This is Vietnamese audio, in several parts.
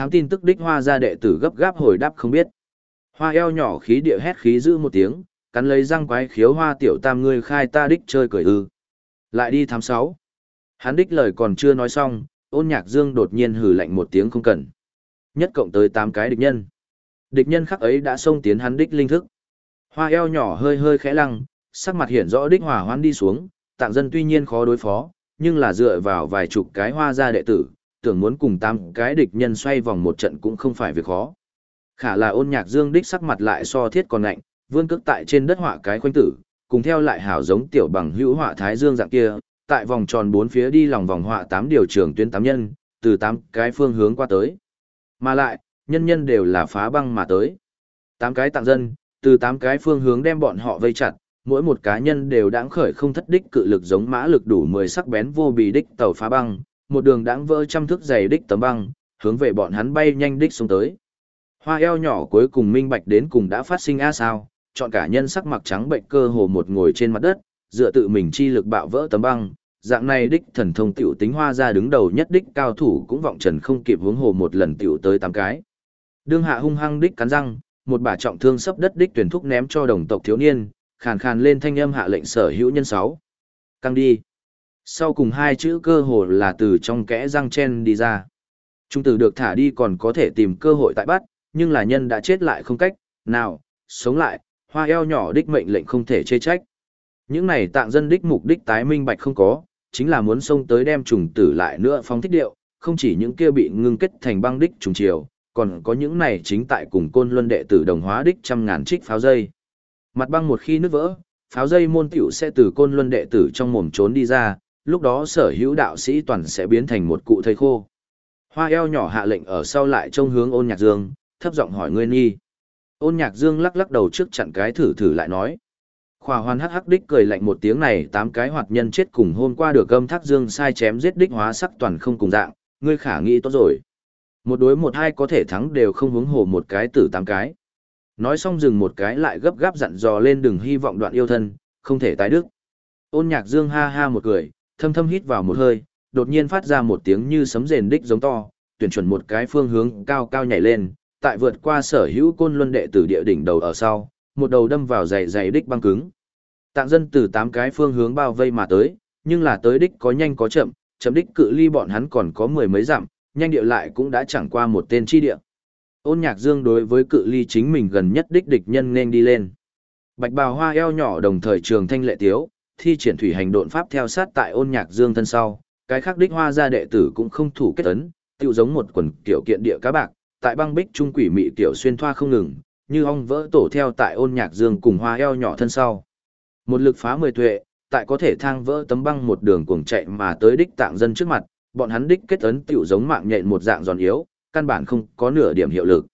thám tin tức đích hoa ra đệ tử gấp gáp hồi đáp không biết. Hoa eo nhỏ khí địa hét khí giữ một tiếng, cắn lấy răng quái khiếu hoa tiểu tam ngươi khai ta đích chơi cười ư. Lại đi thám sáu. Hắn đích lời còn chưa nói xong, ôn nhạc dương đột nhiên hừ lạnh một tiếng không cần. Nhất cộng tới tám cái địch nhân. Địch nhân khắc ấy đã xông tiến hắn đích linh thức. Hoa eo nhỏ hơi hơi khẽ lăng, sắc mặt hiện rõ đích hỏa hoan đi xuống, tạng dân tuy nhiên khó đối phó, nhưng là dựa vào vài chục cái hoa gia đệ tử, tưởng muốn cùng tám cái địch nhân xoay vòng một trận cũng không phải việc khó. Khả là ôn nhạc dương đích sắc mặt lại so thiết còn lạnh, vươn cước tại trên đất họa cái khoanh tử, cùng theo lại hảo giống tiểu bằng hữu họa thái dương dạng kia, tại vòng tròn bốn phía đi lòng vòng họa tám điều trường tuyến tám nhân, từ tám cái phương hướng qua tới. Mà lại, nhân nhân đều là phá băng mà tới. Tám cái tặng dân, từ tám cái phương hướng đem bọn họ vây chặt, mỗi một cá nhân đều đáng khởi không thất đích cự lực giống mã lực đủ 10 sắc bén vô bì đích tàu phá băng, một đường đáng vỡ trăm thước dày đích tấm băng, hướng về bọn hắn bay nhanh đích xuống tới. Hoa eo nhỏ cuối cùng minh bạch đến cùng đã phát sinh a sao, chọn cả nhân sắc mặc trắng bệnh cơ hồ một ngồi trên mặt đất, dựa tự mình chi lực bạo vỡ tấm băng, dạng này đích thần thông tiểu tính hoa ra đứng đầu nhất đích cao thủ cũng vọng trần không kịp hướng hồ một lần tiểu tới tám cái. Đương hạ hung hăng đích cắn răng, một bà trọng thương sấp đất đích tuyển thúc ném cho đồng tộc thiếu niên, khàn khàn lên thanh âm hạ lệnh sở hữu nhân sáu. Căng đi. Sau cùng hai chữ cơ hồ là từ trong kẽ răng chen đi ra. Trung tử được thả đi còn có thể tìm cơ hội tại bắt, nhưng là nhân đã chết lại không cách, nào, sống lại, hoa eo nhỏ đích mệnh lệnh không thể chê trách. Những này tạng dân đích mục đích tái minh bạch không có, chính là muốn xông tới đem trùng tử lại nữa phong thích điệu, không chỉ những kia bị ngưng kết thành băng đích trùng chiều, còn có những này chính tại cùng côn luân đệ tử đồng hóa đích trăm ngàn trích pháo dây. Mặt băng một khi nứt vỡ, pháo dây môn tiểu sẽ từ côn luân đệ tử trong mồm trốn đi ra, lúc đó sở hữu đạo sĩ toàn sẽ biến thành một cụ thầy khô. Hoa eo nhỏ hạ lệnh ở sau lại trông hướng ôn nhạc dương, thấp giọng hỏi ngươi nghi. Ôn nhạc dương lắc lắc đầu trước chặn cái thử thử lại nói. Khỏa hoàn hắc hắc đích cười lạnh một tiếng này tám cái hoạt nhân chết cùng hôm qua được gâm thác dương sai chém giết đích hóa sắc toàn không cùng dạng, ngươi khả nghĩ tốt rồi. Một đối một hai có thể thắng đều không hướng hồ một cái tử tám cái. Nói xong dừng một cái lại gấp gáp dặn dò lên đừng hy vọng đoạn yêu thân, không thể tái đức. Ôn nhạc dương ha ha một cười, thâm thâm hít vào một hơi, đột nhiên phát ra một tiếng như sấm rền đích giống to, tuyển chuẩn một cái phương hướng cao cao nhảy lên, tại vượt qua sở hữu côn luân đệ tử địa đỉnh đầu ở sau, một đầu đâm vào dày dày đích băng cứng. Tạng dân từ tám cái phương hướng bao vây mà tới, nhưng là tới đích có nhanh có chậm, chậm đích cự ly bọn hắn còn có mười mấy dặm, nhanh địa lại cũng đã chẳng qua một tên chi địa. Ôn nhạc dương đối với cự ly chính mình gần nhất đích địch nhân nên đi lên. Bạch bào hoa eo nhỏ đồng thời trường thanh lệ tiếu, thi triển thủy hành độn pháp theo sát tại ôn nhạc dương thân sau, cái khác đích hoa gia đệ tử cũng không thủ kết ấn, tựu giống một quần kiểu kiện địa cá bạc, tại băng bích trung quỷ mị tiểu xuyên thoa không ngừng, như ong vỡ tổ theo tại ôn nhạc dương cùng hoa eo nhỏ thân sau. Một lực phá mười tuệ, tại có thể thang vỡ tấm băng một đường cuồng chạy mà tới đích tạng dân trước mặt, bọn hắn đích kết ấn tiểu giống mạng nhện một dạng giòn yếu, căn bản không có nửa điểm hiệu lực.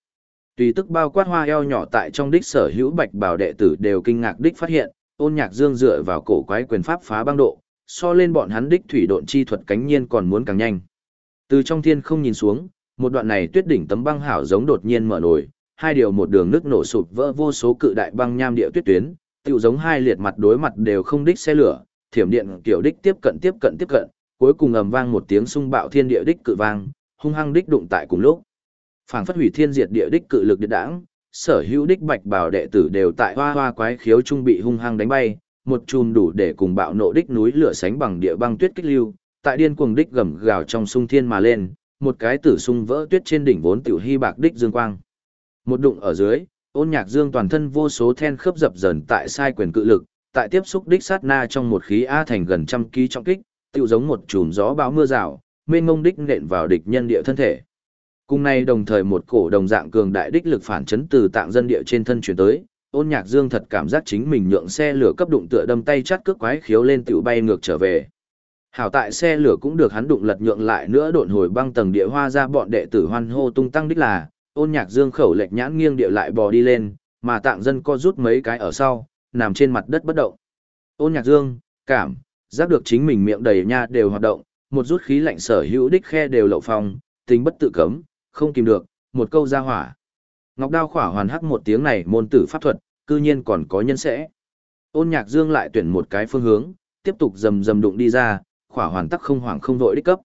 Tùy tức bao quát hoa eo nhỏ tại trong đích sở hữu bạch bảo đệ tử đều kinh ngạc đích phát hiện, ôn nhạc dương dựa vào cổ quái quyền pháp phá băng độ, so lên bọn hắn đích thủy độn chi thuật cánh nhiên còn muốn càng nhanh. Từ trong thiên không nhìn xuống, một đoạn này tuyết đỉnh tấm băng hảo giống đột nhiên mở nổi, hai điều một đường nước nổ sụp vỡ vô số cự đại băng nham địa tuyết tuyến, tựu giống hai liệt mặt đối mặt đều không đích xe lửa, thiểm điện kiểu đích tiếp cận tiếp cận tiếp cận, cuối cùng ầm vang một tiếng xung bạo thiên địa đích cự vang, hung hăng đích đụng tại cùng lúc. Phảng phất hủy thiên diệt địa đích cự lực địa đãng, sở hữu đích bạch bảo đệ tử đều tại hoa hoa quái khiếu trung bị hung hăng đánh bay, một chùm đủ để cùng bạo nộ đích núi lửa sánh bằng địa băng tuyết kích lưu, tại điên cuồng đích gầm gào trong sung thiên mà lên, một cái tử sung vỡ tuyết trên đỉnh vốn tiểu hy bạc đích dương quang. Một đụng ở dưới, ôn nhạc dương toàn thân vô số then khớp dập dần tại sai quyền cự lực, tại tiếp xúc đích sát na trong một khí A thành gần trăm ký trọng kích, tiểu giống một chùm gió bão mưa rào, mênh ngông đích nện vào địch nhân địa thân thể. Cùng này đồng thời một cổ đồng dạng cường đại đích lực phản chấn từ tạng dân địa trên thân chuyển tới, ôn nhạc dương thật cảm giác chính mình nhượng xe lửa cấp đụng tựa đâm tay chát cước quái khiếu lên tiểu bay ngược trở về. Hảo tại xe lửa cũng được hắn đụng lật nhượng lại nữa độn hồi băng tầng địa hoa ra bọn đệ tử hoan hô tung tăng đích là, ôn nhạc dương khẩu lệch nhãn nghiêng địa lại bò đi lên, mà tạng dân co rút mấy cái ở sau, nằm trên mặt đất bất động. Ôn nhạc dương, cảm, giác được chính mình miệng đầy nha đều hoạt động, một rút khí lạnh sở hữu đích khe đều lậu phong, tính bất tự cấm, không kìm được, một câu ra hỏa. Ngọc đao khỏa hoàn hắc một tiếng này môn tử pháp thuật, cư nhiên còn có nhân sẽ. Ôn nhạc dương lại tuyển một cái phương hướng, tiếp tục dầm dầm đụng đi ra, khỏa hoàn tắc không hoảng không vội đích cấp.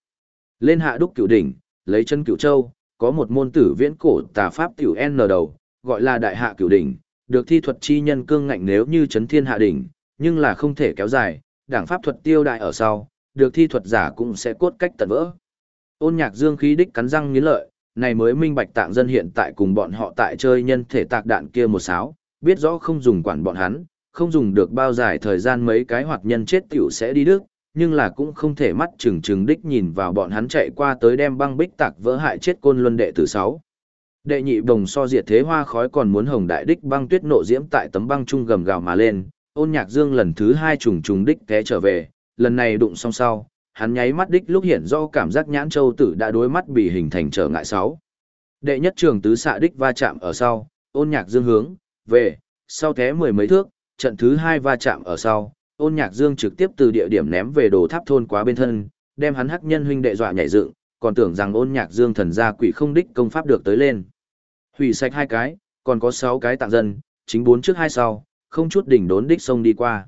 Lên hạ đúc cửu đỉnh, lấy chân cửu châu, có một môn tử viễn cổ tà pháp tiểu N đầu, gọi là đại hạ cửu đỉnh, được thi thuật chi nhân cương ngạnh nếu như chấn thiên hạ đỉnh, nhưng là không thể kéo dài, đảng pháp thuật tiêu đại ở sau, được thi thuật giả cũng sẽ cốt cách tận vỡ. Ôn nhạc dương khí đích cắn răng nghiến lợi, này mới minh bạch tạng dân hiện tại cùng bọn họ tại chơi nhân thể tạc đạn kia một sáo, biết rõ không dùng quản bọn hắn, không dùng được bao dài thời gian mấy cái hoạt nhân chết tiểu sẽ đi đức, nhưng là cũng không thể mắt chừng chừng đích nhìn vào bọn hắn chạy qua tới đem băng bích tạc vỡ hại chết côn luân đệ tử sáu. Đệ nhị đồng so diệt thế hoa khói còn muốn hồng đại đích băng tuyết nộ diễm tại tấm băng trung gầm gào mà lên, ôn nhạc dương lần thứ hai trùng trùng đích té trở về, lần này đụng song sau, hắn nháy mắt đích lúc hiện do cảm giác nhãn châu tử đã đối mắt bị hình thành trở ngại sáu. Đệ nhất trường tứ xạ đích va chạm ở sau, ôn nhạc dương hướng, về, sau thế mười mấy thước, trận thứ hai va chạm ở sau, ôn nhạc dương trực tiếp từ địa điểm ném về đồ tháp thôn quá bên thân, đem hắn hắc nhân huynh đệ dọa nhảy dựng, còn tưởng rằng ôn nhạc dương thần gia quỷ không đích công pháp được tới lên. Hủy sạch hai cái, còn có sáu cái tạng dân, chính bốn trước hai sau, không chút đỉnh đốn đích sông đi qua.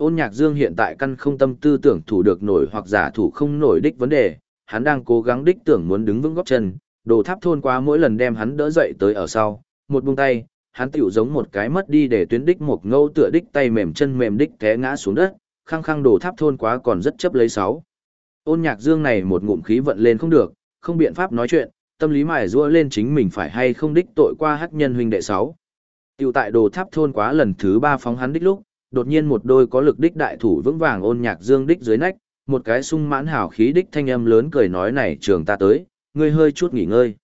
Ôn nhạc dương hiện tại căn không tâm tư tưởng thủ được nổi hoặc giả thủ không nổi đích vấn đề, hắn đang cố gắng đích tưởng muốn đứng vững góc chân, đồ tháp thôn quá mỗi lần đem hắn đỡ dậy tới ở sau, một buông tay, hắn tiểu giống một cái mất đi để tuyến đích một ngâu tựa đích tay mềm chân mềm đích té ngã xuống đất, khăng khăng đồ tháp thôn quá còn rất chấp lấy sáu. Ôn nhạc dương này một ngụm khí vận lên không được, không biện pháp nói chuyện, tâm lý mài rua lên chính mình phải hay không đích tội qua hắc nhân huynh đệ sáu. Tiểu tại đồ tháp thôn quá lần thứ ba phóng hắn đích lúc, đột nhiên một đôi có lực đích đại thủ vững vàng ôn nhạc dương đích dưới nách, một cái sung mãn hào khí đích thanh âm lớn cười nói này trường ta tới, ngươi hơi chút nghỉ ngơi.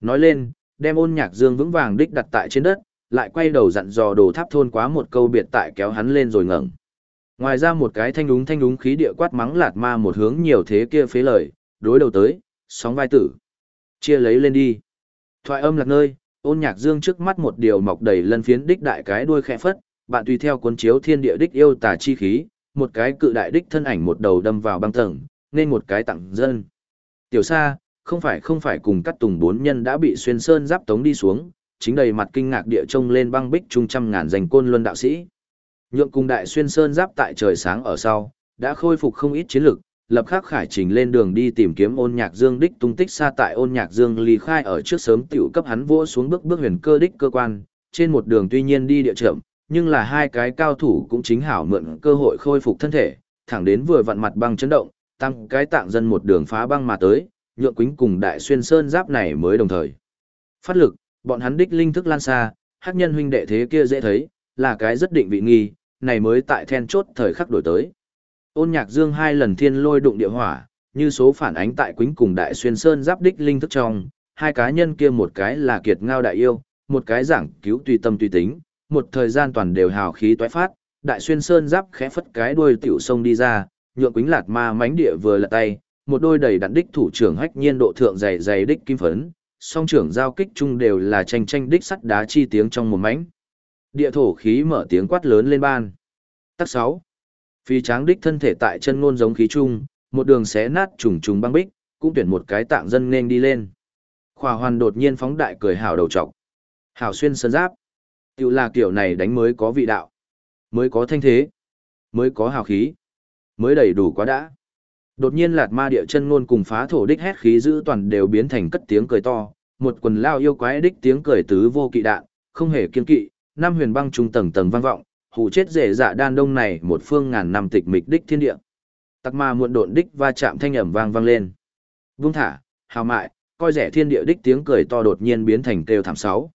Nói lên, đem ôn nhạc dương vững vàng đích đặt tại trên đất, lại quay đầu dặn dò đồ tháp thôn quá một câu biệt tại kéo hắn lên rồi ngẩng. Ngoài ra một cái thanh đúng thanh đúng khí địa quát mắng lạt ma một hướng nhiều thế kia phế lời, đối đầu tới, sóng vai tử. Chia lấy lên đi. Thoại âm lạc nơi, ôn nhạc dương trước mắt một điều mọc đầy lân phiến đích đại cái đuôi khẽ phất, bạn tùy theo cuốn chiếu thiên địa đích yêu tà chi khí, một cái cự đại đích thân ảnh một đầu đâm vào băng tầng, nên một cái tặng dân. Tiểu sa, không phải không phải cùng cắt tùng bốn nhân đã bị xuyên sơn giáp tống đi xuống, chính đầy mặt kinh ngạc địa trông lên băng bích trung trăm ngàn dành côn luân đạo sĩ. Nhượng cùng đại xuyên sơn giáp tại trời sáng ở sau, đã khôi phục không ít chiến lực, lập khắc khải trình lên đường đi tìm kiếm ôn nhạc dương đích tung tích xa tại ôn nhạc dương ly khai ở trước sớm tiểu cấp hắn vỗ xuống bước bước huyền cơ đích cơ quan, trên một đường tuy nhiên đi địa chậm, nhưng là hai cái cao thủ cũng chính hảo mượn cơ hội khôi phục thân thể, thẳng đến vừa vặn mặt băng chấn động, tăng cái tạng dân một đường phá băng mà tới, nhượng quính cùng đại xuyên sơn giáp này mới đồng thời. Phát lực, bọn hắn đích linh thức lan xa, hắc nhân huynh đệ thế kia dễ thấy, là cái rất định vị nghi, này mới tại then chốt thời khắc đổi tới. Ôn nhạc dương hai lần thiên lôi đụng địa hỏa, như số phản ánh tại quính cùng đại xuyên sơn giáp đích linh thức trong, hai cá nhân kia một cái là kiệt ngao đại yêu, một cái giảng cứu tùy tâm tùy tính, một thời gian toàn đều hào khí toái phát, đại xuyên sơn giáp khẽ phất cái đuôi tiểu sông đi ra, nhượng quính lạt ma mánh địa vừa lật tay, một đôi đầy đặn đích thủ trưởng hách nhiên độ thượng dày dày đích kim phấn, song trưởng giao kích chung đều là tranh tranh đích sắt đá chi tiếng trong một mảnh. Địa thổ khí mở tiếng quát lớn lên ban. Tắc 6. Phi tráng đích thân thể tại chân ngôn giống khí chung, một đường xé nát trùng trùng băng bích, cũng tuyển một cái tạng dân nên đi lên. Khỏa hoàn đột nhiên phóng đại cười hào đầu trọc. Hào xuyên sơn giáp. Tiểu là kiểu này đánh mới có vị đạo. Mới có thanh thế. Mới có hào khí. Mới đầy đủ quá đã. Đột nhiên lạt ma địa chân ngôn cùng phá thổ đích hét khí giữ toàn đều biến thành cất tiếng cười to, một quần lao yêu quái đích tiếng cười tứ vô kỵ đạn, không hề kiên kỵ, năm huyền băng trung tầng tầng vang vọng, hù chết rể dạ đan đông này một phương ngàn năm tịch mịch đích thiên địa. Tắc ma muộn độn đích va chạm thanh ẩm vang vang lên. Vung thả, hào mại, coi rẻ thiên địa đích tiếng cười to đột nhiên biến thành kêu thảm sáu.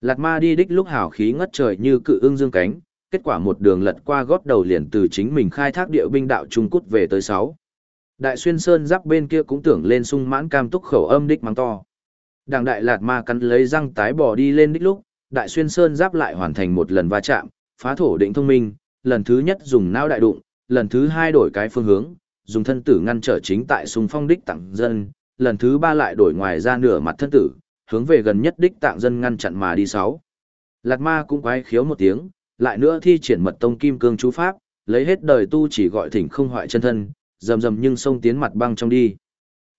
Lạt ma đi đích lúc hào khí ngất trời như cự ưng dương cánh, kết quả một đường lật qua gót đầu liền từ chính mình khai thác địa binh đạo trung cút về tới sáu. Đại xuyên sơn giáp bên kia cũng tưởng lên sung mãn cam túc khẩu âm đích mắng to. Đảng đại lạt ma cắn lấy răng tái bò đi lên đích lúc, đại xuyên sơn giáp lại hoàn thành một lần va chạm, phá thổ định thông minh, lần thứ nhất dùng não đại đụng, lần thứ hai đổi cái phương hướng, dùng thân tử ngăn trở chính tại sung phong đích tặng dân, lần thứ ba lại đổi ngoài ra nửa mặt thân tử, hướng về gần nhất đích tạng dân ngăn chặn mà đi sáu. Lạt ma cũng quái khiếu một tiếng, lại nữa thi triển mật tông kim cương chú pháp, lấy hết đời tu chỉ gọi thỉnh không hoại chân thân, rầm rầm nhưng sông tiến mặt băng trong đi.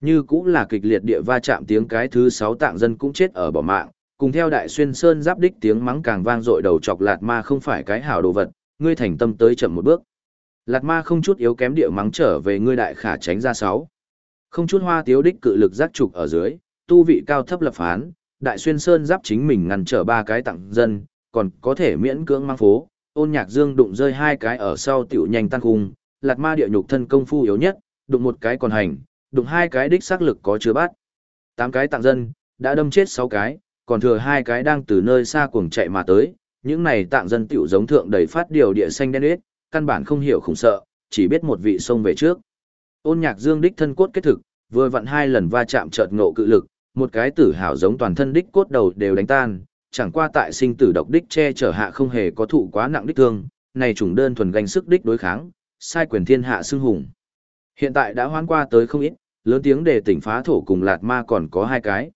Như cũng là kịch liệt địa va chạm tiếng cái thứ sáu tạng dân cũng chết ở bỏ mạng, cùng theo đại xuyên sơn giáp đích tiếng mắng càng vang dội đầu chọc lạt ma không phải cái hảo đồ vật, ngươi thành tâm tới chậm một bước. Lạt ma không chút yếu kém địa mắng trở về ngươi đại khả tránh ra sáu. Không chút hoa tiếu đích cự lực giác trục ở dưới, tu vị cao thấp lập phán, đại xuyên sơn giáp chính mình ngăn trở ba cái tặng dân, còn có thể miễn cưỡng mang phố, ôn nhạc dương đụng rơi hai cái ở sau tiểu nhanh tăng khung, lạt ma địa nhục thân công phu yếu nhất, đụng một cái còn hành, đụng hai cái đích xác lực có chứa bát. Tám cái tặng dân, đã đâm chết sáu cái, còn thừa hai cái đang từ nơi xa cuồng chạy mà tới, những này tạng dân tiểu giống thượng đầy phát điều địa xanh đen hết, căn bản không hiểu khủng sợ, chỉ biết một vị sông về trước. Ôn nhạc dương đích thân cốt kết thực, vừa vặn hai lần va chạm chợt ngộ cự lực, một cái tử hảo giống toàn thân đích cốt đầu đều đánh tan, chẳng qua tại sinh tử độc đích che chở hạ không hề có thụ quá nặng đích thương, này chủng đơn thuần gánh sức đích đối kháng, sai quyền thiên hạ xưng hùng. Hiện tại đã hoán qua tới không ít, lớn tiếng để tỉnh phá thổ cùng lạt ma còn có hai cái.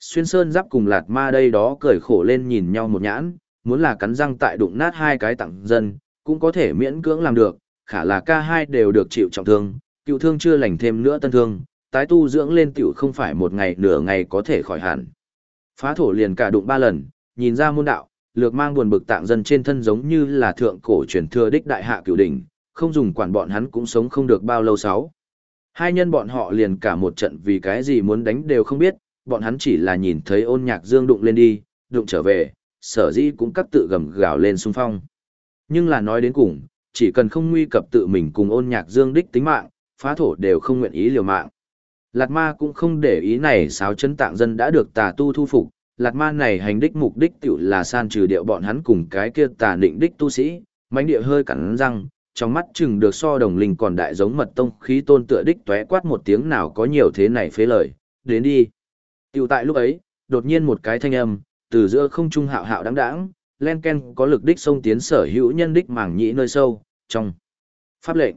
Xuyên sơn giáp cùng lạt ma đây đó cười khổ lên nhìn nhau một nhãn, muốn là cắn răng tại đụng nát hai cái tặng dân, cũng có thể miễn cưỡng làm được, khả là ca hai đều được chịu trọng thương, cựu thương chưa lành thêm nữa tân thương, tái tu dưỡng lên tiểu không phải một ngày nửa ngày có thể khỏi hẳn. Phá thổ liền cả đụng ba lần, nhìn ra môn đạo, lược mang buồn bực tạng dân trên thân giống như là thượng cổ truyền thừa đích đại hạ cửu đỉnh, không dùng quản bọn hắn cũng sống không được bao lâu sáu. Hai nhân bọn họ liền cả một trận vì cái gì muốn đánh đều không biết, bọn hắn chỉ là nhìn thấy ôn nhạc dương đụng lên đi, đụng trở về, sở dĩ cũng cắt tự gầm gào lên xung phong. Nhưng là nói đến cùng, chỉ cần không nguy cập tự mình cùng ôn nhạc dương đích tính mạng, phá thổ đều không nguyện ý liều mạng. Lạt ma cũng không để ý này sáo chân tạng dân đã được tà tu thu phục, lạt ma này hành đích mục đích tiểu là san trừ điệu bọn hắn cùng cái kia tà định đích tu sĩ, mánh địa hơi cắn răng, trong mắt chừng được so đồng linh còn đại giống mật tông khí tôn tựa đích tóe quát một tiếng nào có nhiều thế này phế lời, đến đi. Tiểu tại lúc ấy, đột nhiên một cái thanh âm, từ giữa không trung hạo hạo đáng đáng, len ken có lực đích sông tiến sở hữu nhân đích mảng nhĩ nơi sâu, trong pháp lệnh,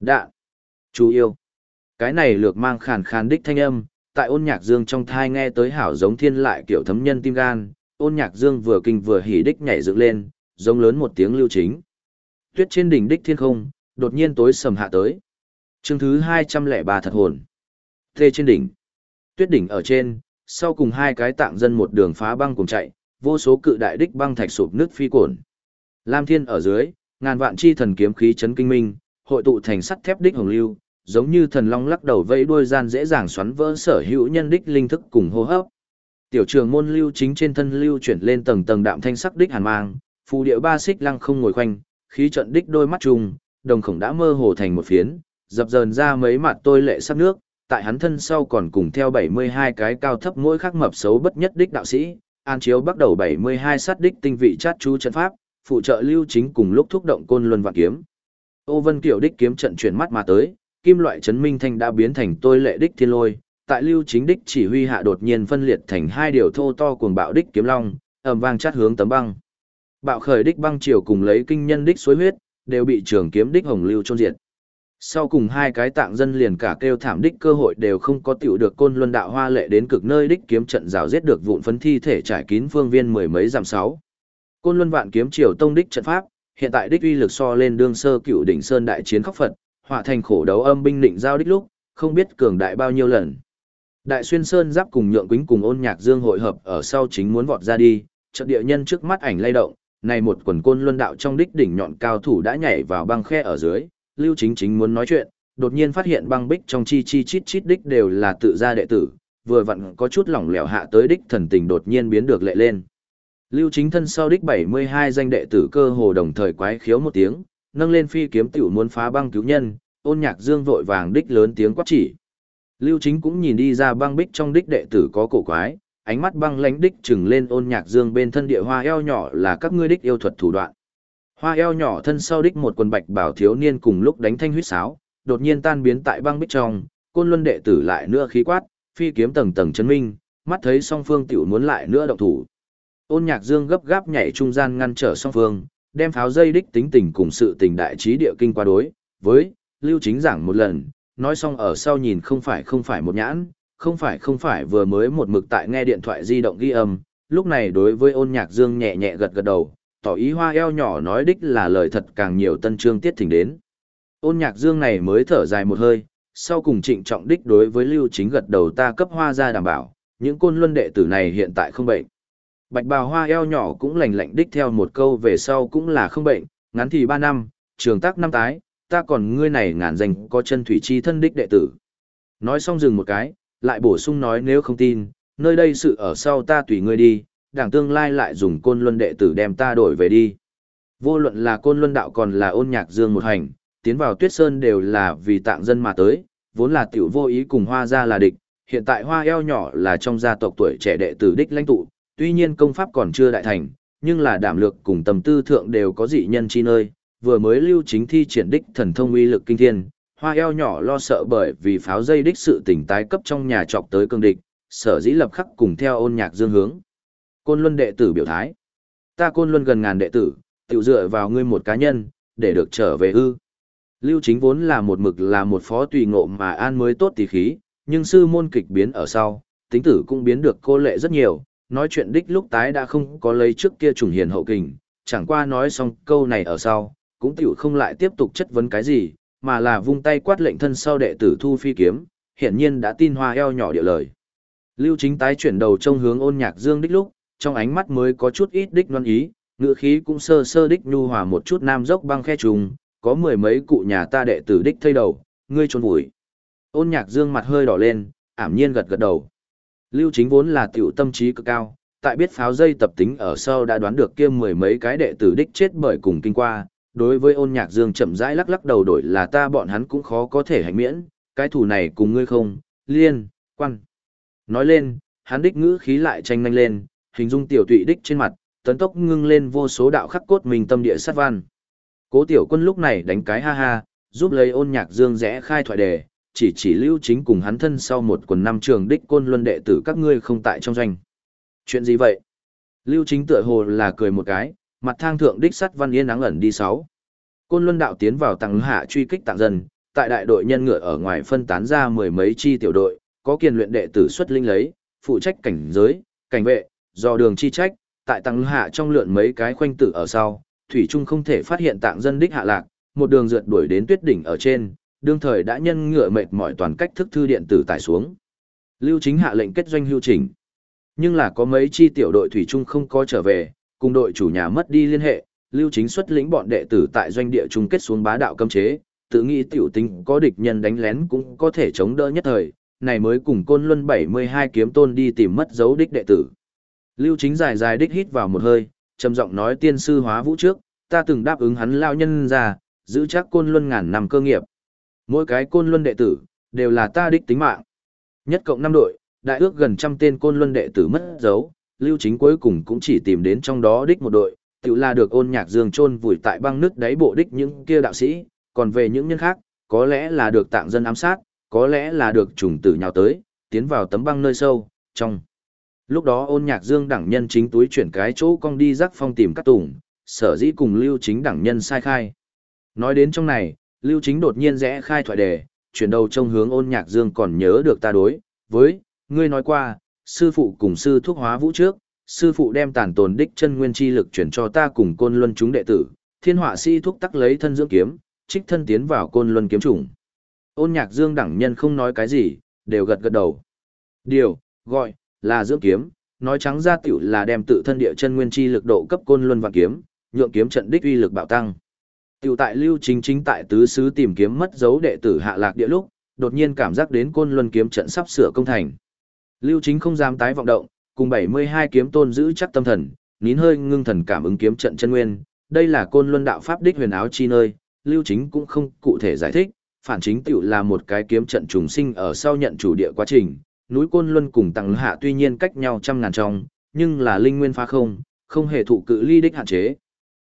đạn, chú yêu. Cái này lược mang khàn khàn đích thanh âm, tại ôn nhạc dương trong thai nghe tới hảo giống thiên lại kiểu thấm nhân tim gan, ôn nhạc dương vừa kinh vừa hỉ đích nhảy dựng lên, giống lớn một tiếng lưu chính. Tuyết trên đỉnh đích thiên không, đột nhiên tối sầm hạ tới. Chương thứ hai trăm lẻ ba thật hồn. Thê trên đỉnh. Tuyết đỉnh ở trên, sau cùng hai cái tạng dân một đường phá băng cùng chạy, vô số cự đại đích băng thạch sụp nước phi cuồn, Lam thiên ở dưới, ngàn vạn chi thần kiếm khí chấn kinh minh, hội tụ thành sắt thép đích hồng lưu, giống như thần long lắc đầu vẫy đuôi gian dễ dàng xoắn vỡ sở hữu nhân đích linh thức cùng hô hấp. Tiểu trường môn lưu chính trên thân lưu chuyển lên tầng tầng đạm thanh sắc đích hàn mang, phù điệu ba xích lăng không ngồi khoanh, khí trận đích đôi mắt trùng, đồng khổng đã mơ hồ thành một phiến, dập dờn ra mấy mặt tôi lệ sắc nước, tại hắn thân sau còn cùng theo 72 cái cao thấp mỗi khắc mập xấu bất nhất đích đạo sĩ, an chiếu bắt đầu 72 sát đích tinh vị chát chú trận pháp, phụ trợ lưu chính cùng lúc thúc động côn luân vạn kiếm. Ô Vân Kiều đích kiếm trận chuyển mắt mà tới, kim loại chấn minh thanh đã biến thành tôi lệ đích thiên lôi, tại lưu chính đích chỉ huy hạ đột nhiên phân liệt thành hai điều thô to cuồng bạo đích kiếm long, ầm vang chát hướng tấm băng. Bạo khởi đích băng triều cùng lấy kinh nhân đích suối huyết, đều bị trường kiếm đích hồng lưu chôn diệt. Sau cùng hai cái tạng dân liền cả kêu thảm đích cơ hội đều không có tiểu được côn luân đạo hoa lệ đến cực nơi đích kiếm trận rào giết được vụn phấn thi thể trải kín phương viên mười mấy giảm sáu. Côn luân vạn kiếm triều tông đích trận pháp, hiện tại đích uy lực so lên đương sơ cựu đỉnh sơn đại chiến khắc phật, họa thành khổ đấu âm binh định giao đích lúc, không biết cường đại bao nhiêu lần. Đại xuyên sơn giáp cùng nhượng quính cùng ôn nhạc dương hội hợp ở sau chính muốn vọt ra đi, trận địa nhân trước mắt ảnh lay động, này một quần côn luân đạo trong đích đỉnh nhọn cao thủ đã nhảy vào băng khe ở dưới, lưu chính chính muốn nói chuyện, đột nhiên phát hiện băng bích trong chi chi chít chít đích đều là tự gia đệ tử, vừa vặn có chút lỏng lẻo hạ tới đích thần tình đột nhiên biến được lệ lên. Lưu chính thân sau đích 72 danh đệ tử cơ hồ đồng thời quái khiếu một tiếng, nâng lên phi kiếm tiểu muốn phá băng cứu nhân, ôn nhạc dương vội vàng đích lớn tiếng quát chỉ. Lưu chính cũng nhìn đi ra băng bích trong đích đệ tử có cổ quái, ánh mắt băng lánh đích trừng lên ôn nhạc dương bên thân địa hoa eo nhỏ là các ngươi đích yêu thuật thủ đoạn. Hoa eo nhỏ thân sau đích một quần bạch bảo thiếu niên cùng lúc đánh thanh huyết sáo, đột nhiên tan biến tại băng bích trong, côn luân đệ tử lại nữa khí quát, phi kiếm tầng tầng chấn minh, mắt thấy song phương tiểu muốn lại nữa động thủ. Ôn nhạc dương gấp gáp nhảy trung gian ngăn trở song phương, đem pháo dây đích tính tình cùng sự tình đại trí địa kinh qua đối, với, lưu chính giảng một lần, nói xong ở sau nhìn không phải không phải một nhãn, không phải không phải vừa mới một mực tại nghe điện thoại di động ghi âm, lúc này đối với ôn nhạc dương nhẹ nhẹ gật gật đầu, tỏ ý hoa eo nhỏ nói đích là lời thật càng nhiều tân trương tiết thỉnh đến. Ôn nhạc dương này mới thở dài một hơi, sau cùng trịnh trọng đích đối với lưu chính gật đầu ta cấp hoa ra đảm bảo, những côn luân đệ tử này hiện tại không bệnh. Bạch bào hoa eo nhỏ cũng lành lạnh đích theo một câu về sau cũng là không bệnh, ngắn thì ba năm, trường tác năm tái, ta còn ngươi này ngàn danh có chân thủy chi thân đích đệ tử. Nói xong dừng một cái, lại bổ sung nói nếu không tin, nơi đây sự ở sau ta tùy ngươi đi, đảng tương lai lại dùng côn luân đệ tử đem ta đổi về đi. Vô luận là côn luân đạo còn là ôn nhạc dương một hành, tiến vào tuyết sơn đều là vì tạng dân mà tới, vốn là tiểu vô ý cùng hoa gia là địch, hiện tại hoa eo nhỏ là trong gia tộc tuổi trẻ đệ tử đích lãnh tụ, tuy nhiên công pháp còn chưa đại thành, nhưng là đảm lược cùng tầm tư thượng đều có dị nhân chi nơi, vừa mới lưu chính thi triển đích thần thông uy lực kinh thiên, hoa eo nhỏ lo sợ bởi vì pháo dây đích sự tỉnh tái cấp trong nhà trọc tới cương địch, sở dĩ lập khắc cùng theo ôn nhạc dương hướng. Côn Luân đệ tử biểu thái. Ta Côn Luân gần ngàn đệ tử, tiểu dựa vào ngươi một cá nhân, để được trở về ư. Lưu chính vốn là một mực là một phó tùy ngộ mà an mới tốt tỷ khí, nhưng sư môn kịch biến ở sau, tính tử cũng biến được cô lệ rất nhiều, nói chuyện đích lúc tái đã không có lấy trước kia trùng hiền hậu kình, chẳng qua nói xong câu này ở sau, cũng tiểu không lại tiếp tục chất vấn cái gì, mà là vung tay quát lệnh thân sau đệ tử thu phi kiếm, hiển nhiên đã tin hoa eo nhỏ địa lời. Lưu chính tái chuyển đầu trông hướng ôn nhạc dương đích lúc, trong ánh mắt mới có chút ít đích non ý, ngựa khí cũng sơ sơ đích nhu hòa một chút nam dốc băng khe trùng, có mười mấy cụ nhà ta đệ tử đích thây đầu, ngươi trốn vùi. Ôn nhạc dương mặt hơi đỏ lên, ảm nhiên gật gật đầu. Lưu chính vốn là tiểu tâm trí cực cao, tại biết pháo dây tập tính ở sau đã đoán được kia mười mấy cái đệ tử đích chết bởi cùng kinh qua. Đối với ôn nhạc dương chậm rãi lắc lắc đầu đổi là ta bọn hắn cũng khó có thể hành miễn, cái thủ này cùng ngươi không, liên, quan. Nói lên, hắn đích ngữ khí lại tranh nhanh lên, hình dung tiểu tụy đích trên mặt, tấn tốc ngưng lên vô số đạo khắc cốt mình tâm địa sát văn. Cố tiểu quân lúc này đánh cái ha ha, giúp lấy ôn nhạc dương rẽ khai thoại đề, chỉ chỉ lưu chính cùng hắn thân sau một quần năm trường đích côn luân đệ tử các ngươi không tại trong doanh. Chuyện gì vậy? Lưu chính tựa hồ là cười một cái, mặt thang thượng đích sắt văn yên nắng ẩn đi sáu. Côn luân đạo tiến vào tàng hạ truy kích tạng dân, tại đại đội nhân ngựa ở ngoài phân tán ra mười mấy chi tiểu đội, có kiền luyện đệ tử xuất linh lấy, phụ trách cảnh giới, cảnh vệ, do đường chi trách, tại tàng hạ trong lượn mấy cái khoanh tử ở sau, thủy trung không thể phát hiện tạng dân đích hạ lạc, một đường rượt đuổi đến tuyết đỉnh ở trên, đương thời đã nhân ngựa mệt mỏi toàn cách thức thư điện tử tải xuống. Lưu Chính hạ lệnh kết doanh hưu trình. Nhưng là có mấy chi tiểu đội thủy trung không có trở về, cùng đội chủ nhà mất đi liên hệ, Lưu Chính xuất lĩnh bọn đệ tử tại doanh địa chung kết xuống bá đạo cấm chế, tự nghĩ tiểu tính có địch nhân đánh lén cũng có thể chống đỡ nhất thời, này mới cùng côn luân 72 kiếm tôn đi tìm mất dấu đích đệ tử. Lưu Chính dài dài đích hít vào một hơi, trầm giọng nói tiên sư hóa vũ trước, ta từng đáp ứng hắn lao nhân ra, giữ chắc côn luân ngàn năm cơ nghiệp. Mỗi cái côn luân đệ tử, đều là ta đích tính mạng. Nhất cộng năm đội, đại ước gần trăm tên côn luân đệ tử mất dấu, lưu chính cuối cùng cũng chỉ tìm đến trong đó đích một đội, tự là được ôn nhạc dương chôn vùi tại băng nước đáy bộ đích những kia đạo sĩ, còn về những nhân khác, có lẽ là được tạng dân ám sát, có lẽ là được trùng tử nhào tới, tiến vào tấm băng nơi sâu, trong. Lúc đó ôn nhạc dương đẳng nhân chính túi chuyển cái chỗ cong đi rắc phong tìm các tùng, sở dĩ cùng lưu chính đẳng nhân sai khai. Nói đến trong này, Lưu Chính đột nhiên rẽ khai thoại đề, chuyển đầu trông hướng ôn nhạc dương còn nhớ được ta đối, với, ngươi nói qua, sư phụ cùng sư thuốc hóa vũ trước, sư phụ đem tàn tồn đích chân nguyên chi lực chuyển cho ta cùng côn luân chúng đệ tử, thiên họa si thuốc tắc lấy thân dưỡng kiếm, trích thân tiến vào côn luân kiếm chủng. Ôn nhạc dương đẳng nhân không nói cái gì, đều gật gật đầu. Điều, gọi, là dưỡng kiếm, nói trắng ra tiểu là đem tự thân địa chân nguyên chi lực độ cấp côn luân vạn kiếm, nhượng kiếm trận đích uy lực bạo tăng. Tiểu tại Lưu Chính chính tại tứ xứ tìm kiếm mất dấu đệ tử hạ lạc địa lúc, đột nhiên cảm giác đến côn luân kiếm trận sắp sửa công thành. Lưu Chính không dám tái vọng động, cùng 72 kiếm tôn giữ chắc tâm thần, nín hơi ngưng thần cảm ứng kiếm trận chân nguyên, đây là côn luân đạo pháp đích huyền áo chi nơi, Lưu Chính cũng không cụ thể giải thích, phản chính tiểu là một cái kiếm trận trùng sinh ở sau nhận chủ địa quá trình, núi côn luân cùng tăng hạ tuy nhiên cách nhau trăm ngàn trong, nhưng là linh nguyên phá không, không hề thụ cự ly đích hạn chế.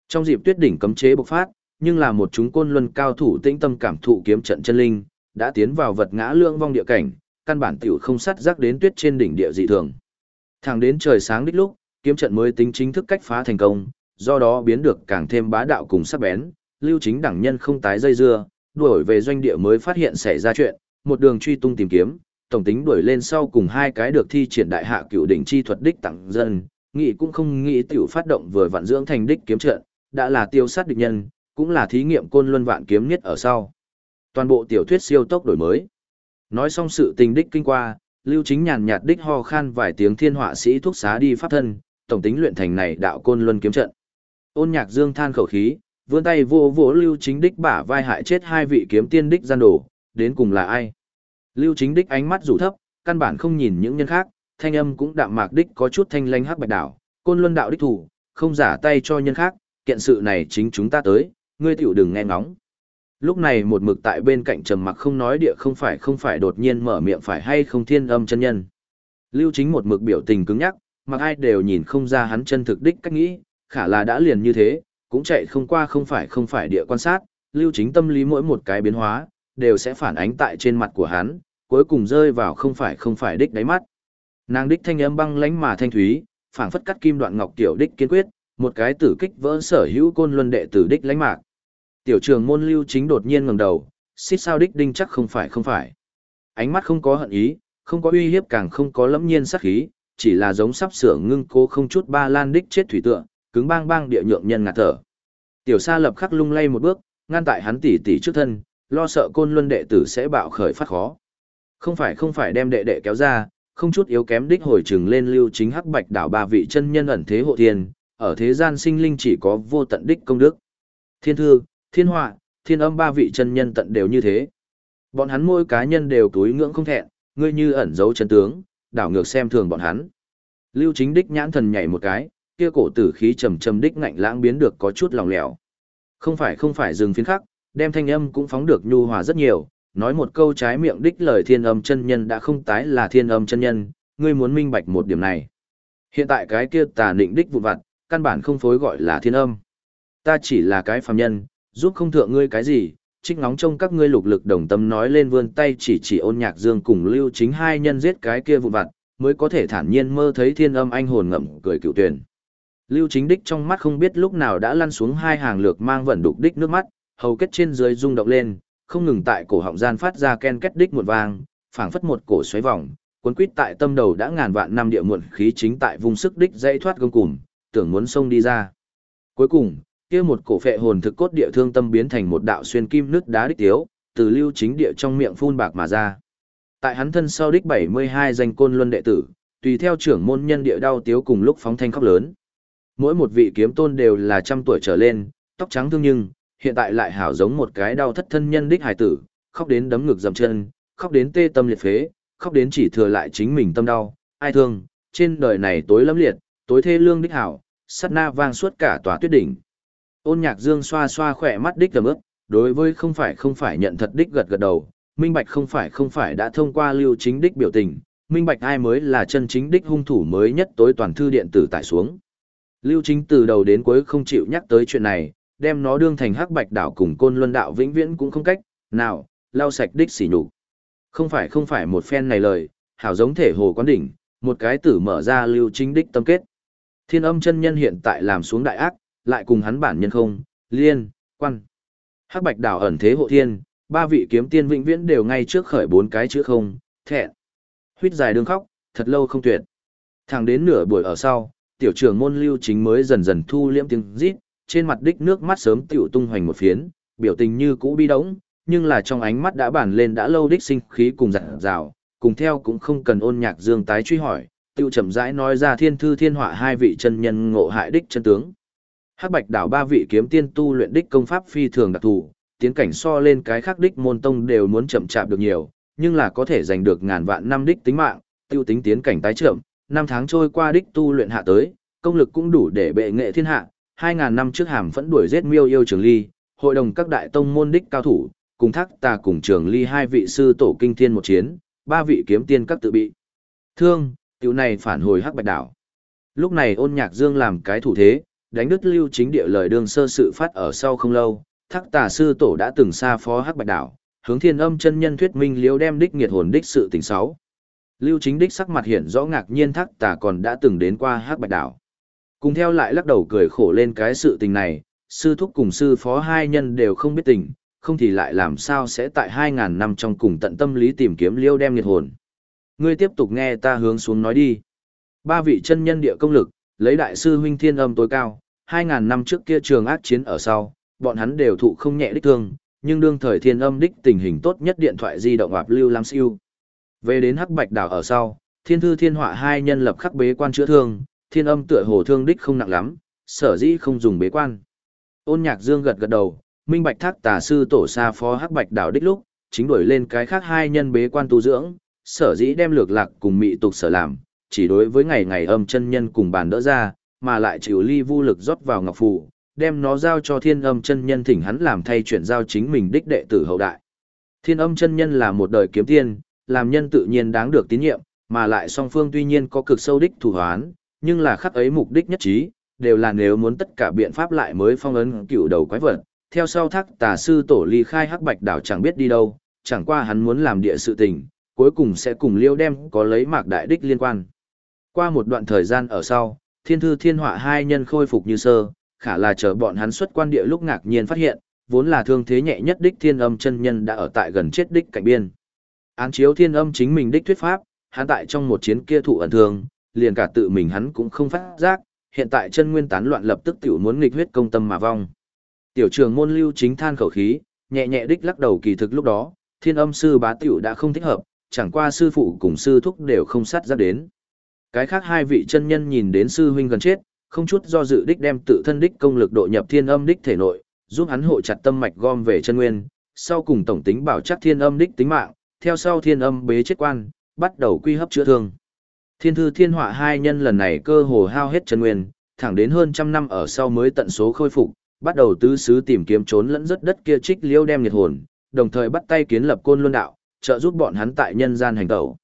Trong dịp tuyết đỉnh cấm chế bộc phát, nhưng là một chúng côn luân cao thủ tĩnh tâm cảm thụ kiếm trận chân linh, đã tiến vào vật ngã lương vong địa cảnh, căn bản tiểu không sắt rắc đến tuyết trên đỉnh địa dị thường. Thẳng đến trời sáng đích lúc, kiếm trận mới tính chính thức cách phá thành công, do đó biến được càng thêm bá đạo cùng sắc bén, lưu chính đẳng nhân không tái dây dưa, đuổi về doanh địa mới phát hiện xảy ra chuyện, một đường truy tung tìm kiếm, tổng tính đuổi lên sau cùng hai cái được thi triển đại hạ cựu đỉnh chi thuật đích tặng dân, nghĩ cũng không nghĩ tiểu phát động vừa vặn dưỡng thành đích kiếm trận, đã là tiêu sát địch nhân, cũng là thí nghiệm côn luân vạn kiếm nhất ở sau. Toàn bộ tiểu thuyết siêu tốc đổi mới. Nói xong sự tình đích kinh qua, Lưu Chính nhàn nhạt đích ho khan vài tiếng thiên họa sĩ thuốc xá đi pháp thân, tổng tính luyện thành này đạo côn luân kiếm trận. Ôn Nhạc Dương than khẩu khí, vươn tay vô vỗ Lưu Chính đích bả vai hại chết hai vị kiếm tiên đích gian đổ, đến cùng là ai? Lưu Chính đích ánh mắt rủ thấp, căn bản không nhìn những nhân khác, thanh âm cũng đạm mạc đích có chút thanh lanh hắc bạch đảo, côn luân đạo đích thủ, không giả tay cho nhân khác, kiện sự này chính chúng ta tới, ngươi tiểu đừng nghe ngóng. Lúc này một mực tại bên cạnh trầm mặc không nói địa không phải không phải đột nhiên mở miệng phải hay không thiên âm chân nhân. Lưu chính một mực biểu tình cứng nhắc, mặc ai đều nhìn không ra hắn chân thực đích cách nghĩ, khả là đã liền như thế, cũng chạy không qua không phải không phải địa quan sát, lưu chính tâm lý mỗi một cái biến hóa, đều sẽ phản ánh tại trên mặt của hắn, cuối cùng rơi vào không phải không phải đích đáy mắt. Nàng đích thanh âm băng lãnh mà thanh thúy, phảng phất cắt kim đoạn ngọc tiểu đích kiên quyết, một cái tử kích vỡ sở hữu côn luân đệ tử đích lãnh mạc. Tiểu trường môn lưu chính đột nhiên ngẩng đầu, xít sao đích đinh chắc không phải không phải. Ánh mắt không có hận ý, không có uy hiếp càng không có lẫm nhiên sát khí, chỉ là giống sắp sửa ngưng cố không chút ba lan đích chết thủy tượng, cứng bang bang địa nhượng nhân ngạt thở. Tiểu Sa lập khắc lung lay một bước, ngăn tại hắn tỉ tỉ trước thân, lo sợ côn luân đệ tử sẽ bạo khởi phát khó. Không phải không phải đem đệ đệ kéo ra, không chút yếu kém đích hồi trừng lên lưu chính hắc bạch đảo ba vị chân nhân ẩn thế hộ thiên, ở thế gian sinh linh chỉ có vô tận đích công đức. Thiên thư, thiên họa, thiên âm ba vị chân nhân tận đều như thế. Bọn hắn mỗi cá nhân đều túi ngưỡng không thẹn, ngươi như ẩn giấu chân tướng, đảo ngược xem thường bọn hắn. Lưu chính đích nhãn thần nhảy một cái, kia cổ tử khí trầm trầm đích ngạnh lãng biến được có chút lòng lẻo. Không phải không phải dừng phiến khắc, đem thanh âm cũng phóng được nhu hòa rất nhiều, nói một câu trái miệng đích lời thiên âm chân nhân đã không tái là thiên âm chân nhân, ngươi muốn minh bạch một điểm này. Hiện tại cái kia tà định đích vụn vặt, căn bản không phối gọi là thiên âm. Ta chỉ là cái phàm nhân, giúp không thượng ngươi cái gì, trích ngóng trông các ngươi lục lực đồng tâm nói lên vươn tay chỉ chỉ ôn nhạc dương cùng lưu chính hai nhân giết cái kia vụn vặt, mới có thể thản nhiên mơ thấy thiên âm anh hồn ngậm cười cựu tuyển. Lưu chính đích trong mắt không biết lúc nào đã lăn xuống hai hàng lược mang vận đục đích nước mắt, hầu kết trên dưới rung động lên, không ngừng tại cổ họng gian phát ra ken kết đích một vang, phảng phất một cổ xoáy vòng, cuốn quýt tại tâm đầu đã ngàn vạn năm địa muộn khí chính tại vùng sức đích dãy thoát gông cùm, tưởng muốn xông đi ra. Cuối cùng, kia một cổ phệ hồn thực cốt địa thương tâm biến thành một đạo xuyên kim nước đá đích tiếu, từ lưu chính địa trong miệng phun bạc mà ra. Tại hắn thân sau đích 72 danh côn luân đệ tử, tùy theo trưởng môn nhân địa đau tiếu cùng lúc phóng thanh khóc lớn. Mỗi một vị kiếm tôn đều là trăm tuổi trở lên, tóc trắng thương nhưng, hiện tại lại hảo giống một cái đau thất thân nhân đích hải tử, khóc đến đấm ngực dầm chân, khóc đến tê tâm liệt phế, khóc đến chỉ thừa lại chính mình tâm đau, ai thương, trên đời này tối lâm liệt, tối thê lương đích hảo, sát na vang suốt cả tòa tuyết đỉnh. Ôn nhạc dương xoa xoa khỏe mắt đích tầm ước, đối với không phải không phải nhận thật đích gật gật đầu, minh bạch không phải không phải đã thông qua lưu chính đích biểu tình, minh bạch ai mới là chân chính đích hung thủ mới nhất tối toàn thư điện tử tải xuống. Lưu chính từ đầu đến cuối không chịu nhắc tới chuyện này, đem nó đương thành hắc bạch đảo cùng côn luân đạo vĩnh viễn cũng không cách, nào, lau sạch đích xỉ nhục. Không phải không phải một phen này lời, hảo giống thể hồ quán đỉnh, một cái tử mở ra lưu chính đích tâm kết. Thiên âm chân nhân hiện tại làm xuống đại ác, lại cùng hắn bản nhân không, liên, quan. Hắc bạch đảo ẩn thế hộ thiên, ba vị kiếm tiên vĩnh viễn đều ngay trước khởi bốn cái chữ không, thẹn. Huyết dài đường khóc, thật lâu không tuyệt. Thẳng đến nửa buổi ở sau, tiểu trưởng môn lưu chính mới dần dần thu liễm tiếng rít, trên mặt đích nước mắt sớm tiểu tung hoành một phiến, biểu tình như cũ bi đống, nhưng là trong ánh mắt đã bản lên đã lâu đích sinh khí cùng dặn dào, cùng theo cũng không cần ôn nhạc dương tái truy hỏi, tiêu chậm rãi nói ra thiên thư thiên họa hai vị chân nhân ngộ hại đích chân tướng. Hắc Bạch đảo ba vị kiếm tiên tu luyện đích công pháp phi thường đặc thù, tiến cảnh so lên cái khác đích môn tông đều muốn chậm chạp được nhiều, nhưng là có thể giành được ngàn vạn năm đích tính mạng, tiêu tính tiến cảnh tái trưởng, năm tháng trôi qua đích tu luyện hạ tới, công lực cũng đủ để bệ nghệ thiên hạ, 2000 năm trước hàm phẫn đuổi giết Miêu yêu Trường Ly, hội đồng các đại tông môn đích cao thủ, cùng thác ta cùng Trường Ly hai vị sư tổ kinh thiên một chiến, ba vị kiếm tiên các tự bị. Thương, tiểu này phản hồi hắc bạch đảo. Lúc này ôn nhạc dương làm cái thủ thế, đánh đứt lưu chính địa lời đương sơ sự phát ở sau không lâu, thác tà sư tổ đã từng xa phó hắc bạch đảo, hướng thiên âm chân nhân thuyết minh liếu đem đích nghiệt hồn đích sự tình sáu. Lưu chính đích sắc mặt hiện rõ ngạc nhiên thác tà còn đã từng đến qua hắc bạch đảo. Cùng theo lại lắc đầu cười khổ lên cái sự tình này, sư thúc cùng sư phó hai nhân đều không biết tình, không thì lại làm sao sẽ tại 2.000 năm trong cùng tận tâm lý tìm kiếm liêu đem nghiệt hồn. Ngươi tiếp tục nghe ta hướng xuống nói đi. Ba vị chân nhân địa công lực, lấy đại sư huynh thiên âm tối cao, 2.000 năm trước kia trường ác chiến ở sau, bọn hắn đều thụ không nhẹ đích thương, nhưng đương thời thiên âm đích tình hình tốt nhất điện thoại di động ạp lưu lam siêu. Về đến hắc bạch đảo ở sau, thiên thư thiên họa hai nhân lập khắc bế quan chữa thương, thiên âm tựa hồ thương đích không nặng lắm, sở dĩ không dùng bế quan. Ôn nhạc dương gật gật đầu, minh bạch thác tà sư tổ xa phó hắc bạch đảo đích lúc, chính đổi lên cái khác hai nhân bế quan tu dưỡng, sở dĩ đem lược lạc cùng mị tục sở làm, chỉ đối với ngày ngày âm chân nhân cùng bàn đỡ ra, mà lại chịu ly vu lực rót vào ngọc phù, đem nó giao cho thiên âm chân nhân thỉnh hắn làm thay chuyển giao chính mình đích đệ tử hậu đại. Thiên âm chân nhân là một đời kiếm tiên, làm nhân tự nhiên đáng được tín nhiệm, mà lại song phương tuy nhiên có cực sâu đích thủ hoán, nhưng là khắc ấy mục đích nhất trí, đều là nếu muốn tất cả biện pháp lại mới phong ấn cựu đầu quái vật. Theo sau thác tà sư tổ ly khai hắc bạch đảo chẳng biết đi đâu, chẳng qua hắn muốn làm địa sự tình, cuối cùng sẽ cùng liêu đem có lấy mạc đại đích liên quan. Qua một đoạn thời gian ở sau, thiên thư thiên họa hai nhân khôi phục như sơ, khả là chờ bọn hắn xuất quan địa lúc ngạc nhiên phát hiện, vốn là thương thế nhẹ nhất đích thiên âm chân nhân đã ở tại gần chết đích cạnh biên. Án chiếu thiên âm chính mình đích thuyết pháp, hắn tại trong một chiến kia thụ ẩn thương, liền cả tự mình hắn cũng không phát giác, hiện tại chân nguyên tán loạn lập tức tiểu muốn nghịch huyết công tâm mà vong. Tiểu trường môn lưu chính than khẩu khí, nhẹ nhẹ đích lắc đầu kỳ thực lúc đó, thiên âm sư bá tiểu đã không thích hợp, chẳng qua sư phụ cùng sư thúc đều không sát ra đến. Cái khác hai vị chân nhân nhìn đến sư huynh gần chết, không chút do dự đích đem tự thân đích công lực độ nhập thiên âm đích thể nội, giúp hắn hộ chặt tâm mạch gom về chân nguyên, sau cùng tổng tính bảo chắc thiên âm đích tính mạng, theo sau thiên âm bế chết quan, bắt đầu quy hấp chữa thương. Thiên thư thiên họa hai nhân lần này cơ hồ hao hết chân nguyên, thẳng đến hơn trăm năm ở sau mới tận số khôi phục, bắt đầu tứ xứ tìm kiếm trốn lẫn rất đất kia trích liêu đem nhiệt hồn, đồng thời bắt tay kiến lập côn luân đạo, trợ giúp bọn hắn tại nhân gian hành tẩu.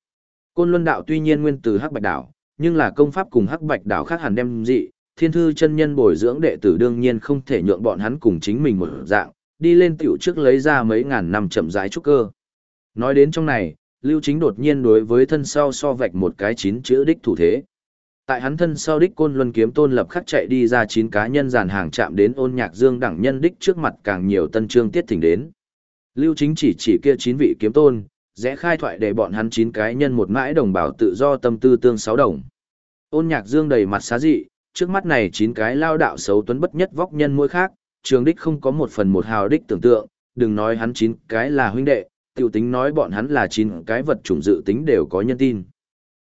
Côn luân đạo tuy nhiên nguyên từ hắc bạch đảo, nhưng là công pháp cùng hắc bạch đảo khác hẳn đem dị, thiên thư chân nhân bồi dưỡng đệ tử đương nhiên không thể nhượng bọn hắn cùng chính mình một dạng, đi lên tiểu trước lấy ra mấy ngàn năm chậm rãi trúc cơ. Nói đến trong này, Lưu Chính đột nhiên đối với thân sau so vạch một cái chín chữ đích thủ thế. Tại hắn thân sau đích côn luân kiếm tôn lập khắc chạy đi ra chín cá nhân dàn hàng chạm đến ôn nhạc dương đẳng nhân đích trước mặt càng nhiều tân trương tiết thỉnh đến. Lưu Chính chỉ chỉ kia chín vị kiếm tôn, rẽ khai thoại để bọn hắn chín cái nhân một mãi đồng bào tự do tâm tư tương sáu đồng. Ôn nhạc dương đầy mặt xá dị, trước mắt này chín cái lao đạo xấu tuấn bất nhất vóc nhân mỗi khác, trường đích không có một phần một hào đích tưởng tượng, đừng nói hắn chín cái là huynh đệ, tiểu tính nói bọn hắn là chín cái vật chủng dự tính đều có nhân tin.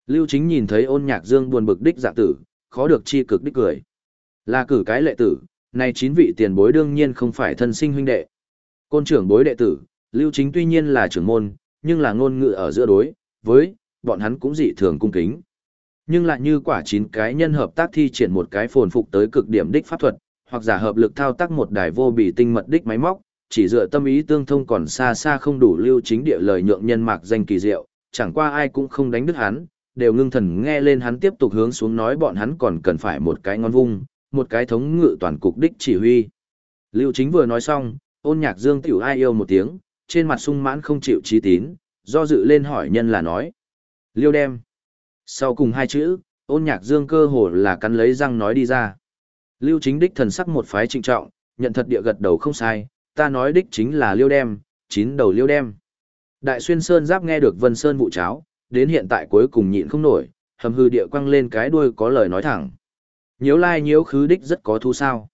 Lưu chính nhìn thấy ôn nhạc dương buồn bực đích dạ tử, khó được chi cực đích cười. Là cử cái lệ tử, này chín vị tiền bối đương nhiên không phải thân sinh huynh đệ. Côn trưởng bối đệ tử, lưu chính tuy nhiên là trưởng môn, nhưng là ngôn ngữ ở giữa đối, với, bọn hắn cũng dị thường cung kính. Nhưng lại như quả chín cái nhân hợp tác thi triển một cái phồn phục tới cực điểm đích pháp thuật, hoặc giả hợp lực thao tác một đài vô bị tinh mật đích máy móc, chỉ dựa tâm ý tương thông còn xa xa không đủ lưu chính địa lời nhượng nhân mạc danh kỳ diệu, chẳng qua ai cũng không đánh đứt hắn, đều ngưng thần nghe lên hắn tiếp tục hướng xuống nói bọn hắn còn cần phải một cái ngón vung, một cái thống ngự toàn cục đích chỉ huy. Lưu chính vừa nói xong, ôn nhạc dương tiểu ai yêu một tiếng, trên mặt sung mãn không chịu trí tín, do dự lên hỏi nhân là nói. Liêu đem. Sau cùng hai chữ, ôn nhạc dương cơ hồ là cắn lấy răng nói đi ra. Lưu chính đích thần sắc một phái trịnh trọng, nhận thật địa gật đầu không sai, ta nói đích chính là liêu đem, chín đầu liêu đem. Đại xuyên sơn giáp nghe được vân sơn vụ cháo, đến hiện tại cuối cùng nhịn không nổi, hầm hư địa quăng lên cái đuôi có lời nói thẳng. Nhiếu lai nhiếu khứ đích rất có thu sao.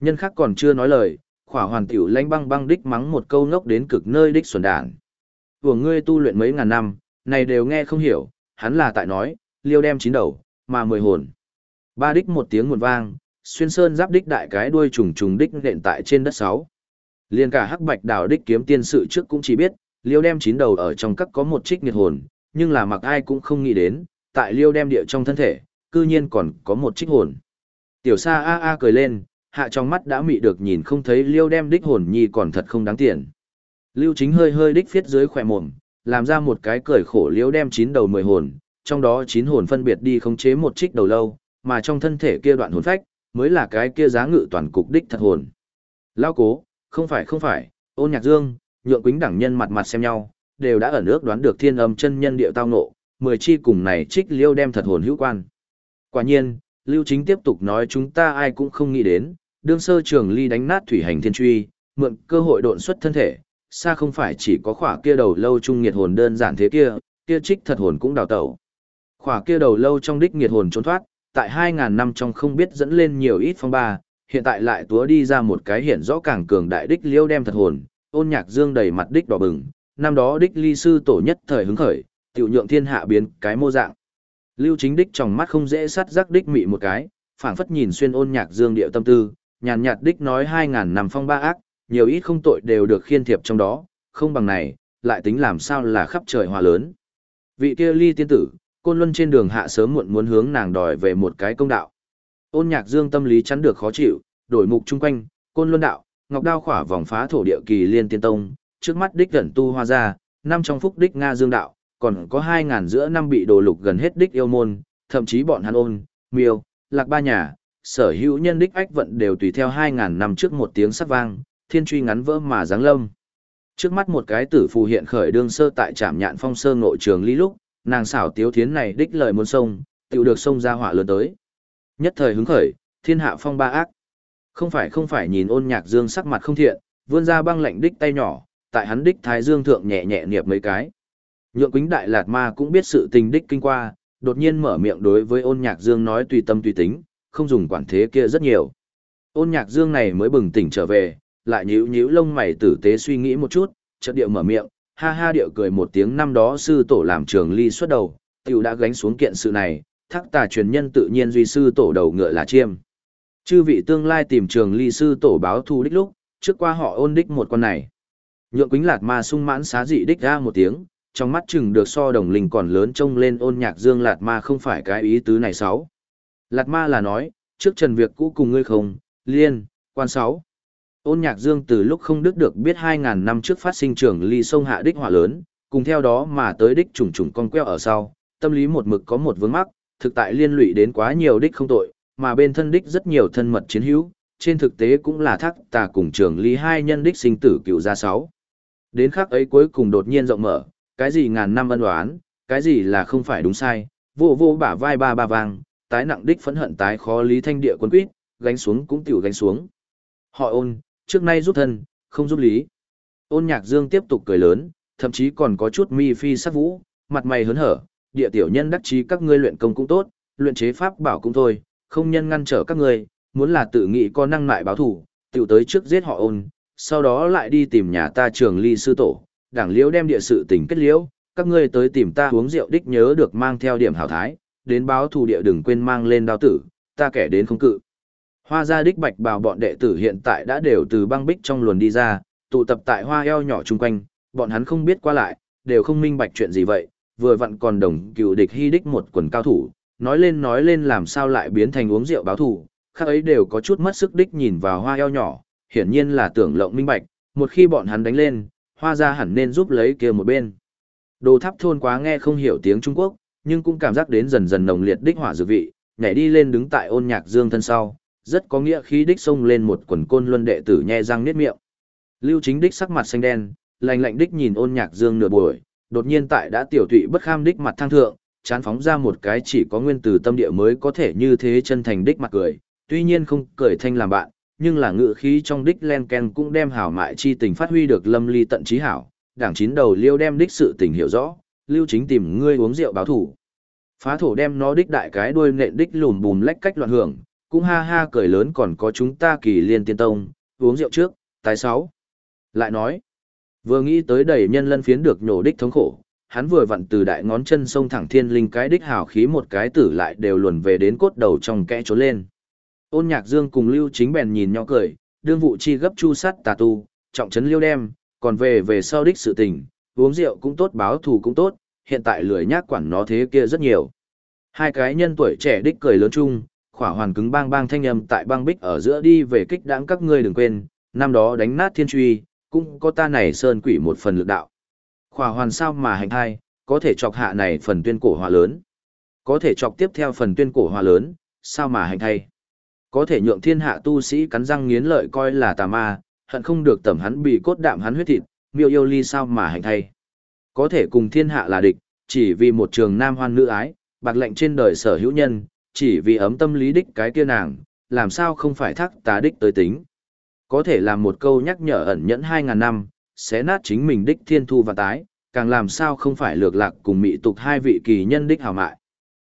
Nhân khác còn chưa nói lời, khỏa hoàn tiểu lanh băng băng đích mắng một câu ngốc đến cực nơi đích xuẩn đản. Của ngươi tu luyện mấy ngàn năm, này đều nghe không hiểu, hắn là tại nói, liêu đem chín đầu, mà mười hồn. Ba đích một tiếng một vang, xuyên sơn giáp đích đại cái đuôi trùng trùng đích nện tại trên đất sáu. Liên cả hắc bạch đảo đích kiếm tiên sự trước cũng chỉ biết, liêu đem chín đầu ở trong các có một trích nghiệt hồn, nhưng là mặc ai cũng không nghĩ đến, tại liêu đem địa trong thân thể, cư nhiên còn có một trích hồn. Tiểu sa a a cười lên, hạ trong mắt đã mị được nhìn không thấy liêu đem đích hồn nhi còn thật không đáng tiền. Lưu chính hơi hơi đích phiết dưới khỏe mồm, làm ra một cái cười khổ liêu đem chín đầu mười hồn, trong đó chín hồn phân biệt đi khống chế một trích đầu lâu, mà trong thân thể kia đoạn hồn phách, mới là cái kia giá ngự toàn cục đích thật hồn. Lao cố, không phải không phải, ôn nhạc dương, nhượng quính đẳng nhân mặt mặt xem nhau, đều đã ẩn ước đoán được thiên âm chân nhân điệu tao nộ, mười chi cùng này trích liêu đem thật hồn hữu quan. Quả nhiên, Lưu Chính tiếp tục nói chúng ta ai cũng không nghĩ đến, đương sơ trường ly đánh nát thủy hành thiên truy, mượn cơ hội độn xuất thân thể, xa không phải chỉ có khỏa kia đầu lâu trung nghiệt hồn đơn giản thế kia, kia trích thật hồn cũng đào tẩu. Khỏa kia đầu lâu trong đích nghiệt hồn trốn thoát, tại 2.000 năm trong không biết dẫn lên nhiều ít phong ba, hiện tại lại túa đi ra một cái hiện rõ càng cường đại đích liêu đem thật hồn, ôn nhạc dương đầy mặt đích đỏ bừng, năm đó đích ly sư tổ nhất thời hứng khởi, tiểu nhượng thiên hạ biến cái mô dạng. Lưu chính đích trong mắt không dễ sắt rắc đích mị một cái, phảng phất nhìn xuyên ôn nhạc dương điệu tâm tư, nhàn nhạt đích nói hai ngàn năm phong ba ác, nhiều ít không tội đều được khiên thiệp trong đó, không bằng này, lại tính làm sao là khắp trời hòa lớn. Vị kia ly tiên tử, côn luân trên đường hạ sớm muộn muốn hướng nàng đòi về một cái công đạo. Ôn nhạc dương tâm lý chắn được khó chịu, đổi mục chung quanh, côn luân đạo, ngọc đao khỏa vòng phá thổ địa kỳ liên tiên tông, trước mắt đích gần tu hoa ra, năm trong phúc đích Nga dương đạo, còn có hai ngàn giữa năm bị đồ lục gần hết đích yêu môn, thậm chí bọn hắn ôn, miêu, lạc ba nhà, sở hữu nhân đích ách vận đều tùy theo hai ngàn năm trước một tiếng sắt vang, thiên truy ngắn vỡ mà giáng lâm. Trước mắt một cái tử phù hiện khởi đương sơ tại trạm nhạn phong sơ nội trường ly lúc, nàng xảo tiếu thiến này đích lời muốn sông, tiểu được sông ra hỏa lớn tới. Nhất thời hứng khởi, thiên hạ phong ba ác. Không phải không phải nhìn ôn nhạc dương sắc mặt không thiện, vươn ra băng lạnh đích tay nhỏ, tại hắn đích thái dương thượng nhẹ nhẹ niệm mấy cái. Nhượng quính đại lạt ma cũng biết sự tình đích kinh qua, đột nhiên mở miệng đối với ôn nhạc dương nói tùy tâm tùy tính, không dùng quản thế kia rất nhiều. Ôn nhạc dương này mới bừng tỉnh trở về, lại nhíu nhíu lông mày tử tế suy nghĩ một chút, chợt điệu mở miệng, ha ha điệu cười một tiếng năm đó sư tổ làm trường ly xuất đầu, tiểu đã gánh xuống kiện sự này, thắc tà truyền nhân tự nhiên duy sư tổ đầu ngựa là chiêm. Chư vị tương lai tìm trường ly sư tổ báo thù đích lúc, trước qua họ ôn đích một con này. Nhượng quính lạt ma sung mãn xá dị đích ra một tiếng, trong mắt chừng được so đồng linh còn lớn trông lên ôn nhạc dương lạt ma không phải cái ý tứ này sáu. Lạt ma là nói, trước trần việc cũ cùng ngươi không, liên, quan sáu. Ôn nhạc dương từ lúc không đức được biết 2.000 năm trước phát sinh trường ly sông hạ đích hỏa lớn, cùng theo đó mà tới đích trùng trùng con queo ở sau, tâm lý một mực có một vướng mắc, thực tại liên lụy đến quá nhiều đích không tội, mà bên thân đích rất nhiều thân mật chiến hữu, trên thực tế cũng là thác tà cùng trường ly hai nhân đích sinh tử cựu gia sáu. Đến khắc ấy cuối cùng đột nhiên rộng mở, cái gì ngàn năm ân đoán, cái gì là không phải đúng sai, vô vô bả vai ba ba vang, tái nặng đích phẫn hận tái khó lý thanh địa quân quýt, gánh xuống cũng tiểu gánh xuống. Họ ôn, trước nay giúp thân, không giúp lý. Ôn nhạc dương tiếp tục cười lớn, thậm chí còn có chút mi phi sắc vũ, mặt mày hớn hở, địa tiểu nhân đắc chí các ngươi luyện công cũng tốt, luyện chế pháp bảo cũng thôi, không nhân ngăn trở các ngươi, muốn là tự nghĩ có năng lại báo thủ, tiểu tới trước giết họ ôn, sau đó lại đi tìm nhà ta trường ly sư tổ, đảng liễu đem địa sự tình kết liễu, các ngươi tới tìm ta uống rượu đích nhớ được mang theo điểm hảo thái, đến báo thù địa đừng quên mang lên đao tử, ta kẻ đến không cự. Hoa gia đích bạch bào bọn đệ tử hiện tại đã đều từ băng bích trong luồn đi ra, tụ tập tại hoa eo nhỏ chung quanh, bọn hắn không biết qua lại, đều không minh bạch chuyện gì vậy, vừa vặn còn đồng cựu địch hy đích một quần cao thủ, nói lên nói lên làm sao lại biến thành uống rượu báo thù, khác ấy đều có chút mất sức đích nhìn vào hoa eo nhỏ, hiển nhiên là tưởng lộng minh bạch, một khi bọn hắn đánh lên, hoa gia hẳn nên giúp lấy kia một bên. Đồ tháp thôn quá nghe không hiểu tiếng Trung Quốc, nhưng cũng cảm giác đến dần dần nồng liệt đích hỏa dược vị, nhảy đi lên đứng tại ôn nhạc dương thân sau, rất có nghĩa khí đích xông lên một quần côn luân đệ tử nhe răng niết miệng. Lưu chính đích sắc mặt xanh đen, lạnh lạnh đích nhìn ôn nhạc dương nửa buổi, đột nhiên tại đã tiểu tụy bất kham đích mặt thang thượng, chán phóng ra một cái chỉ có nguyên từ tâm địa mới có thể như thế chân thành đích mặt cười, tuy nhiên không cười thanh làm bạn, nhưng là ngự khí trong đích len ken cũng đem hảo mại chi tình phát huy được lâm ly tận trí hảo, đảng chín đầu liêu đem đích sự tình hiểu rõ, lưu chính tìm ngươi uống rượu báo thủ. Phá thổ đem nó đích đại cái đuôi nện đích lùm bùm lách cách loạn hưởng, cũng ha ha cười lớn còn có chúng ta kỳ liên tiên tông, uống rượu trước, tái sáu. Lại nói, vừa nghĩ tới đầy nhân lân phiến được nhổ đích thống khổ, hắn vừa vặn từ đại ngón chân sông thẳng thiên linh cái đích hào khí một cái tử lại đều luồn về đến cốt đầu trong kẽ trốn lên. Ôn nhạc dương cùng lưu chính bèn nhìn nhau cười, đương vụ chi gấp chu sắt tà tu, trọng trấn liêu đem, còn về về sau đích sự tình, uống rượu cũng tốt báo thù cũng tốt, hiện tại lười nhác quản nó thế kia rất nhiều. Hai cái nhân tuổi trẻ đích cười lớn chung, khỏa hoàn cứng bang bang thanh âm tại băng bích ở giữa đi về kích đãng các ngươi đừng quên, năm đó đánh nát thiên truy, cũng có ta này sơn quỷ một phần lực đạo. Khỏa hoàn sao mà hành hai, có thể chọc hạ này phần tuyên cổ hòa lớn. Có thể chọc tiếp theo phần tuyên cổ hòa lớn, sao mà hành thay. Có thể nhượng thiên hạ tu sĩ cắn răng nghiến lợi coi là tà ma, hận không được tẩm hắn bị cốt đạm hắn huyết thịt, miêu yêu ly sao mà hành thay. Có thể cùng thiên hạ là địch, chỉ vì một trường nam hoan nữ ái, bạc lệnh trên đời sở hữu nhân, chỉ vì ấm tâm lý đích cái kia nàng, làm sao không phải thắc tá đích tới tính. Có thể làm một câu nhắc nhở ẩn nhẫn hai ngàn năm, xé nát chính mình đích thiên thu và tái, càng làm sao không phải lược lạc cùng mị tục hai vị kỳ nhân đích hào mại.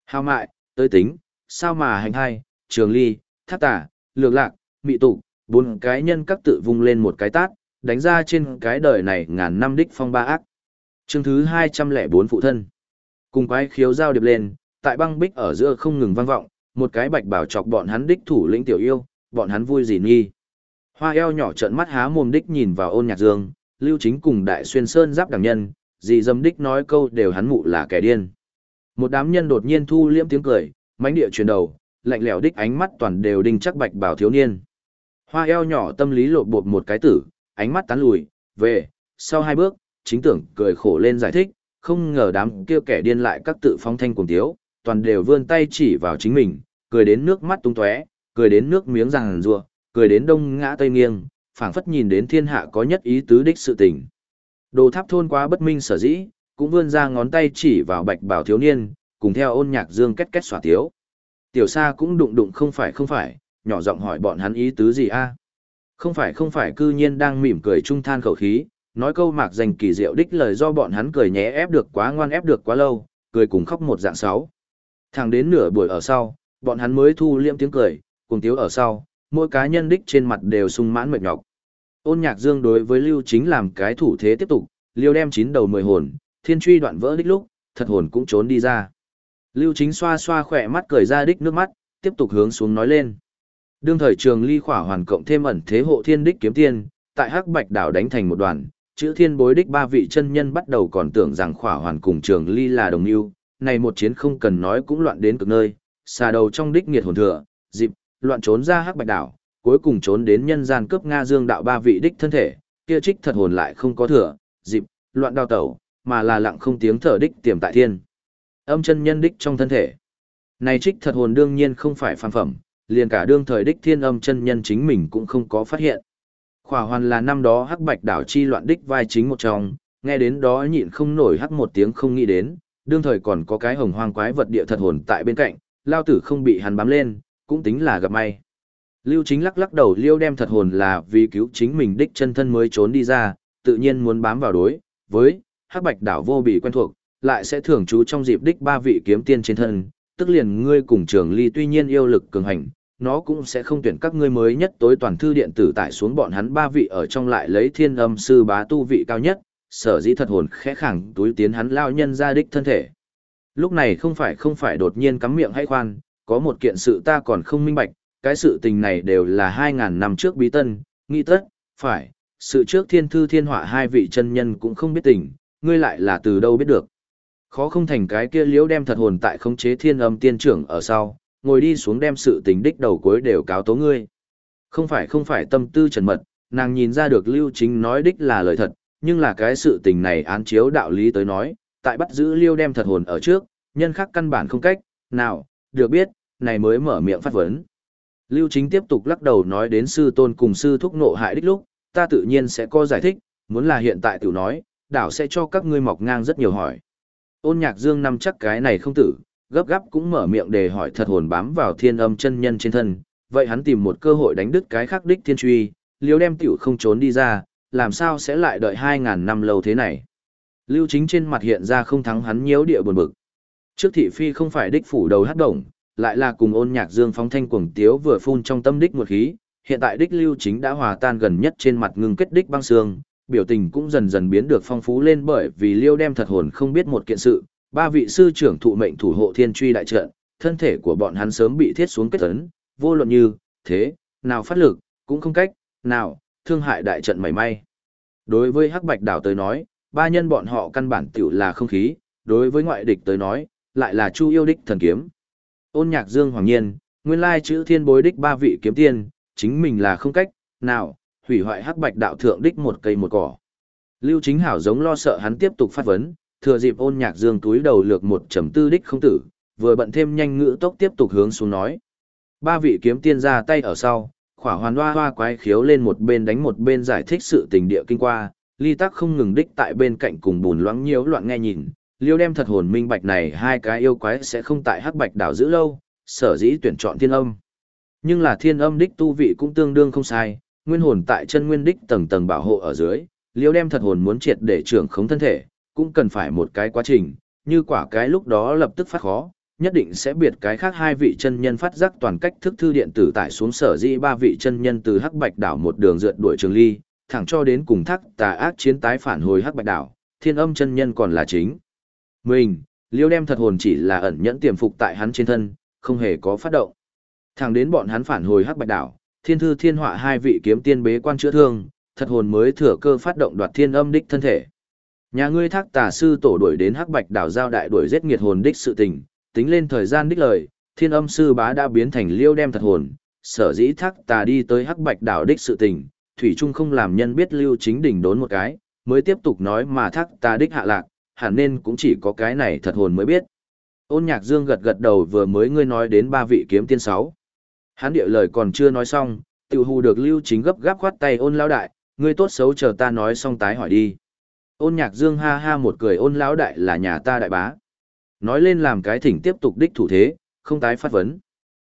Hào mại, tới tính, sao mà hành hai, trường ly, thác tả, lược lạc, mị tục, bốn cái nhân các tự vung lên một cái tát, đánh ra trên cái đời này ngàn năm đích phong ba ác. Chương thứ hai trăm lẻ bốn phụ thân. Cùng quái khiếu giao điệp lên, tại băng bích ở giữa không ngừng vang vọng, một cái bạch bảo chọc bọn hắn đích thủ lĩnh tiểu yêu, bọn hắn vui gì nghi. Hoa eo nhỏ trợn mắt há mồm đích nhìn vào ôn nhạc dương, lưu chính cùng đại xuyên sơn giáp đẳng nhân, gì dâm đích nói câu đều hắn mụ là kẻ điên. Một đám nhân đột nhiên thu liễm tiếng cười, mánh địa chuyển đầu, lạnh lẽo đích ánh mắt toàn đều đinh chắc bạch bảo thiếu niên. Hoa eo nhỏ tâm lý lộ bột một cái tử, ánh mắt tán lùi, về, sau hai bước, chính tưởng cười khổ lên giải thích, không ngờ đám kia kẻ điên lại các tự phong thanh cùng tiếu, toàn đều vươn tay chỉ vào chính mình, cười đến nước mắt tung tóe, cười đến nước miếng ràng rùa, cười đến đông ngã tây nghiêng, phảng phất nhìn đến thiên hạ có nhất ý tứ đích sự tình. Đồ tháp thôn quá bất minh sở dĩ, cũng vươn ra ngón tay chỉ vào bạch bảo thiếu niên, cùng theo ôn nhạc dương kết kết xòa tiếu. Tiểu sa cũng đụng đụng không phải không phải, nhỏ giọng hỏi bọn hắn ý tứ gì a? Không phải không phải cư nhiên đang mỉm cười trung than khẩu khí, nói câu mạc dành kỳ diệu đích lời do bọn hắn cười nhé ép được quá ngoan ép được quá lâu, cười cùng khóc một dạng sáu. Thẳng đến nửa buổi ở sau, bọn hắn mới thu liêm tiếng cười, cùng tiếu ở sau, mỗi cá nhân đích trên mặt đều sung mãn mệt nhọc. Ôn nhạc dương đối với lưu chính làm cái thủ thế tiếp tục, liêu đem chín đầu mười hồn, thiên truy đoạn vỡ đích lúc, thật hồn cũng trốn đi ra. Lưu chính xoa xoa khỏe mắt cười ra đích nước mắt, tiếp tục hướng xuống nói lên. Đương thời trường ly khỏa hoàn cộng thêm ẩn thế hộ thiên đích kiếm tiên, tại hắc bạch đảo đánh thành một đoàn, chữ thiên bối đích ba vị chân nhân bắt đầu còn tưởng rằng khỏa hoàn cùng trường ly là đồng yêu, này một chiến không cần nói cũng loạn đến cực nơi, xà đầu trong đích nghiệt hồn thừa, dịp, loạn trốn ra hắc bạch đảo, cuối cùng trốn đến nhân gian cướp Nga dương đạo ba vị đích thân thể, kia trích thật hồn lại không có thừa, dịp, loạn đào tẩu, mà là lặng không tiếng thở đích tiềm tại thiên. Âm chân nhân đích trong thân thể. Này trích thật hồn đương nhiên không phải phàm phẩm, liền cả đương thời đích thiên âm chân nhân chính mình cũng không có phát hiện. Khỏa hoàn là năm đó hắc bạch đảo chi loạn đích vai chính một trong, nghe đến đó nhịn không nổi hắc một tiếng không nghĩ đến, đương thời còn có cái hồng hoang quái vật địa thật hồn tại bên cạnh, lao tử không bị hắn bám lên, cũng tính là gặp may. Lưu chính lắc lắc đầu liêu đem thật hồn là vì cứu chính mình đích chân thân mới trốn đi ra, tự nhiên muốn bám vào đối, với, hắc bạch đảo vô bị quen thuộc, lại sẽ thưởng chú trong dịp đích ba vị kiếm tiên trên thân, tức liền ngươi cùng trường ly tuy nhiên yêu lực cường hành, nó cũng sẽ không tuyển các ngươi mới nhất tối toàn thư điện tử tải xuống bọn hắn ba vị ở trong lại lấy thiên âm sư bá tu vị cao nhất, sở dĩ thật hồn khẽ khẳng túi tiến hắn lao nhân ra đích thân thể. Lúc này không phải không phải đột nhiên cắm miệng hay khoan, có một kiện sự ta còn không minh bạch, cái sự tình này đều là 2.000 năm trước bí tân, nghĩ tất, phải, sự trước thiên thư thiên họa hai vị chân nhân cũng không biết tình, ngươi lại là từ đâu biết được. Khó không thành cái kia liễu đem thật hồn tại khống chế thiên âm tiên trưởng ở sau, ngồi đi xuống đem sự tình đích đầu cuối đều cáo tố ngươi. Không phải không phải tâm tư trần mật, nàng nhìn ra được lưu chính nói đích là lời thật, nhưng là cái sự tình này án chiếu đạo lý tới nói, tại bắt giữ liêu đem thật hồn ở trước, nhân khác căn bản không cách, nào, được biết, này mới mở miệng phát vấn. Lưu chính tiếp tục lắc đầu nói đến sư tôn cùng sư thúc nộ hại đích lúc, ta tự nhiên sẽ có giải thích, muốn là hiện tại tiểu nói, đảo sẽ cho các ngươi mọc ngang rất nhiều hỏi. Ôn nhạc dương nằm chắc cái này không tử, gấp gáp cũng mở miệng để hỏi thật hồn bám vào thiên âm chân nhân trên thân, vậy hắn tìm một cơ hội đánh đứt cái khắc đích thiên truy, liêu đem tiểu không trốn đi ra, làm sao sẽ lại đợi 2.000 năm lâu thế này. Lưu chính trên mặt hiện ra không thắng hắn nhiễu địa buồn bực. Trước thị phi không phải đích phủ đầu hát động, lại là cùng ôn nhạc dương phóng thanh cuồng tiếu vừa phun trong tâm đích một khí, hiện tại đích lưu chính đã hòa tan gần nhất trên mặt ngưng kết đích băng xương, biểu tình cũng dần dần biến được phong phú lên bởi vì liêu đem thật hồn không biết một kiện sự, ba vị sư trưởng thụ mệnh thủ hộ thiên truy đại trận, thân thể của bọn hắn sớm bị thiết xuống kết ấn, vô luận như, thế, nào phát lực, cũng không cách, nào, thương hại đại trận mảy may. Đối với Hắc Bạch đảo tới nói, ba nhân bọn họ căn bản tiểu là không khí, đối với ngoại địch tới nói, lại là chu yêu đích thần kiếm. Ôn nhạc dương hoàng nhiên, nguyên lai chữ thiên bối đích ba vị kiếm tiên, chính mình là không cách, nào, hủy hoại Hắc Bạch đạo thượng đích một cây một cỏ. Lưu chính hảo giống lo sợ hắn tiếp tục phát vấn, thừa dịp ôn nhạc dương túi đầu lược một trầm tư đích không tử, vừa bận thêm nhanh ngữ tốc tiếp tục hướng xuống nói. Ba vị kiếm tiên ra tay ở sau, khỏa hoàn hoa hoa quái khiếu lên một bên đánh một bên giải thích sự tình địa kinh qua, ly tắc không ngừng đích tại bên cạnh cùng bùn loãng nhiễu loạn nghe nhìn, liêu đem thật hồn minh bạch này hai cái yêu quái sẽ không tại hắc bạch đảo giữ lâu, sở dĩ tuyển chọn thiên âm. Nhưng là thiên âm đích tu vị cũng tương đương không sai, nguyên hồn tại chân nguyên đích tầng tầng bảo hộ ở dưới, liêu đem thật hồn muốn triệt để trưởng khống thân thể, cũng cần phải một cái quá trình, như quả cái lúc đó lập tức phát khó, nhất định sẽ biệt cái khác hai vị chân nhân phát giác toàn cách thức thư điện tử tải xuống sở di ba vị chân nhân từ hắc bạch đảo một đường rượt đuổi trường ly, thẳng cho đến cùng thác tà ác chiến tái phản hồi hắc bạch đảo, thiên âm chân nhân còn là chính. Mình, liêu đem thật hồn chỉ là ẩn nhẫn tiềm phục tại hắn trên thân, không hề có phát động. Thẳng đến bọn hắn phản hồi hắc bạch đảo, thiên thư thiên họa hai vị kiếm tiên bế quan chữa thương, thật hồn mới thừa cơ phát động đoạt thiên âm đích thân thể. Nhà ngươi thác tà sư tổ đuổi đến hắc bạch đảo giao đại đuổi giết nghiệt hồn đích sự tình, tính lên thời gian đích lời, thiên âm sư bá đã biến thành liêu đem thật hồn, sở dĩ thác tà đi tới hắc bạch đảo đích sự tình, thủy trung không làm nhân biết lưu chính đỉnh đốn một cái, mới tiếp tục nói mà thác tà đích hạ lạc, hẳn nên cũng chỉ có cái này thật hồn mới biết. Ôn nhạc dương gật gật đầu vừa mới ngươi nói đến ba vị kiếm tiên sáu. Hắn địa lời còn chưa nói xong, tiểu hù được lưu chính gấp gáp khoát tay ôn lão đại, ngươi tốt xấu chờ ta nói xong tái hỏi đi. Ôn nhạc dương ha ha một cười ôn lão đại là nhà ta đại bá. Nói lên làm cái thỉnh tiếp tục đích thủ thế, không tái phát vấn.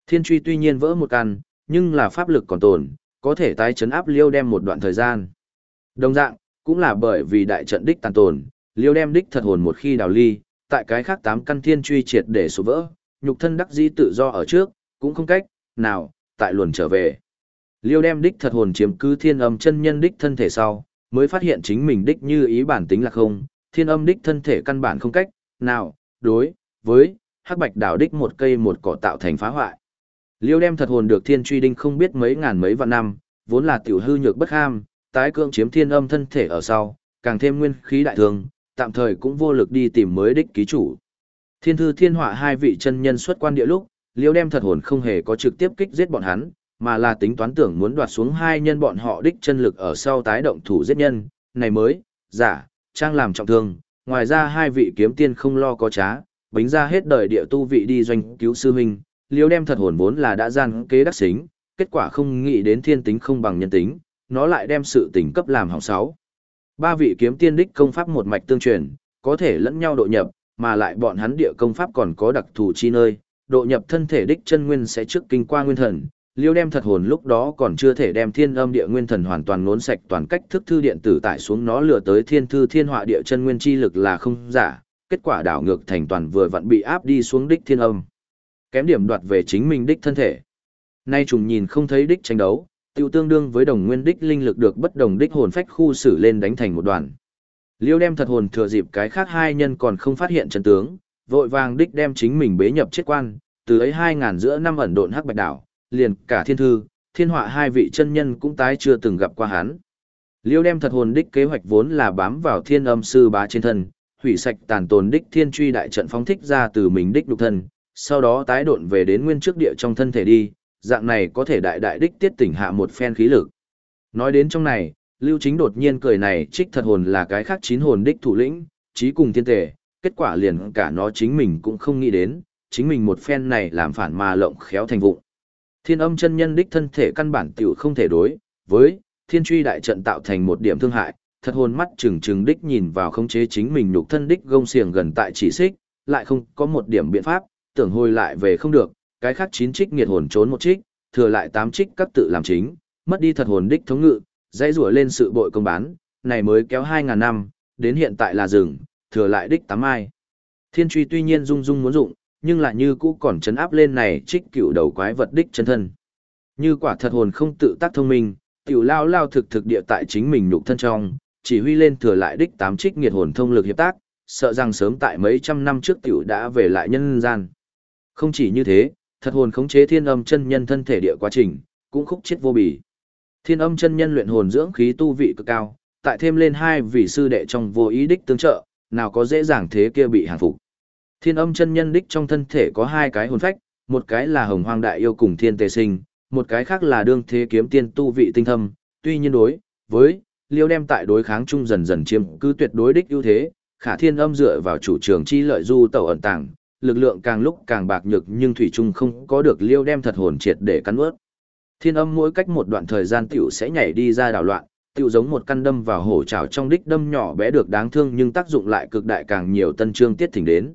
Thiên truy tuy nhiên vỡ một căn, nhưng là pháp lực còn tồn, có thể tái chấn áp liêu đem một đoạn thời gian. Đồng dạng, cũng là bởi vì đại trận đích tàn tồn, liêu đem đích thật hồn một khi đào ly, tại cái khác tám căn thiên truy triệt để sụp vỡ, nhục thân đắc di tự do ở trước, cũng không cách, nào, tại luồn trở về. Liêu đem đích thật hồn chiếm cứ thiên âm chân nhân đích thân thể sau, mới phát hiện chính mình đích như ý bản tính là không, thiên âm đích thân thể căn bản không cách, nào, đối, với, hắc bạch đảo đích một cây một cỏ tạo thành phá hoại. Liêu đem thật hồn được thiên truy đinh không biết mấy ngàn mấy vạn năm, vốn là tiểu hư nhược bất ham, tái cưỡng chiếm thiên âm thân thể ở sau, càng thêm nguyên khí đại thương, tạm thời cũng vô lực đi tìm mới đích ký chủ. Thiên thư thiên họa hai vị chân nhân xuất quan địa lúc, liêu đem thật hồn không hề có trực tiếp kích giết bọn hắn, mà là tính toán tưởng muốn đoạt xuống hai nhân bọn họ đích chân lực ở sau tái động thủ giết nhân, này mới, giả, trang làm trọng thương, ngoài ra hai vị kiếm tiên không lo có trá, bính ra hết đời địa tu vị đi doanh cứu sư huynh, liêu đem thật hồn vốn là đã gian kế đắc xính, kết quả không nghĩ đến thiên tính không bằng nhân tính, nó lại đem sự tình cấp làm hỏng sáu. Ba vị kiếm tiên đích công pháp một mạch tương truyền, có thể lẫn nhau độ nhập, mà lại bọn hắn địa công pháp còn có đặc thù chi nơi, độ nhập thân thể đích chân nguyên sẽ trước kinh qua nguyên thần. Liêu đem thật hồn lúc đó còn chưa thể đem thiên âm địa nguyên thần hoàn toàn nốn sạch toàn cách thức thư điện tử tải xuống nó lừa tới thiên thư thiên họa địa chân nguyên chi lực là không giả, kết quả đảo ngược thành toàn vừa vặn bị áp đi xuống đích thiên âm. Kém điểm đoạt về chính mình đích thân thể. Nay trùng nhìn không thấy đích tranh đấu, tiêu tương đương với đồng nguyên đích linh lực được bất đồng đích hồn phách khu xử lên đánh thành một đoàn. Liêu đem thật hồn thừa dịp cái khác hai nhân còn không phát hiện chân tướng, vội vàng đích đem chính mình bế nhập chết quan, từ ấy hai ngàn giữa năm ẩn độn hắc bạch đảo, liền cả thiên thư, thiên họa hai vị chân nhân cũng tái chưa từng gặp qua hắn. Liêu đem thật hồn đích kế hoạch vốn là bám vào thiên âm sư bá trên thân, hủy sạch tàn tồn đích thiên truy đại trận phóng thích ra từ mình đích lục thân, sau đó tái độn về đến nguyên trước địa trong thân thể đi, dạng này có thể đại đại đích tiết tỉnh hạ một phen khí lực. Nói đến trong này, Lưu Chính đột nhiên cười này trích thật hồn là cái khác chín hồn đích thủ lĩnh, trí cùng thiên thể, kết quả liền cả nó chính mình cũng không nghĩ đến, chính mình một phen này làm phản mà lộng khéo thành vụ. Thiên âm chân nhân đích thân thể căn bản tiểu không thể đối, với thiên truy đại trận tạo thành một điểm thương hại, thật hồn mắt trừng trừng đích nhìn vào khống chế chính mình nhục thân đích gông xiềng gần tại chỉ xích, lại không có một điểm biện pháp, tưởng hồi lại về không được, cái khác chín trích nghiệt hồn trốn một trích, thừa lại tám trích các tự làm chính, mất đi thật hồn đích thống ngự, dãy rủa lên sự bội công bán, này mới kéo hai ngàn năm, đến hiện tại là rừng, thừa lại đích tám ai. Thiên truy tuy nhiên rung rung muốn dụng, nhưng lại như cũ còn chấn áp lên này trích cựu đầu quái vật đích chân thân. Như quả thật hồn không tự tác thông minh, tiểu lao lao thực thực địa tại chính mình nhục thân trong, chỉ huy lên thừa lại đích tám trích nghiệt hồn thông lực hiệp tác, sợ rằng sớm tại mấy trăm năm trước tiểu đã về lại nhân gian. Không chỉ như thế, thật hồn khống chế thiên âm chân nhân thân thể địa quá trình, cũng khúc chết vô bì. Thiên âm chân nhân luyện hồn dưỡng khí tu vị cực cao, tại thêm lên hai vị sư đệ trong vô ý đích tương trợ, nào có dễ dàng thế kia bị hàng phục. Thiên âm chân nhân đích trong thân thể có hai cái hồn phách, một cái là hồng hoang đại yêu cùng thiên tề sinh, một cái khác là đương thế kiếm tiên tu vị tinh thâm, tuy nhiên đối với liêu đem tại đối kháng chung dần dần chiếm cứ tuyệt đối đích ưu thế, khả thiên âm dựa vào chủ trường chi lợi du tẩu ẩn tàng, lực lượng càng lúc càng bạc nhược nhưng thủy trung không có được liêu đem thật hồn triệt để cắn ướt. Thiên âm mỗi cách một đoạn thời gian tiểu sẽ nhảy đi ra đảo loạn, tiểu giống một căn đâm vào hổ trảo trong đích đâm nhỏ bé được đáng thương nhưng tác dụng lại cực đại càng nhiều tân trương tiết thỉnh đến.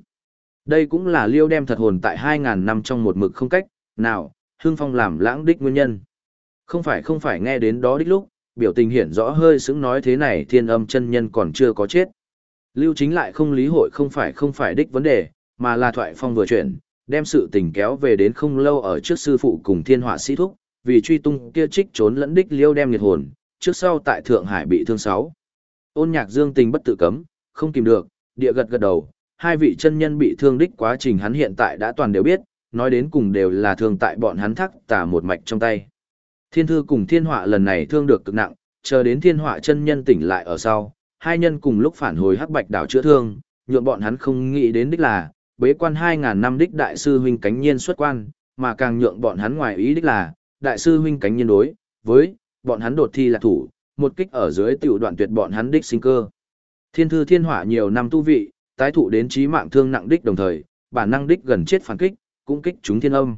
Đây cũng là liêu đem thật hồn tại 2.000 năm trong một mực không cách, nào, hương phong làm lãng đích nguyên nhân. Không phải không phải nghe đến đó đích lúc, biểu tình hiển rõ hơi xứng nói thế này thiên âm chân nhân còn chưa có chết. Lưu chính lại không lý hội không phải không phải đích vấn đề, mà là thoại phong vừa chuyển, đem sự tình kéo về đến không lâu ở trước sư phụ cùng thiên họa sĩ thúc, vì truy tung kia trích trốn lẫn đích liêu đem nghiệt hồn, trước sau tại Thượng Hải bị thương sáu. Ôn nhạc dương tình bất tự cấm, không kìm được, địa gật gật đầu, hai vị chân nhân bị thương đích quá trình hắn hiện tại đã toàn đều biết, nói đến cùng đều là thương tại bọn hắn thắc tả một mạch trong tay. Thiên thư cùng thiên họa lần này thương được cực nặng, chờ đến thiên họa chân nhân tỉnh lại ở sau, hai nhân cùng lúc phản hồi hắc bạch đảo chữa thương, nhượng bọn hắn không nghĩ đến đích là, bế quan 2.000 năm đích đại sư huynh cánh nhiên xuất quan, mà càng nhượng bọn hắn ngoài ý đích là, đại sư huynh cánh nhiên đối, với, bọn hắn đột thi là thủ, một kích ở dưới tiểu đoạn tuyệt bọn hắn đích sinh cơ. Thiên thư thiên hỏa nhiều năm tu vị, tái thụ đến trí mạng thương nặng đích đồng thời, bản năng đích gần chết phản kích, cũng kích chúng thiên âm.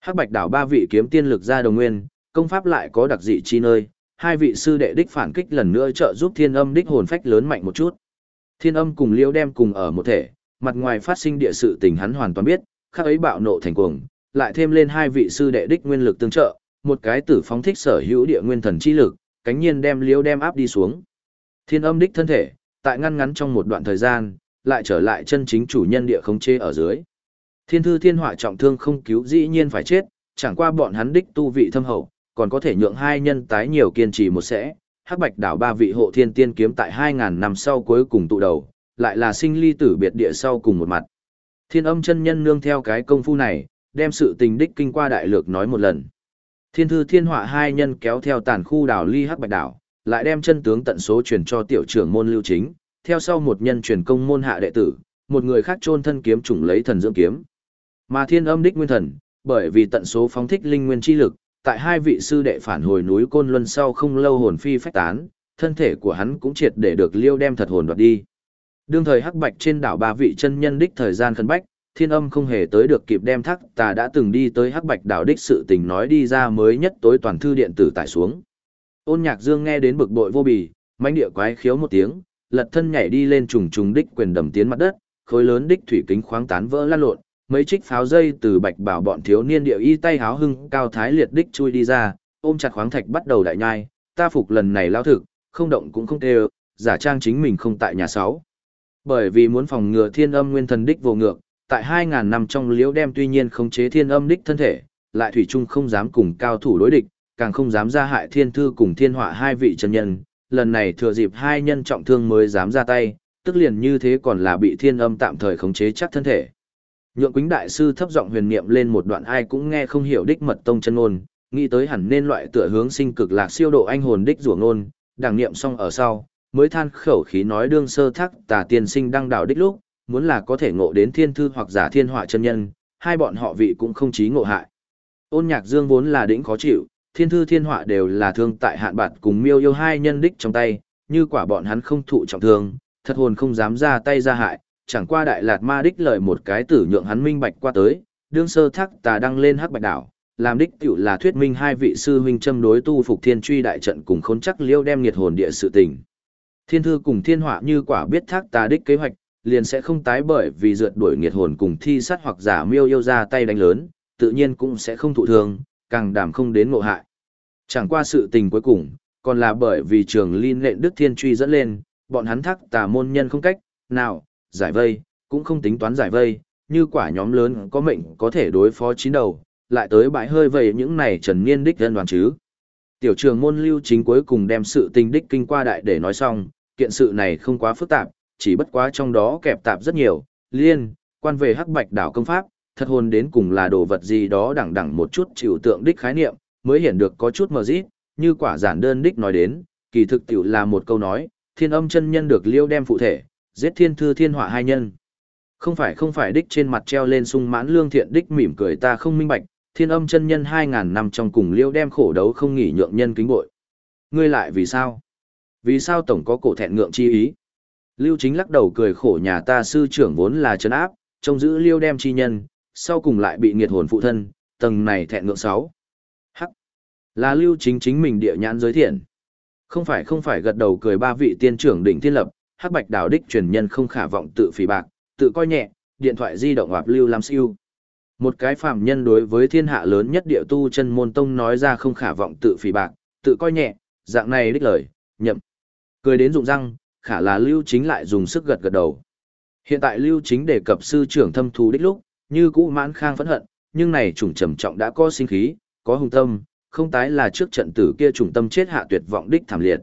Hắc Bạch đảo ba vị kiếm tiên lực ra đồng nguyên, công pháp lại có đặc dị chi nơi, hai vị sư đệ đích phản kích lần nữa trợ giúp thiên âm đích hồn phách lớn mạnh một chút. Thiên âm cùng liêu đem cùng ở một thể, mặt ngoài phát sinh địa sự tình hắn hoàn toàn biết, khác ấy bạo nộ thành cuồng, lại thêm lên hai vị sư đệ đích nguyên lực tương trợ, một cái tử phóng thích sở hữu địa nguyên thần chi lực, cánh nhiên đem liêu đem áp đi xuống. Thiên âm đích thân thể, tại ngăn ngắn trong một đoạn thời gian, lại trở lại chân chính chủ nhân địa không chê ở dưới. Thiên thư thiên họa trọng thương không cứu dĩ nhiên phải chết, chẳng qua bọn hắn đích tu vị thâm hậu, còn có thể nhượng hai nhân tái nhiều kiên trì một sẽ. Hắc Bạch đảo ba vị hộ thiên tiên kiếm tại 2000 năm sau cuối cùng tụ đầu, lại là sinh ly tử biệt địa sau cùng một mặt. Thiên âm chân nhân nương theo cái công phu này, đem sự tình đích kinh qua đại lược nói một lần. Thiên thư thiên họa hai nhân kéo theo tàn khu đảo ly Hắc Bạch đảo, lại đem chân tướng tận số truyền cho tiểu trưởng môn lưu chính, theo sau một nhân truyền công môn hạ đệ tử, một người khác chôn thân kiếm trùng lấy thần dưỡng kiếm. Mà thiên âm đích nguyên thần, bởi vì tận số phóng thích linh nguyên chi lực, tại hai vị sư đệ phản hồi núi Côn Luân sau không lâu hồn phi phách tán, thân thể của hắn cũng triệt để được liêu đem thật hồn đoạt đi. Đương thời hắc bạch trên đảo ba vị chân nhân đích thời gian khẩn bách, thiên âm không hề tới được kịp đem thắc tà đã từng đi tới hắc bạch đảo đích sự tình nói đi ra mới nhất tối toàn thư điện tử tải xuống. Ôn nhạc dương nghe đến bực bội vô bì, mãnh địa quái khiếu một tiếng, lật thân nhảy đi lên trùng trùng đích quyền đầm tiến mặt đất, khối lớn đích thủy kính khoáng tán vỡ lan lộn, mấy trích pháo dây từ bạch bảo bọn thiếu niên điệu y tay háo hưng cao thái liệt đích chui đi ra, ôm chặt khoáng thạch bắt đầu đại nhai, ta phục lần này lao thực, không động cũng không tê giả trang chính mình không tại nhà sáu. Bởi vì muốn phòng ngừa thiên âm nguyên thần đích vô ngược, tại 2.000 năm trong liễu đem tuy nhiên không chế thiên âm đích thân thể, lại thủy chung không dám cùng cao thủ đối địch, càng không dám ra hại thiên thư cùng thiên họa hai vị chân nhân, lần này thừa dịp hai nhân trọng thương mới dám ra tay, tức liền như thế còn là bị thiên âm tạm thời khống chế chắc thân thể. Nhượng Quýnh đại sư thấp giọng huyền niệm lên một đoạn ai cũng nghe không hiểu đích mật tông chân ngôn, nghĩ tới hẳn nên loại tựa hướng sinh cực lạc siêu độ anh hồn đích rủa ngôn, đảng niệm xong ở sau, mới than khẩu khí nói đương sơ thắc tà tiên sinh đăng đạo đích lúc, muốn là có thể ngộ đến thiên thư hoặc giả thiên họa chân nhân, hai bọn họ vị cũng không chí ngộ hại. Ôn nhạc dương vốn là đỉnh khó chịu, thiên thư thiên họa đều là thương tại hạn bạt cùng miêu yêu hai nhân đích trong tay, như quả bọn hắn không thụ trọng thương, thật hồn không dám ra tay ra hại, chẳng qua đại lạt ma đích lời một cái tử nhượng hắn minh bạch qua tới, đương sơ thác tà đăng lên hắc bạch đảo, làm đích tiểu là thuyết minh hai vị sư huynh châm đối tu phục thiên truy đại trận cùng khốn chắc liêu đem nghiệt hồn địa sự tình. Thiên thư cùng thiên họa như quả biết thác tà đích kế hoạch, liền sẽ không tái bởi vì rượt đuổi nghiệt hồn cùng thi sát hoặc giả miêu yêu ra tay đánh lớn, tự nhiên cũng sẽ không thụ thương, càng đảm không đến ngộ hại. Chẳng qua sự tình cuối cùng, còn là bởi vì trường Linh lệnh Đức Thiên truy dẫn lên, bọn hắn thác tà môn nhân không cách, nào, giải vây, cũng không tính toán giải vây, như quả nhóm lớn có mệnh có thể đối phó chín đầu, lại tới bãi hơi về những này trần niên đích dân đoàn chứ. Tiểu trường môn lưu chính cuối cùng đem sự tình đích kinh qua đại để nói xong, kiện sự này không quá phức tạp, chỉ bất quá trong đó kẹp tạp rất nhiều, liên, quan về hắc bạch đảo công pháp, thật hồn đến cùng là đồ vật gì đó đẳng đẳng một chút chịu tượng đích khái niệm, mới hiện được có chút mờ dít, như quả giản đơn đích nói đến, kỳ thực tiểu là một câu nói, thiên âm chân nhân được liêu đem phụ thể, giết thiên thư thiên họa hai nhân. Không phải không phải đích trên mặt treo lên sung mãn lương thiện đích mỉm cười ta không minh bạch, thiên âm chân nhân hai ngàn năm trong cùng liêu đem khổ đấu không nghỉ nhượng nhân kính bội. Ngươi lại vì sao? Vì sao tổng có cổ thẹn ngượng chi ý? Lưu chính lắc đầu cười khổ nhà ta sư trưởng vốn là trấn áp, trông giữ liêu đem chi nhân, sau cùng lại bị nghiệt hồn phụ thân, tầng này thẹn ngượng sáu. Hắc. Là lưu chính chính mình địa nhãn giới thiện. Không phải không phải gật đầu cười ba vị tiên trưởng đỉnh thiên lập, hắc bạch đảo đích truyền nhân không khả vọng tự phỉ bạc, tự coi nhẹ, điện thoại di động hoặc lưu làm siêu. Một cái phạm nhân đối với thiên hạ lớn nhất địa tu chân môn tông nói ra không khả vọng tự phỉ bạc, tự coi nhẹ, dạng này đích lời, nhậm. Cười đến rụng răng, khả là lưu chính lại dùng sức gật gật đầu. Hiện tại lưu chính đề cập sư trưởng thâm thú đích lúc, như cũ mãn khang phẫn hận, nhưng này trùng trầm trọng đã có sinh khí, có hùng tâm, không tái là trước trận tử kia trùng tâm chết hạ tuyệt vọng đích thảm liệt.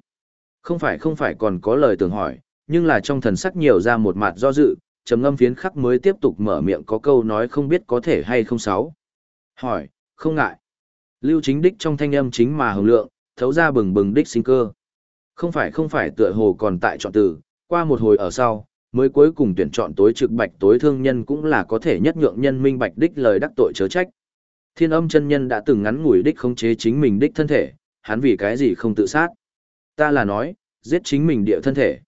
Không phải không phải còn có lời tưởng hỏi, nhưng là trong thần sắc nhiều ra một mặt do dự, trầm ngâm phiến khắc mới tiếp tục mở miệng có câu nói không biết có thể hay không sáu. Hỏi, không ngại. Lưu chính đích trong thanh âm chính mà hồng lượng, thấu ra bừng bừng đích sinh cơ. Không phải không phải tựa hồ còn tại chọn từ, qua một hồi ở sau, mới cuối cùng tuyển chọn tối trực bạch tối thương nhân cũng là có thể nhất nhượng nhân minh bạch đích lời đắc tội chớ trách. Thiên âm chân nhân đã từng ngắn ngủi đích khống chế chính mình đích thân thể, hắn vì cái gì không tự sát. Ta là nói, giết chính mình địa thân thể.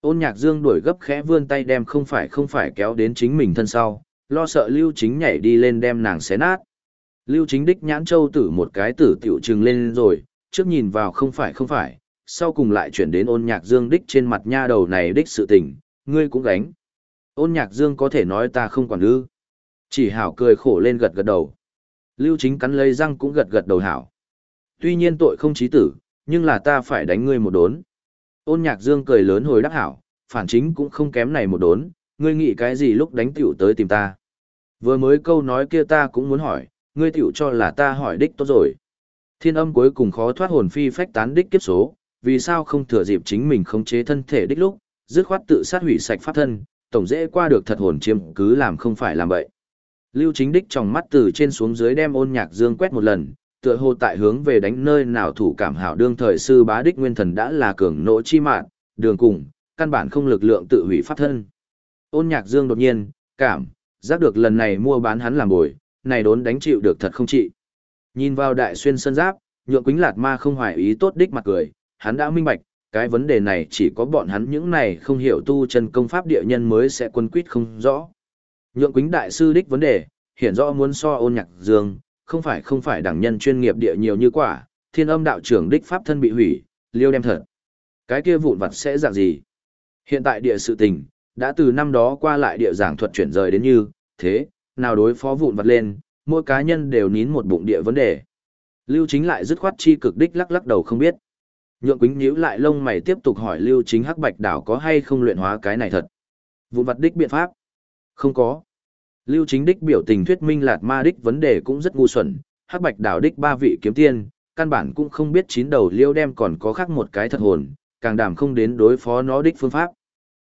Ôn nhạc dương đuổi gấp khẽ vươn tay đem không phải không phải kéo đến chính mình thân sau, lo sợ lưu chính nhảy đi lên đem nàng xé nát. Lưu chính đích nhãn châu tử một cái tử tiểu trừng lên rồi, trước nhìn vào không phải không phải, sau cùng lại chuyển đến ôn nhạc dương đích trên mặt nha đầu này đích sự tình, ngươi cũng gánh. Ôn nhạc dương có thể nói ta không quản ư. Chỉ hảo cười khổ lên gật gật đầu. Lưu chính cắn lấy răng cũng gật gật đầu hảo. Tuy nhiên tội không chí tử, nhưng là ta phải đánh ngươi một đốn. Ôn nhạc dương cười lớn hồi đắc hảo, phản chính cũng không kém này một đốn, ngươi nghĩ cái gì lúc đánh tiểu tới tìm ta. Vừa mới câu nói kia ta cũng muốn hỏi, ngươi tiểu cho là ta hỏi đích tốt rồi. Thiên âm cuối cùng khó thoát hồn phi phách tán đích kiếp số, vì sao không thừa dịp chính mình khống chế thân thể đích lúc, dứt khoát tự sát hủy sạch pháp thân, tổng dễ qua được thật hồn chiêm cứ làm không phải làm vậy. Lưu chính đích trong mắt từ trên xuống dưới đem ôn nhạc dương quét một lần, tựa hồ tại hướng về đánh nơi nào thủ cảm hảo đương thời sư bá đích nguyên thần đã là cường nỗ chi mạng, đường cùng, căn bản không lực lượng tự hủy pháp thân. Ôn nhạc dương đột nhiên, cảm, giác được lần này mua bán hắn làm bồi, này đốn đánh chịu được thật không trị. Nhìn vào đại xuyên sân giáp, nhượng quính lạt ma không hoài ý tốt đích mặt cười, hắn đã minh bạch, cái vấn đề này chỉ có bọn hắn những này không hiểu tu chân công pháp địa nhân mới sẽ quân quýt không rõ. Nhượng Quýnh đại sư đích vấn đề, hiện rõ muốn so ôn nhạc dương, không phải không phải đẳng nhân chuyên nghiệp địa nhiều như quả, thiên âm đạo trưởng đích pháp thân bị hủy, liêu đem thật. Cái kia vụn vặt sẽ dạng gì? Hiện tại địa sự tình, đã từ năm đó qua lại địa giảng thuật chuyển rời đến như, thế, nào đối phó vụn vặt lên, mỗi cá nhân đều nín một bụng địa vấn đề. Lưu chính lại dứt khoát chi cực đích lắc lắc đầu không biết. Nhượng quính nhíu lại lông mày tiếp tục hỏi lưu chính hắc bạch đảo có hay không luyện hóa cái này thật. Vụn vặt đích biện pháp. Không có. Lưu chính đích biểu tình thuyết minh lạt ma đích vấn đề cũng rất ngu xuẩn, hắc bạch đảo đích ba vị kiếm tiên, căn bản cũng không biết chín đầu liêu đem còn có khác một cái thật hồn, càng đảm không đến đối phó nó đích phương pháp.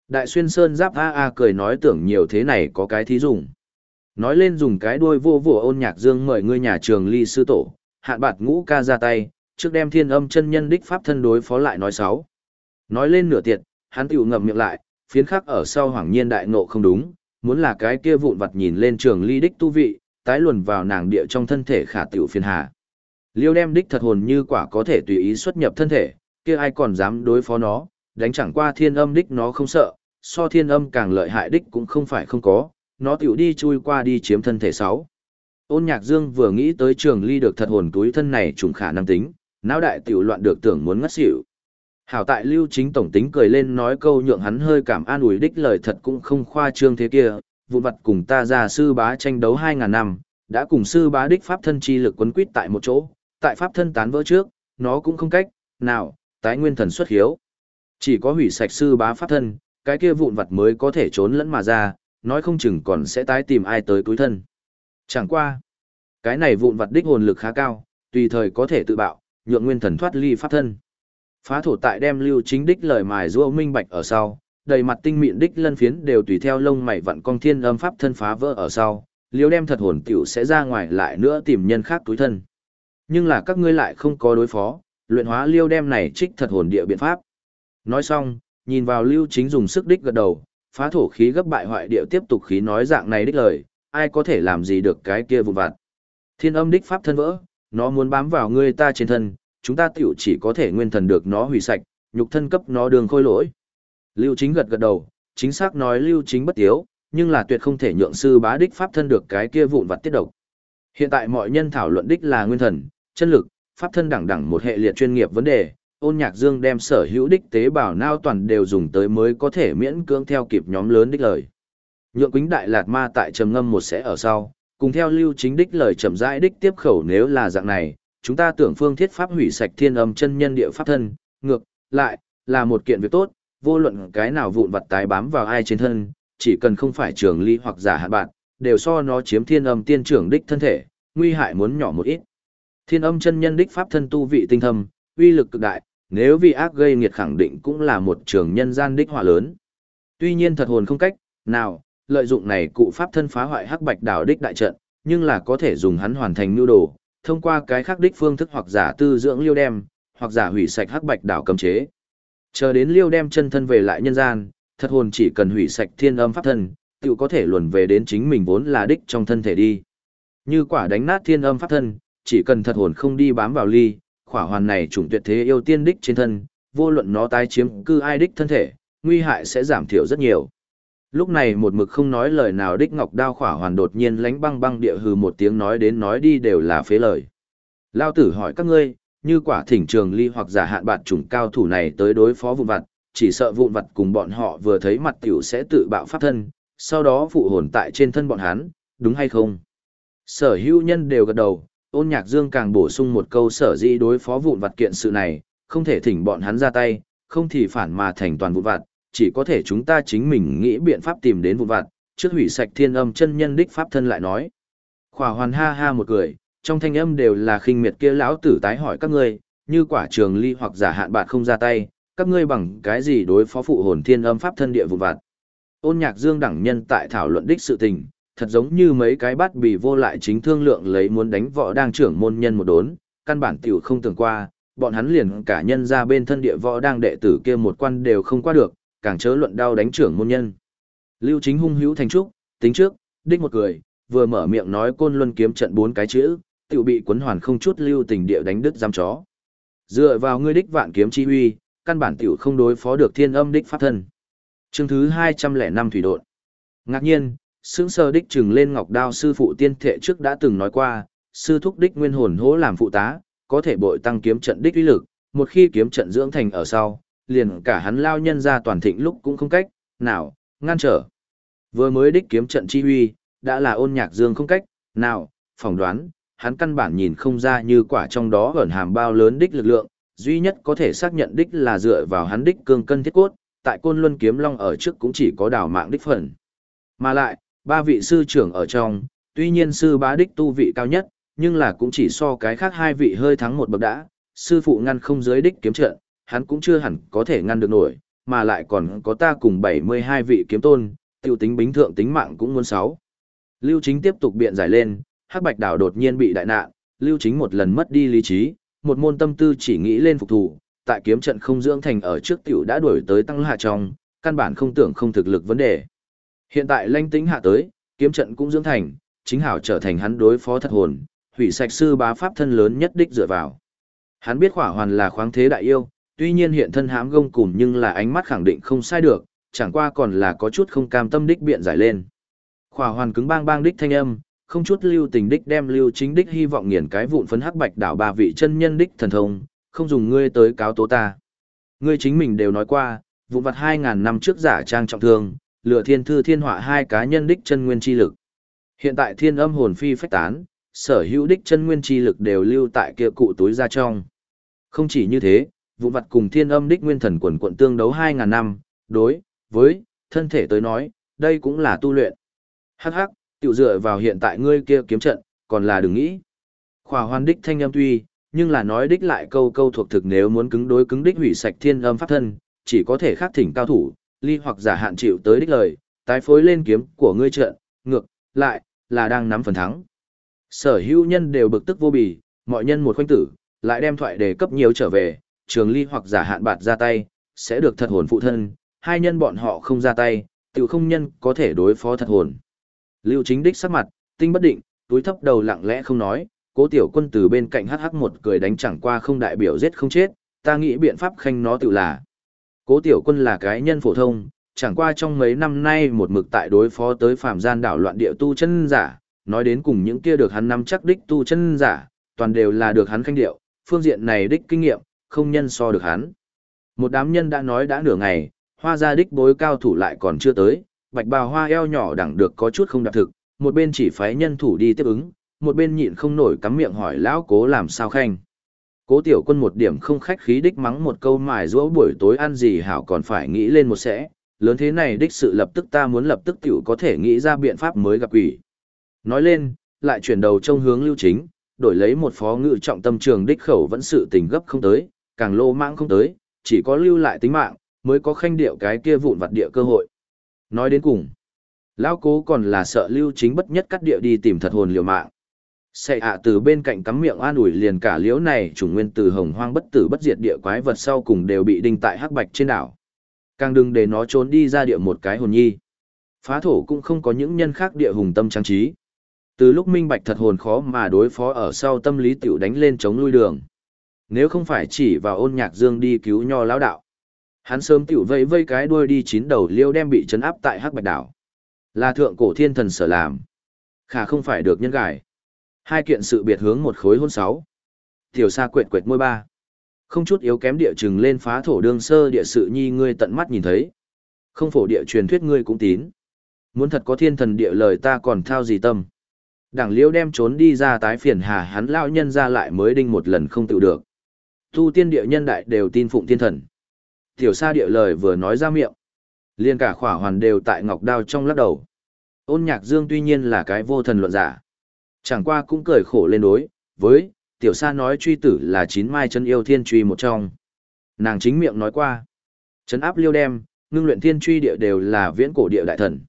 Đại xuyên sơn giáp a a cười nói tưởng nhiều thế này có cái thí dùng. Nói lên dùng cái đuôi vô vụ ôn nhạc dương mời ngươi nhà trường ly sư tổ, hạn bạt ngũ ca ra tay, trước đem thiên âm chân nhân đích pháp thân đối phó lại nói sáu. Nói lên nửa tiệt, hắn tiểu ngậm miệng lại, phiến khắc ở sau hoàng nhiên đại nộ không đúng, muốn là cái kia vụn vặt nhìn lên trường ly đích tu vị, tái luồn vào nàng địa trong thân thể khả tiểu phiền hà. Liêu đem đích thật hồn như quả có thể tùy ý xuất nhập thân thể, kia ai còn dám đối phó nó, đánh chẳng qua thiên âm đích nó không sợ, so thiên âm càng lợi hại đích cũng không phải không có, nó tiểu đi chui qua đi chiếm thân thể sáu. Ôn nhạc dương vừa nghĩ tới trường ly được thật hồn túi thân này trùng khả năng tính, Náo đại tiểu loạn được tưởng muốn ngất xỉu. Hảo tại lưu chính tổng tính cười lên nói câu nhượng hắn hơi cảm an ủi đích lời thật cũng không khoa trương thế kia, vụ vặt cùng ta ra sư bá tranh đấu 2.000 năm, đã cùng sư bá đích pháp thân chi lực quấn quýt tại một chỗ, tại pháp thân tán vỡ trước, nó cũng không cách, nào, tái nguyên thần xuất hiếu. Chỉ có hủy sạch sư bá pháp thân, cái kia vụn vặt mới có thể trốn lẫn mà ra, nói không chừng còn sẽ tái tìm ai tới túi thân. Chẳng qua. Cái này vụn vặt đích hồn lực khá cao, tùy thời có thể tự bạo, nhượng nguyên thần thoát ly pháp thân. Phá thổ tại đem lưu chính đích lời mài rua minh bạch ở sau, đầy mặt tinh mịn đích lân phiến đều tùy theo lông mày vặn con thiên âm pháp thân phá vỡ ở sau, liêu đem thật hồn tiểu sẽ ra ngoài lại nữa tìm nhân khác túi thân. Nhưng là các ngươi lại không có đối phó, luyện hóa liêu đem này trích thật hồn địa biện pháp. Nói xong, nhìn vào lưu chính dùng sức đích gật đầu, phá thổ khí gấp bại hoại địa tiếp tục khí nói dạng này đích lời, ai có thể làm gì được cái kia vụn vặt. Thiên âm đích pháp thân vỡ, nó muốn bám vào ngươi ta trên thân, chúng ta tiểu chỉ có thể nguyên thần được nó hủy sạch, nhục thân cấp nó đường khôi lỗi. Lưu chính gật gật đầu, chính xác nói lưu chính bất tiếu, nhưng là tuyệt không thể nhượng sư bá đích pháp thân được cái kia vụn vặt tiết độc. Hiện tại mọi nhân thảo luận đích là nguyên thần, chân lực, pháp thân đẳng đẳng một hệ liệt chuyên nghiệp vấn đề, ôn nhạc dương đem sở hữu đích tế bào nao toàn đều dùng tới mới có thể miễn cưỡng theo kịp nhóm lớn đích lời. Nhượng Quýnh đại lạt ma tại trầm ngâm một sẽ ở sau, cùng theo lưu chính đích lời chậm rãi đích tiếp khẩu nếu là dạng này, chúng ta tưởng phương thiết pháp hủy sạch thiên âm chân nhân địa pháp thân, ngược, lại, là một kiện việc tốt, vô luận cái nào vụn vặt tái bám vào ai trên thân, chỉ cần không phải trường ly hoặc giả hạn bạn, đều so nó chiếm thiên âm tiên trưởng đích thân thể, nguy hại muốn nhỏ một ít. Thiên âm chân nhân đích pháp thân tu vị tinh thâm, uy lực cực đại, nếu vì ác gây nghiệt khẳng định cũng là một trường nhân gian đích hỏa lớn. Tuy nhiên thật hồn không cách, nào, lợi dụng này cụ pháp thân phá hoại hắc bạch đảo đích đại trận, nhưng là có thể dùng hắn hoàn thành nhu đồ, thông qua cái khác đích phương thức hoặc giả tư dưỡng liêu đem, hoặc giả hủy sạch hắc bạch đảo cấm chế. Chờ đến liêu đem chân thân về lại nhân gian, thật hồn chỉ cần hủy sạch thiên âm pháp thân, tự có thể luồn về đến chính mình vốn là đích trong thân thể đi. Như quả đánh nát thiên âm pháp thân, chỉ cần thật hồn không đi bám vào ly, khỏa hoàn này chủng tuyệt thế yêu tiên đích trên thân, vô luận nó tái chiếm cư ai đích thân thể, nguy hại sẽ giảm thiểu rất nhiều. Lúc này một mực không nói lời nào đích ngọc đao khỏa hoàn đột nhiên lánh băng băng địa hừ một tiếng nói đến nói đi đều là phế lời. Lao tử hỏi các ngươi, như quả thỉnh trường ly hoặc giả hạn bạt chủng cao thủ này tới đối phó vụn vặt, chỉ sợ vụn vặt cùng bọn họ vừa thấy mặt tiểu sẽ tự bạo pháp thân, sau đó phụ hồn tại trên thân bọn hắn, đúng hay không? Sở hữu nhân đều gật đầu, ôn nhạc dương càng bổ sung một câu sở dĩ đối phó vụn vặt kiện sự này, không thể thỉnh bọn hắn ra tay, không thì phản mà thành toàn vụn vặt, chỉ có thể chúng ta chính mình nghĩ biện pháp tìm đến vụn vặt, trước hủy sạch thiên âm chân nhân đích pháp thân lại nói. Khỏa hoàn ha ha một cười, trong thanh âm đều là khinh miệt kia lão tử tái hỏi các ngươi, như quả trường ly hoặc giả hạn bạn không ra tay, các ngươi bằng cái gì đối phó phụ hồn thiên âm pháp thân địa vụn vặt. Ôn nhạc dương đẳng nhân tại thảo luận đích sự tình, thật giống như mấy cái bát bì vô lại chính thương lượng lấy muốn đánh võ đang trưởng môn nhân một đốn, căn bản tiểu không tưởng qua, bọn hắn liền cả nhân ra bên thân địa võ đang đệ tử kia một quan đều không qua được, càng chớ luận đau đánh trưởng môn nhân. Lưu chính hung hữu thành trúc, tính trước, đích một cười, vừa mở miệng nói côn luân kiếm trận bốn cái chữ, tiểu bị quấn hoàn không chút lưu tình địa đánh đứt giam chó. Dựa vào ngươi đích vạn kiếm chi huy, căn bản tiểu không đối phó được thiên âm đích pháp thân. Chương thứ 205 thủy độn. Ngạc nhiên, sững sờ đích trừng lên ngọc đao sư phụ tiên thệ trước đã từng nói qua, sư thúc đích nguyên hồn hỗ làm phụ tá, có thể bội tăng kiếm trận đích uy lực, một khi kiếm trận dưỡng thành ở sau, liền cả hắn lao nhân ra toàn thịnh lúc cũng không cách, nào, ngăn trở. Vừa mới đích kiếm trận chi huy, đã là ôn nhạc dương không cách, nào, phỏng đoán, hắn căn bản nhìn không ra như quả trong đó ẩn hàm bao lớn đích lực lượng, duy nhất có thể xác nhận đích là dựa vào hắn đích cương cân thiết cốt, tại côn luân kiếm long ở trước cũng chỉ có đảo mạng đích phần. Mà lại, ba vị sư trưởng ở trong, tuy nhiên sư bá đích tu vị cao nhất, nhưng là cũng chỉ so cái khác hai vị hơi thắng một bậc đã, sư phụ ngăn không dưới đích kiếm trận, hắn cũng chưa hẳn có thể ngăn được nổi, mà lại còn có ta cùng 72 vị kiếm tôn, tiêu tính bính thượng tính mạng cũng muốn sáu. Lưu Chính tiếp tục biện giải lên, Hắc Bạch Đảo đột nhiên bị đại nạn, Lưu Chính một lần mất đi lý trí, một môn tâm tư chỉ nghĩ lên phục thủ, tại kiếm trận không dưỡng thành ở trước tiểu đã đuổi tới tăng hạ trong, căn bản không tưởng không thực lực vấn đề. Hiện tại lanh tính hạ tới, kiếm trận cũng dưỡng thành, chính hảo trở thành hắn đối phó thật hồn, hủy sạch sư bá pháp thân lớn nhất đích dựa vào. Hắn biết khỏa hoàn là khoáng thế đại yêu, tuy nhiên hiện thân hãm gông cùng nhưng là ánh mắt khẳng định không sai được, chẳng qua còn là có chút không cam tâm đích biện giải lên. Khỏa hoàn cứng bang bang đích thanh âm, không chút lưu tình đích đem lưu chính đích hy vọng nghiền cái vụn phấn hắc bạch đảo ba vị chân nhân đích thần thông, không dùng ngươi tới cáo tố ta. Ngươi chính mình đều nói qua, vụn vặt 2.000 năm trước giả trang trọng thương, lựa thiên thư thiên họa hai cá nhân đích chân nguyên chi lực. Hiện tại thiên âm hồn phi phách tán, sở hữu đích chân nguyên chi lực đều lưu tại kia cụ túi ra trong. Không chỉ như thế, vụ vặt cùng thiên âm đích nguyên thần quần quận tương đấu 2.000 năm, đối, với, thân thể tới nói, đây cũng là tu luyện. Hắc hắc, tiểu dựa vào hiện tại ngươi kia kiếm trận, còn là đừng nghĩ. Khỏa Hoan đích thanh âm tuy, nhưng là nói đích lại câu câu thuộc thực nếu muốn cứng đối cứng đích hủy sạch thiên âm pháp thân, chỉ có thể khắc thỉnh cao thủ, ly hoặc giả hạn chịu tới đích lời, tái phối lên kiếm của ngươi trận, ngược, lại, là đang nắm phần thắng. Sở hữu nhân đều bực tức vô bì, mọi nhân một khoanh tử, lại đem thoại đề cấp nhiều trở về, trường ly hoặc giả hạn bạt ra tay, sẽ được thật hồn phụ thân, hai nhân bọn họ không ra tay, tự không nhân có thể đối phó thật hồn. Lưu chính đích sắc mặt, tinh bất định, túi thấp đầu lặng lẽ không nói, cố tiểu quân từ bên cạnh hắc hắc một cười đánh chẳng qua không đại biểu giết không chết, ta nghĩ biện pháp khanh nó tự là. Cố tiểu quân là cái nhân phổ thông, chẳng qua trong mấy năm nay một mực tại đối phó tới phạm gian đảo loạn địa tu chân giả, nói đến cùng những kia được hắn nắm chắc đích tu chân giả, toàn đều là được hắn khanh điệu, phương diện này đích kinh nghiệm, không nhân so được hắn. Một đám nhân đã nói đã nửa ngày, hoa gia đích bối cao thủ lại còn chưa tới, bạch bào hoa eo nhỏ đẳng được có chút không đạt thực, một bên chỉ phái nhân thủ đi tiếp ứng, một bên nhịn không nổi cắm miệng hỏi lão cố làm sao khanh. Cố tiểu quân một điểm không khách khí đích mắng một câu mài rũa buổi tối ăn gì hảo còn phải nghĩ lên một sẽ, lớn thế này đích sự lập tức ta muốn lập tức tiểu có thể nghĩ ra biện pháp mới gặp quỷ. Nói lên, lại chuyển đầu trong hướng lưu chính, đổi lấy một phó ngự trọng tâm trường đích khẩu vẫn sự tình gấp không tới, càng lô mãng không tới, chỉ có lưu lại tính mạng, mới có khanh điệu cái kia vụn vặt địa cơ hội. Nói đến cùng, lão cố còn là sợ lưu chính bất nhất cắt địa đi tìm thật hồn liều mạng. Sệ ạ từ bên cạnh cắm miệng an ủi liền cả liễu này chủng nguyên từ hồng hoang bất tử bất diệt địa quái vật sau cùng đều bị đinh tại hắc bạch trên đảo. Càng đừng để nó trốn đi ra địa một cái hồn nhi. Phá thổ cũng không có những nhân khác địa hùng tâm trang trí. Từ lúc minh bạch thật hồn khó mà đối phó ở sau tâm lý tiểu đánh lên chống lui đường. Nếu không phải chỉ vào ôn nhạc dương đi cứu nho lão đạo. Hắn sớm tiểu vây vây cái đuôi đi chín đầu liêu đem bị chấn áp tại hắc bạch đảo. Là thượng cổ thiên thần sở làm. Khả không phải được nhân gài. Hai kiện sự biệt hướng một khối hôn sáu. Tiểu sa quệt quệt môi ba. Không chút yếu kém địa chừng lên phá thổ đương sơ địa sự nhi ngươi tận mắt nhìn thấy. Không phổ địa truyền thuyết ngươi cũng tín. Muốn thật có thiên thần địa lời ta còn thao gì tâm. Đảng liêu đem trốn đi ra tái phiền hà hắn lão nhân ra lại mới đinh một lần không tự được. Tu tiên địa nhân đại đều tin phụng thiên thần. Tiểu sa địa lời vừa nói ra miệng. Liên cả khỏa hoàn đều tại ngọc đao trong lắc đầu. Ôn nhạc dương tuy nhiên là cái vô thần luận giả. Chẳng qua cũng cười khổ lên đối, với, tiểu sa nói truy tử là chín mai chân yêu thiên truy một trong. Nàng chính miệng nói qua. Trấn áp liêu đem, ngưng luyện thiên truy địa đều là viễn cổ địa đại thần.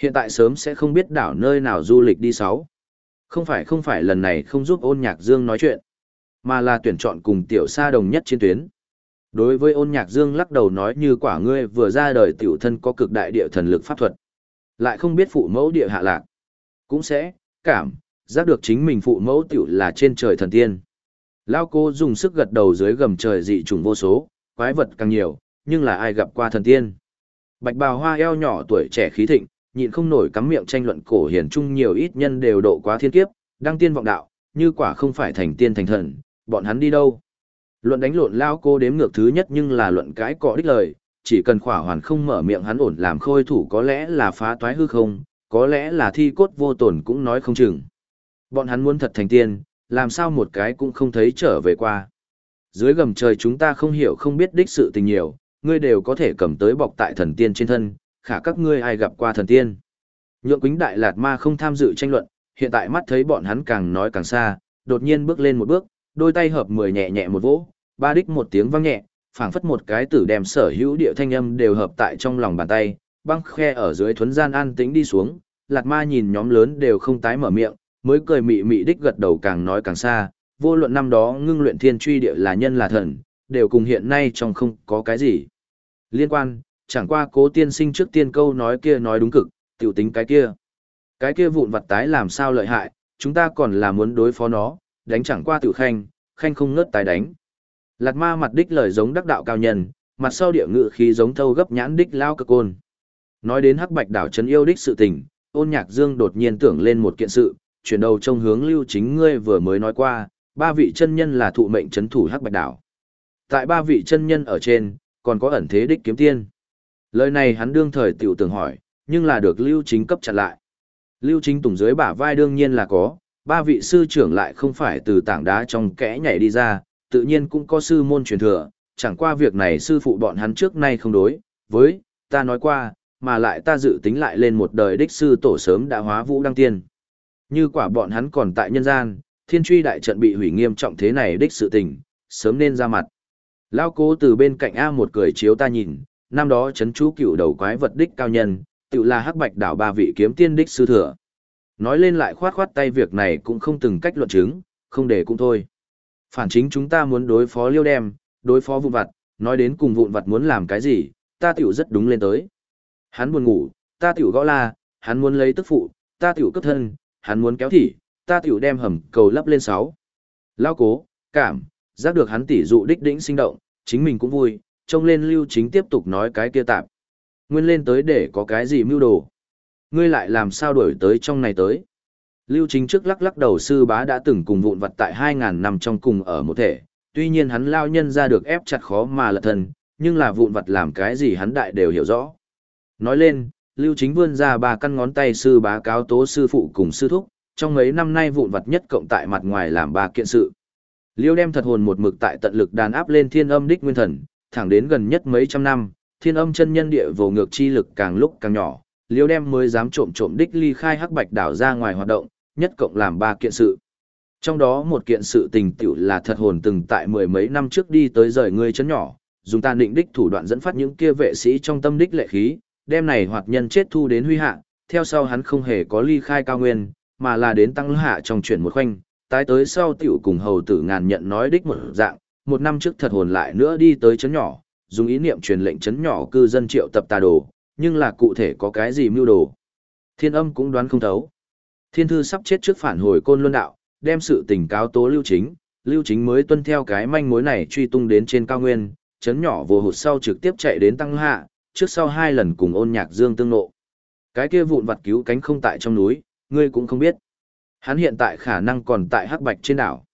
Hiện tại sớm sẽ không biết đảo nơi nào du lịch đi sáu. Không phải không phải lần này không giúp ôn nhạc dương nói chuyện, mà là tuyển chọn cùng tiểu sa đồng nhất trên tuyến. Đối với ôn nhạc dương lắc đầu nói như quả ngươi vừa ra đời tiểu thân có cực đại địa thần lực pháp thuật. Lại không biết phụ mẫu địa hạ lạc. Cũng sẽ, cảm, giác được chính mình phụ mẫu tiểu là trên trời thần tiên. Lao cô dùng sức gật đầu dưới gầm trời dị trùng vô số, quái vật càng nhiều, nhưng là ai gặp qua thần tiên. Bạch bào hoa eo nhỏ tuổi trẻ khí thịnh, nhịn không nổi cắm miệng tranh luận cổ hiển trung nhiều ít nhân đều độ quá thiên kiếp, đăng tiên vọng đạo, như quả không phải thành tiên thành thần, bọn hắn đi đâu. Luận đánh lộn lao cô đếm ngược thứ nhất nhưng là luận cái cọ đích lời, chỉ cần khỏa hoàn không mở miệng hắn ổn làm khôi thủ có lẽ là phá toái hư không, có lẽ là thi cốt vô tổn cũng nói không chừng. Bọn hắn muốn thật thành tiên, làm sao một cái cũng không thấy trở về qua. Dưới gầm trời chúng ta không hiểu không biết đích sự tình nhiều, ngươi đều có thể cầm tới bọc tại thần tiên trên thân, khả các ngươi ai gặp qua thần tiên. Nhượng quính đại lạt ma không tham dự tranh luận, hiện tại mắt thấy bọn hắn càng nói càng xa, đột nhiên bước lên một bước, đôi tay hợp mười nhẹ nhẹ một vỗ, ba đích một tiếng vang nhẹ, phảng phất một cái tử đem sở hữu địa thanh âm đều hợp tại trong lòng bàn tay, băng khe ở dưới thuấn gian an tĩnh đi xuống, lạt ma nhìn nhóm lớn đều không tái mở miệng, mới cười mị mị đích gật đầu càng nói càng xa, vô luận năm đó ngưng luyện thiên truy địa là nhân là thần, đều cùng hiện nay trong không có cái gì. Liên quan, chẳng qua cố tiên sinh trước tiên câu nói kia nói đúng cực, tiểu tính cái kia. Cái kia vụn vặt tái làm sao lợi hại, chúng ta còn là muốn đối phó nó, đánh chẳng qua tiểu khanh, khanh không ngớt tái đánh. Lạt ma mặt đích lời giống đắc đạo cao nhân, mặt sau địa ngự khí giống thâu gấp nhãn đích lao cơ côn. Nói đến hắc bạch đảo trấn yêu đích sự tình, ôn nhạc dương đột nhiên tưởng lên một kiện sự, chuyển đầu trong hướng lưu chính ngươi vừa mới nói qua, ba vị chân nhân là thụ mệnh chấn thủ hắc bạch đảo. Tại ba vị chân nhân ở trên, còn có ẩn thế đích kiếm tiên. Lời này hắn đương thời tiểu tưởng hỏi, nhưng là được lưu chính cấp chặt lại. Lưu chính tùng dưới bả vai đương nhiên là có, ba vị sư trưởng lại không phải từ tảng đá trong kẽ nhảy đi ra, tự nhiên cũng có sư môn truyền thừa, chẳng qua việc này sư phụ bọn hắn trước nay không đối, với, ta nói qua, mà lại ta dự tính lại lên một đời đích sư tổ sớm đã hóa vũ đăng tiên. Như quả bọn hắn còn tại nhân gian, thiên truy đại trận bị hủy nghiêm trọng thế này đích sự tình, sớm nên ra mặt. Lao cố từ bên cạnh A một cười chiếu ta nhìn, năm đó chấn chú cựu đầu quái vật đích cao nhân, tự là hắc bạch đảo ba vị kiếm tiên đích sư thừa. Nói lên lại khoát khoát tay việc này cũng không từng cách luận chứng, không để cũng thôi. Phản chính chúng ta muốn đối phó liêu đem, đối phó vụn vặt, nói đến cùng vụn vặt muốn làm cái gì, ta tiểu rất đúng lên tới. Hắn buồn ngủ, ta tiểu gõ la, hắn muốn lấy tức phụ, ta tiểu cấp thân, hắn muốn kéo thỉ, ta tiểu đem hầm cầu lấp lên sáu. Lao cố, cảm, giác được hắn tỉ dụ đích đỉnh sinh động, chính mình cũng vui, trông lên lưu chính tiếp tục nói cái kia tạp. Nguyên lên tới để có cái gì mưu đồ. Ngươi lại làm sao đổi tới trong này tới. Lưu chính trước lắc lắc đầu sư bá đã từng cùng vụn vặt tại 2.000 năm trong cùng ở một thể, tuy nhiên hắn lao nhân ra được ép chặt khó mà lật thân, nhưng là vụn vặt làm cái gì hắn đại đều hiểu rõ. Nói lên, Lưu Chính vươn ra ba căn ngón tay sư bá cáo tố sư phụ cùng sư thúc, trong mấy năm nay vụn vặt nhất cộng tại mặt ngoài làm ba kiện sự. Liêu đem thật hồn một mực tại tận lực đàn áp lên thiên âm đích nguyên thần, thẳng đến gần nhất mấy trăm năm, thiên âm chân nhân địa vô ngược chi lực càng lúc càng nhỏ, liêu đem mới dám trộm trộm đích ly khai hắc bạch đảo ra ngoài hoạt động, nhất cộng làm ba kiện sự. Trong đó một kiện sự tình tiểu là thật hồn từng tại mười mấy năm trước đi tới rời ngươi chấn nhỏ, dùng ta định đích thủ đoạn dẫn phát những kia vệ sĩ trong tâm đích lệ khí, đem này hoạt nhân chết thu đến huy hạ, theo sau hắn không hề có ly khai cao nguyên, mà là đến tăng hạ trong chuyển một khoanh, tái tới sau tiểu cùng hầu tử ngàn nhận nói đích một dạng, một năm trước thật hồn lại nữa đi tới chấn nhỏ, dùng ý niệm truyền lệnh chấn nhỏ cư dân triệu tập tà đồ, nhưng là cụ thể có cái gì mưu đồ. Thiên âm cũng đoán không thấu. Thiên thư sắp chết trước phản hồi côn luân đạo, đem sự tình cáo tố lưu chính, lưu chính mới tuân theo cái manh mối này truy tung đến trên cao nguyên, chấn nhỏ vô hụt sau trực tiếp chạy đến tăng hạ, trước sau hai lần cùng ôn nhạc dương tương nộ. Cái kia vụn vặt cứu cánh không tại trong núi, ngươi cũng không biết. Hắn hiện tại khả năng còn tại hắc bạch trên đảo.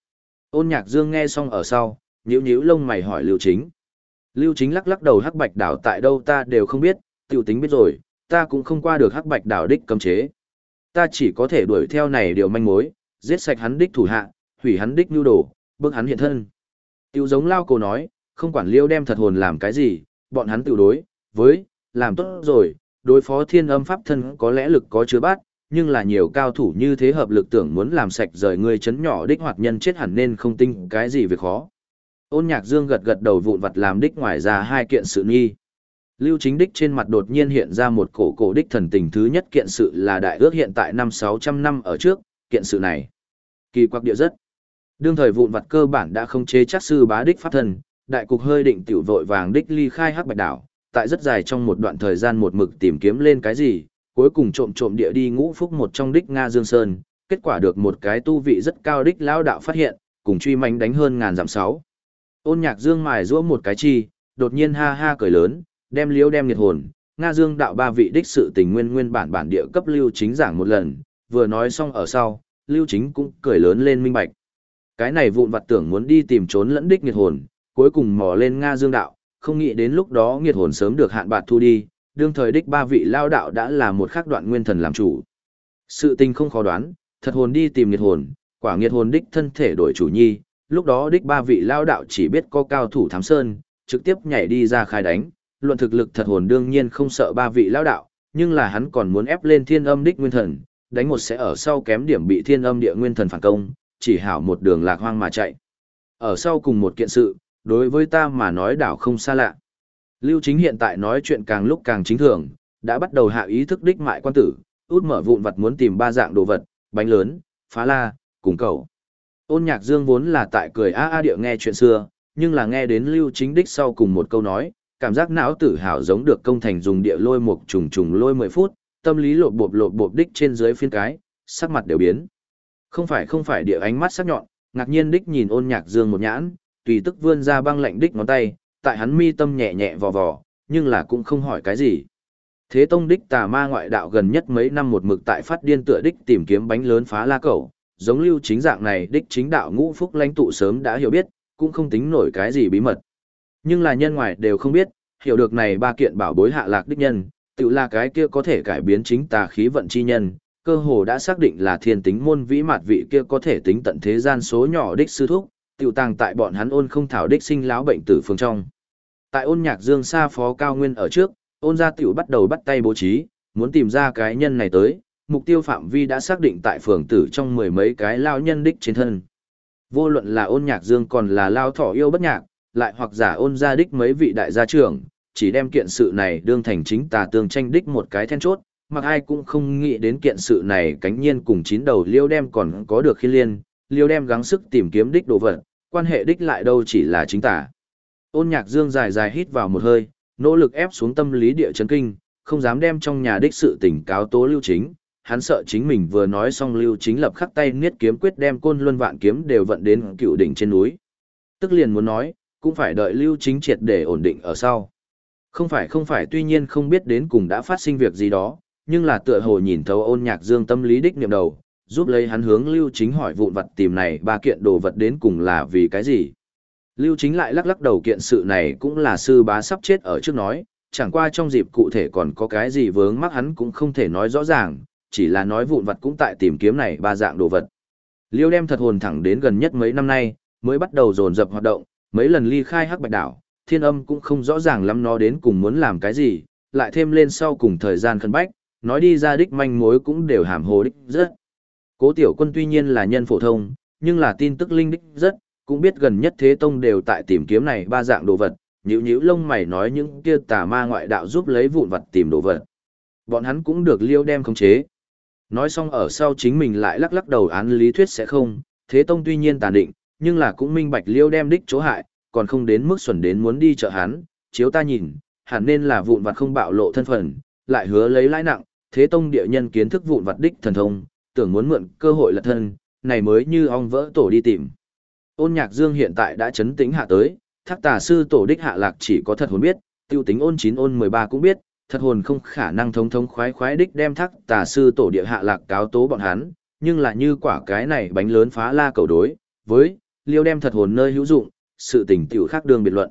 Ôn nhạc dương nghe xong ở sau, nhíu nhíu lông mày hỏi lưu chính. Lưu chính lắc lắc đầu hắc bạch đảo tại đâu ta đều không biết, tiểu tính biết rồi, ta cũng không qua được hắc bạch đảo đích cấm chế. Ta chỉ có thể đuổi theo này điều manh mối, giết sạch hắn đích thủ hạ, hủy hắn đích nhu đồ, bức hắn hiện thân. Tiểu giống lao cổ nói, không quản liêu đem thật hồn làm cái gì, bọn hắn tự đối, với, làm tốt rồi, đối phó thiên âm pháp thân có lẽ lực có chứa bát, nhưng là nhiều cao thủ như thế hợp lực tưởng muốn làm sạch rời người chấn nhỏ đích hoạt nhân chết hẳn nên không tinh cái gì về khó. Ôn nhạc dương gật gật đầu vụn vặt làm đích ngoài ra hai kiện sự nghi. Lưu chính đích trên mặt đột nhiên hiện ra một cổ cổ đích thần tình thứ nhất kiện sự là đại ước hiện tại năm 600 năm ở trước, kiện sự này. Kỳ quặc địa rất. Đương thời vụn vặt cơ bản đã không chế chắc sư bá đích pháp thần, đại cục hơi định tiểu vội vàng đích ly khai hắc bạch đảo, tại rất dài trong một đoạn thời gian một mực tìm kiếm lên cái gì, cuối cùng trộm trộm địa đi ngũ phúc một trong đích Nga Dương Sơn, kết quả được một cái tu vị rất cao đích lao đạo phát hiện, cùng truy mánh đánh hơn ngàn giảm sáu. Ôn nhạc Dương mài rũa một cái chi, đột nhiên ha ha cười lớn, đem liếu đem nghiệt hồn, Nga Dương đạo ba vị đích sự tình nguyên nguyên bản bản địa cấp lưu chính giảng một lần, vừa nói xong ở sau, lưu chính cũng cười lớn lên minh bạch. Cái này vụn vặt tưởng muốn đi tìm trốn lẫn đích nghiệt hồn, cuối cùng mò lên Nga Dương đạo, không nghĩ đến lúc đó nghiệt hồn sớm được hạn bạc thu đi, đương thời đích ba vị lao đạo đã là một khắc đoạn nguyên thần làm chủ. Sự tình không khó đoán, thật hồn đi tìm nghiệt hồn, quả nghiệt hồn đích thân thể đổi chủ nhi, lúc đó đích ba vị lao đạo chỉ biết có cao thủ thám sơn, trực tiếp nhảy đi ra khai đánh, luận thực lực thật hồn đương nhiên không sợ ba vị lão đạo, nhưng là hắn còn muốn ép lên thiên âm đích nguyên thần, đánh một sẽ ở sau kém điểm bị thiên âm địa nguyên thần phản công, chỉ hảo một đường lạc hoang mà chạy. Ở sau cùng một kiện sự, đối với ta mà nói đảo không xa lạ. Lưu Chính hiện tại nói chuyện càng lúc càng chính thường, đã bắt đầu hạ ý thức đích mại quan tử, út mở vụn vật muốn tìm ba dạng đồ vật, bánh lớn, phá la, cùng cầu. Ôn nhạc dương vốn là tại cười a a địa nghe chuyện xưa, nhưng là nghe đến Lưu Chính đích sau cùng một câu nói, cảm giác não tử hào giống được công thành dùng địa lôi một trùng trùng lôi 10 phút, tâm lý lột bộp lột bộp đích trên dưới phiên cái, sắc mặt đều biến. Không phải không phải địa ánh mắt sắc nhọn, ngạc nhiên đích nhìn ôn nhạc dương một nhãn, tùy tức vươn ra băng lạnh đích ngón tay, tại hắn mi tâm nhẹ nhẹ vò vò, nhưng là cũng không hỏi cái gì. Thế tông đích tà ma ngoại đạo gần nhất mấy năm một mực tại phát điên tựa đích tìm kiếm bánh lớn phá la cẩu, giống lưu chính dạng này đích chính đạo ngũ phúc lãnh tụ sớm đã hiểu biết, cũng không tính nổi cái gì bí mật. Nhưng là nhân ngoài đều không biết, hiểu được này ba kiện bảo bối hạ lạc đích nhân, tự là cái kia có thể cải biến chính tà khí vận chi nhân, cơ hồ đã xác định là thiên tính môn vĩ mạt vị kia có thể tính tận thế gian số nhỏ đích sư thúc, tiểu tàng tại bọn hắn ôn không thảo đích sinh lão bệnh tử phương trong. Tại ôn nhạc dương xa phó cao nguyên ở trước, ôn gia tiểu bắt đầu bắt tay bố trí, muốn tìm ra cái nhân này tới, mục tiêu phạm vi đã xác định tại phường tử trong mười mấy cái lao nhân đích trên thân. Vô luận là ôn nhạc dương còn là lao thỏ yêu bất nhạc, lại hoặc giả ôn gia đích mấy vị đại gia trưởng, chỉ đem kiện sự này đương thành chính tà tương tranh đích một cái then chốt, mặc ai cũng không nghĩ đến kiện sự này cánh nhiên cùng chín đầu liêu đem còn có được khi liên, liêu đem gắng sức tìm kiếm đích đồ vật, quan hệ đích lại đâu chỉ là chính tà. Ôn nhạc dương dài dài hít vào một hơi, nỗ lực ép xuống tâm lý địa chấn kinh, không dám đem trong nhà đích sự tỉnh cáo tố lưu chính. Hắn sợ chính mình vừa nói xong lưu chính lập khắc tay niết kiếm quyết đem côn luân vạn kiếm đều vận đến cựu đỉnh trên núi. Tức liền muốn nói, cũng phải đợi lưu chính triệt để ổn định ở sau. Không phải không phải tuy nhiên không biết đến cùng đã phát sinh việc gì đó, nhưng là tựa hồ nhìn thấu ôn nhạc dương tâm lý đích niệm đầu, giúp lấy hắn hướng lưu chính hỏi vụn vật tìm này ba kiện đồ vật đến cùng là vì cái gì. Lưu chính lại lắc lắc đầu kiện sự này cũng là sư bá sắp chết ở trước nói, chẳng qua trong dịp cụ thể còn có cái gì vướng mắc hắn cũng không thể nói rõ ràng, chỉ là nói vụn vật cũng tại tìm kiếm này ba dạng đồ vật. Liêu đem thật hồn thẳng đến gần nhất mấy năm nay, mới bắt đầu dồn dập hoạt động, mấy lần ly khai hắc bạch đảo, thiên âm cũng không rõ ràng lắm nó đến cùng muốn làm cái gì, lại thêm lên sau cùng thời gian khẩn bách, nói đi ra đích manh mối cũng đều hàm hồ đích rất. Cố tiểu quân tuy nhiên là nhân phổ thông, nhưng là tin tức linh đích rất, cũng biết gần nhất thế tông đều tại tìm kiếm này ba dạng đồ vật, nhữ nhữ lông mày nói những kia tà ma ngoại đạo giúp lấy vụn vật tìm đồ vật. Bọn hắn cũng được liêu đem khống chế. Nói xong ở sau chính mình lại lắc lắc đầu án lý thuyết sẽ không, thế tông tuy nhiên tàn định, nhưng là cũng minh bạch liêu đem đích chỗ hại, còn không đến mức xuẩn đến muốn đi chợ hắn, chiếu ta nhìn, hẳn nên là vụn vặt không bạo lộ thân phận, lại hứa lấy lãi nặng, thế tông địa nhân kiến thức vụn vặt đích thần thông, tưởng muốn mượn cơ hội lật thân, này mới như ong vỡ tổ đi tìm. Ôn nhạc dương hiện tại đã chấn tĩnh hạ tới, thác tà sư tổ đích hạ lạc chỉ có thật hồn biết, tiêu tính ôn 9 ôn 13 cũng biết, thật hồn không khả năng thống thống khoái khoái đích đem thác tà sư tổ địa hạ lạc cáo tố bọn hắn, nhưng là như quả cái này bánh lớn phá la cầu đối, với, liêu đem thật hồn nơi hữu dụng, sự tình tiểu khác đường biệt luận.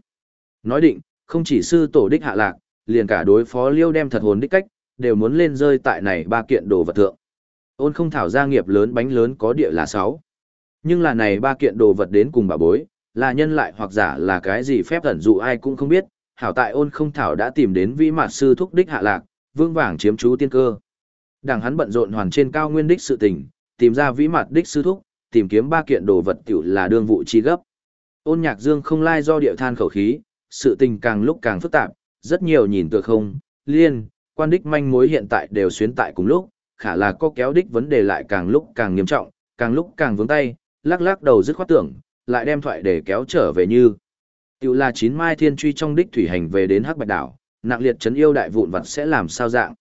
Nói định, không chỉ sư tổ đích hạ lạc, liền cả đối phó liêu đem thật hồn đích cách, đều muốn lên rơi tại này ba kiện đồ vật thượng. Ôn không thảo gia nghiệp lớn bánh lớn có địa là sáu, Nhưng là này ba kiện đồ vật đến cùng bà bối, là nhân lại hoặc giả là cái gì phép ẩn dụ ai cũng không biết, hảo tại ôn không thảo đã tìm đến vĩ mạt sư thúc đích hạ lạc, vương vàng chiếm chú tiên cơ. Đảng hắn bận rộn hoàn trên cao nguyên đích sự tình, tìm ra vĩ mạt đích sư thúc, tìm kiếm ba kiện đồ vật tiểu là đương vụ chi gấp. Ôn nhạc dương không lai do địa than khẩu khí, sự tình càng lúc càng phức tạp, rất nhiều nhìn tựa không, liên, quan đích manh mối hiện tại đều xuyến tại cùng lúc, khả là có kéo đích vấn đề lại càng lúc càng nghiêm trọng, càng lúc càng vướng tay, lắc lắc đầu dứt khoát tưởng, lại đem thoại để kéo trở về như. Tiểu là chín mai thiên truy trong đích thủy hành về đến hắc bạch đảo, nặng liệt chấn yêu đại vụn vật sẽ làm sao dạng.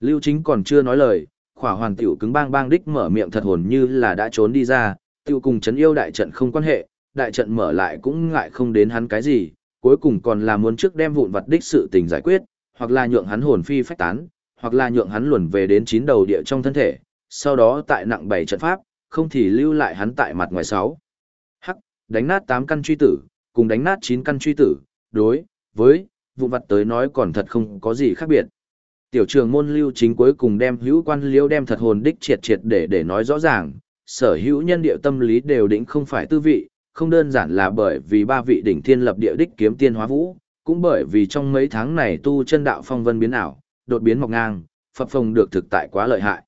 Lưu chính còn chưa nói lời, khỏa hoàn tiểu cứng bang bang đích mở miệng thật hồn như là đã trốn đi ra, tiểu cùng chấn yêu đại trận không quan hệ, đại trận mở lại cũng ngại không đến hắn cái gì, cuối cùng còn là muốn trước đem vụn vật đích sự tình giải quyết, hoặc là nhượng hắn hồn phi phách tán, hoặc là nhượng hắn luồn về đến chín đầu địa trong thân thể, sau đó tại nặng bảy trận pháp, không thì lưu lại hắn tại mặt ngoài sáu. Hắc, đánh nát tám căn truy tử, cùng đánh nát chín căn truy tử, đối với vụn vật tới nói còn thật không có gì khác biệt. Tiểu trường môn lưu chính cuối cùng đem hữu quan liêu đem thật hồn đích triệt triệt để để nói rõ ràng, sở hữu nhân địa tâm lý đều đỉnh không phải tư vị, không đơn giản là bởi vì ba vị đỉnh thiên lập địa đích kiếm tiên hóa vũ, cũng bởi vì trong mấy tháng này tu chân đạo phong vân biến ảo, đột biến mọc ngang, phập phồng được thực tại quá lợi hại.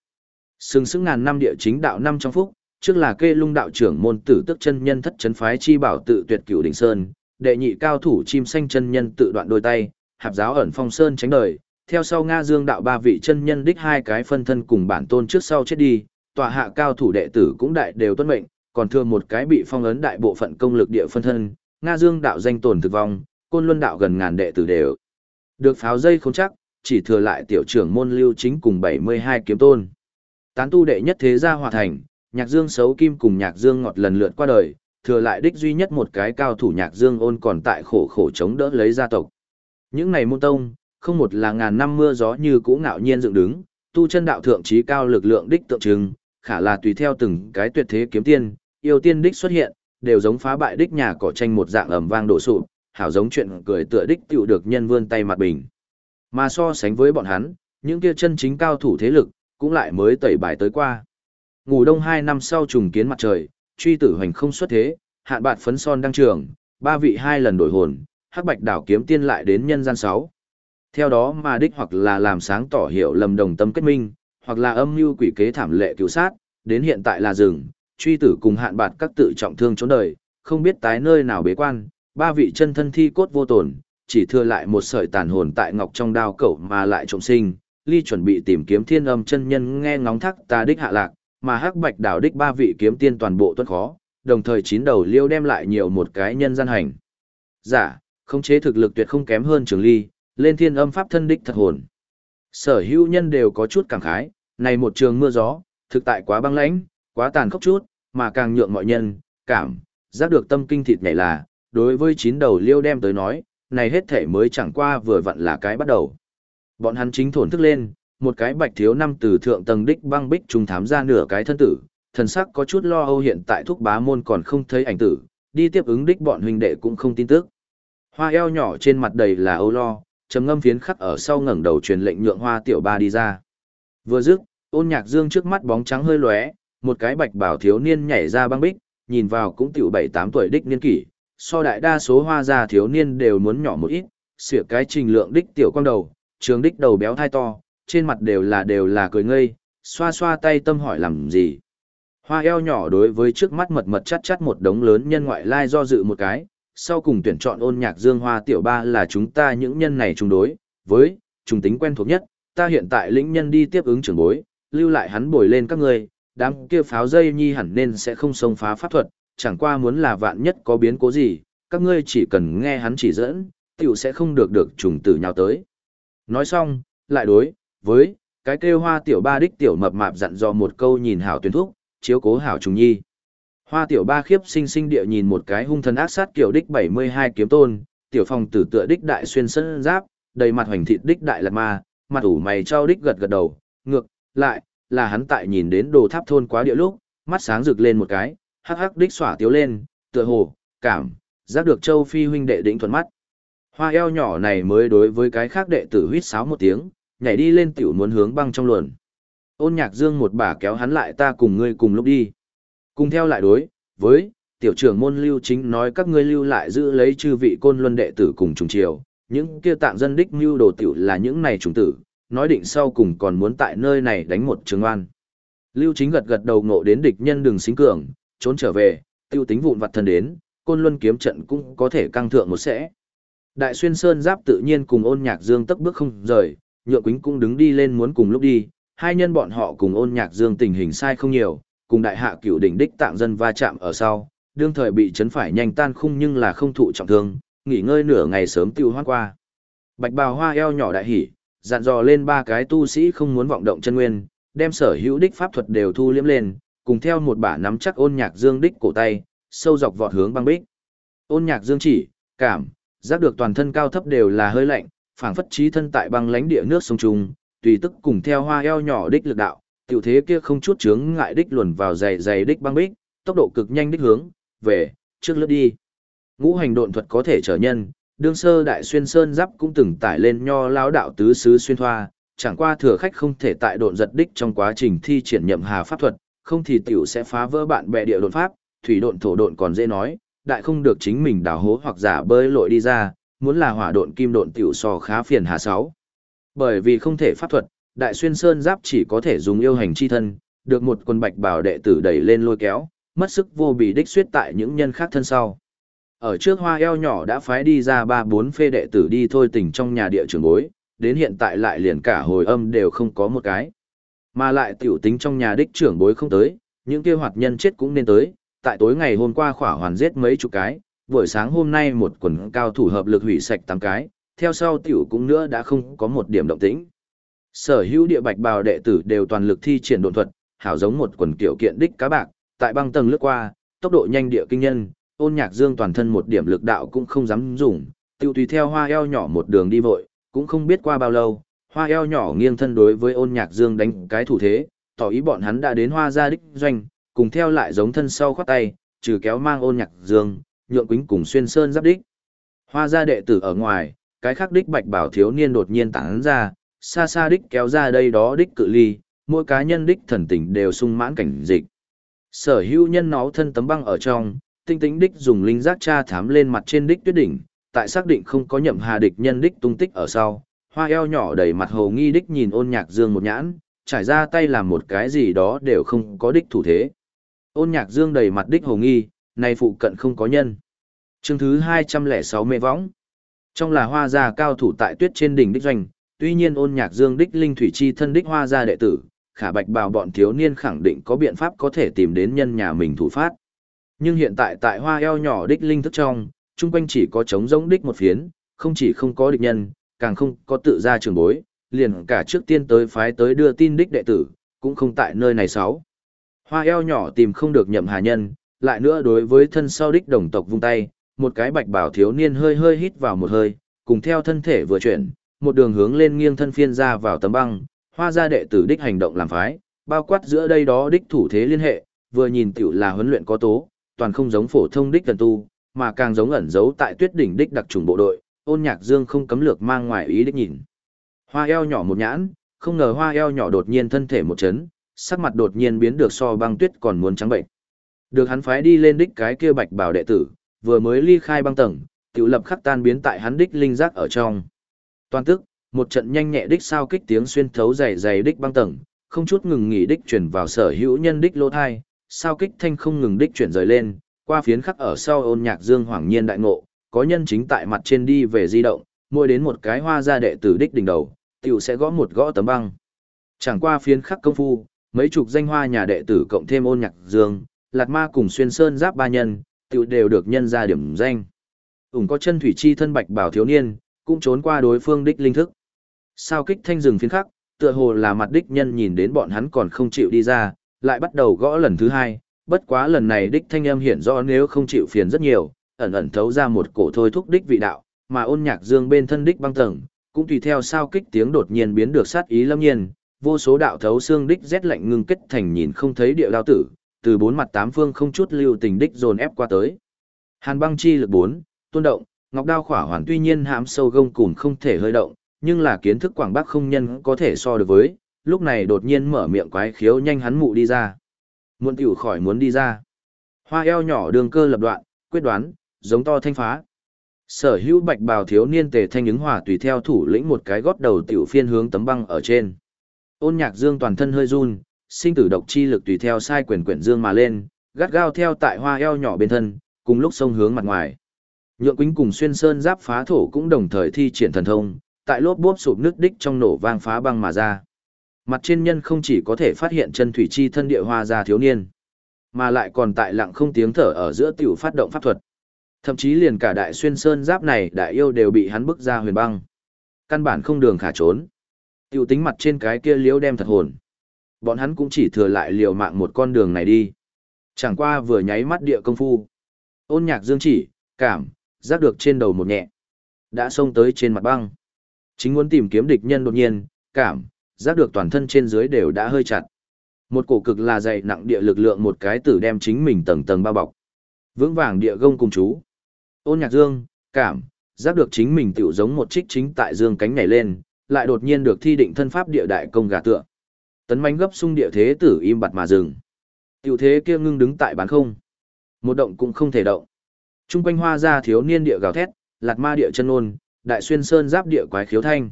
Sừng sững ngàn năm địa chính đạo năm trong phúc, trước là kê lung đạo trưởng môn tử tức chân nhân thất chấn phái chi bảo tự tuyệt cửu đỉnh sơn, đệ nhị cao thủ chim xanh chân nhân tự đoạn đôi tay, hạp giáo ẩn phong sơn tránh đời, theo sau Nga Dương đạo ba vị chân nhân đích hai cái phân thân cùng bản tôn trước sau chết đi, tòa hạ cao thủ đệ tử cũng đại đều tuân mệnh, còn thừa một cái bị phong ấn đại bộ phận công lực địa phân thân, Nga Dương đạo danh tổn thực vong, côn luân đạo gần ngàn đệ tử đều. Được pháo dây không chắc, chỉ thừa lại tiểu trưởng môn lưu chính cùng 72 kiếm tôn. Tán tu đệ nhất thế gia hòa thành, nhạc dương xấu kim cùng nhạc dương ngọt lần lượt qua đời, thừa lại đích duy nhất một cái cao thủ nhạc dương ôn còn tại khổ khổ chống đỡ lấy gia tộc. Những này môn tông, không một là ngàn năm mưa gió như cũ ngạo nhiên dựng đứng, tu chân đạo thượng trí cao lực lượng đích tượng trưng, khả là tùy theo từng cái tuyệt thế kiếm tiên, yêu tiên đích xuất hiện, đều giống phá bại đích nhà cỏ tranh một dạng ầm vang đổ sụp, hảo giống chuyện cười tựa đích tiểu được nhân vươn tay mặt bình. Mà so sánh với bọn hắn, những kia chân chính cao thủ thế lực, cũng lại mới tẩy bài tới qua. Ngủ đông hai năm sau trùng kiến mặt trời, truy tử hoành không xuất thế, hạn bạt phấn son đăng trường, ba vị hai lần đổi hồn, hắc bạch đảo kiếm tiên lại đến nhân gian sáu. Theo đó mà đích hoặc là làm sáng tỏ hiểu lầm đồng tâm kết minh, hoặc là âm mưu quỷ kế thảm lệ cứu sát, đến hiện tại là rừng, truy tử cùng hạn bạt các tự trọng thương trốn đời, không biết tái nơi nào bế quan, ba vị chân thân thi cốt vô tổn, chỉ thừa lại một sợi tàn hồn tại ngọc trong đao cẩu mà lại trọng sinh, ly chuẩn bị tìm kiếm thiên âm chân nhân nghe ngóng thắc ta đích hạ lạc, mà hắc bạch đảo đích ba vị kiếm tiên toàn bộ tuân khó, đồng thời chín đầu liêu đem lại nhiều một cái nhân gian hành. Giả, dạ, không chế thực lực tuyệt không kém hơn trường ly, lên thiên âm pháp thân đích thật hồn. Sở hữu nhân đều có chút cảm khái, này một trường mưa gió, thực tại quá băng lãnh, quá tàn khốc chút, mà càng nhượng mọi nhân, cảm, giác được tâm kinh thịt nhảy là, đối với chín đầu liêu đem tới nói, này hết thể mới chẳng qua vừa vặn là cái bắt đầu. Bọn hắn chính thổn thức lên, một cái bạch thiếu năm từ thượng tầng đích băng bích trùng thám ra nửa cái thân tử, thần sắc có chút lo âu hiện tại thúc bá môn còn không thấy ảnh tử, đi tiếp ứng đích bọn huynh đệ cũng không tin tức. Hoa eo nhỏ trên mặt đầy là âu lo, trầm ngâm phiến khắc ở sau ngẩng đầu truyền lệnh nhượng hoa tiểu ba đi ra. Vừa dứt, ôn nhạc dương trước mắt bóng trắng hơi lóe, một cái bạch bảo thiếu niên nhảy ra băng bích, nhìn vào cũng tiểu bảy tám tuổi đích niên kỷ, so đại đa số hoa gia thiếu niên đều muốn nhỏ một ít, sửa cái trình lượng đích tiểu quang đầu, trường đích đầu béo thai to, trên mặt đều là đều là cười ngây, xoa xoa tay tâm hỏi làm gì. Hoa eo nhỏ đối với trước mắt mật mật chắt chắt một đống lớn nhân ngoại lai do dự một cái, sau cùng tuyển chọn ôn nhạc dương hoa tiểu ba là chúng ta những nhân này chung đối, với, trùng tính quen thuộc nhất, ta hiện tại lĩnh nhân đi tiếp ứng trưởng bối, lưu lại hắn bồi lên các ngươi, đám kia pháo dây nhi hẳn nên sẽ không xông phá pháp thuật, chẳng qua muốn là vạn nhất có biến cố gì, các ngươi chỉ cần nghe hắn chỉ dẫn, tiểu sẽ không được được trùng tử nhau tới. Nói xong, lại đối, với, cái kêu hoa tiểu ba đích tiểu mập mạp dặn dò một câu nhìn hảo tuyển thúc, chiếu cố hảo trùng nhi. Hoa tiểu ba khiếp sinh sinh địa nhìn một cái hung thần ác sát kiểu đích 72 kiếm tôn, tiểu phòng tử tựa đích đại xuyên sân giáp, đầy mặt hoành thịt đích đại lạt ma, mặt ủ mày trao đích gật gật đầu, ngược, lại, là hắn tại nhìn đến đồ tháp thôn quá địa lúc, mắt sáng rực lên một cái, hắc hắc đích xỏa tiếu lên, tựa hồ, cảm, giác được châu phi huynh đệ đỉnh thuận mắt. Hoa eo nhỏ này mới đối với cái khác đệ tử huýt sáo một tiếng, nhảy đi lên tiểu muốn hướng băng trong luồn. Ôn nhạc dương một bà kéo hắn lại ta cùng ngươi cùng lúc đi. Cùng theo lại đối, với, tiểu trưởng môn lưu chính nói các ngươi lưu lại giữ lấy chư vị côn luân đệ tử cùng trùng triều, những kia tạng dân đích mưu đồ tiểu là những này trùng tử, nói định sau cùng còn muốn tại nơi này đánh một trường oan. Lưu chính gật gật đầu ngộ đến địch nhân đừng xính cường, trốn trở về, tiêu tính vụn vặt thần đến, côn luân kiếm trận cũng có thể căng thượng một sẽ. Đại xuyên sơn giáp tự nhiên cùng ôn nhạc dương tất bước không rời, nhượng quýnh cũng đứng đi lên muốn cùng lúc đi, hai nhân bọn họ cùng ôn nhạc dương tình hình sai không nhiều, cùng đại hạ cửu đỉnh đích tạng dân va chạm ở sau, đương thời bị chấn phải nhanh tan khung nhưng là không thụ trọng thương, nghỉ ngơi nửa ngày sớm tiêu hoan qua. Bạch bào hoa eo nhỏ đại hỉ, dặn dò lên ba cái tu sĩ không muốn vọng động chân nguyên, đem sở hữu đích pháp thuật đều thu liếm lên, cùng theo một bả nắm chắc ôn nhạc dương đích cổ tay, sâu dọc vọt hướng băng bích. Ôn nhạc dương chỉ, cảm, giác được toàn thân cao thấp đều là hơi lạnh, phảng phất trí thân tại băng lãnh địa nước sông trùng, tùy tức cùng theo hoa eo nhỏ đích lực đạo, tiểu thế kia không chút chướng ngại đích luồn vào dày dày đích băng bích, tốc độ cực nhanh đích hướng, về, trước lướt đi. Ngũ hành độn thuật có thể trở nhân, đương sơ đại xuyên sơn giáp cũng từng tải lên nho lão đạo tứ sứ xuyên thoa, chẳng qua thừa khách không thể tại độn giật đích trong quá trình thi triển nhậm hà pháp thuật, không thì tiểu sẽ phá vỡ bạn bè địa độn pháp, thủy độn thổ độn còn dễ nói, đại không được chính mình đào hố hoặc giả bơi lội đi ra, muốn là hỏa độn kim độn tiểu so khá phiền hà sáu. Bởi vì không thể pháp thuật, đại xuyên sơn giáp chỉ có thể dùng yêu hành chi thân, được một quân bạch bảo đệ tử đẩy lên lôi kéo, mất sức vô bị đích suyết tại những nhân khác thân sau. Ở trước hoa eo nhỏ đã phái đi ra ba bốn phê đệ tử đi thôi tỉnh trong nhà địa trường bối, đến hiện tại lại liền cả hồi âm đều không có một cái. Mà lại tiểu tính trong nhà đích trưởng bối không tới, những kia hoạt nhân chết cũng nên tới, tại tối ngày hôm qua khỏa hoàn giết mấy chục cái, buổi sáng hôm nay một quần cao thủ hợp lực hủy sạch tám cái, theo sau tiểu cũng nữa đã không có một điểm động tĩnh. Sở hữu địa bạch bào đệ tử đều toàn lực thi triển độn thuật, hảo giống một quần tiểu kiện đích cá bạc, tại băng tầng lướt qua, tốc độ nhanh địa kinh nhân, ôn nhạc dương toàn thân một điểm lực đạo cũng không dám dùng, tiêu tùy theo hoa eo nhỏ một đường đi vội, cũng không biết qua bao lâu, hoa eo nhỏ nghiêng thân đối với ôn nhạc dương đánh cái thủ thế, tỏ ý bọn hắn đã đến hoa gia đích doanh, cùng theo lại giống thân sau khoát tay, trừ kéo mang ôn nhạc dương, nhượng quính cùng xuyên sơn giáp đích. Hoa gia đệ tử ở ngoài, cái khác đích bạch bảo thiếu niên đột nhiên tản ra, xa xa đích kéo ra đây đó đích cự ly, mỗi cá nhân đích thần tình đều sung mãn cảnh dịch. Sở hữu nhân nó thân tấm băng ở trong, tinh tính đích dùng linh giác tra thám lên mặt trên đích tuyết đỉnh, tại xác định không có nhậm hà địch nhân đích tung tích ở sau, hoa eo nhỏ đầy mặt hồ nghi đích nhìn ôn nhạc dương một nhãn, trải ra tay làm một cái gì đó đều không có đích thủ thế. Ôn nhạc dương đầy mặt đích hồ nghi, này phụ cận không có nhân. Chương thứ 206 mê võng. Trong là hoa gia cao thủ tại tuyết trên đỉnh đích doanh, tuy nhiên ôn nhạc dương đích linh thủy chi thân đích hoa gia đệ tử, khả bạch bào bọn thiếu niên khẳng định có biện pháp có thể tìm đến nhân nhà mình thủ phát. Nhưng hiện tại tại hoa eo nhỏ đích linh thức trong, chung quanh chỉ có trống rỗng đích một phiến, không chỉ không có địch nhân, càng không có tự ra trường bối, liền cả trước tiên tới phái tới đưa tin đích đệ tử, cũng không tại nơi này sáu. Hoa eo nhỏ tìm không được nhậm hà nhân, lại nữa đối với thân sau đích đồng tộc vung tay, một cái bạch bảo thiếu niên hơi hơi hít vào một hơi, cùng theo thân thể vừa chuyển, một đường hướng lên nghiêng thân phiên ra vào tấm băng, hoa ra đệ tử đích hành động làm phái, bao quát giữa đây đó đích thủ thế liên hệ, vừa nhìn tiểu là huấn luyện có tố, toàn không giống phổ thông đích thần tu, mà càng giống ẩn giấu tại tuyết đỉnh đích đặc trùng bộ đội, ôn nhạc dương không cấm lược mang ngoài ý đích nhìn. Hoa eo nhỏ một nhãn, không ngờ hoa eo nhỏ đột nhiên thân thể một chấn, sắc mặt đột nhiên biến được so băng tuyết còn muốn trắng bệnh. Được hắn phái đi lên đích cái kia bạch bảo đệ tử, vừa mới ly khai băng tầng, tiểu lập khắc tan biến tại hắn đích linh giác ở trong. Toàn tức, một trận nhanh nhẹ đích sao kích tiếng xuyên thấu dày dày đích băng tầng, không chút ngừng nghỉ đích chuyển vào sở hữu nhân đích lỗ thai, sao kích thanh không ngừng đích chuyển rời lên, qua phiến khắc ở sau ôn nhạc dương hoàng nhiên đại ngộ, có nhân chính tại mặt trên đi về di động, mỗi đến một cái hoa ra đệ tử đích đỉnh đầu, tiểu sẽ gõ một gõ tấm băng. Chẳng qua phiến khắc công phu, mấy chục danh hoa nhà đệ tử cộng thêm ôn nhạc dương, lạt ma cùng xuyên sơn giáp ba nhân, tiểu đều được nhân ra điểm danh. Ủng có chân thủy chi thân bạch bảo thiếu niên, cũng trốn qua đối phương đích linh thức. Sao kích thanh rừng phiến khắc, tựa hồ là mặt đích nhân nhìn đến bọn hắn còn không chịu đi ra, lại bắt đầu gõ lần thứ hai, bất quá lần này đích thanh âm hiển rõ nếu không chịu phiền rất nhiều, ẩn ẩn thấu ra một cổ thôi thúc đích vị đạo, mà ôn nhạc dương bên thân đích băng tầng, cũng tùy theo sao kích tiếng đột nhiên biến được sát ý lâm nhiên, vô số đạo thấu xương đích rét lạnh ngưng kết thành nhìn không thấy địa đao tử, từ bốn mặt tám phương không chút lưu tình đích dồn ép qua tới. Hàn băng chi lực bốn, tuôn động, ngọc đao khỏa hoàn tuy nhiên hãm sâu gông cùn không thể hơi động, nhưng là kiến thức quảng bắc không nhân có thể so được với, lúc này đột nhiên mở miệng quái khiếu nhanh hắn mụ đi ra. Muộn tiểu khỏi muốn đi ra. Hoa eo nhỏ đường cơ lập đoạn, quyết đoán, giống to thanh phá. Sở hữu bạch bào thiếu niên tề thanh ứng hòa tùy theo thủ lĩnh một cái gót đầu tiểu phiên hướng tấm băng ở trên. Ôn nhạc dương toàn thân hơi run, sinh tử độc chi lực tùy theo sai quyền quyển dương mà lên, gắt gao theo tại hoa eo nhỏ bên thân, cùng lúc sông hướng mặt ngoài. Nhượng Quýnh cùng xuyên sơn giáp phá thổ cũng đồng thời thi triển thần thông, tại lốp bốp sụp nước đích trong nổ vang phá băng mà ra. Mặt trên nhân không chỉ có thể phát hiện chân thủy chi thân địa hoa ra thiếu niên, mà lại còn tại lặng không tiếng thở ở giữa tiểu phát động pháp thuật. Thậm chí liền cả đại xuyên sơn giáp này đại yêu đều bị hắn bức ra huyền băng. Căn bản không đường khả trốn. Tiểu tính mặt trên cái kia liếu đem thật hồn. Bọn hắn cũng chỉ thừa lại liều mạng một con đường này đi. Chẳng qua vừa nháy mắt địa công phu. Ôn nhạc dương chỉ, cảm, giác được trên đầu một nhẹ. Đã xông tới trên mặt băng. Chính muốn tìm kiếm địch nhân đột nhiên, cảm, giác được toàn thân trên dưới đều đã hơi chặt. Một cổ cực là dày nặng địa lực lượng một cái tử đem chính mình tầng tầng bao bọc. Vững vàng địa gông cùng chú. Ôn nhạc dương, cảm, giác được chính mình tiểu giống một trích chính tại dương cánh nhảy lên, lại đột nhiên được thi định thân pháp địa đại công gà tựa. Tấn manh gấp sung địa thế tử im bặt mà dừng. Tiểu thế kia ngưng đứng tại bán không. Một động cũng không thể động. Trung quanh hoa ra thiếu niên địa gào thét, lạt ma địa chân ôn, đại xuyên sơn giáp địa quái khiếu thanh.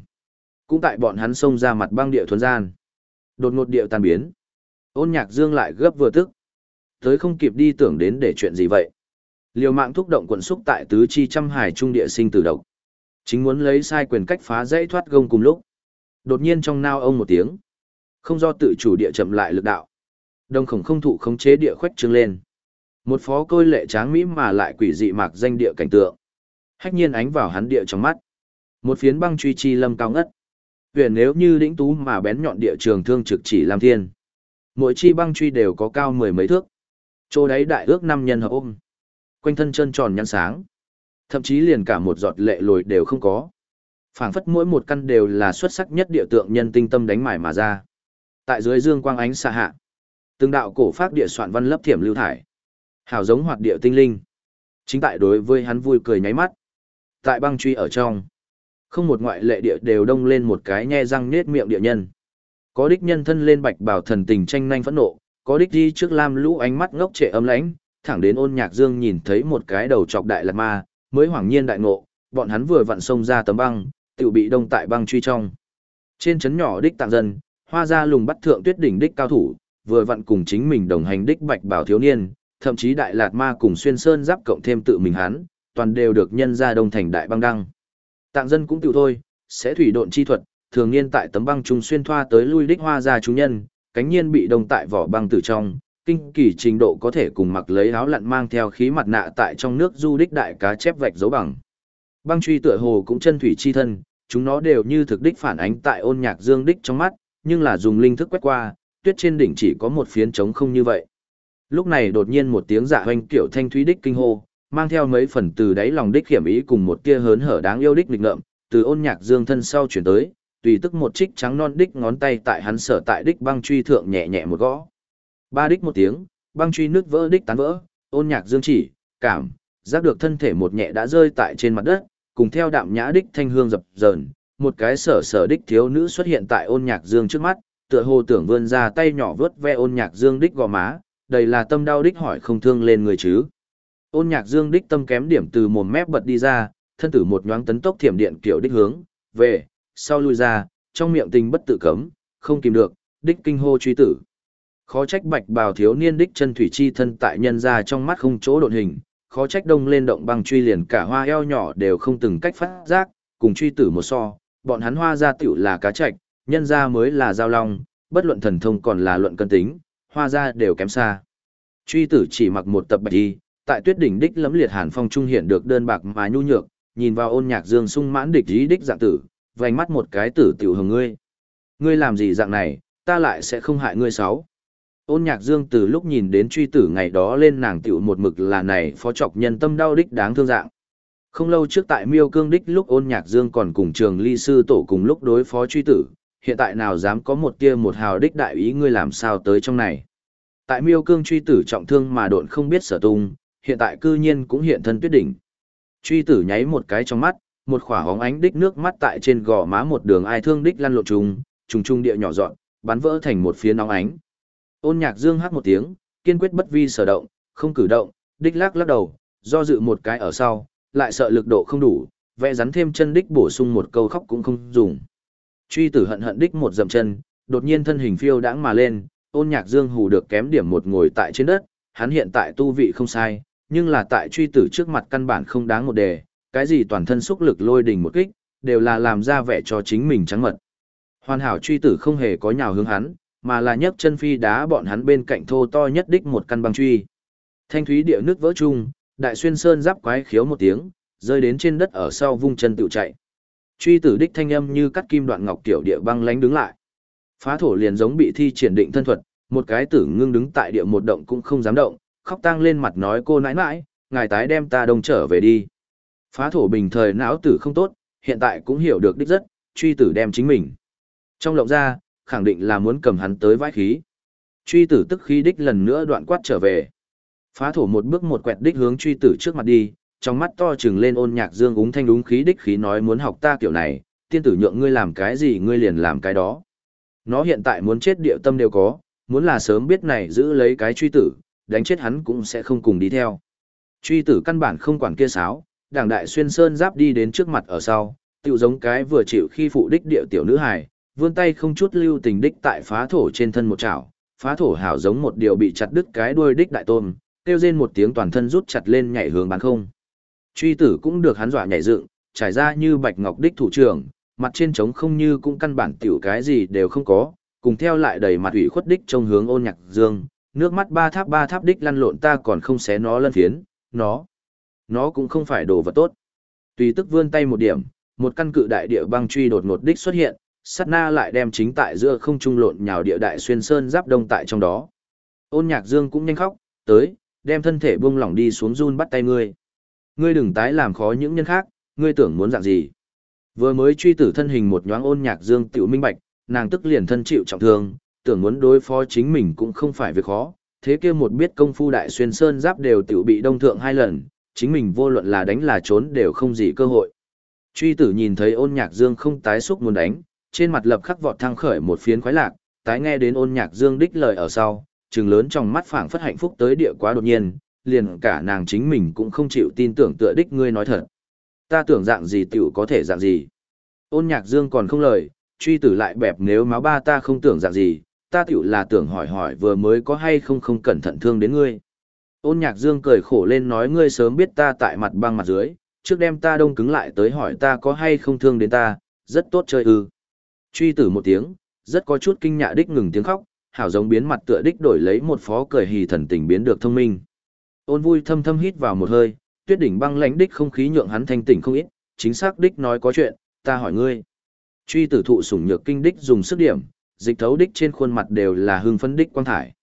Cũng tại bọn hắn xông ra mặt băng địa thuần gian. Đột ngột địa tàn biến. Ôn nhạc dương lại gấp vừa tức. Tới không kịp đi tưởng đến để chuyện gì vậy. Liều mạng thúc động quận xúc tại tứ chi trăm hải trung địa sinh tử độc. Chính muốn lấy sai quyền cách phá dãy thoát gông cùng lúc. Đột nhiên trong nao ông một tiếng. Không do tự chủ địa chậm lại lực đạo. Đông khổng không thụ khống chế địa khoách trương lên. Một phó côi lệ tráng mỹ mà lại quỷ dị mạc danh địa cảnh tượng. Hách nhiên ánh vào hắn địa trong mắt. Một phiến băng truy chi lâm cao ngất. Huyền nếu như đỉnh tú mà bén nhọn địa trường thương trực chỉ làm thiên. Mỗi chi băng truy đều có cao mười mấy thước. Chỗ đáy đại ước năm nhân hợp ôm. Quanh thân chân tròn nhăn sáng. Thậm chí liền cả một giọt lệ lồi đều không có. phảng phất mỗi một căn đều là xuất sắc nhất địa tượng nhân tinh tâm đánh mải mà ra. Tại dưới dương quang ánh xa hạ. Từng đạo cổ pháp địa soạn văn lấp thiểm lưu thải. Hào giống hoạt địa tinh linh. Chính tại đối với hắn vui cười nháy mắt. Tại băng truy ở trong. Không một ngoại lệ địa đều đông lên một cái nhe răng nết miệng địa nhân. Có đích nhân thân lên bạch bảo thần tình tranh nhanh phẫn nộ, có đích đi trước lam lũ ánh mắt ngốc trệ ấm lãnh, thẳng đến ôn nhạc dương nhìn thấy một cái đầu chọc đại lạt ma, mới hoảng nhiên đại ngộ, bọn hắn vừa vặn xông ra tấm băng, tự bị đông tại băng truy trong. Trên chấn nhỏ đích tạng dân, hoa ra lùng bắt thượng tuyết đỉnh đích cao thủ, vừa vặn cùng chính mình đồng hành đích bạch bảo thiếu niên, thậm chí đại lạt ma cùng xuyên sơn giáp cộng thêm tự mình hắn, toàn đều được nhân ra đông thành đại băng đăng. Tạng dân cũng tiểu thôi, sẽ thủy độn chi thuật, thường niên tại tấm băng trung xuyên thoa tới lui đích hoa ra chúng nhân, cánh nhiên bị đông tại vỏ băng tử trong, kinh kỳ trình độ có thể cùng mặc lấy áo lặn mang theo khí mặt nạ tại trong nước du đích đại cá chép vạch dấu bằng. Băng truy tựa hồ cũng chân thủy chi thân, chúng nó đều như thực đích phản ánh tại ôn nhạc dương đích trong mắt, nhưng là dùng linh thức quét qua, tuyết trên đỉnh chỉ có một phiến trống không như vậy. Lúc này đột nhiên một tiếng dạ hoanh kiểu thanh thúy đích kinh hô, mang theo mấy phần từ đáy lòng đích hiểm ý cùng một tia hớn hở đáng yêu đích lịch ngợm, từ ôn nhạc dương thân sau chuyển tới, tùy tức một trích trắng non đích ngón tay tại hắn sở tại đích băng truy thượng nhẹ nhẹ một gõ. Ba đích một tiếng, băng truy nước vỡ đích tán vỡ, ôn nhạc dương chỉ, cảm, giác được thân thể một nhẹ đã rơi tại trên mặt đất, cùng theo đạm nhã đích thanh hương dập dờn, một cái sở sở đích thiếu nữ xuất hiện tại ôn nhạc dương trước mắt, tựa hồ tưởng vươn ra tay nhỏ vớt ve ôn nhạc dương đích gò má, đầy là tâm đau đích hỏi không thương lên người chứ. Ôn nhạc dương đích tâm kém điểm từ mồm mép bật đi ra, thân tử một nhoáng tấn tốc thiểm điện kiểu đích hướng, về, sau lui ra, trong miệng tình bất tự cấm, không kìm được, đích kinh hô truy tử. Khó trách bạch bào thiếu niên đích chân thủy chi thân tại nhân ra trong mắt không chỗ độn hình, khó trách đông lên động băng truy liền cả hoa eo nhỏ đều không từng cách phát giác, cùng truy tử một so, bọn hắn hoa ra tiểu là cá trạch, nhân ra mới là giao long, bất luận thần thông còn là luận cân tính, hoa ra đều kém xa. Truy tử chỉ mặc một tập bạch y, tại tuyết đỉnh đích lấm liệt hàn phong trung hiện được đơn bạc mà nhu nhược, nhìn vào ôn nhạc dương sung mãn địch ý đích dạng tử, vành mắt một cái tử tiểu hồng ngươi. Ngươi làm gì dạng này, ta lại sẽ không hại ngươi sáu. Ôn nhạc dương từ lúc nhìn đến truy tử ngày đó lên nàng tiểu một mực là này phó trọc nhân tâm đau đích đáng thương dạng. Không lâu trước tại miêu cương đích lúc ôn nhạc dương còn cùng trường ly sư tổ cùng lúc đối phó truy tử, hiện tại nào dám có một tia một hào đích đại ý ngươi làm sao tới trong này. Tại miêu cương truy tử trọng thương mà độn không biết sở tung, hiện tại cư nhiên cũng hiện thân tuyết đỉnh. Truy tử nháy một cái trong mắt, một khỏa hóng ánh đích nước mắt tại trên gò má một đường ai thương đích lăn lộn trùng, trùng trùng địa nhỏ dọn, bắn vỡ thành một phía nóng ánh. Ôn nhạc dương hát một tiếng, kiên quyết bất vi sở động, không cử động, đích lắc lắc đầu, do dự một cái ở sau, lại sợ lực độ không đủ, vẽ rắn thêm chân đích bổ sung một câu khóc cũng không dùng. Truy tử hận hận đích một dậm chân, đột nhiên thân hình phiêu đãng mà lên, ôn nhạc dương hù được kém điểm một ngồi tại trên đất, hắn hiện tại tu vị không sai, nhưng là tại truy tử trước mặt căn bản không đáng một đề, cái gì toàn thân xúc lực lôi đình một kích, đều là làm ra vẻ cho chính mình trắng mật. Hoàn hảo truy tử không hề có nhào hướng hắn, mà là nhấc chân phi đá bọn hắn bên cạnh thô to nhất đích một căn băng truy. Thanh thúy địa nước vỡ chung, đại xuyên sơn giáp quái khiếu một tiếng, rơi đến trên đất ở sau vung chân tự chạy. Truy tử đích thanh âm như cắt kim đoạn ngọc tiểu địa băng lánh đứng lại. Phá thổ liền giống bị thi triển định thân thuật, một cái tử ngưng đứng tại địa một động cũng không dám động, khóc tang lên mặt nói cô nãi nãi, ngài tái đem ta đông trở về đi. Phá thổ bình thời não tử không tốt, hiện tại cũng hiểu được đích rất, truy tử đem chính mình. Trong lộng ra, khẳng định là muốn cầm hắn tới vãi khí. Truy tử tức khí đích lần nữa đoạn quát trở về. Phá thổ một bước một quẹt đích hướng truy tử trước mặt đi, trong mắt to trừng lên ôn nhạc dương úng thanh úng khí đích khí nói muốn học ta kiểu này, tiên tử nhượng ngươi làm cái gì ngươi liền làm cái đó. Nó hiện tại muốn chết địa tâm đều có, muốn là sớm biết này giữ lấy cái truy tử, đánh chết hắn cũng sẽ không cùng đi theo. Truy tử căn bản không quản kia sáo, đảng đại xuyên sơn giáp đi đến trước mặt ở sau, tiểu giống cái vừa chịu khi phụ đích địa tiểu nữ hài, vươn tay không chút lưu tình đích tại phá thổ trên thân một chảo, phá thổ hảo giống một điều bị chặt đứt cái đuôi đích đại tôm, kêu rên một tiếng toàn thân rút chặt lên nhảy hướng bán không. Truy tử cũng được hắn dọa nhảy dựng, trải ra như bạch ngọc đích thủ trưởng, mặt trên trống không như cũng căn bản tiểu cái gì đều không có, cùng theo lại đầy mặt ủy khuất đích trong hướng ôn nhạc dương, nước mắt ba tháp ba tháp đích lăn lộn ta còn không xé nó lân phiến, nó, nó cũng không phải đồ vật tốt. Tùy tức vươn tay một điểm, một căn cự đại địa băng truy đột ngột đích xuất hiện, sát na lại đem chính tại giữa không trung lộn nhào địa đại xuyên sơn giáp đông tại trong đó. Ôn nhạc dương cũng nhanh khóc, tới, đem thân thể buông lỏng đi xuống run bắt tay ngươi. Ngươi đừng tái làm khó những nhân khác, ngươi tưởng muốn dạng gì. Vừa mới truy tử thân hình một nhoáng ôn nhạc dương tiểu minh bạch, nàng tức liền thân chịu trọng thương, tưởng muốn đối phó chính mình cũng không phải việc khó. Thế kia một biết công phu đại xuyên sơn giáp đều tiểu bị đông thượng hai lần, chính mình vô luận là đánh là trốn đều không gì cơ hội. Truy tử nhìn thấy ôn nhạc dương không tái xúc muốn đánh, trên mặt lập khắc vọt thăng khởi một phiến khoái lạc, tái nghe đến ôn nhạc dương đích lời ở sau, trừng lớn trong mắt phảng phất hạnh phúc tới địa quá đột nhiên, liền cả nàng chính mình cũng không chịu tin tưởng tựa đích ngươi nói thật. Ta tưởng dạng gì tiểu có thể dạng gì. Ôn nhạc dương còn không lời, truy tử lại bẹp nếu máu ba ta không tưởng dạng gì, ta tiểu là tưởng hỏi hỏi vừa mới có hay không không cẩn thận thương đến ngươi. Ôn nhạc dương cười khổ lên nói ngươi sớm biết ta tại mặt băng mặt dưới, trước đem ta đông cứng lại tới hỏi ta có hay không thương đến ta, rất tốt chơi ư. Truy tử một tiếng, rất có chút kinh nhạ đích ngừng tiếng khóc, hảo giống biến mặt tựa đích đổi lấy một phó cười hì thần tình biến được thông minh. Ôn vui thâm thâm hít vào một hơi, tuyết đỉnh băng lãnh đích không khí nhượng hắn thanh tỉnh không ít, chính xác đích nói có chuyện, ta hỏi ngươi. Truy tử thụ sủng nhược kinh đích dùng sức điểm, dịch thấu đích trên khuôn mặt đều là hưng phấn đích quang thải.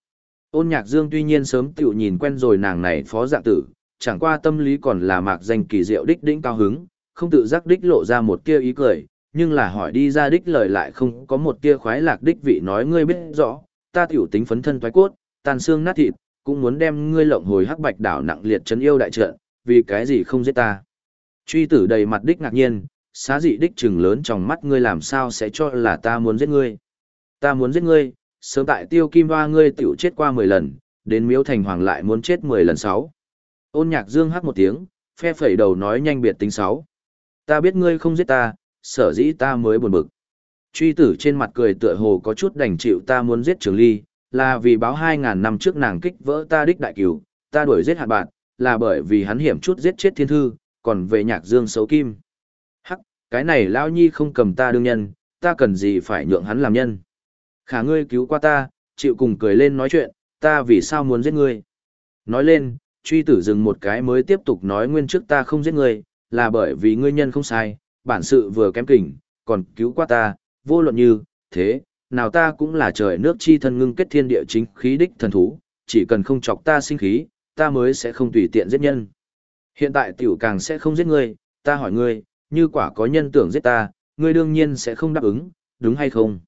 Ôn nhạc dương tuy nhiên sớm tiểu nhìn quen rồi nàng này phó dạng tử, chẳng qua tâm lý còn là mạc danh kỳ diệu đích đỉnh cao hứng, không tự giác đích lộ ra một tia ý cười, nhưng là hỏi đi ra đích lời lại không có một tia khoái lạc đích vị nói ngươi biết rõ, ta tiểu tính phấn thân thoái cốt, tàn xương nát thịt, cũng muốn đem ngươi lộng hồi hắc bạch đảo nặng liệt chấn yêu đại trận, vì cái gì không giết ta. Truy tử đầy mặt đích ngạc nhiên, xá dị đích chừng lớn trong mắt ngươi làm sao sẽ cho là ta muốn giết ngươi. Ta muốn giết ngươi, sớm tại tiêu kim hoa ngươi tiểu chết qua 10 lần, đến miếu thành hoàng lại muốn chết 10 lần sáu. Ôn nhạc dương hát một tiếng, phe phẩy đầu nói nhanh biệt tính sáu. Ta biết ngươi không giết ta, sở dĩ ta mới buồn bực. Truy tử trên mặt cười tựa hồ có chút đành chịu ta muốn giết trường ly, là vì báo 2.000 năm trước nàng kích vỡ ta đích đại cửu, ta đuổi giết hạt bạn, là bởi vì hắn hiểm chút giết chết thiên thư, còn về nhạc dương xấu kim. Cái này lao nhi không cầm ta đương nhân, ta cần gì phải nhượng hắn làm nhân. Khả ngươi cứu qua ta, chịu cùng cười lên nói chuyện, ta vì sao muốn giết ngươi. Nói lên, truy tử dừng một cái mới tiếp tục nói nguyên trước ta không giết ngươi, là bởi vì ngươi nhân không sai, bản sự vừa kém kỉnh, còn cứu qua ta, vô luận như, thế, nào ta cũng là trời nước chi thân ngưng kết thiên địa chính khí đích thần thú, chỉ cần không chọc ta sinh khí, ta mới sẽ không tùy tiện giết nhân. Hiện tại tiểu càng sẽ không giết ngươi, ta hỏi ngươi, như quả có nhân tưởng giết ta, ngươi đương nhiên sẽ không đáp ứng, đúng hay không?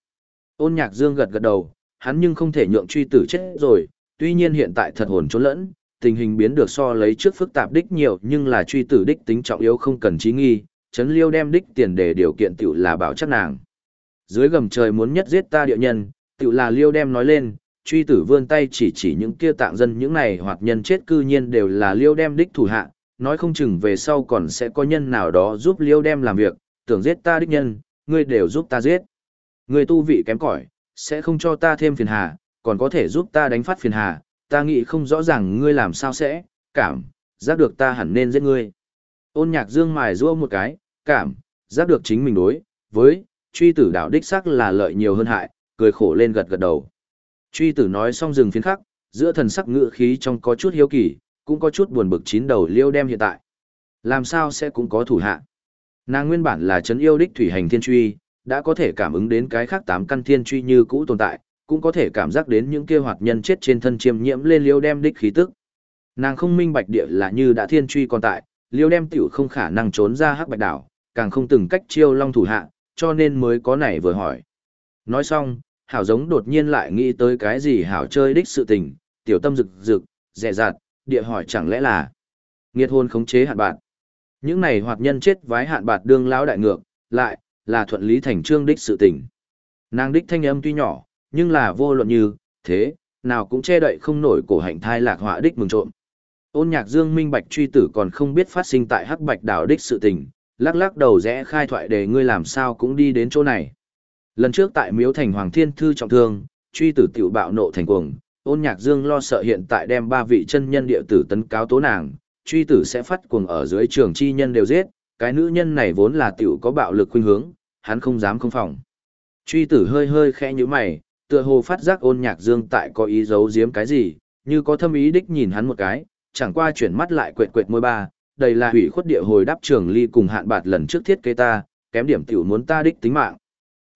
Ôn nhạc dương gật gật đầu, hắn nhưng không thể nhượng truy tử chết rồi, tuy nhiên hiện tại thật hồn trốn lẫn, tình hình biến được so lấy trước phức tạp đích nhiều nhưng là truy tử đích tính trọng yếu không cần trí nghi, chấn liêu đem đích tiền để điều kiện tiểu là bảo chắc nàng. Dưới gầm trời muốn nhất giết ta địa nhân, tiểu là liêu đem nói lên, truy tử vươn tay chỉ chỉ những kia tạng dân những này hoặc nhân chết cư nhiên đều là liêu đem đích thủ hạ, nói không chừng về sau còn sẽ có nhân nào đó giúp liêu đem làm việc, tưởng giết ta đích nhân, ngươi đều giúp ta giết. Ngươi tu vị kém cỏi, sẽ không cho ta thêm phiền hà, còn có thể giúp ta đánh phát phiền hà, ta nghĩ không rõ ràng ngươi làm sao sẽ, cảm, giác được ta hẳn nên giết ngươi. Ôn nhạc dương mài rua một cái, cảm, giác được chính mình đối, với, truy tử đạo đích sắc là lợi nhiều hơn hại, cười khổ lên gật gật đầu. Truy tử nói xong dừng phiến khắc, giữa thần sắc ngựa khí trong có chút hiếu kỳ, cũng có chút buồn bực chín đầu liêu đem hiện tại. Làm sao sẽ cũng có thủ hạ. Nàng nguyên bản là chấn yêu đích thủy hành thiên truy, đã có thể cảm ứng đến cái khác tám căn thiên truy như cũ tồn tại, cũng có thể cảm giác đến những kia hoạt nhân chết trên thân chiêm nhiễm lên liêu đem đích khí tức. Nàng không minh bạch địa là như đã thiên truy còn tại, liêu đem tiểu không khả năng trốn ra hắc bạch đảo, càng không từng cách chiêu long thủ hạ, cho nên mới có này vừa hỏi. Nói xong, hảo giống đột nhiên lại nghĩ tới cái gì hảo chơi đích sự tình, tiểu tâm rực rực, dè dạt, địa hỏi chẳng lẽ là nghiệt hôn khống chế hạn bạc. Những này hoạt nhân chết vái hạn bạc đương lão đại ngược, lại, là thuận lý thành trương đích sự tình. Nàng đích thanh âm tuy nhỏ, nhưng là vô luận như, thế, nào cũng che đậy không nổi cổ hạnh thai lạc họa đích mừng trộm. Ôn nhạc dương minh bạch truy tử còn không biết phát sinh tại hắc bạch đảo đích sự tình, lắc lắc đầu rẽ khai thoại để ngươi làm sao cũng đi đến chỗ này. Lần trước tại miếu thành Hoàng Thiên Thư trọng thương, truy tử tiểu bạo nộ thành cuồng, ôn nhạc dương lo sợ hiện tại đem ba vị chân nhân địa tử tấn cáo tố nàng, truy tử sẽ phát cuồng ở dưới trường chi nhân đều giết, cái nữ nhân này vốn là tiểu có bạo lực khuynh hướng, hắn không dám không phòng. Truy tử hơi hơi khẽ như mày, tựa hồ phát giác ôn nhạc dương tại có ý giấu giếm cái gì, như có thâm ý đích nhìn hắn một cái, chẳng qua chuyển mắt lại quệt quệt môi ba, đây là hủy khuất địa hồi đáp trường ly cùng hạn bạt lần trước thiết kế ta, kém điểm tiểu muốn ta đích tính mạng.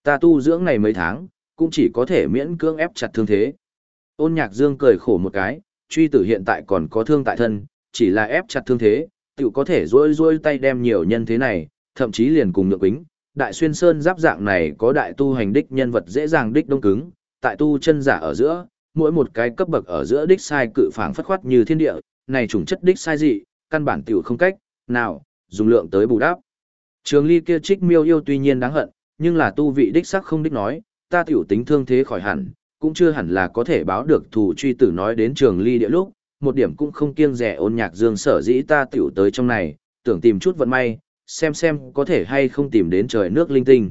Ta tu dưỡng này mấy tháng, cũng chỉ có thể miễn cưỡng ép chặt thương thế. Ôn nhạc dương cười khổ một cái, truy tử hiện tại còn có thương tại thân, chỉ là ép chặt thương thế, tiểu có thể rôi rôi tay đem nhiều nhân thế này, thậm chí liền cùng nhượng quính. Đại xuyên sơn giáp dạng này có đại tu hành đích nhân vật dễ dàng đích đông cứng, tại tu chân giả ở giữa, mỗi một cái cấp bậc ở giữa đích sai cự phảng phất khoát như thiên địa, này chủng chất đích sai dị, căn bản tiểu không cách, nào, dùng lượng tới bù đắp. Trường ly kia trích miêu yêu tuy nhiên đáng hận, nhưng là tu vị đích sắc không đích nói, ta tiểu tính thương thế khỏi hẳn, cũng chưa hẳn là có thể báo được thủ truy tử nói đến trường ly địa lúc, một điểm cũng không kiêng rẻ ôn nhạc dương sở dĩ ta tiểu tới trong này, tưởng tìm chút vận may, xem xem có thể hay không tìm đến trời nước linh tinh.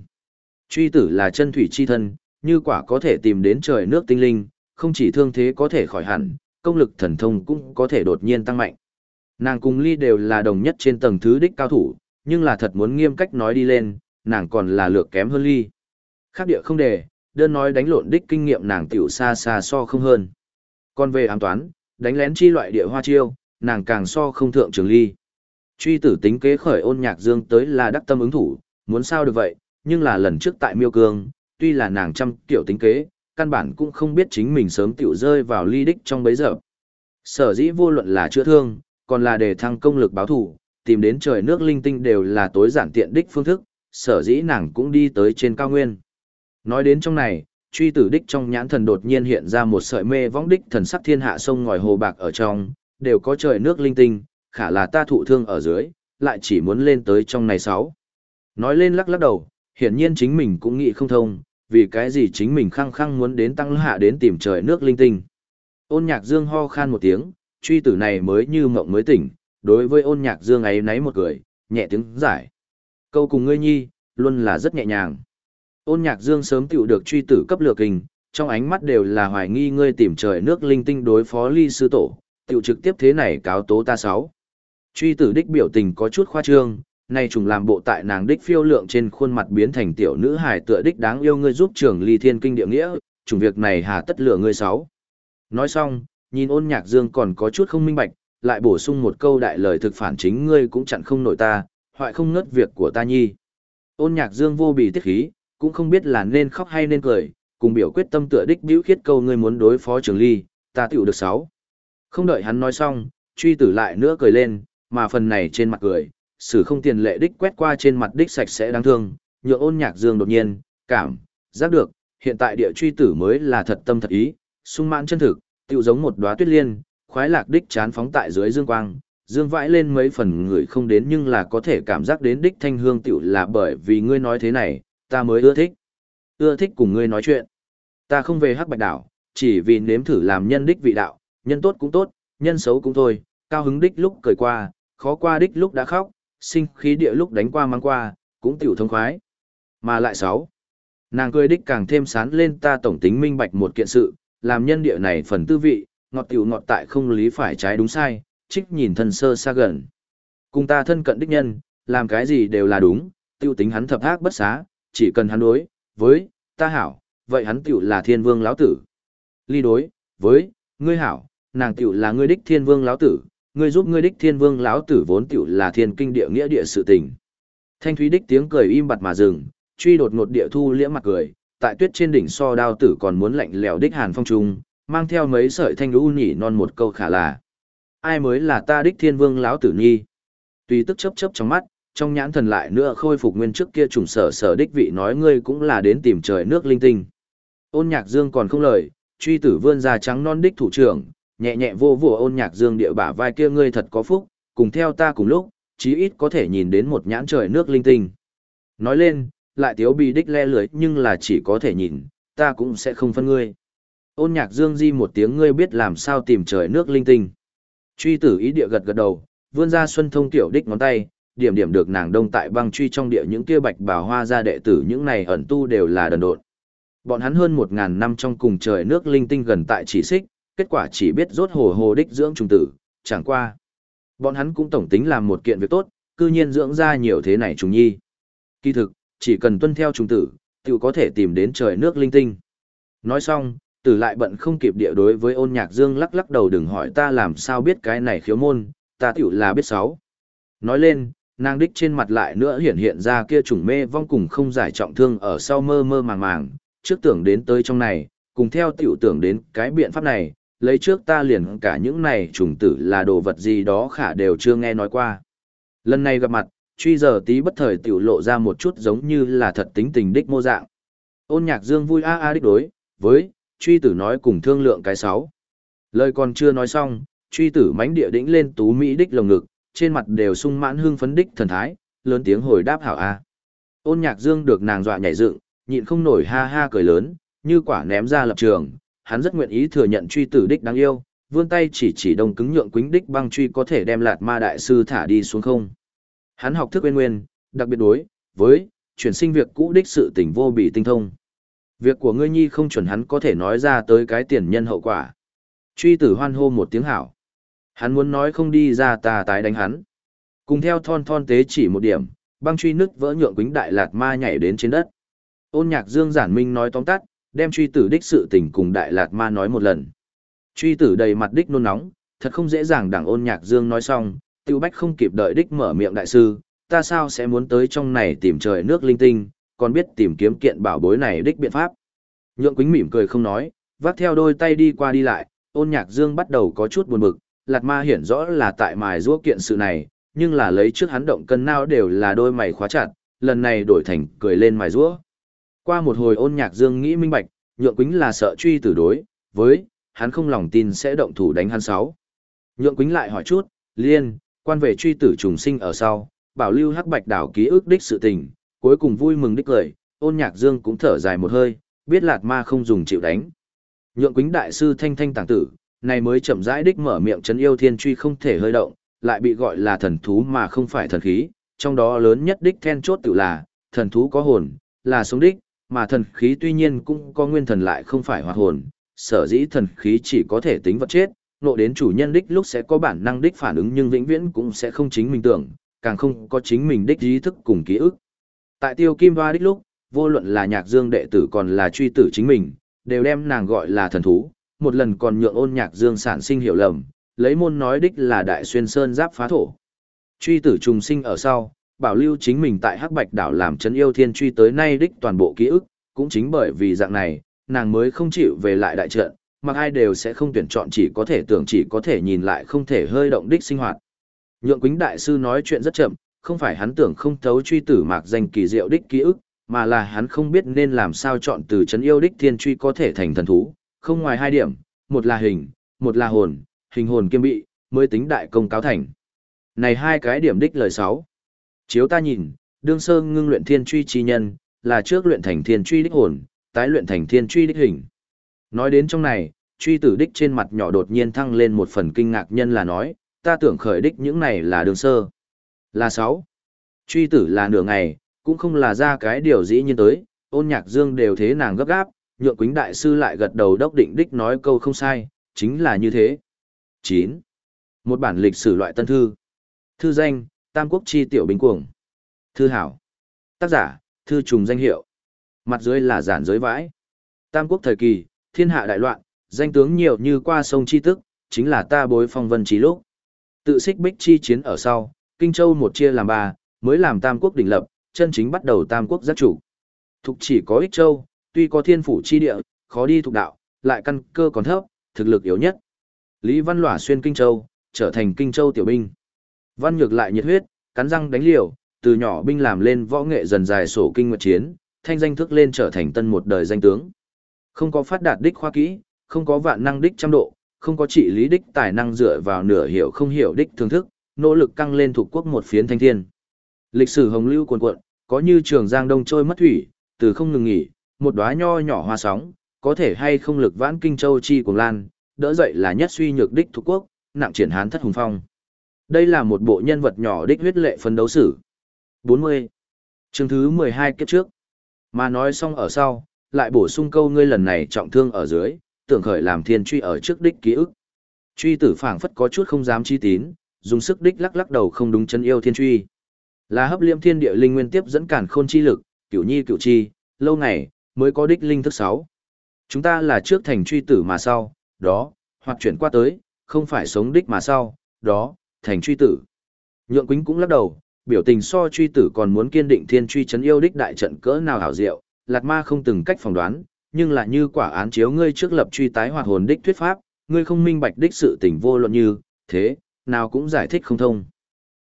Truy tử là chân thủy chi thân, như quả có thể tìm đến trời nước tinh linh, không chỉ thương thế có thể khỏi hẳn, công lực thần thông cũng có thể đột nhiên tăng mạnh. Nàng cùng ly đều là đồng nhất trên tầng thứ đích cao thủ, nhưng là thật muốn nghiêm cách nói đi lên, nàng còn là lược kém hơn ly. Khác địa không đề, đơn nói đánh lộn đích kinh nghiệm nàng tiểu xa xa so không hơn. Còn về ám toán, đánh lén chi loại địa hoa chiêu, nàng càng so không thượng trường ly. Truy tử tính kế khởi ôn nhạc dương tới là đắc tâm ứng thủ, muốn sao được vậy, nhưng là lần trước tại miêu cương, tuy là nàng trăm kiểu tính kế, căn bản cũng không biết chính mình sớm tiểu rơi vào ly đích trong bấy giờ. Sở dĩ vô luận là chữa thương, còn là để thăng công lực báo thủ, tìm đến trời nước linh tinh đều là tối giản tiện đích phương thức, sở dĩ nàng cũng đi tới trên cao nguyên. Nói đến trong này, truy tử đích trong nhãn thần đột nhiên hiện ra một sợi mê võng đích thần sắc thiên hạ sông ngòi hồ bạc ở trong, đều có trời nước linh tinh, khả là ta thụ thương ở dưới, lại chỉ muốn lên tới trong này sáu. Nói lên lắc lắc đầu, hiển nhiên chính mình cũng nghĩ không thông, vì cái gì chính mình khăng khăng muốn đến tăng hạ đến tìm trời nước linh tinh. Ôn nhạc dương ho khan một tiếng, truy tử này mới như mộng mới tỉnh, đối với ôn nhạc dương ấy nấy một cười, nhẹ tiếng giải. Câu cùng ngươi nhi, luôn là rất nhẹ nhàng. Ôn nhạc dương sớm tiểu được truy tử cấp lược hình, trong ánh mắt đều là hoài nghi ngươi tìm trời nước linh tinh đối phó ly sư tổ, tiểu trực tiếp thế này cáo tố ta sáu. Truy tử đích biểu tình có chút khoa trương, nay trùng làm bộ tại nàng đích phiêu lượng trên khuôn mặt biến thành tiểu nữ hài tựa đích đáng yêu ngươi giúp trưởng ly thiên kinh địa nghĩa, trùng việc này hà tất lửa ngươi sáu. Nói xong, nhìn ôn nhạc dương còn có chút không minh bạch, lại bổ sung một câu đại lời thực phản chính ngươi cũng chặn không nổi ta, hoại không ngớt việc của ta nhi. Ôn nhạc dương vô bì tiết khí, cũng không biết là nên khóc hay nên cười, cùng biểu quyết tâm tựa đích biểu khiết câu ngươi muốn đối phó trường ly, ta tiểu được sáu. Không đợi hắn nói xong, truy tử lại nữa cười lên, mà phần này trên mặt cười, sử không tiền lệ đích quét qua trên mặt đích sạch sẽ đáng thương, nhượng ôn nhạc dương đột nhiên, cảm, giác được, hiện tại địa truy tử mới là thật tâm thật ý, sung mãn chân thực, tiểu giống một đóa tuyết liên, khoái lạc đích chán phóng tại dưới dương quang, dương vãi lên mấy phần người không đến nhưng là có thể cảm giác đến đích thanh hương tiểu là bởi vì ngươi nói thế này, ta mới ưa thích. Ưa thích cùng ngươi nói chuyện. Ta không về hắc bạch đảo, chỉ vì nếm thử làm nhân đích vị đạo, nhân tốt cũng tốt, nhân xấu cũng thôi, cao hứng đích lúc cười qua, khó qua đích lúc đã khóc, sinh khí địa lúc đánh qua mang qua, cũng tiểu thông khoái. Mà lại sáu, nàng cười đích càng thêm sán lên ta tổng tính minh bạch một kiện sự, làm nhân địa này phần tư vị, ngọt tiểu ngọt tại không lý phải trái đúng sai, trích nhìn thân sơ xa gần. Cùng ta thân cận đích nhân, làm cái gì đều là đúng, tiêu tính hắn thập ác bất xá, chỉ cần hắn đối, với, ta hảo, vậy hắn tiểu là thiên vương lão tử. Ly đối, với, ngươi hảo, nàng tiểu là ngươi đích thiên vương lão tử, ngươi giúp ngươi đích thiên vương lão tử vốn tiểu là thiên kinh địa nghĩa địa sự tình. Thanh thúy đích tiếng cười im bặt mà dừng, truy đột ngột địa thu liễm mặt cười, tại tuyết trên đỉnh so đao tử còn muốn lạnh lẽo đích hàn phong trung, mang theo mấy sợi thanh lũ nhỉ non một câu khả là. Ai mới là ta đích thiên vương lão tử nhi? Tùy tức chấp chấp trong mắt, trong nhãn thần lại nữa khôi phục nguyên trước kia trùng sở sở đích vị nói ngươi cũng là đến tìm trời nước linh tinh. Ôn nhạc dương còn không lời, truy tử vươn ra trắng non đích thủ trưởng, nhẹ nhẹ vô vụ ôn nhạc dương địa bả vai kia ngươi thật có phúc, cùng theo ta cùng lúc, chí ít có thể nhìn đến một nhãn trời nước linh tinh. Nói lên, lại tiếu bị đích le lưới nhưng là chỉ có thể nhìn, ta cũng sẽ không phân ngươi. Ôn nhạc dương di một tiếng ngươi biết làm sao tìm trời nước linh tinh. Truy tử ý địa gật gật đầu, vươn ra xuân thông tiểu đích ngón tay, điểm điểm được nàng đông tại băng truy trong địa những kia bạch bào hoa ra đệ tử những này ẩn tu đều là đần độn. Bọn hắn hơn một ngàn năm trong cùng trời nước linh tinh gần tại chỉ xích, kết quả chỉ biết rốt hồ hồ đích dưỡng trùng tử, chẳng qua. Bọn hắn cũng tổng tính làm một kiện việc tốt, cư nhiên dưỡng ra nhiều thế này trùng nhi. Kỳ thực, chỉ cần tuân theo trùng tử, tự có thể tìm đến trời nước linh tinh. Nói xong, tử lại bận không kịp địa đối với ôn nhạc dương lắc lắc đầu đừng hỏi ta làm sao biết cái này khiếu môn, ta tiểu là biết sáu. Nói lên, nàng đích trên mặt lại nữa hiện hiện ra kia trùng mê vong cùng không giải trọng thương ở sau mơ mơ màng màng, trước tưởng đến tới trong này, cùng theo tiểu tưởng đến cái biện pháp này, lấy trước ta liền cả những này trùng tử là đồ vật gì đó khả đều chưa nghe nói qua. Lần này gặp mặt, truy giờ tí bất thời tiểu lộ ra một chút giống như là thật tính tình đích mô dạng. Ôn nhạc dương vui a a đích đối, với, truy tử nói cùng thương lượng cái sáu. Lời còn chưa nói xong, truy tử mánh địa đĩnh lên tú mỹ đích lồng ngực, trên mặt đều sung mãn hương phấn đích thần thái, lớn tiếng hồi đáp hảo a. Ôn nhạc dương được nàng dọa nhảy dựng, nhịn không nổi ha ha cười lớn, như quả ném ra lập trường, hắn rất nguyện ý thừa nhận truy tử đích đáng yêu, vươn tay chỉ chỉ đông cứng nhượng quính đích băng truy có thể đem lạt ma đại sư thả đi xuống không. Hắn học thức nguyên nguyên, đặc biệt đối, với, chuyển sinh việc cũ đích sự tình vô bị tinh thông. Việc của ngươi nhi không chuẩn hắn có thể nói ra tới cái tiền nhân hậu quả. Truy tử hoan hô một tiếng hảo. Hắn muốn nói không đi ra ta tái đánh hắn. Cùng theo thon thon tế chỉ một điểm, băng truy nứt vỡ nhượng quính đại lạt ma nhảy đến trên đất. Ôn nhạc dương giản minh nói tóm tắt, đem truy tử đích sự tình cùng đại lạt ma nói một lần. Truy tử đầy mặt đích nôn nóng, thật không dễ dàng đảng ôn nhạc dương nói xong, tiêu bách không kịp đợi đích mở miệng đại sư, ta sao sẽ muốn tới trong này tìm trời nước linh tinh, còn biết tìm kiếm kiện bảo bối này đích biện pháp. Nhượng quính mỉm cười không nói, vác theo đôi tay đi qua đi lại, ôn nhạc dương bắt đầu có chút buồn bực, lạt ma hiển rõ là tại mài giũa kiện sự này, nhưng là lấy trước hắn động cân nào đều là đôi mày khóa chặt, lần này đổi thành cười lên mài giũa. Qua một hồi ôn nhạc dương nghĩ minh bạch, nhượng quính là sợ truy tử đối, với, hắn không lòng tin sẽ động thủ đánh hắn sáu. Nhượng quính lại hỏi chút, liên, quan về truy tử trùng sinh ở sau, bảo lưu hắc bạch đảo ký ức đích sự tình, cuối cùng vui mừng đích cười, ôn nhạc dương cũng thở dài một hơi, biết lạt ma không dùng chịu đánh. Nhượng quính đại sư thanh thanh tàng tử, này mới chậm rãi đích mở miệng chấn yêu thiên truy không thể hơi động, lại bị gọi là thần thú mà không phải thần khí, trong đó lớn nhất đích then chốt tự là, thần thú có hồn, là sống đích, mà thần khí tuy nhiên cũng có nguyên thần lại không phải hoạt hồn, sở dĩ thần khí chỉ có thể tính vật chết, nộ đến chủ nhân đích lúc sẽ có bản năng đích phản ứng nhưng vĩnh viễn cũng sẽ không chính mình tưởng, càng không có chính mình đích ý thức cùng ký ức. Tại tiêu kim hoa đích lúc, vô luận là nhạc dương đệ tử còn là truy tử chính mình, đều đem nàng gọi là thần thú, một lần còn nhượng ôn nhạc dương sản sinh hiểu lầm, lấy môn nói đích là đại xuyên sơn giáp phá thổ. Truy tử trùng sinh ở sau, bảo lưu chính mình tại hắc bạch đảo làm chấn yêu thiên truy tới nay đích toàn bộ ký ức, cũng chính bởi vì dạng này, nàng mới không chịu về lại đại trận, mặc ai đều sẽ không tuyển chọn chỉ có thể tưởng chỉ có thể nhìn lại không thể hơi động đích sinh hoạt. Nhượng Quýnh đại sư nói chuyện rất chậm, không phải hắn tưởng không thấu truy tử mạc danh kỳ diệu đích ký ức, mà là hắn không biết nên làm sao chọn từ chấn yêu đích thiên truy có thể thành thần thú, không ngoài hai điểm, một là hình, một là hồn, hình hồn kiêm bị, mới tính đại công cáo thành. Này hai cái điểm đích lời sáu. Chiếu ta nhìn, đương sơ ngưng luyện thiên truy chi nhân, là trước luyện thành thiên truy đích hồn, tái luyện thành thiên truy đích hình. Nói đến trong này, truy tử đích trên mặt nhỏ đột nhiên thăng lên một phần kinh ngạc nhân là nói, ta tưởng khởi đích những này là đường sơ. Là sáu. Truy tử là nửa ngày, cũng không là ra cái điều dĩ nhiên tới, ôn nhạc dương đều thế nàng gấp gáp, nhượng quýnh đại sư lại gật đầu đốc định đích nói câu không sai, chính là như thế. 9. Một bản lịch sử loại tân thư. Thư danh, Tam Quốc Chi Tiểu Bình Cuồng. Thư hảo. Tác giả, thư trùng danh hiệu. Mặt dưới là giản giới vãi. Tam Quốc thời kỳ, thiên hạ đại loạn, danh tướng nhiều như qua sông Chi Tức, chính là ta bối phong vân trí lúc. Tự xích bích chi chiến ở sau, Kinh Châu một chia làm ba, mới làm Tam Quốc đỉnh lập, chân chính bắt đầu Tam Quốc giác chủ. Thục chỉ có ích châu, tuy có thiên phủ chi địa, khó đi thuộc đạo, lại căn cơ còn thấp, thực lực yếu nhất. Lý Văn Lỏa xuyên Kinh Châu, trở thành Kinh Châu tiểu binh. Văn Nhược lại nhiệt huyết, cắn răng đánh liều, từ nhỏ binh làm lên võ nghệ dần dài sổ kinh nguyệt chiến, thanh danh thức lên trở thành tân một đời danh tướng. Không có phát đạt đích khoa kỹ, không có vạn năng đích trăm độ, không có trị lý đích tài năng dựa vào nửa hiểu không hiểu đích thưởng thức, nỗ lực căng lên thuộc quốc một phiến thanh thiên. Lịch sử hồng lưu cuồn cuộn, có như trường giang đông trôi mất thủy, từ không ngừng nghỉ, một đóa nho nhỏ hoa sóng, có thể hay không lực vãn kinh châu chi cùng lan, đỡ dậy là nhất suy nhược đích thuộc quốc, nặng triển hán thất hùng phong. Đây là một bộ nhân vật nhỏ đích huyết lệ phân đấu sử. 40. Chương thứ 12 kiếp trước. Mà nói xong ở sau, lại bổ sung câu ngươi lần này trọng thương ở dưới, tưởng khởi làm thiên truy ở trước đích ký ức. Truy tử phảng phất có chút không dám chi tín, dùng sức đích lắc lắc đầu không đúng chân yêu thiên truy. Là hấp liêm thiên địa linh nguyên tiếp dẫn cản khôn chi lực, cửu nhi cửu chi, lâu ngày, mới có đích linh thức sáu. Chúng ta là trước thành truy tử mà sau, đó, hoặc chuyển qua tới, không phải sống đích mà sau, đó, thành truy tử. Nhượng Quýnh cũng lắc đầu, biểu tình so truy tử còn muốn kiên định thiên truy chấn yêu đích đại trận cỡ nào hảo diệu, Lạt Ma không từng cách phỏng đoán, nhưng là như quả án chiếu ngươi trước lập truy tái hoạt hồn đích thuyết pháp, ngươi không minh bạch đích sự tình vô luận như, thế, nào cũng giải thích không thông.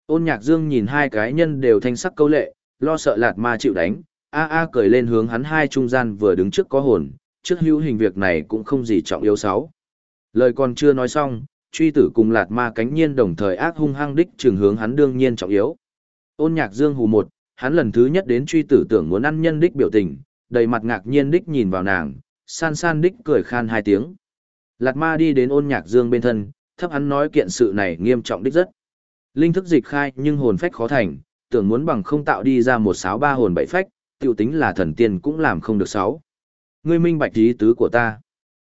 Ôn Nhạc Dương nhìn hai cái nhân đều thanh sắc câu lệ, lo sợ Lạt Ma chịu đánh, a a cười lên hướng hắn hai trung gian vừa đứng trước có hồn, trước hữu hình việc này cũng không gì trọng yếu sáu. Lời còn chưa nói xong, truy tử cùng lạt ma cánh nhiên đồng thời ác hung hăng đích trường hướng hắn đương nhiên trọng yếu. Ôn nhạc dương hù một, hắn lần thứ nhất đến truy tử tưởng muốn ăn nhân đích biểu tình, đầy mặt ngạc nhiên đích nhìn vào nàng, san san đích cười khan hai tiếng. Lạt ma đi đến ôn nhạc dương bên thân, thấp hắn nói kiện sự này nghiêm trọng đích rất. Linh thức dịch khai nhưng hồn phách khó thành, tưởng muốn bằng không tạo đi ra một sáu ba hồn bảy phách, tiêu tính là thần tiên cũng làm không được sáu. Ngươi minh bạch ý tứ của ta.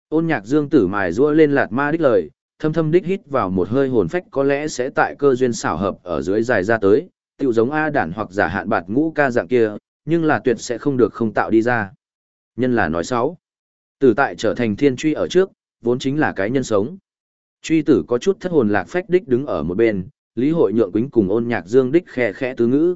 Ôn nhạc dương tử mài rua lên lạt ma đích lời, thâm thâm đích hít vào một hơi hồn phách có lẽ sẽ tại cơ duyên xảo hợp ở dưới dài ra tới, tiêu giống A đản hoặc giả hạn bạt ngũ ca dạng kia, nhưng là tuyệt sẽ không được không tạo đi ra. Nhân là nói sáu. Tử tại trở thành thiên truy ở trước, vốn chính là cái nhân sống. Truy tử có chút thất hồn lạc phách đích đứng ở một bên, lý hội nhượng quýnh cùng ôn nhạc dương đích khe khẽ tứ ngữ.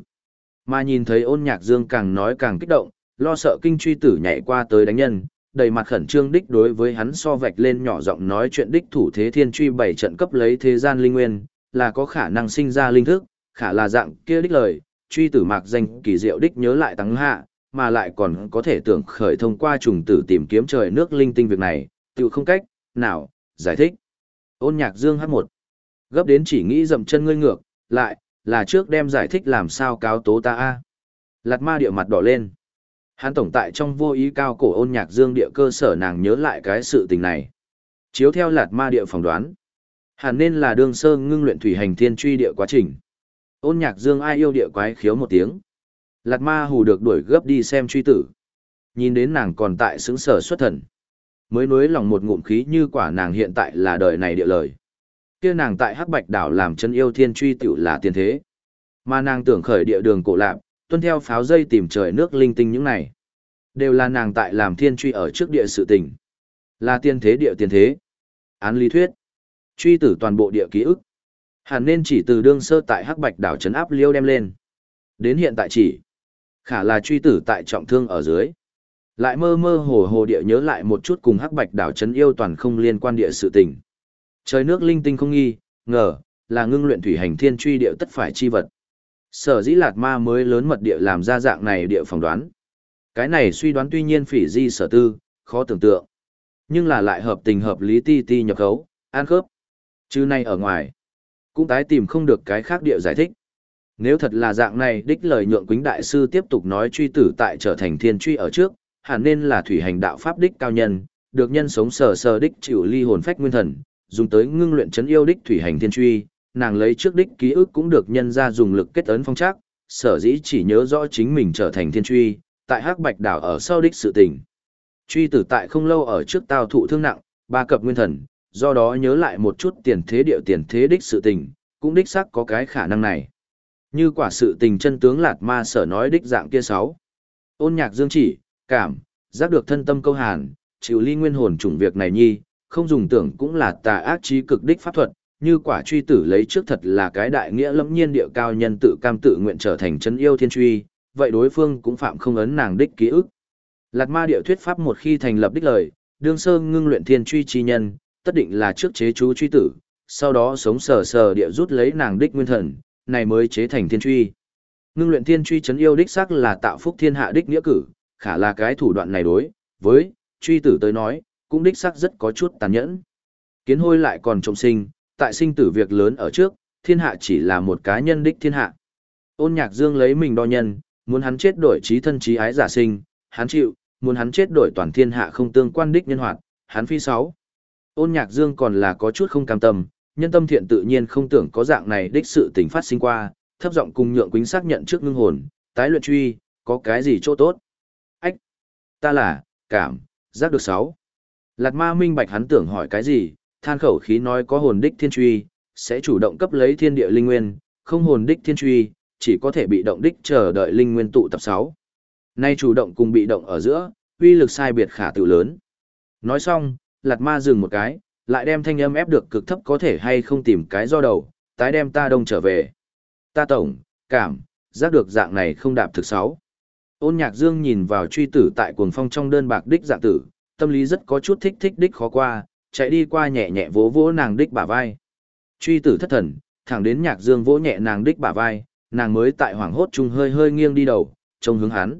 Mà nhìn thấy ôn nhạc dương càng nói càng kích động, lo sợ kinh truy tử nhảy qua tới đánh nhân, đầy mặt khẩn trương đích đối với hắn so vạch lên nhỏ giọng nói chuyện đích thủ thế thiên truy bảy trận cấp lấy thế gian linh nguyên, là có khả năng sinh ra linh thức, khả là dạng kia đích lời, truy tử mạc danh kỳ diệu đích nhớ lại tăng hạ, mà lại còn có thể tưởng khởi thông qua trùng tử tìm kiếm trời nước linh tinh việc này, tự không cách, nào, giải thích. Ôn nhạc dương hát một Gấp đến chỉ nghĩ dậm chân ngươi ngược, lại, là trước đem giải thích làm sao cáo tố ta a Lạt ma địa mặt đỏ lên. Hắn tổng tại trong vô ý cao cổ ôn nhạc dương địa cơ sở nàng nhớ lại cái sự tình này. Chiếu theo lạt ma địa phỏng đoán. Hẳn nên là đương sơ ngưng luyện thủy hành thiên truy địa quá trình. Ôn nhạc dương ai yêu địa quái khiếu một tiếng. Lạt ma hù được đuổi gấp đi xem truy tử. Nhìn đến nàng còn tại xứng sở xuất thần. Mới nuối lòng một ngụm khí như quả nàng hiện tại là đời này địa lời kia nàng tại hắc bạch đảo làm chân yêu thiên truy tựu là tiền thế. Mà nàng tưởng khởi địa đường cổ lạc, tuân theo pháo dây tìm trời nước linh tinh những này. Đều là nàng tại làm thiên truy ở trước địa sự tình. Là tiên thế địa tiên thế. Án lý thuyết. Truy tử toàn bộ địa ký ức. Hẳn nên chỉ từ đương sơ tại hắc bạch đảo trấn áp liêu đem lên. Đến hiện tại chỉ. Khả là truy tử tại trọng thương ở dưới. Lại mơ mơ hồ hồ địa nhớ lại một chút cùng hắc bạch đảo trấn yêu toàn không liên quan địa sự tình. Trời nước linh tinh không nghi, ngờ, là ngưng luyện thủy hành thiên truy địa tất phải chi vật. Sở dĩ lạt ma mới lớn mật địa làm ra dạng này địa phỏng đoán. Cái này suy đoán tuy nhiên phỉ di sở tư, khó tưởng tượng. Nhưng là lại hợp tình hợp lý ti ti nhập khấu, an khớp. Chứ này ở ngoài, cũng tái tìm không được cái khác địa giải thích. Nếu thật là dạng này, đích lời nhượng quính đại sư tiếp tục nói truy tử tại trở thành thiên truy ở trước, hẳn nên là thủy hành đạo pháp đích cao nhân, được nhân sống sờ sờ đích chịu ly hồn phách nguyên thần, dùng tới ngưng luyện chấn yêu đích thủy hành thiên truy, nàng lấy trước đích ký ức cũng được nhân ra dùng lực kết ấn phong trác, sở dĩ chỉ nhớ rõ chính mình trở thành thiên truy, tại hắc bạch đảo ở sau đích sự tình. Truy tử tại không lâu ở trước tao thụ thương nặng, ba cập nguyên thần, do đó nhớ lại một chút tiền thế điệu tiền thế đích sự tình, cũng đích xác có cái khả năng này. Như quả sự tình chân tướng lạt ma sở nói đích dạng kia sáu. Ôn nhạc dương chỉ, cảm, giác được thân tâm câu hàn, chịu ly nguyên hồn chủng việc này nhi, không dùng tưởng cũng là tà ác trí cực đích pháp thuật, như quả truy tử lấy trước thật là cái đại nghĩa lẫm nhiên địa cao nhân tự cam tự nguyện trở thành chân yêu thiên truy, vậy đối phương cũng phạm không ấn nàng đích ký ức. Lạt ma địa thuyết pháp một khi thành lập đích lời, đương sơ ngưng luyện thiên truy chi nhân, tất định là trước chế chú truy tử, sau đó sống sờ sờ địa rút lấy nàng đích nguyên thần, này mới chế thành thiên truy. Ngưng luyện thiên truy chấn yêu đích sắc là tạo phúc thiên hạ đích nghĩa cử, khả là cái thủ đoạn này đối, với, truy tử tới nói, cũng đích xác rất có chút tàn nhẫn. Kiến hôi lại còn trọng sinh, tại sinh tử việc lớn ở trước, thiên hạ chỉ là một cá nhân đích thiên hạ. Ôn nhạc dương lấy mình đo nhân, muốn hắn chết đổi trí thân trí ái giả sinh, hắn chịu, muốn hắn chết đổi toàn thiên hạ không tương quan đích nhân hoạt, hắn phi sáu. Ôn nhạc dương còn là có chút không cam tâm, nhân tâm thiện tự nhiên không tưởng có dạng này đích sự tình phát sinh qua, thấp giọng cùng nhượng quính xác nhận trước ngưng hồn, tái luyện truy, có cái gì chỗ tốt. Ách! Ta là, cảm, giác được sáu. Lạt ma minh bạch hắn tưởng hỏi cái gì, than khẩu khí nói có hồn đích thiên truy, sẽ chủ động cấp lấy thiên địa linh nguyên, không hồn đích thiên truy, chỉ có thể bị động đích chờ đợi linh nguyên tụ tập 6. Nay chủ động cùng bị động ở giữa, uy lực sai biệt khả tự lớn. Nói xong, Lạt Ma dừng một cái, lại đem thanh âm ép được cực thấp có thể hay không tìm cái do đầu, tái đem ta đông trở về. Ta tổng, cảm, giác được dạng này không đạp thực sáu. Ôn nhạc dương nhìn vào truy tử tại cuồng phong trong đơn bạc đích dạng tử, tâm lý rất có chút thích thích đích khó qua, chạy đi qua nhẹ nhẹ vỗ vỗ nàng đích bả vai. Truy tử thất thần, thẳng đến nhạc dương vỗ nhẹ nàng đích bả vai, nàng mới tại hoảng hốt chung hơi hơi nghiêng đi đầu, trông hướng hắn.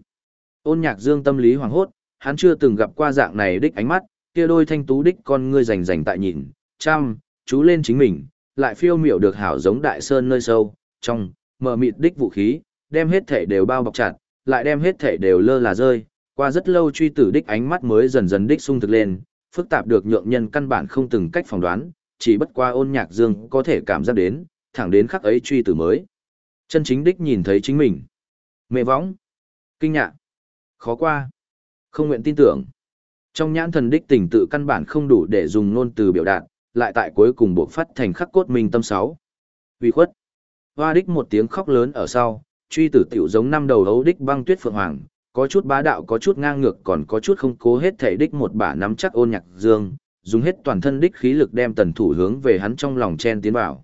Ôn nhạc dương tâm lý hoảng hốt, hắn chưa từng gặp qua dạng này đích ánh mắt, kia đôi thanh tú đích con ngươi rành rành tại nhìn, chăm, chú lên chính mình, lại phiêu miểu được hảo giống đại sơn nơi sâu, trong, mở mịt đích vũ khí, đem hết thể đều bao bọc chặt, lại đem hết thể đều lơ là rơi, qua rất lâu truy tử đích ánh mắt mới dần dần đích sung thực lên, phức tạp được nhượng nhân căn bản không từng cách phỏng đoán, chỉ bất qua ôn nhạc dương có thể cảm giác đến, thẳng đến khắc ấy truy tử mới. Chân chính đích nhìn thấy chính mình. Mẹ võng. Kinh ngạc. Khó qua. Không nguyện tin tưởng. Trong nhãn thần đích tình tự căn bản không đủ để dùng ngôn từ biểu đạt, lại tại cuối cùng buộc phát thành khắc cốt minh tâm sáu. Vì khuất. Hoa đích một tiếng khóc lớn ở sau, truy tử tiểu giống năm đầu hấu đích băng tuyết phượng hoàng, có chút bá đạo có chút ngang ngược còn có chút không cố hết thể đích một bả nắm chắc ôn nhạc dương, dùng hết toàn thân đích khí lực đem tần thủ hướng về hắn trong lòng chen tiến vào.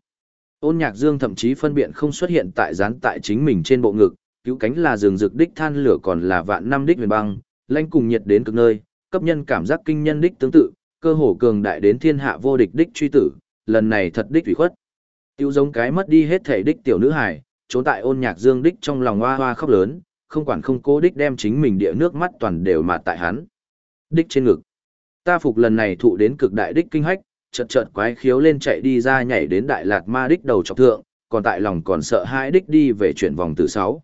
Ôn nhạc dương thậm chí phân biện không xuất hiện tại dán tại chính mình trên bộ ngực, cứu cánh là rừng rực đích than lửa còn là vạn năm đích huyền băng, lanh cùng nhiệt đến cực nơi, cấp nhân cảm giác kinh nhân đích tương tự, cơ hồ cường đại đến thiên hạ vô địch đích truy tử, lần này thật đích ủy khuất. Tiêu giống cái mất đi hết thể đích tiểu nữ hải, trốn tại ôn nhạc dương đích trong lòng hoa hoa khóc lớn, không quản không cố đích đem chính mình địa nước mắt toàn đều mà tại hắn. Đích trên ngực. Ta phục lần này thụ đến cực đại đích kinh hách, chợt chợt quái khiếu lên chạy đi ra nhảy đến đại lạt ma đích đầu chọc thượng, còn tại lòng còn sợ hãi đích đi về chuyển vòng tử sáu.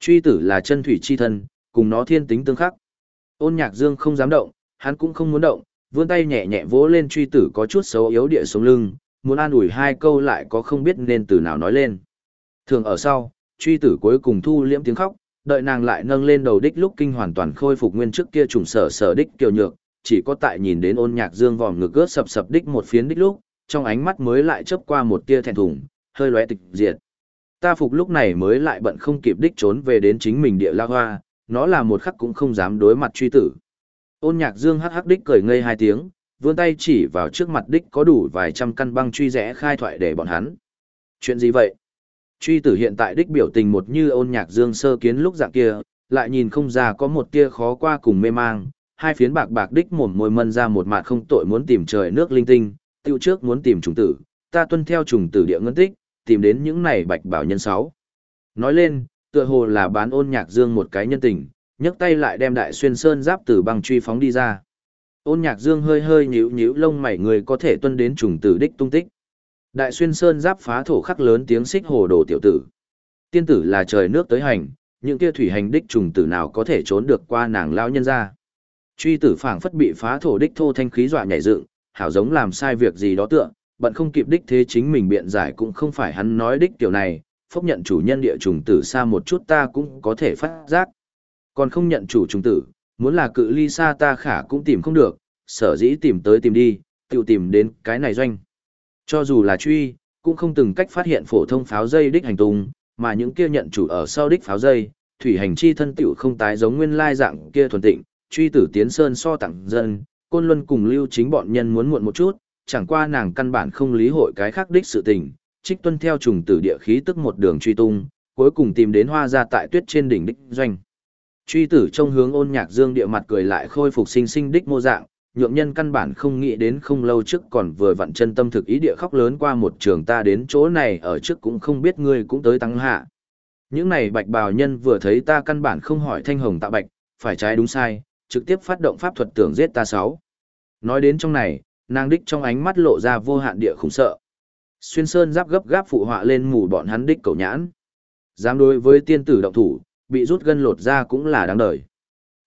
Truy tử là chân thủy chi thân, cùng nó thiên tính tương khắc. Ôn nhạc dương không dám động, hắn cũng không muốn động, vươn tay nhẹ nhẹ vỗ lên truy tử có chút xấu yếu địa sống lưng, muốn an ủi hai câu lại có không biết nên từ nào nói lên. Thường ở sau, truy tử cuối cùng thu liễm tiếng khóc, đợi nàng lại nâng lên đầu đích lúc kinh hoàn toàn khôi phục nguyên trước kia trùng sở sở đích kiều nhược, chỉ có tại nhìn đến ôn nhạc dương vòm ngực ướt sập sập đích một phiến đích lúc, trong ánh mắt mới lại chớp qua một tia thẹn thùng, hơi lóe tịch diệt. Ta phục lúc này mới lại bận không kịp đích trốn về đến chính mình địa la hoa, nó là một khắc cũng không dám đối mặt truy tử. Ôn nhạc dương hắc hắc đích cười ngây hai tiếng, vươn tay chỉ vào trước mặt đích có đủ vài trăm căn băng truy rẽ khai thoại để bọn hắn. Chuyện gì vậy? Truy tử hiện tại đích biểu tình một như ôn nhạc dương sơ kiến lúc dạng kia, lại nhìn không ra có một tia khó qua cùng mê mang, hai phiến bạc bạc đích mồm môi mân ra một mặt không tội muốn tìm trời nước linh tinh, tiêu trước muốn tìm trùng tử, ta tuân theo trùng tử địa ngân tích, tìm đến những này bạch bảo nhân sáu. Nói lên, tựa hồ là bán ôn nhạc dương một cái nhân tình, nhấc tay lại đem đại xuyên sơn giáp từ băng truy phóng đi ra. Ôn nhạc dương hơi hơi nhíu nhíu lông mày người có thể tuân đến trùng tử đích tung tích. Đại xuyên sơn giáp phá thổ khắc lớn tiếng xích hồ đồ tiểu tử. Tiên tử là trời nước tới hành, những kia thủy hành đích trùng tử nào có thể trốn được qua nàng lao nhân ra. Truy tử phảng phất bị phá thổ đích thô thanh khí dọa nhảy dựng, hảo giống làm sai việc gì đó tựa, bận không kịp đích thế chính mình biện giải cũng không phải hắn nói đích tiểu này, phốc nhận chủ nhân địa trùng tử xa một chút ta cũng có thể phát giác. Còn không nhận chủ trùng tử, muốn là cự ly xa ta khả cũng tìm không được, sở dĩ tìm tới tìm đi, tự tìm đến cái này doanh. Cho dù là truy, cũng không từng cách phát hiện phổ thông pháo dây đích hành tung, mà những kia nhận chủ ở sau đích pháo dây, thủy hành chi thân tiểu không tái giống nguyên lai dạng kia thuần tịnh, truy tử tiến sơn so tặng dân, côn luân cùng lưu chính bọn nhân muốn muộn một chút, chẳng qua nàng căn bản không lý hội cái khác đích sự tình, trích tuân theo trùng tử địa khí tức một đường truy tung, cuối cùng tìm đến hoa ra tại tuyết trên đỉnh đích doanh. Truy tử trong hướng ôn nhạc dương địa mặt cười lại khôi phục sinh sinh đích mô dạng, nhượng nhân căn bản không nghĩ đến không lâu trước còn vừa vặn chân tâm thực ý địa khóc lớn qua một trường ta đến chỗ này ở trước cũng không biết ngươi cũng tới tăng hạ. Những này bạch bào nhân vừa thấy ta căn bản không hỏi thanh hồng tạ bạch, phải trái đúng sai, trực tiếp phát động pháp thuật tưởng giết ta sáu. Nói đến trong này, nàng đích trong ánh mắt lộ ra vô hạn địa khủng sợ. Xuyên sơn giáp gấp gáp phụ họa lên mù bọn hắn đích cầu nhãn. Dám đối với tiên tử động thủ, bị rút gân lột ra cũng là đáng đời.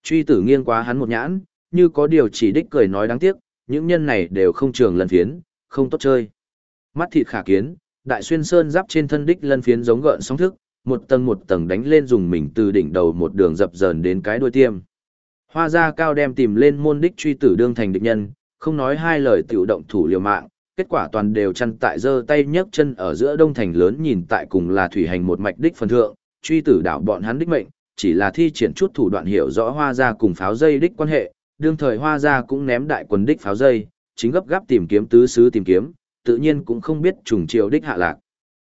Truy tử nghiêng quá hắn một nhãn, như có điều chỉ đích cười nói đáng tiếc, những nhân này đều không trường lần phiến, không tốt chơi. Mắt thịt khả kiến, đại xuyên sơn giáp trên thân đích lân phiến giống gợn sóng thức, một tầng một tầng đánh lên dùng mình từ đỉnh đầu một đường dập dờn đến cái đuôi tiêm. Hoa gia cao đem tìm lên môn đích truy tử đương thành địch nhân, không nói hai lời tiểu động thủ liều mạng, kết quả toàn đều chăn tại giơ tay nhấc chân ở giữa đông thành lớn nhìn tại cùng là thủy hành một mạch đích phần thượng, truy tử đảo bọn hắn đích mệnh, chỉ là thi triển chút thủ đoạn hiểu rõ hoa gia cùng pháo dây đích quan hệ, đương thời hoa gia cũng ném đại quần đích pháo dây, chính gấp gáp tìm kiếm tứ sứ tìm kiếm, tự nhiên cũng không biết trùng triều đích hạ lạc.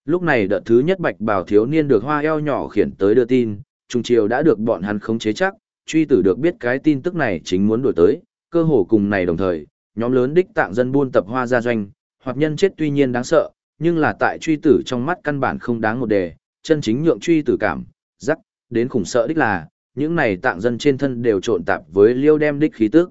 Lúc này đợt thứ nhất bạch bảo thiếu niên được hoa eo nhỏ khiển tới đưa tin, trùng triều đã được bọn hắn khống chế chắc, truy tử được biết cái tin tức này chính muốn đổi tới, cơ hồ cùng này đồng thời, nhóm lớn đích tạng dân buôn tập hoa gia doanh, hoặc nhân chết tuy nhiên đáng sợ, nhưng là tại truy tử trong mắt căn bản không đáng một đề, chân chính nhượng truy tử cảm, rắc, đến khủng sợ đích là, những này tạng dân trên thân đều trộn tạp với liêu đem đích khí tức.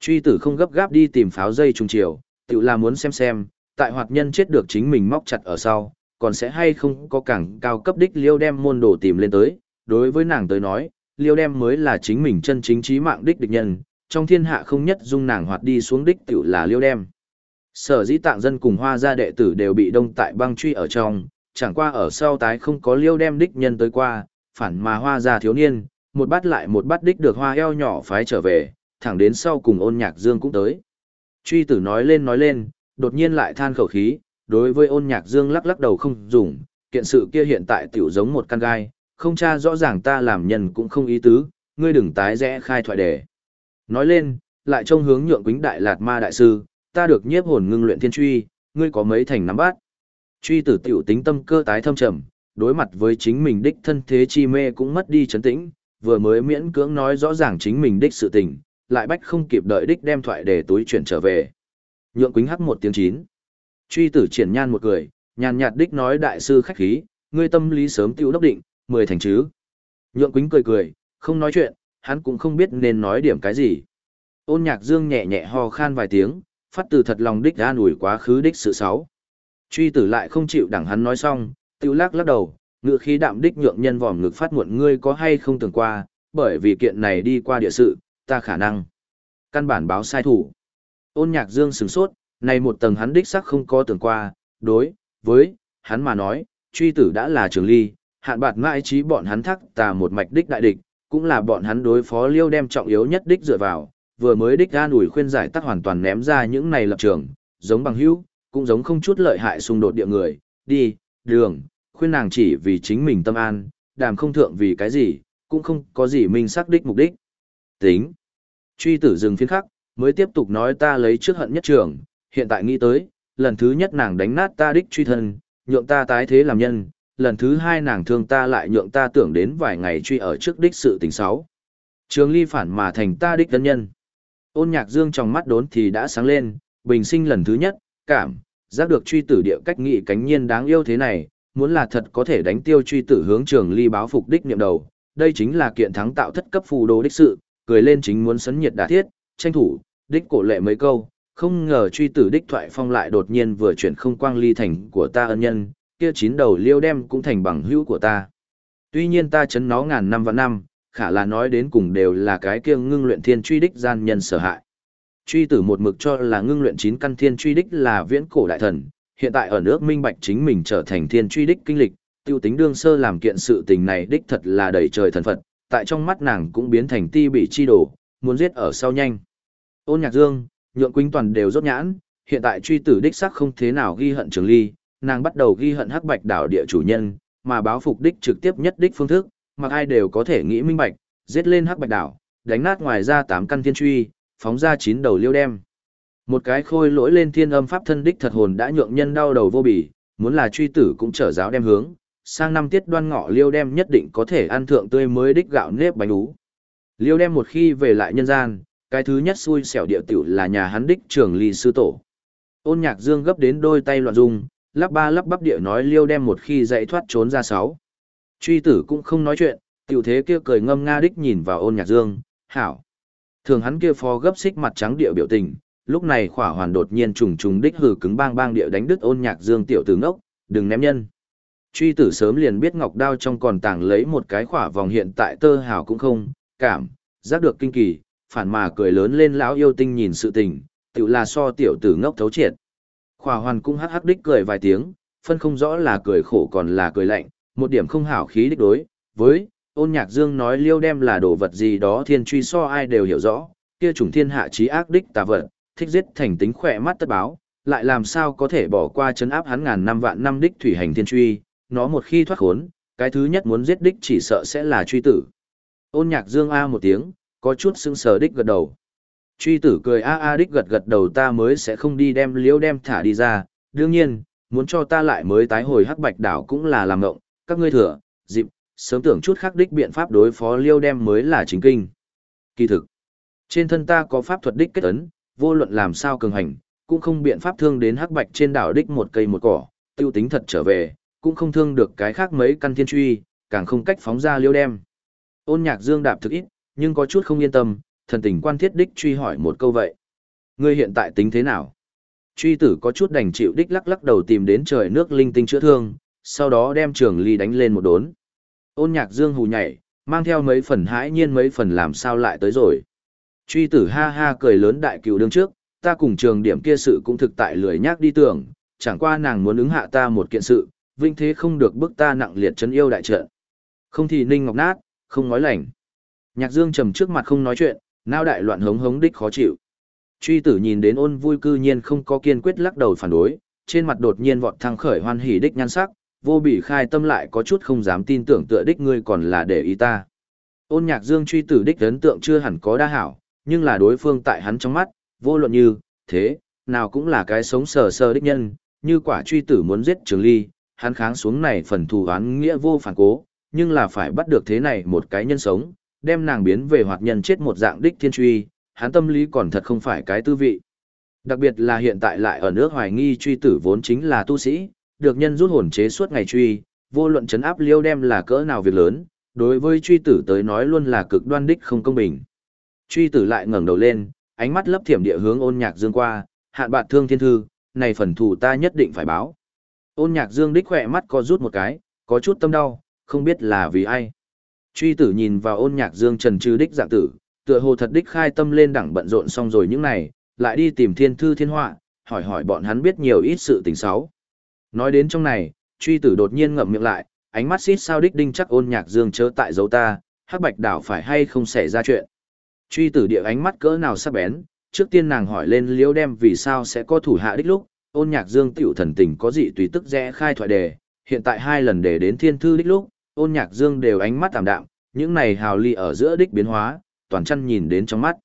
Truy tử không gấp gáp đi tìm pháo dây trung chiều, tự là muốn xem xem, tại hoạt nhân chết được chính mình móc chặt ở sau, còn sẽ hay không có càng cao cấp đích liêu đem môn đồ tìm lên tới. Đối với nàng tới nói, liêu đem mới là chính mình chân chính trí mạng đích địch nhân, trong thiên hạ không nhất dung nàng hoạt đi xuống đích tự là liêu đem. Sở dĩ tạng dân cùng hoa gia đệ tử đều bị đông tại băng truy ở trong, chẳng qua ở sau tái không có liêu đem đích nhân tới qua, phản mà hoa gia thiếu niên, một bát lại một bát đích được hoa eo nhỏ phái trở về, thẳng đến sau cùng ôn nhạc dương cũng tới. Truy tử nói lên nói lên, đột nhiên lại than khẩu khí, đối với ôn nhạc dương lắc lắc đầu không dùng, kiện sự kia hiện tại tiểu giống một căn gai, không tra rõ ràng ta làm nhân cũng không ý tứ, ngươi đừng tái rẽ khai thoại đề. Nói lên, lại trông hướng nhượng quính đại lạt ma đại sư, ta được nhiếp hồn ngưng luyện thiên truy, ngươi có mấy thành nắm bát. Truy tử tiểu tính tâm cơ tái thâm trầm, đối mặt với chính mình đích thân thế chi mê cũng mất đi chấn tĩnh, vừa mới miễn cưỡng nói rõ ràng chính mình đích sự tình, lại bách không kịp đợi đích đem thoại để túi chuyển trở về. Nhượng quính hắc một tiếng chín. Truy tử triển nhan một cười, nhàn nhạt đích nói đại sư khách khí, ngươi tâm lý sớm tiêu đốc định, mười thành chứ. Nhượng quính cười cười, không nói chuyện, hắn cũng không biết nên nói điểm cái gì. Ôn nhạc dương nhẹ nhẹ ho khan vài tiếng, phát từ thật lòng đích ra ủi quá khứ đích sự xấu. Truy tử lại không chịu đẳng hắn nói xong, tiêu lắc lắc đầu, ngự khí đạm đích nhượng nhân vòm ngực phát muộn ngươi có hay không tưởng qua, bởi vì kiện này đi qua địa sự, ta khả năng. Căn bản báo sai thủ. Ôn nhạc dương sừng sốt, này một tầng hắn đích sắc không có tưởng qua, đối, với, hắn mà nói, truy tử đã là trường ly, hạn bạt mãi trí bọn hắn thắc tà một mạch đích đại địch, cũng là bọn hắn đối phó liêu đem trọng yếu nhất đích dựa vào, vừa mới đích ra ủi khuyên giải tắc hoàn toàn ném ra những này lập trường, giống bằng hữu, cũng giống không chút lợi hại xung đột địa người, đi, đường, khuyên nàng chỉ vì chính mình tâm an, đàm không thượng vì cái gì, cũng không có gì mình xác đích mục đích. Tính. Truy tử dừng phiến khắc, mới tiếp tục nói ta lấy trước hận nhất trường, hiện tại nghĩ tới, lần thứ nhất nàng đánh nát ta đích truy thân, nhượng ta tái thế làm nhân, lần thứ hai nàng thương ta lại nhượng ta tưởng đến vài ngày truy ở trước đích sự tình xấu. Trường ly phản mà thành ta đích tân nhân. Ôn nhạc dương trong mắt đốn thì đã sáng lên, bình sinh lần thứ nhất, cảm, giác được truy tử địa cách nghị cánh nhiên đáng yêu thế này, muốn là thật có thể đánh tiêu truy tử hướng trường ly báo phục đích niệm đầu, đây chính là kiện thắng tạo thất cấp phù đồ đích sự, cười lên chính muốn sấn nhiệt đả thiết, tranh thủ, đích cổ lệ mấy câu, không ngờ truy tử đích thoại phong lại đột nhiên vừa chuyển không quang ly thành của ta ân nhân, kia chín đầu liêu đem cũng thành bằng hữu của ta. Tuy nhiên ta chấn nó ngàn năm và năm, khả là nói đến cùng đều là cái kia ngưng luyện thiên truy đích gian nhân sở hại. Truy tử một mực cho là ngưng luyện chín căn thiên truy đích là viễn cổ đại thần, hiện tại ở nước minh bạch chính mình trở thành thiên truy đích kinh lịch, tiêu tính đương sơ làm kiện sự tình này đích thật là đầy trời thần phật, tại trong mắt nàng cũng biến thành ti bị chi đổ, muốn giết ở sau nhanh. Ôn nhạc dương, nhượng quýnh toàn đều rốt nhãn, hiện tại truy tử đích sắc không thế nào ghi hận trường ly, nàng bắt đầu ghi hận hắc bạch đảo địa chủ nhân, mà báo phục đích trực tiếp nhất đích phương thức, mà ai đều có thể nghĩ minh bạch, giết lên hắc bạch đảo, đánh nát ngoài ra tám căn thiên truy, phóng ra chín đầu liêu đem. Một cái khôi lỗi lên thiên âm pháp thân đích thật hồn đã nhượng nhân đau đầu vô bỉ, muốn là truy tử cũng trở giáo đem hướng, sang năm tiết đoan ngọ liêu đem nhất định có thể ăn thượng tươi mới đích gạo nếp bánh ú. Liêu đem một khi về lại nhân gian, cái thứ nhất xui xẻo địa tiểu là nhà hắn đích trường ly sư tổ. Ôn nhạc dương gấp đến đôi tay loạn dung, lắp ba lắp bắp địa nói liêu đem một khi dậy thoát trốn ra sáu. Truy tử cũng không nói chuyện, tiểu thế kia cười ngâm nga đích nhìn vào ôn nhạc dương, hảo. Thường hắn kia phó gấp xích mặt trắng địa biểu tình, lúc này khỏa hoàn đột nhiên trùng trùng đích hử cứng bang bang địa đánh đứt ôn nhạc dương tiểu tử ngốc, đừng ném nhân. Truy tử sớm liền biết ngọc đao trong còn tàng lấy một cái khỏa vòng hiện tại tơ hào cũng không, cảm, giác được kinh kỳ, phản mà cười lớn lên lão yêu tinh nhìn sự tình, tự là so tiểu tử ngốc thấu triệt. Khỏa hoàn cũng hắc hắc đích cười vài tiếng, phân không rõ là cười khổ còn là cười lạnh, một điểm không hảo khí đích đối, với, ôn nhạc dương nói liêu đem là đồ vật gì đó thiên truy so ai đều hiểu rõ, kia chủng thiên hạ trí ác đích tà vật, thích giết thành tính khỏe mắt tất báo, lại làm sao có thể bỏ qua chấn áp hắn ngàn năm vạn năm đích thủy hành thiên truy, nó một khi thoát khốn, cái thứ nhất muốn giết đích chỉ sợ sẽ là truy tử. Ôn nhạc dương A một tiếng, có chút sững sờ đích gật đầu. Truy tử cười A A đích gật gật đầu ta mới sẽ không đi đem liễu đem thả đi ra, đương nhiên, muốn cho ta lại mới tái hồi hắc bạch đảo cũng là làm ngộng, các ngươi thừa, dịp, sớm tưởng chút khác đích biện pháp đối phó liêu đem mới là chính kinh. Kỳ thực, trên thân ta có pháp thuật đích kết ấn, vô luận làm sao cường hành, cũng không biện pháp thương đến hắc bạch trên đảo đích một cây một cỏ, tiêu tính thật trở về, cũng không thương được cái khác mấy căn thiên truy, càng không cách phóng ra liêu đem. Ôn nhạc dương đạp thực ít, nhưng có chút không yên tâm, thần tình quan thiết đích truy hỏi một câu vậy. Ngươi hiện tại tính thế nào? Truy tử có chút đành chịu đích lắc lắc đầu tìm đến trời nước linh tinh chữa thương, sau đó đem trường ly đánh lên một đốn. Ôn nhạc dương hù nhảy, mang theo mấy phần hãi nhiên mấy phần làm sao lại tới rồi. Truy tử ha ha cười lớn đại cựu đương trước, ta cùng trường điểm kia sự cũng thực tại lười nhác đi tưởng, chẳng qua nàng muốn ứng hạ ta một kiện sự, vinh thế không được bức ta nặng liệt chấn yêu đại trận. Không thì ninh ngọc nát, không nói lành. Nhạc dương trầm trước mặt không nói chuyện, nao đại loạn hống hống đích khó chịu. Truy tử nhìn đến ôn vui cư nhiên không có kiên quyết lắc đầu phản đối, trên mặt đột nhiên vọt thăng khởi hoan hỉ đích nhan sắc, vô bị khai tâm lại có chút không dám tin tưởng tựa đích ngươi còn là để ý ta. Ôn nhạc dương truy tử đích ấn tượng chưa hẳn có đa hảo, nhưng là đối phương tại hắn trong mắt, vô luận như, thế, nào cũng là cái sống sờ sờ đích nhân, như quả truy tử muốn giết trường ly, hắn kháng xuống này phần thù oán nghĩa vô phản cố, nhưng là phải bắt được thế này một cái nhân sống, đem nàng biến về hoạt nhân chết một dạng đích thiên truy, hắn tâm lý còn thật không phải cái tư vị. Đặc biệt là hiện tại lại ở nước hoài nghi truy tử vốn chính là tu sĩ, được nhân rút hồn chế suốt ngày truy, vô luận chấn áp liêu đem là cỡ nào việc lớn, đối với truy tử tới nói luôn là cực đoan đích không công bình. Truy tử lại ngẩng đầu lên, ánh mắt lấp thiểm địa hướng ôn nhạc dương qua, hạn bạt thương thiên thư, này phần thù ta nhất định phải báo. Ôn nhạc dương đích khỏe mắt co rút một cái, có chút tâm đau, không biết là vì ai. Truy tử nhìn vào ôn nhạc dương trần trừ đích dạng tử, tựa hồ thật đích khai tâm lên đẳng bận rộn xong rồi những này, lại đi tìm thiên thư thiên họa, hỏi hỏi bọn hắn biết nhiều ít sự tình xấu. Nói đến trong này, truy tử đột nhiên ngậm miệng lại, ánh mắt xít sao đích đinh chắc ôn nhạc dương chớ tại dấu ta, hắc bạch đảo phải hay không xảy ra chuyện. Truy tử địa ánh mắt cỡ nào sắc bén, trước tiên nàng hỏi lên liễu đem vì sao sẽ có thủ hạ đích lúc, ôn nhạc dương tiểu thần tình có gì tùy tức rẽ khai thoại đề, hiện tại hai lần để đến thiên thư đích lúc, ôn nhạc dương đều ánh mắt tạm đạm, những này hào ly ở giữa đích biến hóa, toàn chân nhìn đến trong mắt.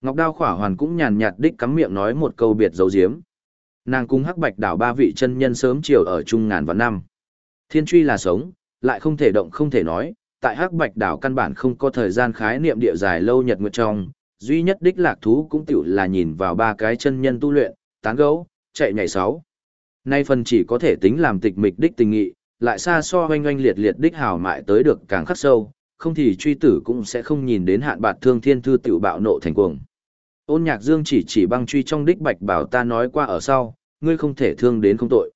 Ngọc Đao khỏa hoàn cũng nhàn nhạt đích cắm miệng nói một câu biệt dấu diếm. Nàng cung hắc bạch đảo ba vị chân nhân sớm chiều ở chung ngàn vạn năm. Thiên truy là sống, lại không thể động không thể nói, tại hắc bạch đảo căn bản không có thời gian khái niệm địa dài lâu nhật nguyệt trong, duy nhất đích lạc thú cũng tiểu là nhìn vào ba cái chân nhân tu luyện, tán gấu, chạy nhảy sáu. Nay phần chỉ có thể tính làm tịch mịch đích tình nghị, lại xa so oanh oanh liệt liệt đích hào mại tới được càng khắc sâu, không thì truy tử cũng sẽ không nhìn đến hạn bạt thương thiên thư tiểu bạo nộ thành cuồng. Ôn nhạc dương chỉ chỉ băng truy trong đích bạch bảo ta nói qua ở sau, ngươi không thể thương đến không tội.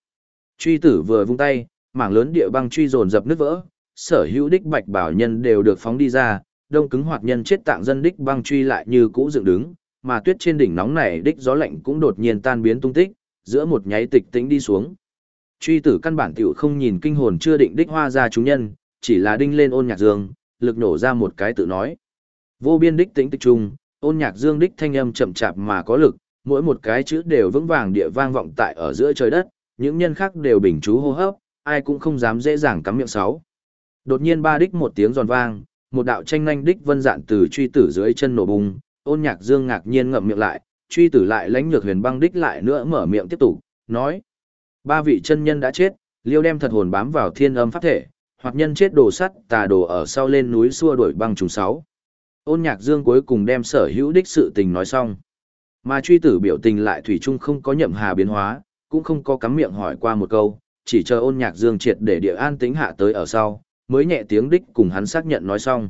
Truy tử vừa vung tay, mảng lớn địa băng truy dồn dập nứt vỡ, sở hữu đích bạch bảo nhân đều được phóng đi ra, đông cứng hoạt nhân chết tạng dân đích băng truy lại như cũ dựng đứng, mà tuyết trên đỉnh nóng này đích gió lạnh cũng đột nhiên tan biến tung tích, giữa một nháy tịch tĩnh đi xuống. Truy tử căn bản tiểu không nhìn kinh hồn chưa định đích hoa ra chúng nhân, chỉ là đinh lên ôn nhạc dương, lực nổ ra một cái tự nói. Vô biên đích tĩnh tịch trung, ôn nhạc dương đích thanh âm chậm chạp mà có lực, mỗi một cái chữ đều vững vàng địa vang vọng tại ở giữa trời đất, những nhân khác đều bình chú hô hấp, ai cũng không dám dễ dàng cắm miệng sáu. Đột nhiên ba đích một tiếng giòn vang, một đạo tranh nhanh đích vân dạn từ truy tử dưới chân nổ bùng, ôn nhạc dương ngạc nhiên ngậm miệng lại, truy tử lại lãnh nhược huyền băng đích lại nữa mở miệng tiếp tục, nói. Ba vị chân nhân đã chết, liêu đem thật hồn bám vào thiên âm pháp thể, hoặc nhân chết đồ sắt tà đồ ở sau lên núi xua đuổi băng trùng sáu. Ôn nhạc dương cuối cùng đem sở hữu đích sự tình nói xong. Mà truy tử biểu tình lại thủy chung không có nhậm hà biến hóa, cũng không có cắm miệng hỏi qua một câu, chỉ chờ ôn nhạc dương triệt để địa an tính hạ tới ở sau, mới nhẹ tiếng đích cùng hắn xác nhận nói xong.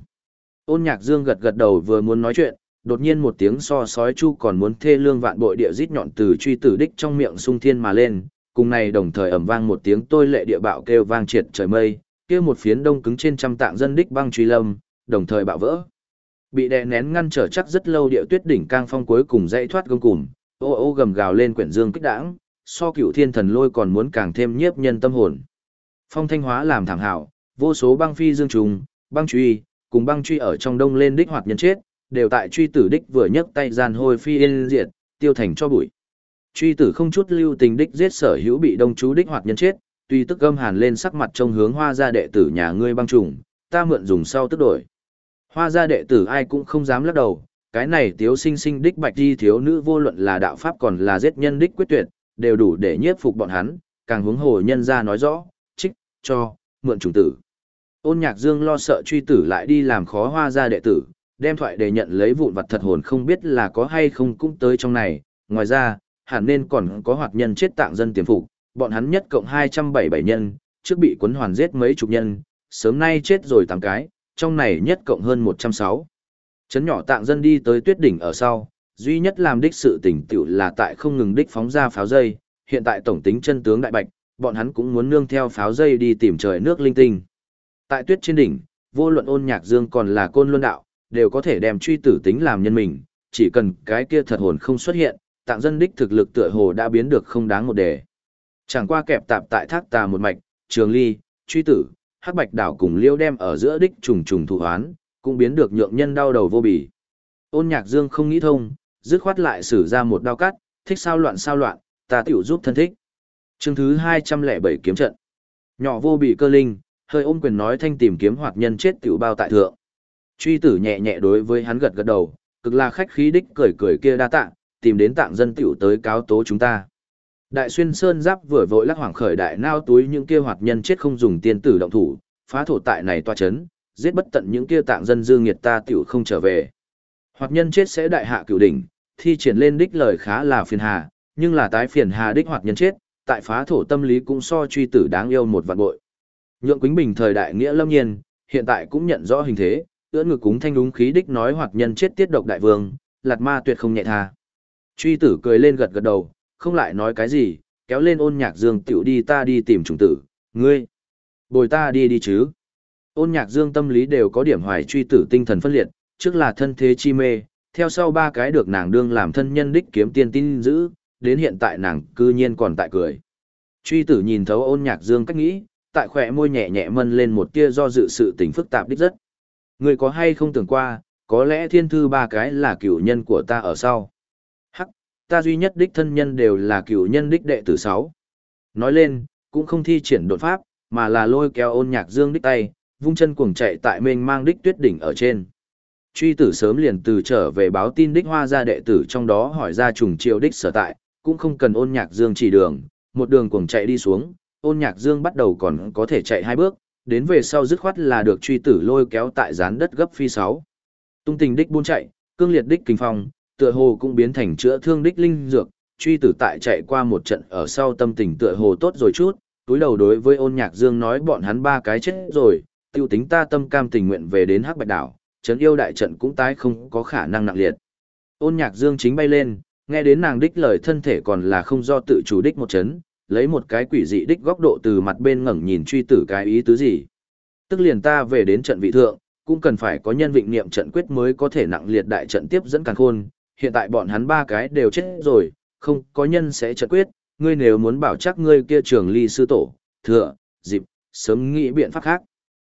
Ôn nhạc dương gật gật đầu vừa muốn nói chuyện, đột nhiên một tiếng so sói chu còn muốn thê lương vạn bội địa rít nhọn từ truy tử đích trong miệng sung thiên mà lên, cùng này đồng thời ầm vang một tiếng tôi lệ địa bạo kêu vang triệt trời mây, kia một phiến đông cứng trên trăm tạng dân đích băng truy lâm, đồng thời bạo vỡ. Bị đè nén ngăn trở chắc rất lâu địa tuyết đỉnh cang phong cuối cùng dãy thoát gông cùm, ô ô gầm gào lên quyển dương kích đãng, so cựu thiên thần lôi còn muốn càng thêm nhiếp nhân tâm hồn. Phong thanh hóa làm thẳng hảo, vô số băng phi dương trùng, băng truy, cùng băng truy ở trong đông lên đích hoạt nhân chết, đều tại truy tử đích vừa nhấc tay gian hôi phi yên diệt, tiêu thành cho bụi. Truy tử không chút lưu tình đích giết sở hữu bị đông chú đích hoạt nhân chết, tuy tức gâm hàn lên sắc mặt trông hướng hoa gia đệ tử nhà ngươi băng trùng, ta mượn dùng sau tức đổi. Hoa gia đệ tử ai cũng không dám lắc đầu, cái này tiếu sinh sinh đích bạch di thiếu nữ vô luận là đạo pháp còn là giết nhân đích quyết tuyệt, đều đủ để nhiếp phục bọn hắn, càng hướng hồ nhân ra nói rõ, trích, cho, mượn trùng tử. Ôn nhạc dương lo sợ truy tử lại đi làm khó hoa gia đệ tử, đem thoại để nhận lấy vụn vật thật hồn không biết là có hay không cũng tới trong này, ngoài ra, hẳn nên còn có hoạt nhân chết tạng dân tiềm phục, bọn hắn nhất cộng 277 nhân, trước bị quấn hoàn giết mấy chục nhân, sớm nay chết rồi 8 cái, trong này nhất cộng hơn 106. Chấn nhỏ tạng dân đi tới tuyết đỉnh ở sau, duy nhất làm đích sự tỉnh tiểu là tại không ngừng đích phóng ra pháo dây, hiện tại tổng tính chân tướng đại bạch, bọn hắn cũng muốn nương theo pháo dây đi tìm trời nước linh tinh. Tại tuyết trên đỉnh, vô luận ôn nhạc dương còn là côn luân đạo, đều có thể đem truy tử tính làm nhân mình, chỉ cần cái kia thật hồn không xuất hiện, tạng dân đích thực lực tựa hồ đã biến được không đáng một đề. Chẳng qua kẹp tạp tại thác tà một mạch, trường ly, truy tử, hắc bạch đảo cùng liêu đem ở giữa đích trùng trùng thủ hoán, cũng biến được nhượng nhân đau đầu vô bì. Ôn nhạc dương không nghĩ thông, dứt khoát lại sử ra một đao cắt, thích sao loạn sao loạn, ta tiểu giúp thân thích. Chương thứ 207 kiếm trận. Nhỏ vô bị cơ linh, hơi ôm quyền nói thanh tìm kiếm hoạt nhân chết tiểu bao tại thượng. Truy tử nhẹ nhẹ đối với hắn gật gật đầu, cực là khách khí đích cười cười kia đa tạng, tìm đến tạng dân tiểu tới cáo tố chúng ta. Đại xuyên sơn giáp vừa vội lắc hoảng khởi đại nao túi những kia hoạt nhân chết không dùng tiên tử động thủ, phá thổ tại này toa chấn, giết bất tận những kia tạng dân dư nghiệt ta tiểu không trở về. Hoạt nhân chết sẽ đại hạ cửu đỉnh, thi triển lên đích lời khá là phiền hà, nhưng là tái phiền hà đích hoạt nhân chết, tại phá thổ tâm lý cũng so truy tử đáng yêu một vạn bội. Nhượng Quýnh Bình thời đại nghĩa lâm nhiên, hiện tại cũng nhận rõ hình thế, ưỡn ngực cúng thanh đúng khí đích nói hoặc nhân chết tiết độc đại vương, lạt ma tuyệt không nhẹ tha. Truy tử cười lên gật gật đầu, không lại nói cái gì, kéo lên ôn nhạc dương tiểu đi ta đi tìm trùng tử, ngươi. Bồi ta đi đi chứ. Ôn nhạc dương tâm lý đều có điểm hoài truy tử tinh thần phân liệt, trước là thân thế chi mê, theo sau ba cái được nàng đương làm thân nhân đích kiếm tiên tin giữ, đến hiện tại nàng cư nhiên còn tại cười. Truy tử nhìn thấu ôn nhạc dương cách nghĩ, tại khỏe môi nhẹ nhẹ mân lên một tia do dự sự tình phức tạp đích rất. Người có hay không tưởng qua, có lẽ thiên thư ba cái là cựu nhân của ta ở sau. Hắc, ta duy nhất đích thân nhân đều là cựu nhân đích đệ tử sáu. Nói lên, cũng không thi triển đột pháp, mà là lôi kéo ôn nhạc dương đích tay, vung chân cuồng chạy tại mênh mang đích tuyết đỉnh ở trên. Truy tử sớm liền từ trở về báo tin đích hoa gia đệ tử trong đó hỏi ra trùng triều đích sở tại, cũng không cần ôn nhạc dương chỉ đường, một đường cuồng chạy đi xuống, ôn nhạc dương bắt đầu còn có thể chạy hai bước, đến về sau dứt khoát là được truy tử lôi kéo tại gián đất gấp phi sáu. Tung tình đích buôn chạy, cương liệt đích kinh phong, tựa hồ cũng biến thành chữa thương đích linh dược, truy tử tại chạy qua một trận ở sau tâm tình tựa hồ tốt rồi chút, túi đầu đối với ôn nhạc dương nói bọn hắn ba cái chết rồi, tiêu tính ta tâm cam tình nguyện về đến hắc bạch đảo, trấn yêu đại trận cũng tái không có khả năng nặng liệt. Ôn nhạc dương chính bay lên, nghe đến nàng đích lời thân thể còn là không do tự chủ đích một chấn, lấy một cái quỷ dị đích góc độ từ mặt bên ngẩng nhìn truy tử cái ý tứ gì. Tức liền ta về đến trận vị thượng, cũng cần phải có nhân vịnh niệm trận quyết mới có thể nặng liệt đại trận tiếp dẫn càng khôn, hiện tại bọn hắn ba cái đều chết rồi, không có nhân sẽ trận quyết, ngươi nếu muốn bảo chắc ngươi kia trường ly sư tổ, thừa, dịp, sớm nghĩ biện pháp khác.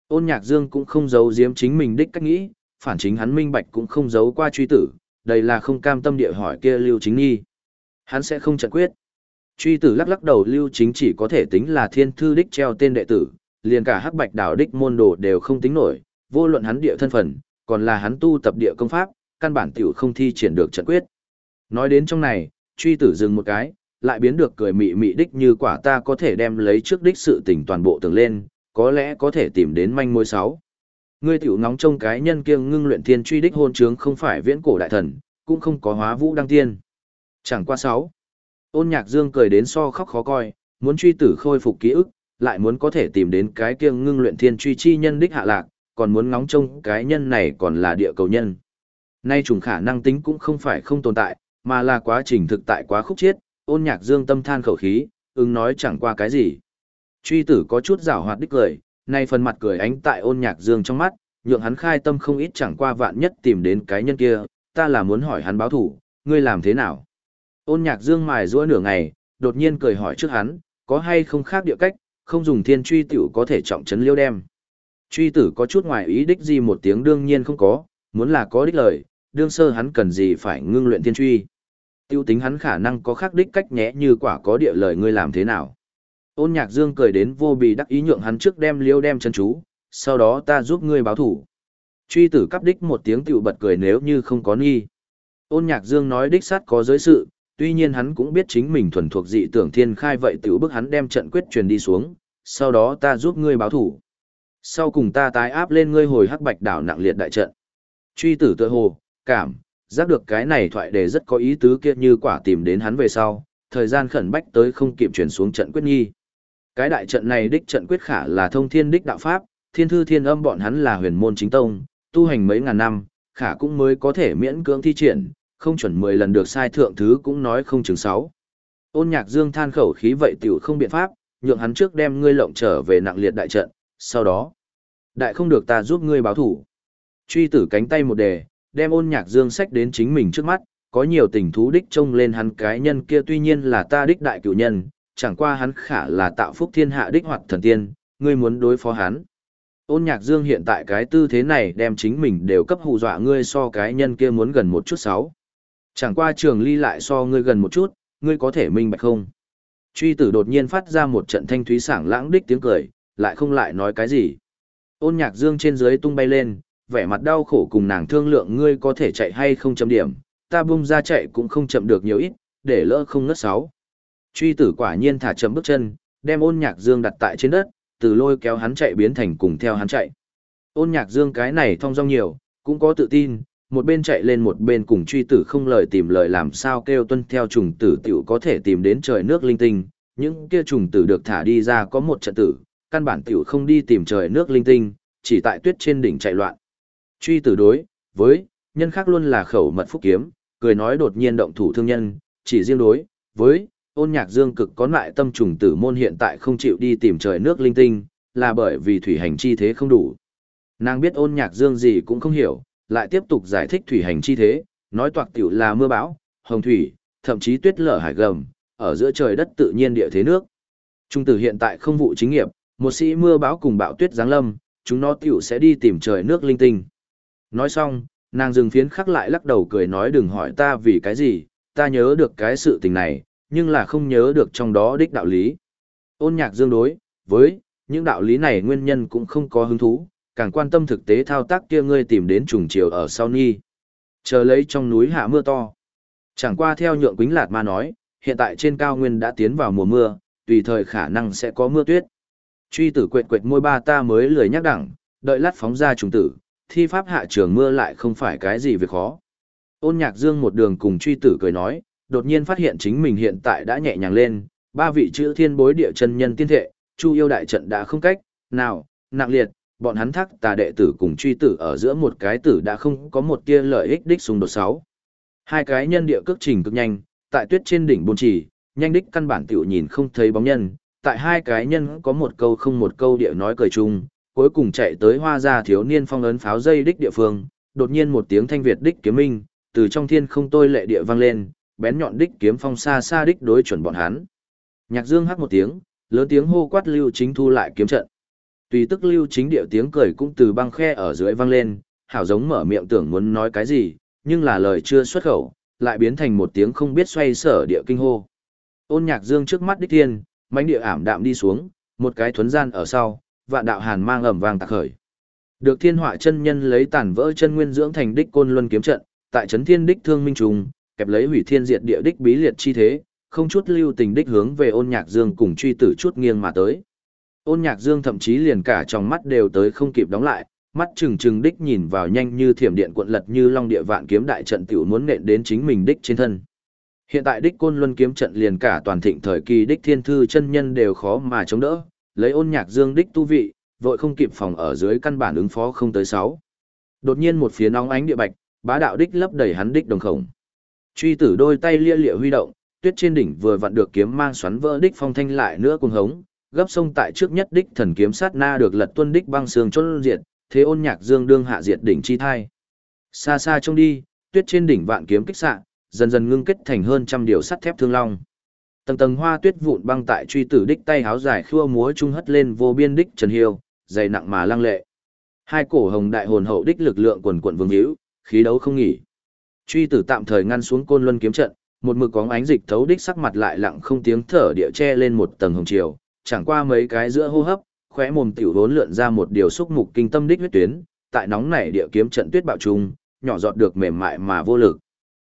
Ôn nhạc dương cũng không giấu giếm chính mình đích cách nghĩ, phản chính hắn minh bạch cũng không giấu qua truy tử, đây là không cam tâm địa hỏi kia lưu chính nghi. Hắn sẽ không trận quyết. Truy tử lắc lắc đầu lưu chính chỉ có thể tính là thiên thư đích treo tên đệ tử, liền cả hắc bạch đảo đích môn đồ đều không tính nổi, vô luận hắn địa thân phận, còn là hắn tu tập địa công pháp, căn bản tiểu không thi triển được trận quyết. Nói đến trong này, truy tử dừng một cái, lại biến được cười mị mị đích như quả ta có thể đem lấy trước đích sự tình toàn bộ tường lên, có lẽ có thể tìm đến manh mối sáu. Ngươi tiểu ngóng trông cái nhân kiêng ngưng luyện thiên truy đích hôn trướng không phải viễn cổ đại thần, cũng không có hóa vũ đăng tiên. Chẳng qua sáu. Ôn nhạc dương cười đến so khóc khó coi, muốn truy tử khôi phục ký ức, lại muốn có thể tìm đến cái kiêng ngưng luyện thiên truy chi nhân đích hạ lạc, còn muốn ngóng trông cái nhân này còn là địa cầu nhân. Nay trùng khả năng tính cũng không phải không tồn tại, mà là quá trình thực tại quá khúc chiết, ôn nhạc dương tâm than khẩu khí, ứng nói chẳng qua cái gì. Truy tử có chút rảo hoạt đích cười, nay phần mặt cười ánh tại ôn nhạc dương trong mắt, nhượng hắn khai tâm không ít chẳng qua vạn nhất tìm đến cái nhân kia, ta là muốn hỏi hắn báo thủ, ngươi làm thế nào? Ôn nhạc dương mài rũa nửa ngày, đột nhiên cười hỏi trước hắn, có hay không khác địa cách, không dùng thiên truy tiểu có thể trọng trấn liêu đem. Truy tử có chút ngoài ý đích gì một tiếng đương nhiên không có, muốn là có đích lời, đương sơ hắn cần gì phải ngưng luyện thiên truy. Tiêu tính hắn khả năng có khác đích cách nhẽ như quả có địa lời ngươi làm thế nào. Ôn nhạc dương cười đến vô bì đắc ý nhượng hắn trước đem liêu đem chân chú, sau đó ta giúp ngươi báo thủ. Truy tử cắp đích một tiếng tiểu bật cười nếu như không có nghi. Ôn nhạc dương nói đích sát có giới sự, tuy nhiên hắn cũng biết chính mình thuần thuộc dị tưởng thiên khai vậy tiểu bức hắn đem trận quyết truyền đi xuống, sau đó ta giúp ngươi báo thủ. Sau cùng ta tái áp lên ngươi hồi hắc bạch đảo nặng liệt đại trận. Truy tử tự hồ, cảm, giác được cái này thoại đề rất có ý tứ kia như quả tìm đến hắn về sau, thời gian khẩn bách tới không kịp chuyển xuống trận quyết nghi. Cái đại trận này đích trận quyết khả là thông thiên đích đạo pháp, thiên thư thiên âm bọn hắn là huyền môn chính tông, tu hành mấy ngàn năm, khả cũng mới có thể miễn cưỡng thi triển, không chuẩn 10 lần được sai thượng thứ cũng nói không chừng 6. Ôn nhạc dương than khẩu khí vậy tiểu không biện pháp, nhượng hắn trước đem ngươi lộng trở về nặng liệt đại trận, sau đó, đại không được ta giúp ngươi báo thủ. Truy tử cánh tay một đề, đem ôn nhạc dương sách đến chính mình trước mắt, có nhiều tình thú đích trông lên hắn cái nhân kia tuy nhiên là ta đích đại cửu nhân, chẳng qua hắn khả là tạo phúc thiên hạ đích hoặc thần tiên, ngươi muốn đối phó hắn. Ôn nhạc dương hiện tại cái tư thế này đem chính mình đều cấp hù dọa ngươi so cái nhân kia muốn gần một chút sáu. Chẳng qua trường ly lại so ngươi gần một chút, ngươi có thể minh bạch không? Truy tử đột nhiên phát ra một trận thanh thúy sảng lãng đích tiếng cười, lại không lại nói cái gì. Ôn nhạc dương trên dưới tung bay lên, vẻ mặt đau khổ cùng nàng thương lượng ngươi có thể chạy hay không chấm điểm, ta bung ra chạy cũng không chậm được nhiều ít, để lỡ không ngất sáu. Truy tử quả nhiên thả chậm bước chân, đem ôn nhạc dương đặt tại trên đất, từ lôi kéo hắn chạy biến thành cùng theo hắn chạy. Ôn nhạc dương cái này thong dong nhiều, cũng có tự tin, một bên chạy lên một bên cùng truy tử không lời tìm lời làm sao kêu tuân theo trùng tử tiểu có thể tìm đến trời nước linh tinh, những kia trùng tử được thả đi ra có một trận tử, căn bản tiểu không đi tìm trời nước linh tinh, chỉ tại tuyết trên đỉnh chạy loạn. Truy tử đối, với, nhân khác luôn là khẩu mật phúc kiếm, cười nói đột nhiên động thủ thương nhân, chỉ riêng đối, với, ôn nhạc dương cực có lại tâm trùng tử môn hiện tại không chịu đi tìm trời nước linh tinh, là bởi vì thủy hành chi thế không đủ. Nàng biết ôn nhạc dương gì cũng không hiểu, lại tiếp tục giải thích thủy hành chi thế, nói toạc tiểu là mưa bão, hồng thủy, thậm chí tuyết lở hải gầm, ở giữa trời đất tự nhiên địa thế nước. Trung tử hiện tại không vụ chính nghiệp, một sĩ mưa bão cùng bão tuyết giáng lâm, chúng nó tiểu sẽ đi tìm trời nước linh tinh. Nói xong, nàng dừng phiến khắc lại lắc đầu cười nói đừng hỏi ta vì cái gì, ta nhớ được cái sự tình này, nhưng là không nhớ được trong đó đích đạo lý. Ôn nhạc dương đối, với, những đạo lý này nguyên nhân cũng không có hứng thú, càng quan tâm thực tế thao tác kia ngươi tìm đến trùng chiều ở sau nhi Chờ lấy trong núi hạ mưa to. Chẳng qua theo nhượng quính lạt ma nói, hiện tại trên cao nguyên đã tiến vào mùa mưa, tùy thời khả năng sẽ có mưa tuyết. Truy tử quệt quệt môi ba ta mới lười nhắc đẳng, đợi lát phóng ra trùng tử, thi pháp hạ trường mưa lại không phải cái gì việc khó. Ôn nhạc dương một đường cùng truy tử cười nói, đột nhiên phát hiện chính mình hiện tại đã nhẹ nhàng lên, ba vị chữ thiên bối địa chân nhân tiên thệ, chu yêu đại trận đã không cách, nào, nặng liệt, bọn hắn thắc tà đệ tử cùng truy tử ở giữa một cái tử đã không có một tia lợi ích đích xung đột sáu. Hai cái nhân địa cước trình cực nhanh, tại tuyết trên đỉnh buôn chỉ, nhanh đích căn bản tiểu nhìn không thấy bóng nhân, tại hai cái nhân có một câu không một câu địa nói cười chung, cuối cùng chạy tới hoa gia thiếu niên phong ấn pháo dây đích địa phương, đột nhiên một tiếng thanh việt đích kiếm minh, từ trong thiên không tôi lệ địa vang lên, bén nhọn đích kiếm phong xa xa đích đối chuẩn bọn hắn. Nhạc Dương hắc một tiếng, lớn tiếng hô quát Lưu Chính thu lại kiếm trận. Tùy tức Lưu Chính điệu tiếng cười cũng từ băng khe ở dưới vang lên, hảo giống mở miệng tưởng muốn nói cái gì, nhưng là lời chưa xuất khẩu, lại biến thành một tiếng không biết xoay sở địa kinh hô. Ôn Nhạc Dương trước mắt đích thiên, mánh địa ảm đạm đi xuống, một cái thuấn gian ở sau, vạn đạo hàn mang ẩm vàng tạc khởi. Được thiên họa chân nhân lấy tàn vỡ chân nguyên dưỡng thành đích côn luân kiếm trận, tại trấn thiên đích thương minh trùng, kẹp lấy hủy thiên diệt địa đích bí liệt chi thế, không chút lưu tình đích hướng về ôn nhạc dương cùng truy tử chút nghiêng mà tới. Ôn nhạc dương thậm chí liền cả trong mắt đều tới không kịp đóng lại, mắt trừng trừng đích nhìn vào nhanh như thiểm điện cuộn lật như long địa vạn kiếm đại trận tiểu muốn nện đến chính mình đích trên thân. Hiện tại đích côn luân kiếm trận liền cả toàn thịnh thời kỳ đích thiên thư chân nhân đều khó mà chống đỡ, lấy ôn nhạc dương đích tu vị, vội không kịp phòng ở dưới căn bản ứng phó không tới sáu. Đột nhiên một phía nóng ánh địa bạch, bá đạo đích lấp đầy hắn đích đồng khổng. Truy tử đôi tay lia lịa huy động, tuyết trên đỉnh vừa vặn được kiếm mang xoắn vỡ đích phong thanh lại nữa cuồng hống, gấp sông tại trước nhất đích thần kiếm sát na được lật tuân đích băng sương chôn diệt, thế ôn nhạc dương đương hạ diệt đỉnh chi thai. Xa xa trông đi, tuyết trên đỉnh vạn kiếm kích xạ, dần dần ngưng kết thành hơn trăm điều sắt thép thương long. Tầng tầng hoa tuyết vụn băng tại truy tử đích tay háo dài khua múa trung hất lên vô biên đích trần hiêu, dày nặng mà lăng lệ. Hai cổ hồng đại hồn hậu đích lực lượng quần quần vương hữu, khí đấu không nghỉ. Truy tử tạm thời ngăn xuống côn luân kiếm trận, một mực có ánh dịch thấu đích sắc mặt lại lặng không tiếng thở địa che lên một tầng hồng chiều, chẳng qua mấy cái giữa hô hấp, khóe mồm tiểu vốn lượn ra một điều xúc mục kinh tâm đích huyết tuyến, tại nóng nảy địa kiếm trận tuyết bạo trùng, nhỏ giọt được mềm mại mà vô lực.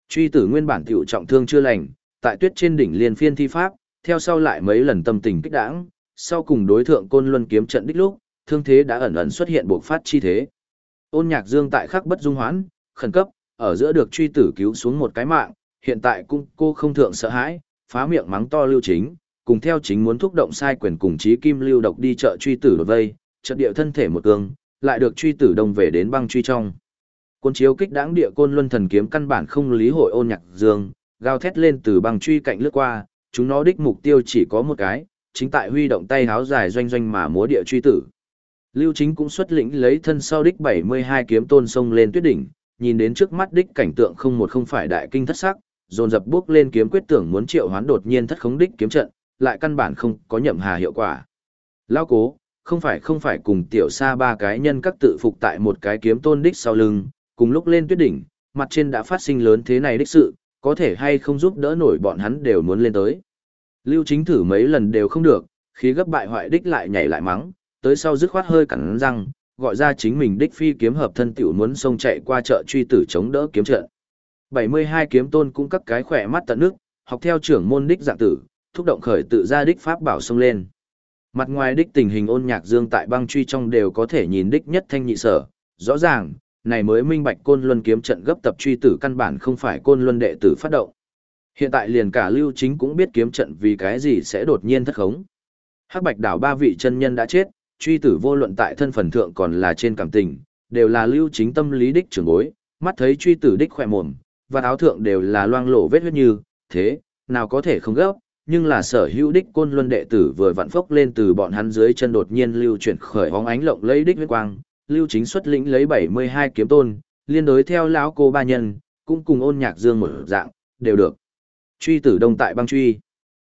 Truy tử nguyên bản tiểu trọng thương chưa lành, tại tuyết trên đỉnh liên phiên thi pháp, theo sau lại mấy lần tâm tình kích đãng, sau cùng đối thượng côn luân kiếm trận đích lúc, thương thế đã ẩn ẩn xuất hiện bộc phát chi thế. Ôn Nhạc Dương tại khắc bất dung hoãn, khẩn cấp, ở giữa được truy tử cứu xuống một cái mạng, hiện tại cung cô không thượng sợ hãi, phá miệng mắng to lưu chính, cùng theo chính muốn thúc động sai quyền cùng chí kim lưu độc đi chợ truy tử đột vây, chợt địa thân thể một cương, lại được truy tử đồng về đến băng truy trong. cuốn chiếu kích đáng địa côn luân thần kiếm căn bản không lý hội ôn nhạc dương, gào thét lên từ băng truy cạnh lướt qua, chúng nó đích mục tiêu chỉ có một cái, chính tại huy động tay háo dài doanh doanh mà múa địa truy tử. Lưu Chính cũng xuất lĩnh lấy thân sau đích 72 kiếm tôn sông lên tuyết đỉnh, nhìn đến trước mắt đích cảnh tượng không một không phải đại kinh thất sắc, dồn dập bước lên kiếm quyết tưởng muốn triệu hoán đột nhiên thất khống đích kiếm trận, lại căn bản không có nhậm hà hiệu quả. Lao cố, không phải không phải cùng tiểu xa ba cái nhân các tự phục tại một cái kiếm tôn đích sau lưng, cùng lúc lên tuyết đỉnh, mặt trên đã phát sinh lớn thế này đích sự, có thể hay không giúp đỡ nổi bọn hắn đều muốn lên tới. Lưu chính thử mấy lần đều không được, khí gấp bại hoại đích lại nhảy lại mắng, tới sau dứt khoát hơi cắn răng, gọi ra chính mình đích phi kiếm hợp thân tiểu muốn xông chạy qua chợ truy tử chống đỡ kiếm trận. 72 kiếm tôn cũng các cái khỏe mắt tận nước, học theo trưởng môn đích dạng tử, thúc động khởi tự ra đích pháp bảo xông lên. Mặt ngoài đích tình hình ôn nhạc dương tại băng truy trong đều có thể nhìn đích nhất thanh nhị sở, rõ ràng, này mới minh bạch côn luân kiếm trận gấp tập truy tử căn bản không phải côn luân đệ tử phát động. Hiện tại liền cả lưu chính cũng biết kiếm trận vì cái gì sẽ đột nhiên thất khống. Hắc bạch đảo ba vị chân nhân đã chết, truy tử vô luận tại thân phần thượng còn là trên cảm tình, đều là lưu chính tâm lý đích trưởng bối, mắt thấy truy tử đích khỏe mồm, và áo thượng đều là loang lổ vết huyết như, thế, nào có thể không gấp, nhưng là sở hữu đích côn luân đệ tử vừa vặn phốc lên từ bọn hắn dưới chân đột nhiên lưu chuyển khởi hóng ánh lộng lấy đích huyết quang, lưu chính xuất lĩnh lấy 72 kiếm tôn, liên đối theo lão cô ba nhân, cũng cùng ôn nhạc dương một dạng, đều được. Truy tử đông tại băng truy.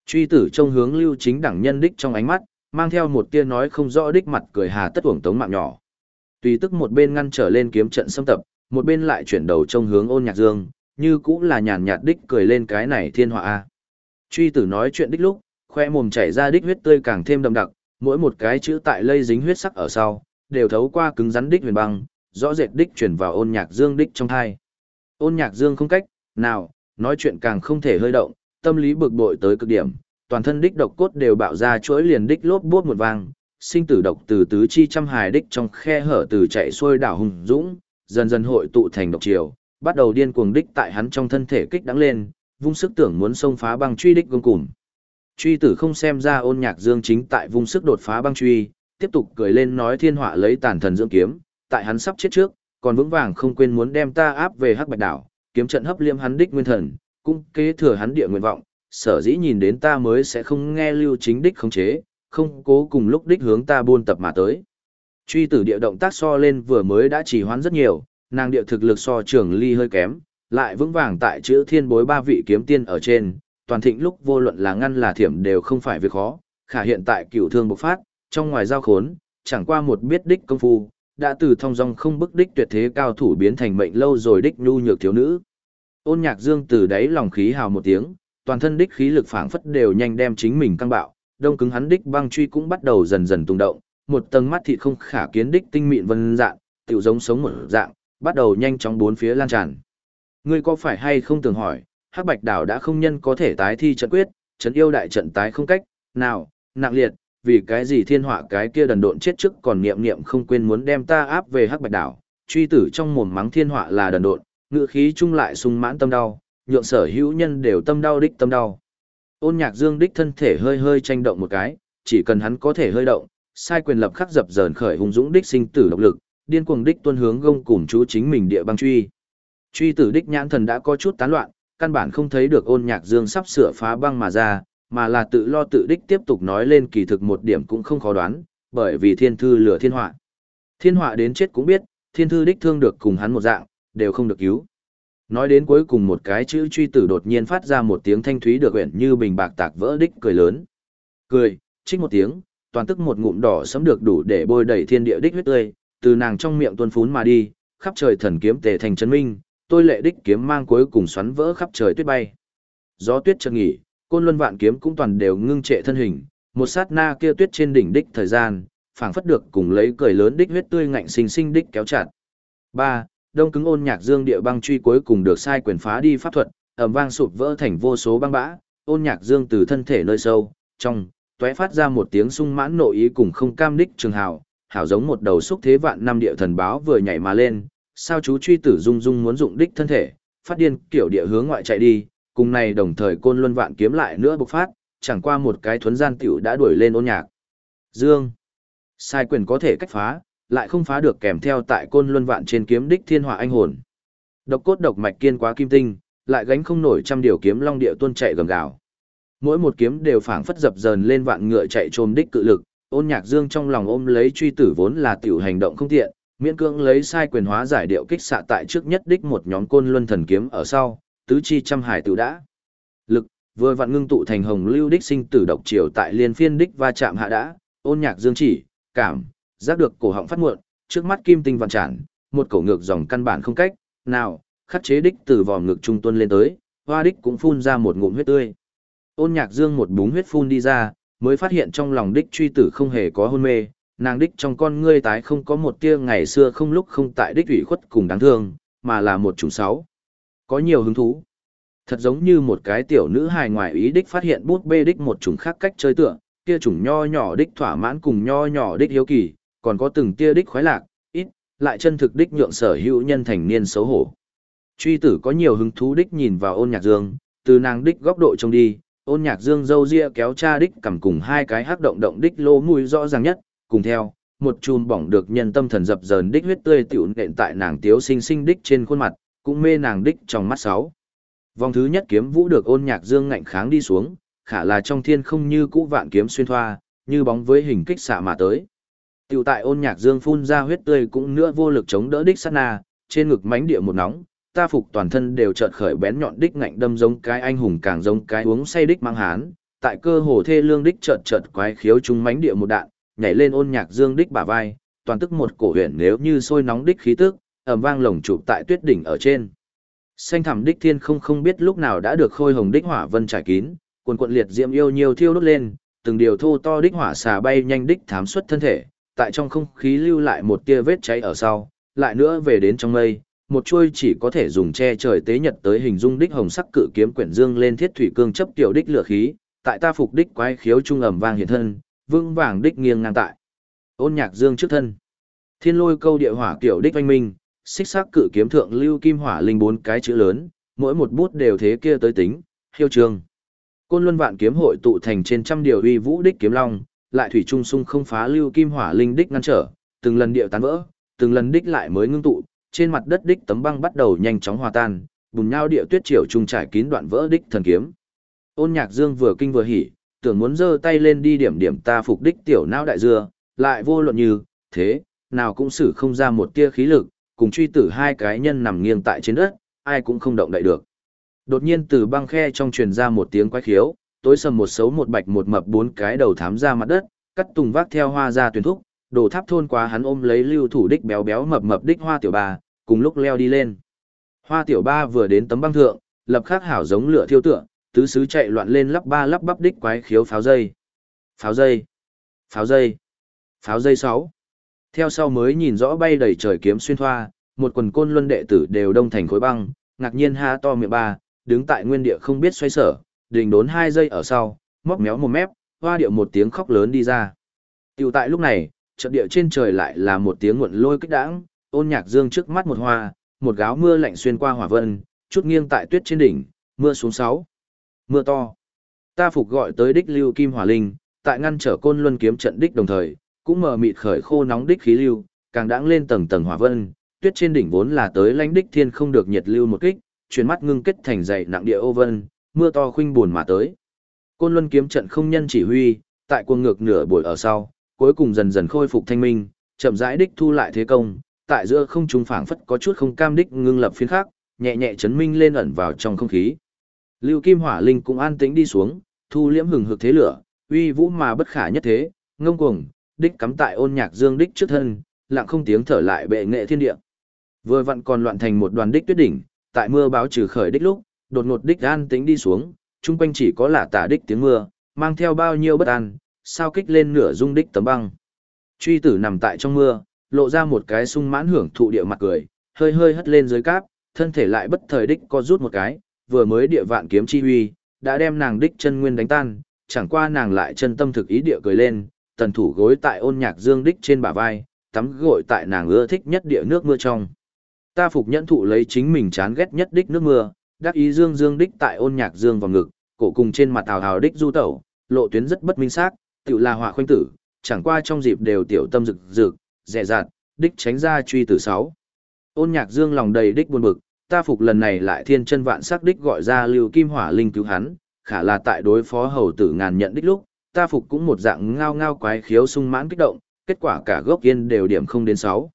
Truy tử trong hướng lưu chính đẳng nhân đích trong ánh mắt, mang theo một tia nói không rõ đích mặt cười hà tất uổng tống mạng nhỏ. Tùy tức một bên ngăn trở lên kiếm trận xâm tập, một bên lại chuyển đầu trông hướng ôn nhạc dương, như cũng là nhàn nhạt đích cười lên cái này thiên họa a. Truy tử nói chuyện đích lúc, khoe mồm chảy ra đích huyết tươi càng thêm đậm đặc, mỗi một cái chữ tại lây dính huyết sắc ở sau, đều thấu qua cứng rắn đích huyền băng, rõ rệt đích chuyển vào ôn nhạc dương đích trong thai. Ôn nhạc dương không cách, nào, nói chuyện càng không thể hơi động, tâm lý bực bội tới cực điểm, toàn thân đích độc cốt đều bạo ra chuỗi liền đích lốp bốt một vang, sinh tử độc từ tứ chi trăm hài đích trong khe hở từ chạy xuôi đảo hùng dũng, dần dần hội tụ thành độc triều, bắt đầu điên cuồng đích tại hắn trong thân thể kích đắng lên, vung sức tưởng muốn xông phá băng truy đích gông cùm. Truy tử không xem ra ôn nhạc dương chính tại vung sức đột phá băng truy, tiếp tục cười lên nói thiên họa lấy tàn thần dưỡng kiếm, tại hắn sắp chết trước, còn vững vàng không quên muốn đem ta áp về hắc bạch đảo, kiếm trận hấp liêm hắn đích nguyên thần, cung kế thừa hắn địa nguyện vọng, sở dĩ nhìn đến ta mới sẽ không nghe lưu chính đích khống chế, không cố cùng lúc đích hướng ta buôn tập mà tới. Truy tử địa động tác so lên vừa mới đã chỉ hoán rất nhiều, nàng địa thực lực so trưởng ly hơi kém, lại vững vàng tại chữ thiên bối ba vị kiếm tiên ở trên, toàn thịnh lúc vô luận là ngăn là thiểm đều không phải việc khó, khả hiện tại cửu thương bộc phát, trong ngoài giao khốn, chẳng qua một biết đích công phu, đã từ thông dong không bức đích tuyệt thế cao thủ biến thành mệnh lâu rồi đích nhu nhược thiếu nữ. Ôn nhạc dương từ đáy lòng khí hào một tiếng, toàn thân đích khí lực phảng phất đều nhanh đem chính mình căng bạo, đông cứng hắn đích băng truy cũng bắt đầu dần dần tung động, một tầng mắt thịt không khả kiến đích tinh mịn vân dạng, tiểu giống sống một dạng, bắt đầu nhanh chóng bốn phía lan tràn. Ngươi có phải hay không tưởng hỏi, Hắc Bạch Đảo đã không nhân có thể tái thi trận quyết, trận yêu đại trận tái không cách, nào, nặng liệt, vì cái gì thiên họa cái kia đần độn chết trước còn niệm niệm không quên muốn đem ta áp về Hắc Bạch Đảo, truy tử trong mồm mắng thiên họa là đần độn, ngựa khí chung lại sung mãn tâm đau, nhượng sở hữu nhân đều tâm đau đích tâm đau. Ôn nhạc dương đích thân thể hơi hơi tranh động một cái, chỉ cần hắn có thể hơi động, sai quyền lập khắc dập dờn khởi hung dũng đích sinh tử độc lực, điên cuồng đích tuân hướng gông cùng chú chính mình địa băng truy. Truy tử đích nhãn thần đã có chút tán loạn, căn bản không thấy được ôn nhạc dương sắp sửa phá băng mà ra, mà là tự lo tự đích tiếp tục nói lên kỳ thực một điểm cũng không khó đoán, bởi vì thiên thư lửa thiên họa. Thiên họa đến chết cũng biết, thiên thư đích thương được cùng hắn một dạng, đều không được cứu. Nói đến cuối cùng một cái chữ truy tử đột nhiên phát ra một tiếng thanh thúy được quyển như bình bạc tạc vỡ đích cười lớn. Cười, trích một tiếng, toàn tức một ngụm đỏ sấm được đủ để bôi đẩy thiên địa đích huyết tươi, từ nàng trong miệng tuôn phún mà đi, khắp trời thần kiếm tề thành chân minh, tôi lệ đích kiếm mang cuối cùng xoắn vỡ khắp trời tuyết bay. Gió tuyết chợt nghỉ, côn luân vạn kiếm cũng toàn đều ngưng trệ thân hình, một sát na kia tuyết trên đỉnh đích thời gian, phảng phất được cùng lấy cười lớn đích huyết tươi ngạnh sinh sinh đích kéo chặt. 3. Đông cứng ôn nhạc dương địa băng truy cuối cùng được sai quyền phá đi pháp thuật, ầm vang sụp vỡ thành vô số băng bã, ôn nhạc dương từ thân thể nơi sâu, trong, tóe phát ra một tiếng sung mãn nội ý cùng không cam đích trường hào, hảo giống một đầu xúc thế vạn năm địa thần báo vừa nhảy mà lên, sao chú truy tử dung dung muốn dụng đích thân thể, phát điên kiểu địa hướng ngoại chạy đi, cùng này đồng thời côn luân vạn kiếm lại nữa bộc phát, chẳng qua một cái thuấn gian tiểu đã đuổi lên ôn nhạc. Dương. Sai quyền có thể cách phá, lại không phá được kèm theo tại côn luân vạn trên kiếm đích thiên hỏa anh hồn. Độc cốt độc mạch kiên quá kim tinh, lại gánh không nổi trăm điều kiếm long địa tuôn chạy gầm gào. Mỗi một kiếm đều phảng phất dập dờn lên vạn ngựa chạy trồm đích cự lực, ôn nhạc dương trong lòng ôm lấy truy tử vốn là tiểu hành động không tiện, miễn cưỡng lấy sai quyền hóa giải điệu kích xạ tại trước nhất đích một nhóm côn luân thần kiếm ở sau, tứ chi trăm hải tử đã. Lực, vừa vặn ngưng tụ thành hồng lưu đích sinh tử độc triều tại liên phiên đích va chạm hạ đã, ôn nhạc dương chỉ, cảm, giác được cổ họng phát muộn, trước mắt kim tinh vạn tràn, một cổ ngược dòng căn bản không cách, nào, khắc chế đích từ vòm ngực trung tuân lên tới, hoa đích cũng phun ra một ngụm huyết tươi. Ôn nhạc dương một búng huyết phun đi ra, mới phát hiện trong lòng đích truy tử không hề có hôn mê, nàng đích trong con ngươi tái không có một tia ngày xưa không lúc không tại đích ủy khuất cùng đáng thương, mà là một chủng sáu. Có nhiều hứng thú. Thật giống như một cái tiểu nữ hài ngoài ý đích phát hiện bút bê đích một chủng khác cách chơi tựa, kia chủng nho nhỏ đích thỏa mãn cùng nho nhỏ đích hiếu kỳ, còn có từng tia đích khoái lạc, ít, lại chân thực đích nhượng sở hữu nhân thành niên xấu hổ. Truy tử có nhiều hứng thú đích nhìn vào ôn nhạc dương, từ nàng đích góc độ trông đi, ôn nhạc dương dâu ria kéo cha đích cầm cùng hai cái hắc động động đích lô mùi rõ ràng nhất, cùng theo, một chùm bỏng được nhân tâm thần dập dờn đích huyết tươi tiểu nện tại nàng tiếu sinh sinh đích trên khuôn mặt, cũng mê nàng đích trong mắt sáu. Vòng thứ nhất kiếm vũ được ôn nhạc dương ngạnh kháng đi xuống, khả là trong thiên không như cũ vạn kiếm xuyên thoa, như bóng với hình kích xạ mà tới. Tiểu tại ôn nhạc dương phun ra huyết tươi cũng nữa vô lực chống đỡ đích sát na, trên ngực mánh địa một nóng, ta phục toàn thân đều chợt khởi bén nhọn đích ngạnh đâm giống cái anh hùng càng giống cái uống say đích mang hán, tại cơ hồ thê lương đích chợt chợt quái khiếu trung mánh địa một đạn, nhảy lên ôn nhạc dương đích bả vai, toàn tức một cổ huyền nếu như sôi nóng đích khí tức, ầm vang lồng chụp tại tuyết đỉnh ở trên. Xanh thẳm đích thiên không không biết lúc nào đã được khôi hồng đích hỏa vân trải kín, cuồn cuộn liệt diễm yêu nhiều thiêu đốt lên, từng điều thô to đích hỏa xà bay nhanh đích thám xuất thân thể, tại trong không khí lưu lại một tia vết cháy ở sau, lại nữa về đến trong mây, một chuôi chỉ có thể dùng che trời tế nhật tới hình dung đích hồng sắc cự kiếm quyển dương lên thiết thủy cương chấp tiểu đích lửa khí, tại ta phục đích quái khiếu trung ầm vang hiện thân, vững vàng đích nghiêng ngang tại. Ôn nhạc dương trước thân. Thiên lôi câu địa hỏa kiểu đích anh minh, xích sắc cự kiếm thượng lưu kim hỏa linh bốn cái chữ lớn, mỗi một bút đều thế kia tới tính, hiêu trường. Côn Luân Vạn kiếm hội tụ thành trên trăm điều uy vũ đích kiếm long, lại thủy trung sung không phá lưu kim hỏa linh đích ngăn trở, từng lần điệu tán vỡ, từng lần đích lại mới ngưng tụ, trên mặt đất đích tấm băng bắt đầu nhanh chóng hòa tan, bùn nhau địa tuyết triều trung trải kín đoạn vỡ đích thần kiếm. Ôn Nhạc Dương vừa kinh vừa hỉ, tưởng muốn giơ tay lên đi điểm điểm ta phục đích tiểu não đại dưa, lại vô luận như, thế, nào cũng xử không ra một tia khí lực, cùng truy tử hai cái nhân nằm nghiêng tại trên đất, ai cũng không động đậy được. Đột nhiên từ băng khe trong truyền ra một tiếng quái khiếu, tối sầm một xấu một bạch một mập bốn cái đầu thám ra mặt đất, cắt tùng vác theo hoa ra tuyển thúc, đổ tháp thôn quá hắn ôm lấy lưu thủ đích béo béo mập mập đích hoa tiểu ba, cùng lúc leo đi lên. Hoa tiểu ba vừa đến tấm băng thượng, lập khắc hảo giống lửa thiêu tượng, tứ sứ chạy loạn lên lắp ba lắp bắp đích quái khiếu pháo dây. Pháo dây, pháo dây, pháo dây sáu. Theo sau mới nhìn rõ bay đầy trời kiếm xuyên thoa, một quần côn luân đệ tử đều đông thành khối băng, ngạc nhiên ha to miệng ba, đứng tại nguyên địa không biết xoay sở, đình đốn hai giây ở sau, móc méo một mép, hoa điệu một tiếng khóc lớn đi ra. Tiểu tại lúc này, trận địa trên trời lại là một tiếng nguồn lôi kích đãng, ôn nhạc dương trước mắt một hoa, một gáo mưa lạnh xuyên qua hỏa vân, chút nghiêng tại tuyết trên đỉnh, mưa xuống sáu. Mưa to. Ta phục gọi tới đích lưu kim hỏa linh, tại ngăn trở côn luân kiếm trận đích đồng thời, cũng mở mịt khởi khô nóng đích khí lưu, càng đãng lên tầng tầng hỏa vân, tuyết trên đỉnh vốn là tới lãnh đích thiên không được nhiệt lưu một kích, chuyển mắt ngưng kết thành dày nặng địa ô vân, mưa to khuynh buồn mà tới. Côn Luân kiếm trận không nhân chỉ huy, tại cuồng ngược nửa buổi ở sau, cuối cùng dần dần khôi phục thanh minh, chậm rãi đích thu lại thế công, tại giữa không trung phảng phất có chút không cam đích ngưng lập phiến khác, nhẹ nhẹ chấn minh lên ẩn vào trong không khí. Lưu Kim Hỏa Linh cũng an tĩnh đi xuống, thu liễm hừng hực thế lửa, uy vũ mà bất khả nhất thế, ngông cuồng, đích cắm tại ôn nhạc dương đích trước thân, lặng không tiếng thở lại bệ nghệ thiên địa. Vừa vặn còn loạn thành một đoàn đích tuyết đỉnh, tại mưa báo trừ khởi đích lúc, đột ngột đích an tĩnh đi xuống, chung quanh chỉ có lả tả đích tiếng mưa, mang theo bao nhiêu bất an, sao kích lên nửa dung đích tấm băng. Truy tử nằm tại trong mưa, lộ ra một cái sung mãn hưởng thụ địa mặt cười, hơi hơi hất lên dưới cáp, thân thể lại bất thời đích co rút một cái, vừa mới địa vạn kiếm chi huy, đã đem nàng đích chân nguyên đánh tan, chẳng qua nàng lại chân tâm thực ý địa cười lên, tần thủ gối tại ôn nhạc dương đích trên bả vai, tắm gội tại nàng ưa thích nhất địa nước mưa trong. Ta phục nhẫn thụ lấy chính mình chán ghét nhất đích nước mưa, đắc ý dương dương đích tại ôn nhạc dương vào ngực, cổ cùng trên mặt ảo hào đích du tẩu, lộ tuyến rất bất minh xác, tự là họa khoanh tử, chẳng qua trong dịp đều tiểu tâm rực rực, dè dạt, đích tránh ra truy tử sáu. Ôn nhạc dương lòng đầy đích buồn bực, ta phục lần này lại thiên chân vạn sắc đích gọi ra lưu kim hỏa linh cứu hắn, khả là tại đối phó hầu tử ngàn nhận đích lúc, ta phục cũng một dạng ngao ngao quái khiếu sung mãn kích động, kết quả cả gốc yên đều điểm không đến sáu.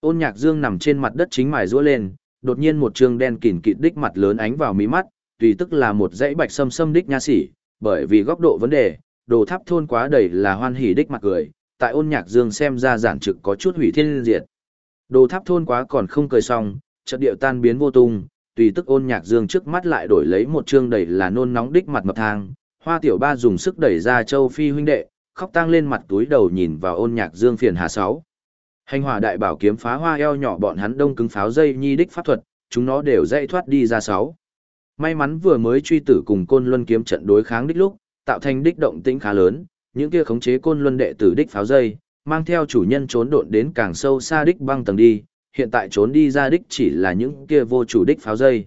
Ôn nhạc dương nằm trên mặt đất chính mài rũa lên, đột nhiên một trương đen kỉn kịt đích mặt lớn ánh vào mí mắt, tùy tức là một dãy bạch sâm sâm đích nha sỉ, bởi vì góc độ vấn đề, đồ tháp thôn quá đầy là hoan hỉ đích mặt cười, tại ôn nhạc dương xem ra giản trực có chút hủy thiên diệt. Đồ tháp thôn quá còn không cười xong, chợt điệu tan biến vô tung, tùy tức ôn nhạc dương trước mắt lại đổi lấy một trương đầy là nôn nóng đích mặt mập thang, hoa tiểu ba dùng sức đẩy ra châu phi huynh đệ, khóc tang lên mặt túi đầu nhìn vào ôn nhạc dương phiền hà sáu. Hành hỏa đại bảo kiếm phá hoa eo nhỏ bọn hắn đông cứng pháo dây nhi đích pháp thuật, chúng nó đều dậy thoát đi ra sáu. May mắn vừa mới truy tử cùng côn luân kiếm trận đối kháng đích lúc, tạo thành đích động tĩnh khá lớn, những kia khống chế côn luân đệ tử đích pháo dây, mang theo chủ nhân trốn độn đến càng sâu xa đích băng tầng đi, hiện tại trốn đi ra đích chỉ là những kia vô chủ đích pháo dây.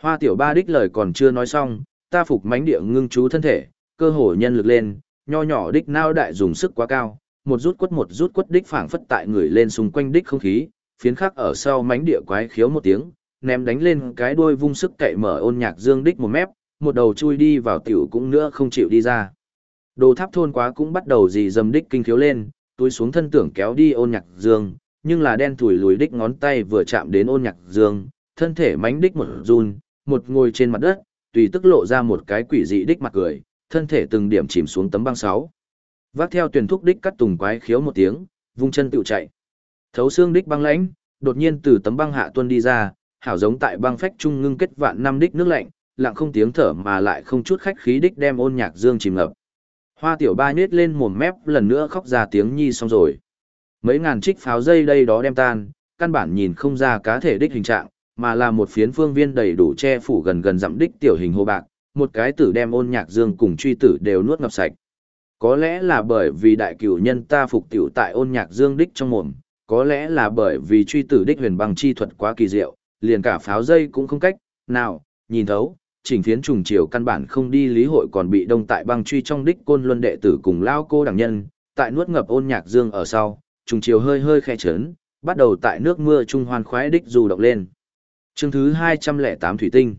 Hoa tiểu ba đích lời còn chưa nói xong, ta phục mánh địa ngưng chú thân thể, cơ hồ nhân lực lên, nho nhỏ đích nao đại dùng sức quá cao, một rút quất một rút quất đích phảng phất tại người lên xung quanh đích không khí, phiến khắc ở sau mánh địa quái khiếu một tiếng, ném đánh lên cái đuôi vung sức cậy mở ôn nhạc dương đích một mép, một đầu chui đi vào tiểu cũng nữa không chịu đi ra. Đồ tháp thôn quá cũng bắt đầu dì dầm đích kinh khiếu lên, túi xuống thân tưởng kéo đi ôn nhạc dương, nhưng là đen thủi lùi đích ngón tay vừa chạm đến ôn nhạc dương, thân thể mánh đích một run, một ngồi trên mặt đất, tùy tức lộ ra một cái quỷ dị đích mặt cười, thân thể từng điểm chìm xuống tấm băng sáu. Vác theo tuyển thúc đích cắt tùng quái khiếu một tiếng, vung chân tựu chạy. Thấu xương đích băng lãnh, đột nhiên từ tấm băng hạ tuân đi ra, hảo giống tại băng phách trung ngưng kết vạn năm đích nước lạnh, lặng không tiếng thở mà lại không chút khách khí đích đem ôn nhạc dương chìm ngập. Hoa tiểu ba nhết lên mồm mép lần nữa khóc ra tiếng nhi xong rồi. Mấy ngàn trích pháo dây đây đó đem tan, căn bản nhìn không ra cá thể đích hình trạng, mà là một phiến phương viên đầy đủ che phủ gần gần dặm đích tiểu hình hồ bạc, một cái tử đem ôn nhạc dương cùng truy tử đều nuốt ngập sạch. Có lẽ là bởi vì đại cửu nhân ta phục tiểu tại ôn nhạc dương đích trong mồm, có lẽ là bởi vì truy tử đích huyền băng chi thuật quá kỳ diệu, liền cả pháo dây cũng không cách, nào, nhìn thấu, chỉnh phiến trùng chiều căn bản không đi lý hội còn bị đông tại băng truy trong đích côn luân đệ tử cùng lao cô đẳng nhân, tại nuốt ngập ôn nhạc dương ở sau, trùng chiều hơi hơi khe chấn, bắt đầu tại nước mưa trung hoan khoái đích dù động lên. Chương thứ 208 Thủy Tinh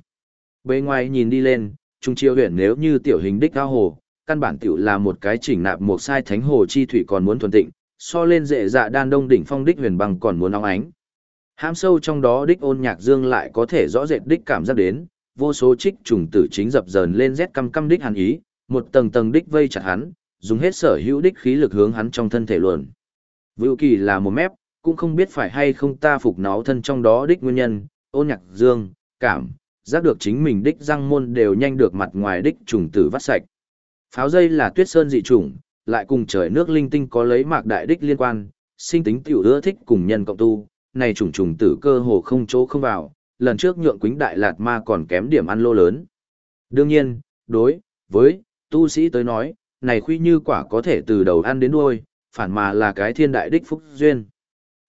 Bề ngoài nhìn đi lên, trùng chiều huyện nếu như tiểu hình đích cao hồ, căn bản tiểu là một cái chỉnh nạp một sai thánh hồ chi thủy còn muốn thuần tịnh, so lên dễ dạ đan đông đỉnh phong đích huyền băng còn muốn nóng ánh. Hãm sâu trong đó đích ôn nhạc dương lại có thể rõ rệt đích cảm giác đến, vô số trích trùng tử chính dập dờn lên rét căm căm đích hàn ý, một tầng tầng đích vây chặt hắn, dùng hết sở hữu đích khí lực hướng hắn trong thân thể luồn. Vưu kỳ là một mép, cũng không biết phải hay không ta phục nó thân trong đó đích nguyên nhân, ôn nhạc dương, cảm, giác được chính mình đích răng môn đều nhanh được mặt ngoài đích trùng tử vắt sạch. Pháo dây là tuyết sơn dị trùng, lại cùng trời nước linh tinh có lấy mạc đại đích liên quan, sinh tính tiểu ưa thích cùng nhân cộng tu, này trùng trùng tử cơ hồ không chỗ không vào, lần trước nhượng quính đại lạt ma còn kém điểm ăn lô lớn. Đương nhiên, đối, với, tu sĩ tới nói, này khuy như quả có thể từ đầu ăn đến đuôi, phản mà là cái thiên đại đích phúc duyên.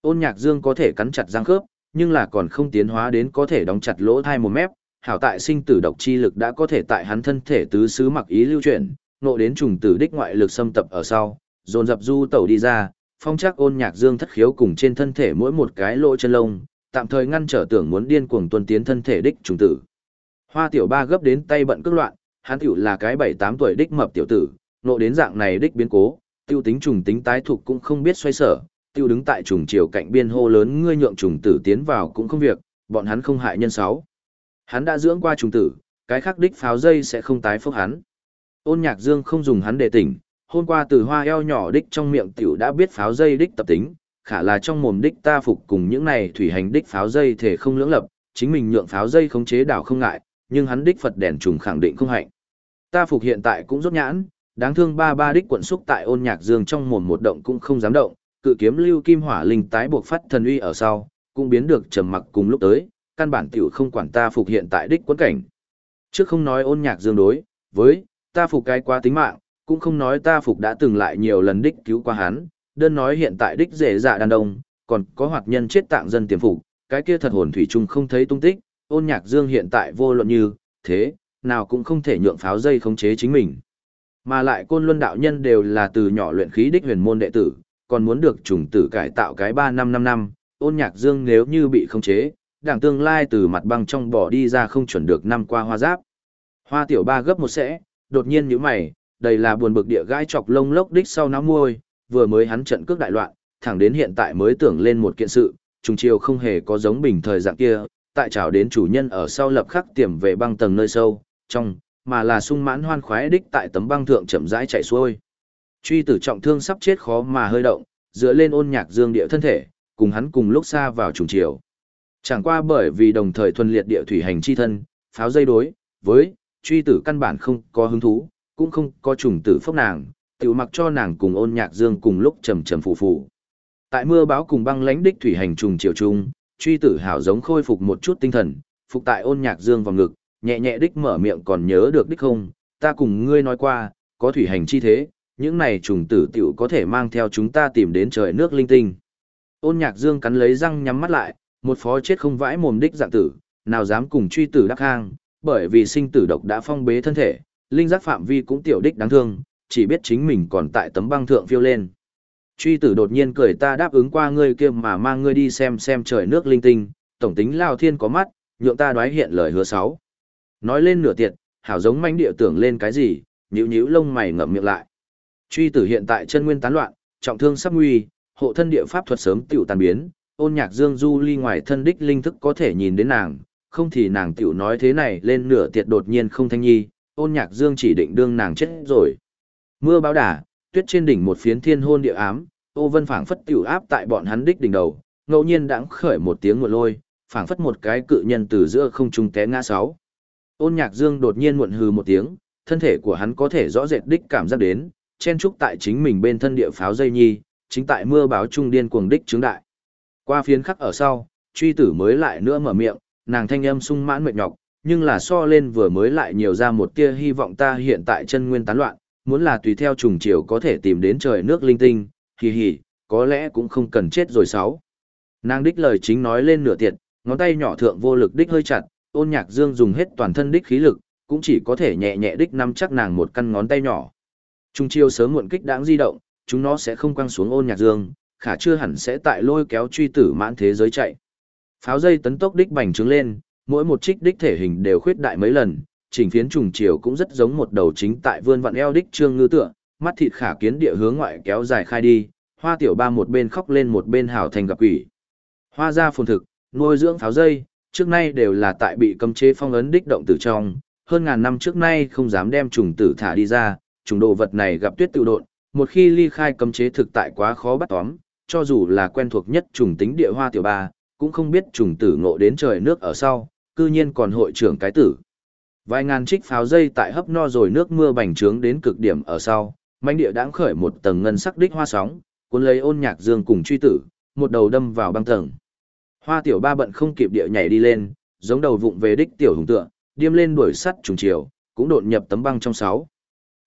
Ôn nhạc dương có thể cắn chặt răng khớp, nhưng là còn không tiến hóa đến có thể đóng chặt lỗ thai một mép, hảo tại sinh tử độc chi lực đã có thể tại hắn thân thể tứ xứ mặc ý lưu chuyển, nộ đến trùng tử đích ngoại lực xâm tập ở sau, dồn dập du tẩu đi ra, phong chắc ôn nhạc dương thất khiếu cùng trên thân thể mỗi một cái lỗ chân lông, tạm thời ngăn trở tưởng muốn điên cuồng tuân tiến thân thể đích trùng tử. Hoa tiểu ba gấp đến tay bận cước loạn, hắn tiểu là cái bảy tám tuổi đích mập tiểu tử, nộ đến dạng này đích biến cố, tiêu tính trùng tính tái thuộc cũng không biết xoay sở, tiêu đứng tại trùng chiều cạnh biên hô lớn ngươi nhượng trùng tử tiến vào cũng không việc, bọn hắn không hại nhân sáu. Hắn đã dưỡng qua trùng tử, cái khác đích pháo dây sẽ không tái phốc hắn. Ôn nhạc dương không dùng hắn để tỉnh, hôm qua từ hoa eo nhỏ đích trong miệng tiểu đã biết pháo dây đích tập tính, khả là trong mồm đích ta phục cùng những này thủy hành đích pháo dây thể không lưỡng lập, chính mình nhượng pháo dây khống chế đảo không ngại, nhưng hắn đích Phật đèn trùng khẳng định không hạnh. Ta phục hiện tại cũng rốt nhãn, đáng thương ba ba đích quận xúc tại ôn nhạc dương trong mồm một động cũng không dám động, cự kiếm lưu kim hỏa linh tái buộc phát thần uy ở sau, cũng biến được trầm mặc cùng lúc tới, căn bản tiểu không quản ta phục hiện tại đích quấn cảnh. Trước không nói ôn nhạc dương đối, với, ta phục cái quá tính mạng, cũng không nói ta phục đã từng lại nhiều lần đích cứu qua hắn, đơn nói hiện tại đích dễ dạ đàn đông, còn có hoạt nhân chết tạng dân tiềm phục, cái kia thật hồn thủy chung không thấy tung tích, ôn nhạc dương hiện tại vô luận như, thế, nào cũng không thể nhượng pháo dây khống chế chính mình. Mà lại côn luân đạo nhân đều là từ nhỏ luyện khí đích huyền môn đệ tử, còn muốn được trùng tử cải tạo cái 3 năm 5 năm, ôn nhạc dương nếu như bị khống chế, đảng tương lai từ mặt băng trong bỏ đi ra không chuẩn được năm qua hoa giáp. Hoa tiểu ba gấp một sẽ, đột nhiên nhíu mày, đây là buồn bực địa gai chọc lông lốc đích sau náo môi, vừa mới hắn trận cước đại loạn, thẳng đến hiện tại mới tưởng lên một kiện sự, trùng chiều không hề có giống bình thời dạng kia, tại trào đến chủ nhân ở sau lập khắc tiềm về băng tầng nơi sâu, trong, mà là sung mãn hoan khoái đích tại tấm băng thượng chậm rãi chạy xuôi. Truy tử trọng thương sắp chết khó mà hơi động, dựa lên ôn nhạc dương địa thân thể, cùng hắn cùng lúc xa vào trùng chiều. Chẳng qua bởi vì đồng thời thuần liệt địa thủy hành chi thân, pháo dây đối, với, truy tử căn bản không có hứng thú, cũng không có trùng tử phốc nàng, tiểu mặc cho nàng cùng ôn nhạc dương cùng lúc trầm trầm phù phù. Tại mưa báo cùng băng lãnh đích thủy hành trùng chiều trung, truy tử hảo giống khôi phục một chút tinh thần, phục tại ôn nhạc dương vào ngực, nhẹ nhẹ đích mở miệng còn nhớ được đích không, ta cùng ngươi nói qua, có thủy hành chi thế, những này trùng tử tiểu có thể mang theo chúng ta tìm đến trời nước linh tinh. Ôn nhạc dương cắn lấy răng nhắm mắt lại, một phó chết không vãi mồm đích dạng tử, nào dám cùng truy tử đắc hang, bởi vì sinh tử độc đã phong bế thân thể, linh giác phạm vi cũng tiểu đích đáng thương, chỉ biết chính mình còn tại tấm băng thượng phiêu lên. Truy tử đột nhiên cười ta đáp ứng qua ngươi kia mà mang ngươi đi xem xem trời nước linh tinh, tổng tính lao thiên có mắt, nhượng ta đoái hiện lời hứa sáu. Nói lên nửa tiệt, hảo giống manh địa tưởng lên cái gì, nhíu nhíu lông mày ngậm miệng lại. Truy tử hiện tại chân nguyên tán loạn, trọng thương sắp nguy, hộ thân địa pháp thuật sớm tiểu tàn biến, ôn nhạc dương du ly ngoài thân đích linh thức có thể nhìn đến nàng, không thì nàng tiểu nói thế này lên nửa tiệt đột nhiên không thanh nhi, ôn nhạc dương chỉ định đương nàng chết rồi. Mưa báo đả, tuyết trên đỉnh một phiến thiên hôn địa ám, ô vân phảng phất tiểu áp tại bọn hắn đích đỉnh đầu, ngẫu nhiên đãng khởi một tiếng nguồn lôi, phảng phất một cái cự nhân từ giữa không trung té ngã sáu. Ôn nhạc dương đột nhiên muộn hừ một tiếng, thân thể của hắn có thể rõ rệt đích cảm giác đến, chen trúc tại chính mình bên thân địa pháo dây nhi, chính tại mưa báo trung điên cuồng đích chứng đại. Qua phiến khắc ở sau, truy tử mới lại nữa mở miệng, nàng thanh âm sung mãn mệt nhọc, nhưng là so lên vừa mới lại nhiều ra một tia hy vọng ta hiện tại chân nguyên tán loạn, muốn là tùy theo trùng chiều có thể tìm đến trời nước linh tinh, hì hì, có lẽ cũng không cần chết rồi sáu. Nàng đích lời chính nói lên nửa tiệt, ngón tay nhỏ thượng vô lực đích hơi chặt, ôn nhạc dương dùng hết toàn thân đích khí lực, cũng chỉ có thể nhẹ nhẹ đích nắm chắc nàng một căn ngón tay nhỏ. Trung chiêu sớm muộn kích đáng di động, chúng nó sẽ không quăng xuống ôn nhạc dương, khả chưa hẳn sẽ tại lôi kéo truy tử mãn thế giới chạy. Pháo dây tấn tốc đích bành trướng lên, mỗi một trích đích thể hình đều khuyết đại mấy lần, chỉnh phiến trùng chiều cũng rất giống một đầu chính tại vươn vặn eo đích trương ngư tựa, mắt thịt khả kiến địa hướng ngoại kéo dài khai đi, hoa tiểu ba một bên khóc lên một bên hào thành gặp quỷ. Hoa ra phồn thực, nuôi dưỡng pháo dây, trước nay đều là tại bị cấm chế phong ấn đích động tử trong, hơn ngàn năm trước nay không dám đem trùng tử thả đi ra, trùng đồ vật này gặp tuyết tự độn, một khi ly khai cấm chế thực tại quá khó bắt tóm, cho dù là quen thuộc nhất trùng tính địa hoa tiểu ba, cũng không biết trùng tử ngộ đến trời nước ở sau, cư nhiên còn hội trưởng cái tử. Vài ngàn trích pháo dây tại hấp no rồi nước mưa bành trướng đến cực điểm ở sau, manh địa đãng khởi một tầng ngân sắc đích hoa sóng, cuốn lấy ôn nhạc dương cùng truy tử, một đầu đâm vào băng tầng. Hoa tiểu ba bận không kịp địa nhảy đi lên, giống đầu vụng về đích tiểu hùng tựa, điêm lên đuổi sắt trùng chiều, cũng đột nhập tấm băng trong sáu.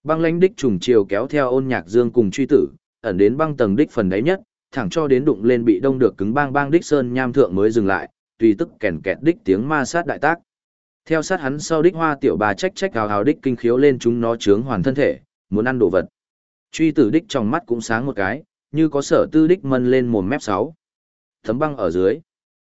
Băng lãnh đích trùng chiều kéo theo ôn nhạc dương cùng truy tử, ẩn đến băng tầng đích phần đáy nhất, thẳng cho đến đụng lên bị đông được cứng bang bang đích sơn nham thượng mới dừng lại, tùy tức kèn kẹt đích tiếng ma sát đại tác. Theo sát hắn sau đích hoa tiểu bà trách trách hào hào đích kinh khiếu lên chúng nó chướng hoàn thân thể, muốn ăn đồ vật. Truy tử đích trong mắt cũng sáng một cái, như có sở tư đích mân lên mồm mép sáu. Thấm băng ở dưới.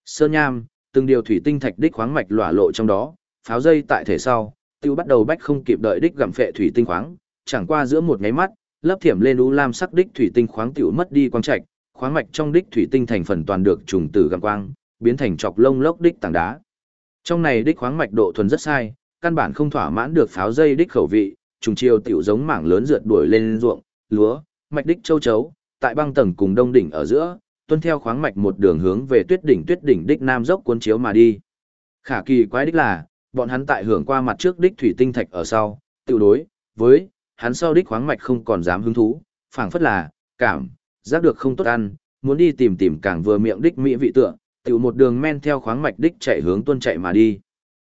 Sơn nham, từng điều thủy tinh thạch đích khoáng mạch lỏa lộ trong đó, pháo dây tại thể sau, tiêu bắt đầu bách không kịp đợi đích gặm phệ thủy tinh khoáng, chẳng qua giữa một nháy mắt, lấp thiểm lên u lam sắc đích thủy tinh khoáng tiểu mất đi quang trạch, khoáng mạch trong đích thủy tinh thành phần toàn được trùng tử gặm quang, biến thành chọc lông lốc đích tảng đá. Trong này đích khoáng mạch độ thuần rất sai, căn bản không thỏa mãn được pháo dây đích khẩu vị, trùng chiều tiểu giống mảng lớn rượt đuổi lên ruộng, lúa, mạch đích châu chấu, tại băng tầng cùng đông đỉnh ở giữa, tuân theo khoáng mạch một đường hướng về tuyết đỉnh tuyết đỉnh đích nam dốc cuốn chiếu mà đi. Khả kỳ quái đích là, bọn hắn tại hưởng qua mặt trước đích thủy tinh thạch ở sau, tự đối với hắn sau đích khoáng mạch không còn dám hứng thú, phảng phất là cảm giác được không tốt ăn, muốn đi tìm tìm càng vừa miệng đích mỹ vị tựa, tự một đường men theo khoáng mạch đích chạy hướng tuân chạy mà đi.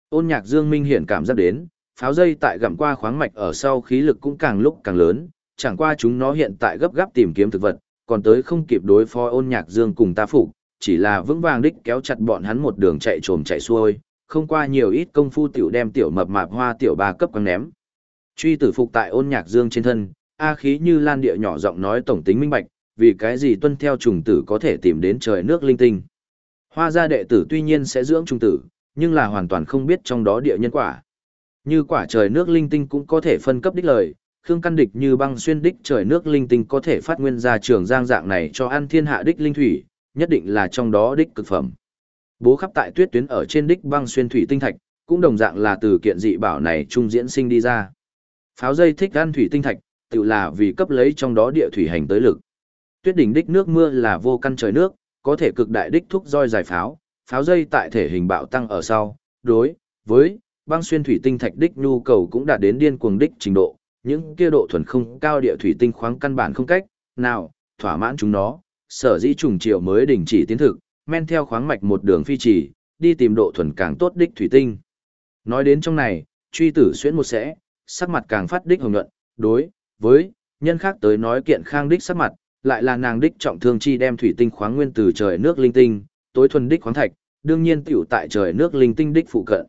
Ôn Nhạc Dương Minh hiển cảm giác đến, pháo dây tại gặm qua khoáng mạch ở sau khí lực cũng càng lúc càng lớn, chẳng qua chúng nó hiện tại gấp gáp tìm kiếm thực vật, còn tới không kịp đối phó Ôn Nhạc Dương cùng ta phục, chỉ là vững vàng đích kéo chặt bọn hắn một đường chạy trồm chạy xuôi, không qua nhiều ít công phu tiểu đem tiểu mập mạp hoa tiểu ba cấp quăng ném. Truy tử phục tại Ôn Nhạc Dương trên thân, a khí như lan địa nhỏ giọng nói tổng tính minh bạch, vì cái gì tuân theo trùng tử có thể tìm đến trời nước linh tinh. Hoa gia đệ tử tuy nhiên sẽ dưỡng trùng tử, nhưng là hoàn toàn không biết trong đó địa nhân quả. Như quả trời nước linh tinh cũng có thể phân cấp đích lời, khương căn địch như băng xuyên đích trời nước linh tinh có thể phát nguyên ra trường giang dạng này cho ăn thiên hạ đích linh thủy, nhất định là trong đó đích cực phẩm. Bố khắp tại tuyết tuyến ở trên đích băng xuyên thủy tinh thạch, cũng đồng dạng là từ kiện dị bảo này trung diễn sinh đi ra. Pháo dây thích ăn thủy tinh thạch, tự là vì cấp lấy trong đó địa thủy hành tới lực. Tuyết đỉnh đích nước mưa là vô căn trời nước, có thể cực đại đích thúc roi giải pháo, pháo dây tại thể hình bạo tăng ở sau, đối với băng xuyên thủy tinh thạch đích nhu cầu cũng đạt đến điên cuồng đích trình độ, những kia độ thuần không cao địa thủy tinh khoáng căn bản không cách nào thỏa mãn chúng nó, sở dĩ trùng triệu mới đình chỉ tiến thực, men theo khoáng mạch một đường phi chỉ, đi tìm độ thuần càng tốt đích thủy tinh. Nói đến trong này, truy tử xuyên một sẽ, sắc mặt càng phát đích hồng nhuận, đối với nhân khác tới nói kiện khang đích sắc mặt, lại là nàng đích trọng thương chi đem thủy tinh khoáng nguyên từ trời nước linh tinh, tối thuần đích khoáng thạch, đương nhiên tiểu tại trời nước linh tinh đích phụ cận.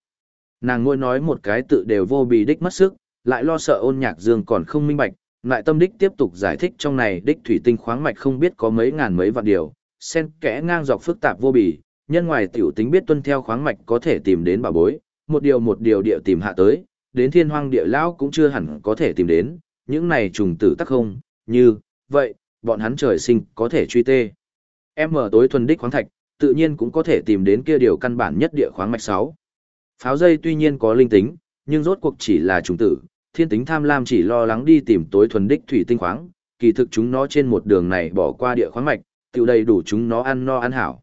Nàng ngôi nói một cái tự đều vô bì đích mất sức, lại lo sợ ôn nhạc dương còn không minh bạch, lại tâm đích tiếp tục giải thích trong này đích thủy tinh khoáng mạch không biết có mấy ngàn mấy vạn điều, xen kẽ ngang dọc phức tạp vô bì, nhân ngoài tiểu tính biết tuân theo khoáng mạch có thể tìm đến bảo bối, một điều một điều địa tìm hạ tới, đến thiên hoang địa lão cũng chưa hẳn có thể tìm đến, những này trùng tử tắc không, như, vậy, bọn hắn trời sinh có thể truy tê. Em mở tối thuần đích khoáng thạch, tự nhiên cũng có thể tìm đến kia điều căn bản nhất địa khoáng mạch 6. Pháo dây tuy nhiên có linh tính, nhưng rốt cuộc chỉ là trùng tử, thiên tính tham lam chỉ lo lắng đi tìm tối thuần đích thủy tinh khoáng, kỳ thực chúng nó trên một đường này bỏ qua địa khoáng mạch, tiểu đầy đủ chúng nó ăn no ăn hảo.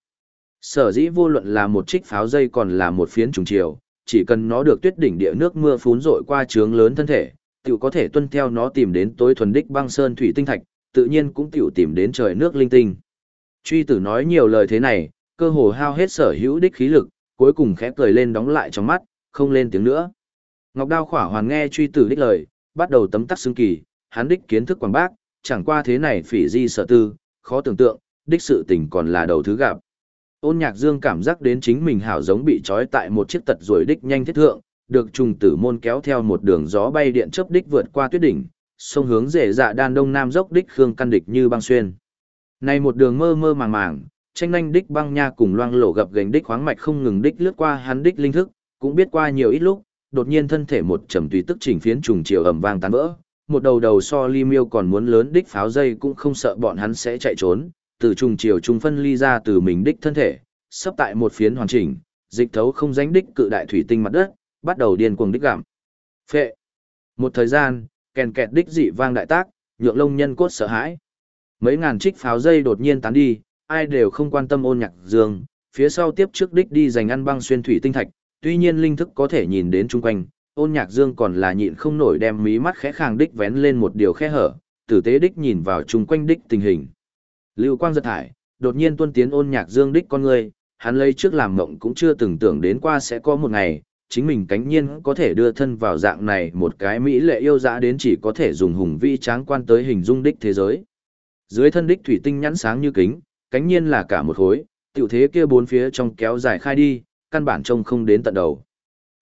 Sở dĩ vô luận là một trích pháo dây còn là một phiến trùng chiều, chỉ cần nó được tuyết đỉnh địa nước mưa phún rội qua trướng lớn thân thể, tiểu có thể tuân theo nó tìm đến tối thuần đích băng sơn thủy tinh thạch, tự nhiên cũng tiểu tìm đến trời nước linh tinh. Truy tử nói nhiều lời thế này, cơ hồ hao hết sở hữu đích khí lực, cuối cùng khẽ cười lên đóng lại trong mắt, không lên tiếng nữa. Ngọc Đao khỏa hoàn nghe truy tử đích lời, bắt đầu tấm tắc xứng kỳ, hắn đích kiến thức quảng bác, chẳng qua thế này phỉ di sở tư, khó tưởng tượng, đích sự tình còn là đầu thứ gặp. Ôn nhạc dương cảm giác đến chính mình hảo giống bị trói tại một chiếc tật rồi đích nhanh thiết thượng, được trùng tử môn kéo theo một đường gió bay điện chớp đích vượt qua tuyết đỉnh, sông hướng rể dạ đan đông nam dốc đích khương căn địch như băng xuyên. Này một đường mơ mơ màng màng, tranh nhanh đích băng nha cùng loang lổ gặp gành đích khoáng mạch không ngừng đích lướt qua hắn đích linh thức, cũng biết qua nhiều ít lúc, đột nhiên thân thể một trầm tùy tức chỉnh phiến trùng chiều ầm vang tan vỡ, một đầu đầu so ly miêu còn muốn lớn đích pháo dây cũng không sợ bọn hắn sẽ chạy trốn, từ trùng chiều trung phân ly ra từ mình đích thân thể, sắp tại một phiến hoàn chỉnh, dịch thấu không dánh đích cự đại thủy tinh mặt đất, bắt đầu điên cuồng đích gặm. Phệ. Một thời gian, kèn kẹt đích dị vang đại tác, nhượng lông nhân cốt sợ hãi. Mấy ngàn trích pháo dây đột nhiên tán đi, ai đều không quan tâm ôn nhạc dương, phía sau tiếp trước đích đi giành ăn băng xuyên thủy tinh thạch, tuy nhiên linh thức có thể nhìn đến chung quanh, ôn nhạc dương còn là nhịn không nổi đem mí mắt khẽ khàng đích vén lên một điều khe hở, tử tế đích nhìn vào chung quanh đích tình hình. Lưu quang giật thải, đột nhiên tuân tiến ôn nhạc dương đích con người, hắn lấy trước làm mộng cũng chưa từng tưởng đến qua sẽ có một ngày, chính mình cánh nhiên có thể đưa thân vào dạng này một cái mỹ lệ yêu dã đến chỉ có thể dùng hùng vi tráng quan tới hình dung đích thế giới. Dưới thân đích thủy tinh nhẵn sáng như kính, cánh nhiên là cả một khối, tiểu thế kia bốn phía trong kéo dài khai đi, căn bản trông không đến tận đầu.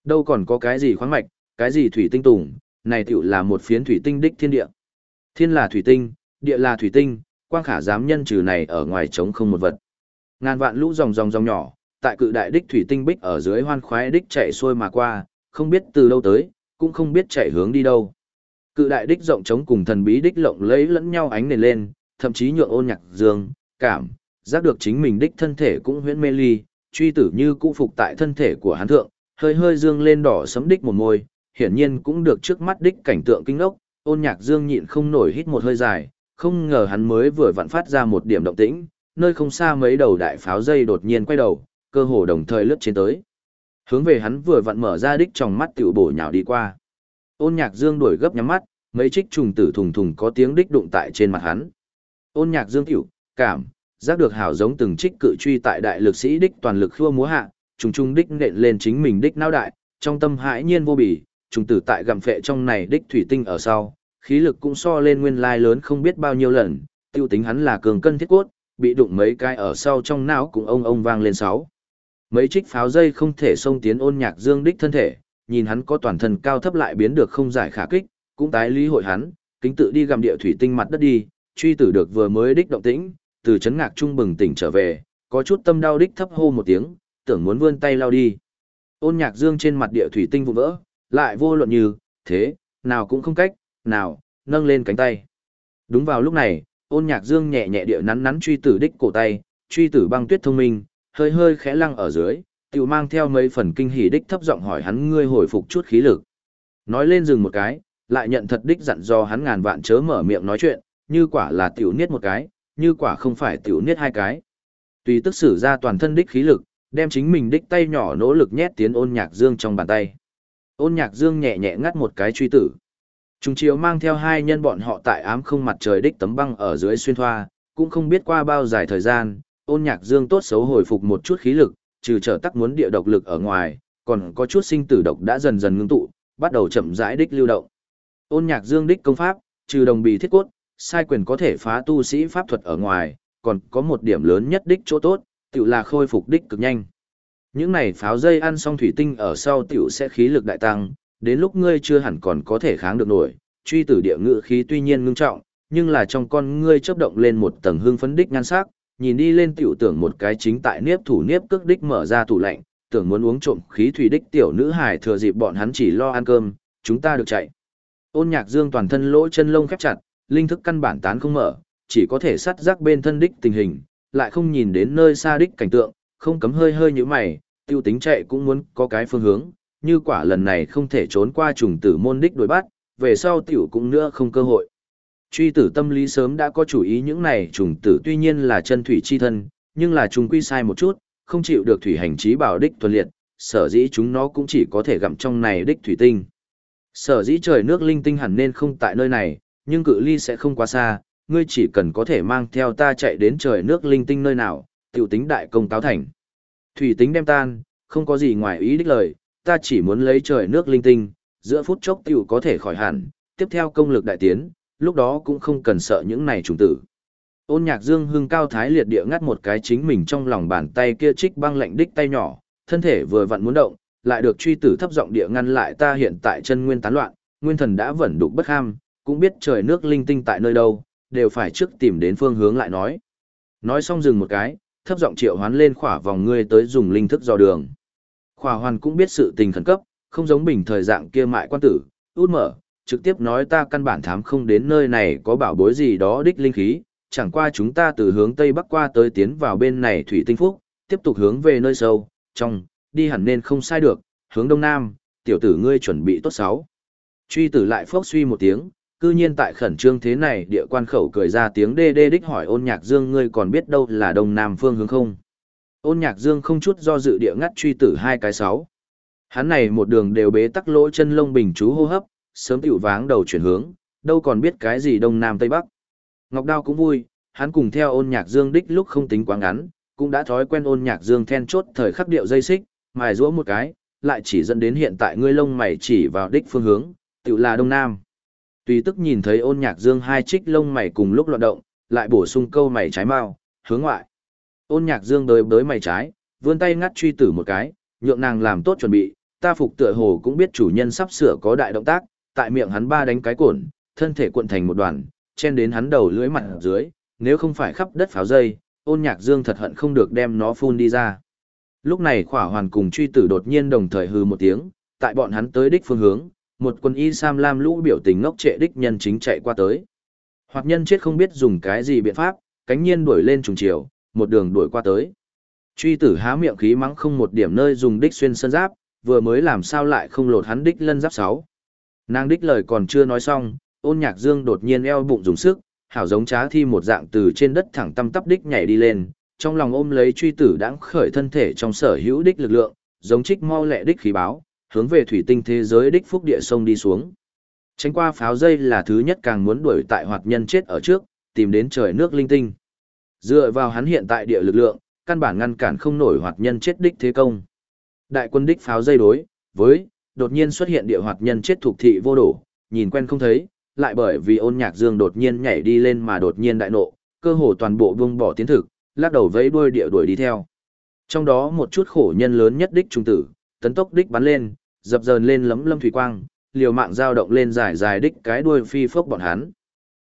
Đâu còn có cái gì khoáng mạch, cái gì thủy tinh tùng, này tiểu là một phiến thủy tinh đích thiên địa. Thiên là thủy tinh, địa là thủy tinh, quang khả dám nhân trừ này ở ngoài trống không một vật. Ngàn vạn lũ dòng dòng dòng nhỏ, tại cự đại đích thủy tinh bích ở dưới hoan khoái đích chạy xuôi mà qua, không biết từ đâu tới, cũng không biết chạy hướng đi đâu. Cự đại đích rộng trống cùng thần bí đích lộng lấy lẫn nhau ánh nền lên, thậm chí nhượng ôn nhạc dương, cảm, giác được chính mình đích thân thể cũng huyễn mê ly, truy tử như cũ phục tại thân thể của hắn thượng, hơi hơi dương lên đỏ sấm đích một môi, hiển nhiên cũng được trước mắt đích cảnh tượng kinh ngốc, ôn nhạc dương nhịn không nổi hít một hơi dài, không ngờ hắn mới vừa vặn phát ra một điểm động tĩnh, nơi không xa mấy đầu đại pháo dây đột nhiên quay đầu, cơ hồ đồng thời lướt trên tới. Hướng về hắn vừa vặn mở ra đích trong mắt tiểu bổ nhào đi qua. Ôn nhạc dương đuổi gấp nhắm mắt, mấy trích trùng tử thùng thùng có tiếng đích đụng tại trên mặt hắn. Ôn nhạc dương tiểu, cảm, giác được hảo giống từng trích cự truy tại đại lực sĩ đích toàn lực khua múa hạ, trùng trùng đích nện lên chính mình đích não đại, trong tâm hãi nhiên vô bỉ, trùng tử tại gặm phệ trong này đích thủy tinh ở sau, khí lực cũng so lên nguyên lai lớn không biết bao nhiêu lần, tiêu tính hắn là cường cân thiết cốt, bị đụng mấy cái ở sau trong não cũng ông ông vang lên sáu. Mấy trích pháo dây không thể xông tiến ôn nhạc dương đích thân thể, nhìn hắn có toàn thân cao thấp lại biến được không giải khả kích, cũng tái lý hội hắn, kính tự đi gặm địa thủy tinh mặt đất đi, truy tử được vừa mới đích động tĩnh, từ chấn ngạc trung bừng tỉnh trở về, có chút tâm đau đích thấp hô một tiếng, tưởng muốn vươn tay lao đi. Ôn nhạc dương trên mặt địa thủy tinh vụn vỡ, lại vô luận như, thế, nào cũng không cách, nào, nâng lên cánh tay. Đúng vào lúc này, ôn nhạc dương nhẹ nhẹ địa nắn nắn truy tử đích cổ tay, truy tử băng tuyết thông minh, hơi hơi khẽ lăng ở dưới, tiểu mang theo mấy phần kinh hỉ đích thấp giọng hỏi hắn ngươi hồi phục chút khí lực. Nói lên dừng một cái, lại nhận thật đích dặn do hắn ngàn vạn chớ mở miệng nói chuyện, như quả là tiểu niết một cái, như quả không phải tiểu niết hai cái. Tùy tức sử ra toàn thân đích khí lực, đem chính mình đích tay nhỏ nỗ lực nhét tiến ôn nhạc dương trong bàn tay. Ôn nhạc dương nhẹ nhẹ ngắt một cái truy tử. Trung chiếu mang theo hai nhân bọn họ tại ám không mặt trời đích tấm băng ở dưới xuyên thoa, cũng không biết qua bao dài thời gian, ôn nhạc dương tốt xấu hồi phục một chút khí lực, trừ trở tắc muốn địa độc lực ở ngoài, còn có chút sinh tử độc đã dần dần ngưng tụ, bắt đầu chậm rãi đích lưu động. Ôn nhạc dương đích công pháp, trừ đồng bì thiết cốt, sai quyền có thể phá tu sĩ pháp thuật ở ngoài, còn có một điểm lớn nhất đích chỗ tốt, tiểu là khôi phục đích cực nhanh. Những này pháo dây ăn xong thủy tinh ở sau tiểu sẽ khí lực đại tăng, đến lúc ngươi chưa hẳn còn có thể kháng được nổi, truy tử địa ngự khí tuy nhiên ngưng trọng, nhưng là trong con ngươi chớp động lên một tầng hương phấn đích nhan sắc, nhìn đi lên tiểu tưởng một cái chính tại niếp thủ niếp cước đích mở ra tủ lạnh, tưởng muốn uống trộm khí thủy đích tiểu nữ hài thừa dịp bọn hắn chỉ lo ăn cơm, chúng ta được chạy. Ôn nhạc dương toàn thân lỗ chân lông khép chặt, linh thức căn bản tán không mở, chỉ có thể sắt giác bên thân đích tình hình, lại không nhìn đến nơi xa đích cảnh tượng, không cấm hơi hơi như mày, tiêu tính chạy cũng muốn có cái phương hướng, như quả lần này không thể trốn qua trùng tử môn đích đuổi bắt, về sau tiểu cũng nữa không cơ hội. Truy tử tâm lý sớm đã có chủ ý những này trùng tử tuy nhiên là chân thủy chi thân, nhưng là trùng quy sai một chút, không chịu được thủy hành trí bảo đích thuần liệt, sở dĩ chúng nó cũng chỉ có thể gặm trong này đích thủy tinh. Sở dĩ trời nước linh tinh hẳn nên không tại nơi này, nhưng cự ly sẽ không quá xa, ngươi chỉ cần có thể mang theo ta chạy đến trời nước linh tinh nơi nào, tiểu tính đại công cáo thành. Thủy tính đem tan, không có gì ngoài ý đích lời, ta chỉ muốn lấy trời nước linh tinh, giữa phút chốc tiểu có thể khỏi hẳn, tiếp theo công lực đại tiến, lúc đó cũng không cần sợ những này trùng tử. Ôn nhạc dương hưng cao thái liệt địa ngắt một cái chính mình trong lòng bàn tay kia trích băng lạnh đích tay nhỏ, thân thể vừa vặn muốn động, lại được truy tử thấp giọng địa ngăn lại ta hiện tại chân nguyên tán loạn, nguyên thần đã vẩn đục bất ham, cũng biết trời nước linh tinh tại nơi đâu, đều phải trước tìm đến phương hướng lại nói. Nói xong dừng một cái, thấp giọng triệu hoán lên khỏa vòng ngươi tới dùng linh thức dò đường. Khỏa hoàn cũng biết sự tình khẩn cấp, không giống bình thời dạng kia mại quan tử, út mở, trực tiếp nói ta căn bản thám không đến nơi này có bảo bối gì đó đích linh khí, chẳng qua chúng ta từ hướng tây bắc qua tới tiến vào bên này thủy tinh phúc, tiếp tục hướng về nơi sâu, trong, đi hẳn nên không sai được, hướng đông nam, tiểu tử ngươi chuẩn bị tốt sáu. Truy tử lại phốc suy một tiếng, cư nhiên tại khẩn trương thế này địa quan khẩu cười ra tiếng đê đê đích hỏi ôn nhạc dương ngươi còn biết đâu là đông nam phương hướng không. Ôn nhạc dương không chút do dự địa ngắt truy tử hai cái sáu. Hắn này một đường đều bế tắc lỗ chân lông bình chú hô hấp, sớm tiểu váng đầu chuyển hướng, đâu còn biết cái gì đông nam tây bắc. Ngọc Đao cũng vui, hắn cùng theo ôn nhạc dương đích lúc không tính quá ngắn, cũng đã thói quen ôn nhạc dương then chốt thời khắc điệu dây xích, mài rũa một cái, lại chỉ dẫn đến hiện tại ngươi lông mày chỉ vào đích phương hướng, tiểu là đông nam. Tùy tức nhìn thấy ôn nhạc dương hai trích lông mày cùng lúc loạn động, lại bổ sung câu mày trái mau, hướng ngoại. Ôn nhạc dương đới bới mày trái, vươn tay ngắt truy tử một cái, nhượng nàng làm tốt chuẩn bị, ta phục tựa hồ cũng biết chủ nhân sắp sửa có đại động tác, tại miệng hắn ba đánh cái cổn, thân thể cuộn thành một đoàn, chen đến hắn đầu lưỡi mặt dưới, nếu không phải khắp đất pháo dây, ôn nhạc dương thật hận không được đem nó phun đi ra. Lúc này khỏa hoàn cùng truy tử đột nhiên đồng thời hư một tiếng, tại bọn hắn tới đích phương hướng, một quân y sam lam lũ biểu tình ngốc trệ đích nhân chính chạy qua tới. Hoặc nhân chết không biết dùng cái gì biện pháp, cánh nhiên đuổi lên trùng chiều, một đường đuổi qua tới. Truy tử há miệng khí mắng không một điểm nơi dùng đích xuyên sân giáp, vừa mới làm sao lại không lột hắn đích lân giáp sáu. Nàng đích lời còn chưa nói xong, ôn nhạc dương đột nhiên eo bụng dùng sức, hảo giống trá thi một dạng từ trên đất thẳng tăm tắp đích nhảy đi lên, trong lòng ôm lấy truy tử đãng khởi thân thể trong sở hữu đích lực lượng, giống trích mau lẹ đích khí báo, hướng về thủy tinh thế giới đích phúc địa sông đi xuống. Tránh qua pháo dây là thứ nhất càng muốn đuổi tại hoạt nhân chết ở trước, tìm đến trời nước linh tinh. Dựa vào hắn hiện tại địa lực lượng, căn bản ngăn cản không nổi hoạt nhân chết đích thế công. Đại quân đích pháo dây đối, với, đột nhiên xuất hiện địa hoạt nhân chết thuộc thị vô đổ, nhìn quen không thấy, lại bởi vì ôn nhạc dương đột nhiên nhảy đi lên mà đột nhiên đại nộ, cơ hồ toàn bộ vương bỏ tiến thực, lắc đầu vẫy đuôi địa đuổi đi theo. Trong đó một chút khổ nhân lớn nhất đích trung tử, tấn tốc đích bắn lên, dập dờn lên lấm lâm thủy quang, liều mạng dao động lên dài dài đích cái đuôi phi phốc bọn hắn.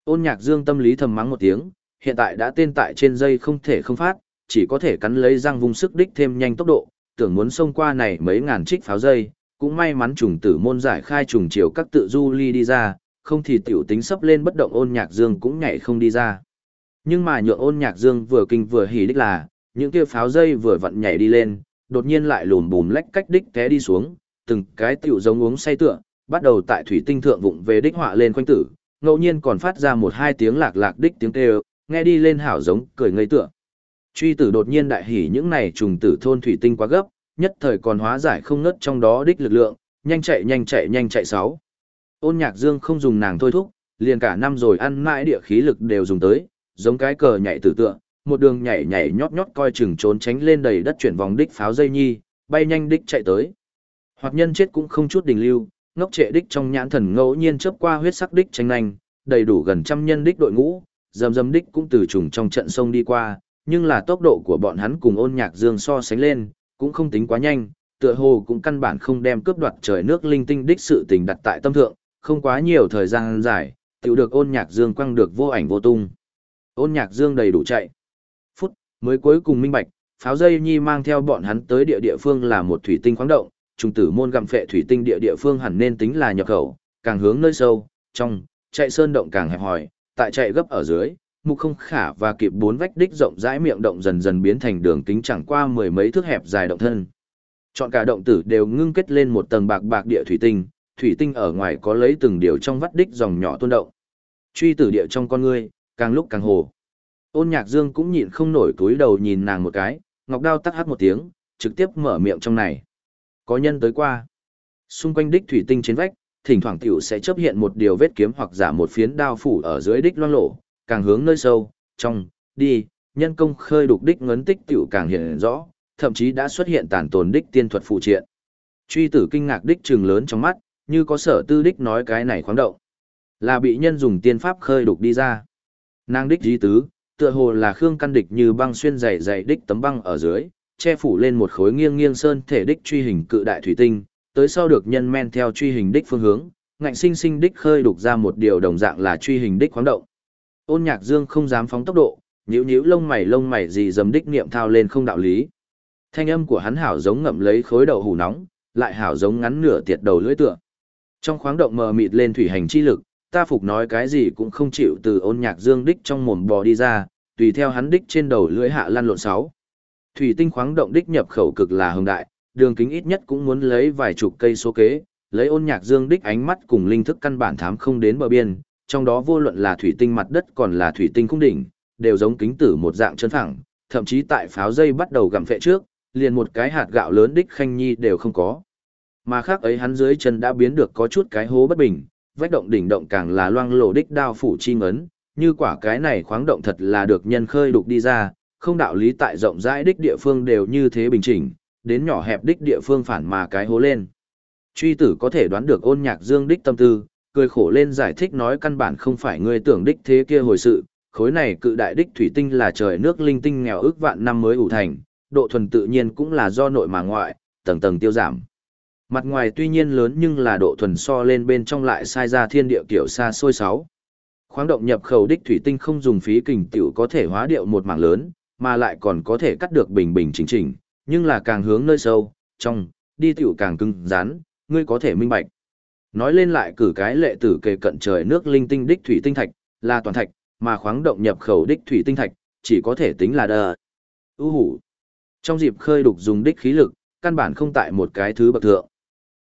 Ôn nhạc dương tâm lý thầm mắng một tiếng, hiện tại đã tên tại trên dây không thể không phát, chỉ có thể cắn lấy răng vùng sức đích thêm nhanh tốc độ, tưởng muốn xông qua này mấy ngàn trích pháo dây, cũng may mắn trùng tử môn giải khai trùng chiều các tự du ly đi ra, không thì tiểu tính sắp lên bất động ôn nhạc dương cũng nhảy không đi ra. Nhưng mà nhượng ôn nhạc dương vừa kinh vừa hỉ đích là, những kia pháo dây vừa vặn nhảy đi lên, đột nhiên lại lùm bùm lách cách đích té đi xuống, từng cái tiểu giống uống say tựa, bắt đầu tại thủy tinh thượng vụng về đích họa lên quanh tử, ngẫu nhiên còn phát ra một hai tiếng lạc lạc đích tiếng kêu, nghe đi lên hảo giống cười ngây tựa. Truy tử đột nhiên đại hỉ những này trùng tử thôn thủy tinh quá gấp, nhất thời còn hóa giải không ngất trong đó đích lực lượng, nhanh chạy nhanh chạy nhanh chạy sáu. Ôn nhạc dương không dùng nàng thôi thúc, liền cả năm rồi ăn mãi địa khí lực đều dùng tới, giống cái cờ nhảy tử tượng, một đường nhảy nhảy nhót nhót coi chừng trốn tránh lên đầy đất chuyển vòng đích pháo dây nhi, bay nhanh đích chạy tới. Hoặc nhân chết cũng không chút đình lưu, ngốc trệ đích trong nhãn thần ngẫu nhiên chớp qua huyết sắc đích tranh nhanh, đầy đủ gần trăm nhân đích đội ngũ, dầm dầm đích cũng từ trùng trong trận sông đi qua, nhưng là tốc độ của bọn hắn cùng ôn nhạc dương so sánh lên, cũng không tính quá nhanh, tựa hồ cũng căn bản không đem cướp đoạt trời nước linh tinh đích sự tình đặt tại tâm thượng, không quá nhiều thời gian dài, tiểu được ôn nhạc dương quăng được vô ảnh vô tung. Ôn nhạc dương đầy đủ chạy. Mới cuối cùng minh bạch, pháo dây nhi mang theo bọn hắn tới địa địa phương là một thủy tinh khoáng động, trùng tử môn gặm phệ thủy tinh địa địa phương hẳn nên tính là nhập khẩu, càng hướng nơi sâu, trong, chạy sơn động càng hẹp hòi, tại chạy gấp ở dưới, mục không khả và kịp bốn vách đích rộng rãi miệng động dần dần biến thành đường kính chẳng qua mười mấy thước hẹp dài động thân. Chọn cả động tử đều ngưng kết lên một tầng bạc bạc địa thủy tinh, thủy tinh ở ngoài có lấy từng điều trong vắt đích dòng nhỏ tuôn động. Truy tử địa trong con ngươi, càng lúc càng hồ. Ôn Nhạc Dương cũng nhịn không nổi túi đầu nhìn nàng một cái, ngọc đao tắt hát một tiếng, trực tiếp mở miệng trong này. Có nhân tới qua. Xung quanh đích thủy tinh trên vách, thỉnh thoảng tiểu sẽ chấp hiện một điều vết kiếm hoặc giả một phiến đao phủ ở dưới đích loang lộ, càng hướng nơi sâu, trong, đi, nhân công khơi đục đích ngấn tích tiểu càng hiện rõ, thậm chí đã xuất hiện tàn tồn đích tiên thuật phụ triện. Truy tử kinh ngạc đích trừng lớn trong mắt, như có sở tư đích nói cái này khoáng động. Là bị nhân dùng tiên pháp khơi đục đi ra. Nàng đích dí tứ, tựa hồ là khương căn địch như băng xuyên dày dày đích tấm băng ở dưới, che phủ lên một khối nghiêng nghiêng sơn thể đích truy hình cự đại thủy tinh, tới sau được nhân men theo truy hình đích phương hướng, ngạnh sinh sinh đích khơi đục ra một điều đồng dạng là truy hình đích khoáng động. Ôn Nhạc Dương không dám phóng tốc độ, nhíu nhíu lông mày lông mày gì dầm đích niệm thao lên không đạo lý. Thanh âm của hắn hảo giống ngậm lấy khối đậu hủ nóng, lại hảo giống ngắn nửa tiệt đầu lưỡi tựa. Trong khoáng động mờ mịt lên thủy hành chi lực, ta phục nói cái gì cũng không chịu từ ôn nhạc dương đích trong mồm bò đi ra, tùy theo hắn đích trên đầu lưỡi hạ lăn lộn sáu. Thủy tinh khoáng động đích nhập khẩu cực là hồng đại, đường kính ít nhất cũng muốn lấy vài chục cây số kế, lấy ôn nhạc dương đích ánh mắt cùng linh thức căn bản thám không đến bờ biên, trong đó vô luận là thủy tinh mặt đất còn là thủy tinh cung đỉnh, đều giống kính tử một dạng chân phẳng, thậm chí tại pháo dây bắt đầu gặm phệ trước, liền một cái hạt gạo lớn đích khanh nhi đều không có. Mà khác ấy hắn dưới chân đã biến được có chút cái hố bất bình, vách động đỉnh động càng là loang lổ đích đao phủ chi ngấn, như quả cái này khoáng động thật là được nhân khơi đục đi ra, không đạo lý tại rộng rãi đích địa phương đều như thế bình chỉnh, đến nhỏ hẹp đích địa phương phản mà cái hố lên. Truy tử có thể đoán được ôn nhạc dương đích tâm tư, cười khổ lên giải thích nói căn bản không phải người tưởng đích thế kia hồi sự, khối này cự đại đích thủy tinh là trời nước linh tinh nghèo ước vạn năm mới ủ thành, độ thuần tự nhiên cũng là do nội mà ngoại, tầng tầng tiêu giảm. Mặt ngoài tuy nhiên lớn nhưng là độ thuần so lên bên trong lại sai ra thiên địa kiểu xa xôi sáu. Khoáng động nhập khẩu đích thủy tinh không dùng phí kình tiểu có thể hóa điệu một mảng lớn, mà lại còn có thể cắt được bình bình chính chỉnh, nhưng là càng hướng nơi sâu, trong, đi tiểu càng cứng, rắn, ngươi có thể minh bạch. Nói lên lại cử cái lệ tử kề cận trời nước linh tinh đích thủy tinh thạch, là toàn thạch, mà khoáng động nhập khẩu đích thủy tinh thạch, chỉ có thể tính là đờ. Ú hủ. Trong dịp khơi đục dùng đích khí lực, căn bản không tại một cái thứ bậc thượng.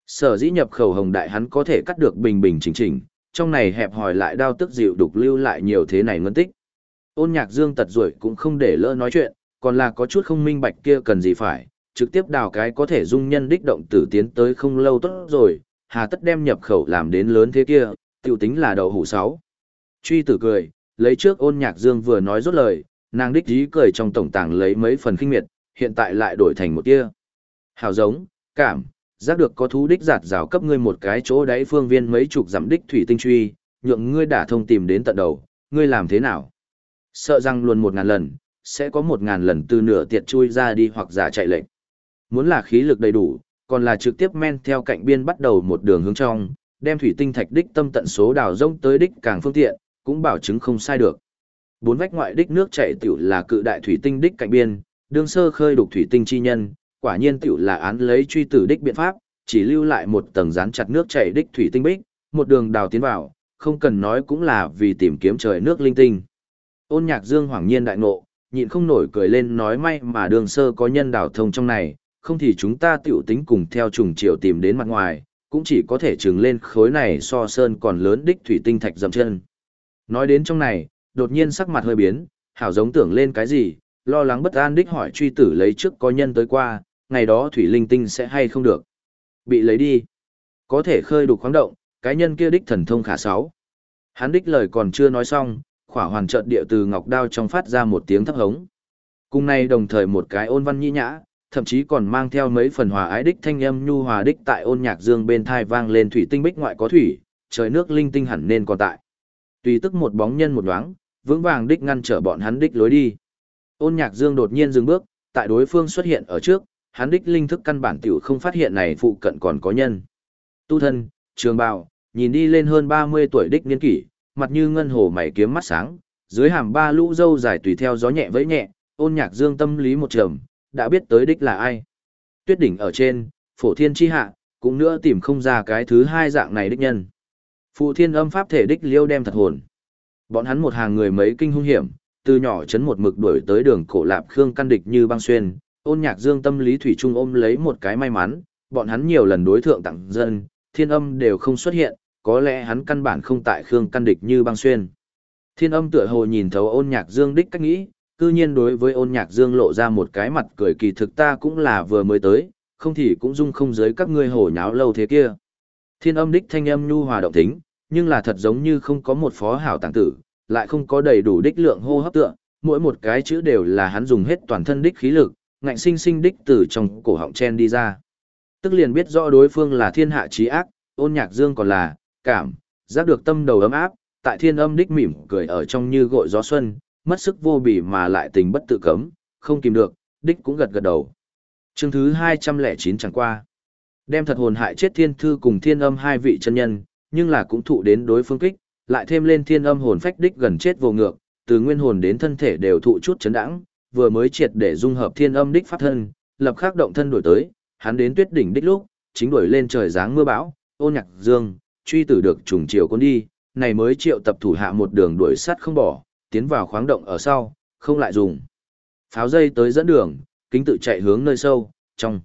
Sở dĩ nhập khẩu hồng đại hắn có thể cắt được bình bình chỉnh chỉnh, trong này hẹp hỏi lại đao tức dịu đục lưu lại nhiều thế này ngân tích. Ôn nhạc dương tật ruồi cũng không để lỡ nói chuyện, còn là có chút không minh bạch kia cần gì phải, trực tiếp đào cái có thể dung nhân đích động tử tiến tới không lâu tốt rồi, hà tất đem nhập khẩu làm đến lớn thế kia, tiểu tính là đầu hủ sáu. Truy tử cười, lấy trước ôn nhạc dương vừa nói rốt lời, nàng đích dí cười trong tổng tàng lấy mấy phần kinh miệt, hiện tại lại đổi thành một kia. Hào giống, cảm, giác được có thú đích giạt rào cấp ngươi một cái chỗ đáy phương viên mấy chục dặm đích thủy tinh truy, nhượng ngươi đả thông tìm đến tận đầu, ngươi làm thế nào? Sợ rằng luôn một ngàn lần, sẽ có một ngàn lần từ nửa tiệt chui ra đi hoặc giả chạy lệnh. Muốn là khí lực đầy đủ, còn là trực tiếp men theo cạnh biên bắt đầu một đường hướng trong, đem thủy tinh thạch đích tâm tận số đào rông tới đích càng phương tiện, cũng bảo chứng không sai được. Bốn vách ngoại đích nước chảy tiểu là cự đại thủy tinh đích cạnh biên, đương sơ khơi đục thủy tinh chi nhân, quả nhiên tiểu là án lấy truy tử đích biện pháp, chỉ lưu lại một tầng rán chặt nước chảy đích thủy tinh bích, một đường đào tiến vào, không cần nói cũng là vì tìm kiếm trời nước linh tinh. Ôn nhạc dương hoàng nhiên đại ngộ, nhịn không nổi cười lên nói may mà đường sơ có nhân đào thông trong này, không thì chúng ta tiểu tính cùng theo trùng chiều tìm đến mặt ngoài, cũng chỉ có thể trừng lên khối này so sơn còn lớn đích thủy tinh thạch dầm chân. Nói đến trong này, đột nhiên sắc mặt hơi biến, hảo giống tưởng lên cái gì, lo lắng bất an đích hỏi truy tử lấy trước có nhân tới qua, ngày đó thủy linh tinh sẽ hay không được. Bị lấy đi. Có thể khơi đục khoáng động, cái nhân kia đích thần thông khả sáu. Hắn đích lời còn chưa nói xong, khỏa hoàn trận địa từ ngọc đao trong phát ra một tiếng thấp hống. Cùng này đồng thời một cái ôn văn nhĩ nhã, thậm chí còn mang theo mấy phần hòa ái đích thanh âm nhu hòa đích tại ôn nhạc dương bên thai vang lên thủy tinh bích ngoại có thủy, trời nước linh tinh hẳn nên còn tại. Tùy tức một bóng nhân một đoáng, vững vàng đích ngăn trở bọn hắn đích lối đi. Ôn nhạc dương đột nhiên dừng bước, tại đối phương xuất hiện ở trước, hắn đích linh thức căn bản tiểu không phát hiện này phụ cận còn có nhân. Tu thân, trường bào, nhìn đi lên hơn 30 tuổi đích niên kỷ, mặt như ngân hồ mày kiếm mắt sáng, dưới hàm ba lũ dâu dài tùy theo gió nhẹ với nhẹ, ôn nhạc dương tâm lý một trầm, đã biết tới đích là ai. Tuyết đỉnh ở trên, phổ thiên chi hạ, cũng nữa tìm không ra cái thứ hai dạng này đích nhân. Phụ thiên âm pháp thể đích liêu đem thật hồn. Bọn hắn một hàng người mấy kinh hung hiểm, từ nhỏ chấn một mực đuổi tới đường cổ lạp khương căn địch như băng xuyên, ôn nhạc dương tâm lý thủy trung ôm lấy một cái may mắn, bọn hắn nhiều lần đối thượng tặng dân, thiên âm đều không xuất hiện, có lẽ hắn căn bản không tại khương căn địch như băng xuyên. Thiên âm tựa hồ nhìn thấu ôn nhạc dương đích cách nghĩ, cư nhiên đối với ôn nhạc dương lộ ra một cái mặt cười kỳ thực ta cũng là vừa mới tới, không thì cũng dung không giới các ngươi hổ nháo lâu thế kia. Thiên âm đích thanh âm nhu hòa động tính, nhưng là thật giống như không có một phó hảo tàng tử, lại không có đầy đủ đích lượng hô hấp tựa, mỗi một cái chữ đều là hắn dùng hết toàn thân đích khí lực, ngạnh sinh sinh đích từ trong cổ họng chen đi ra. Tức liền biết rõ đối phương là thiên hạ trí ác, ôn nhạc dương còn là, cảm, giác được tâm đầu ấm áp, tại thiên âm đích mỉm cười ở trong như gội gió xuân, mất sức vô bỉ mà lại tình bất tự cấm, không kìm được, đích cũng gật gật đầu. Chương thứ 209 chẳng qua. Đem thật hồn hại chết thiên thư cùng thiên âm hai vị chân nhân, nhưng là cũng thụ đến đối phương kích, lại thêm lên thiên âm hồn phách đích gần chết vô ngược, từ nguyên hồn đến thân thể đều thụ chút chấn đãng, vừa mới triệt để dung hợp thiên âm đích pháp thân, lập khắc động thân đổi tới, hắn đến tuyết đỉnh đích lúc, chính đuổi lên trời dáng mưa bão, ôn nhạc dương, truy tử được trùng chiều con đi, này mới triệu tập thủ hạ một đường đuổi sắt không bỏ, tiến vào khoáng động ở sau, không lại dùng. Pháo dây tới dẫn đường, kính tự chạy hướng nơi sâu, trong.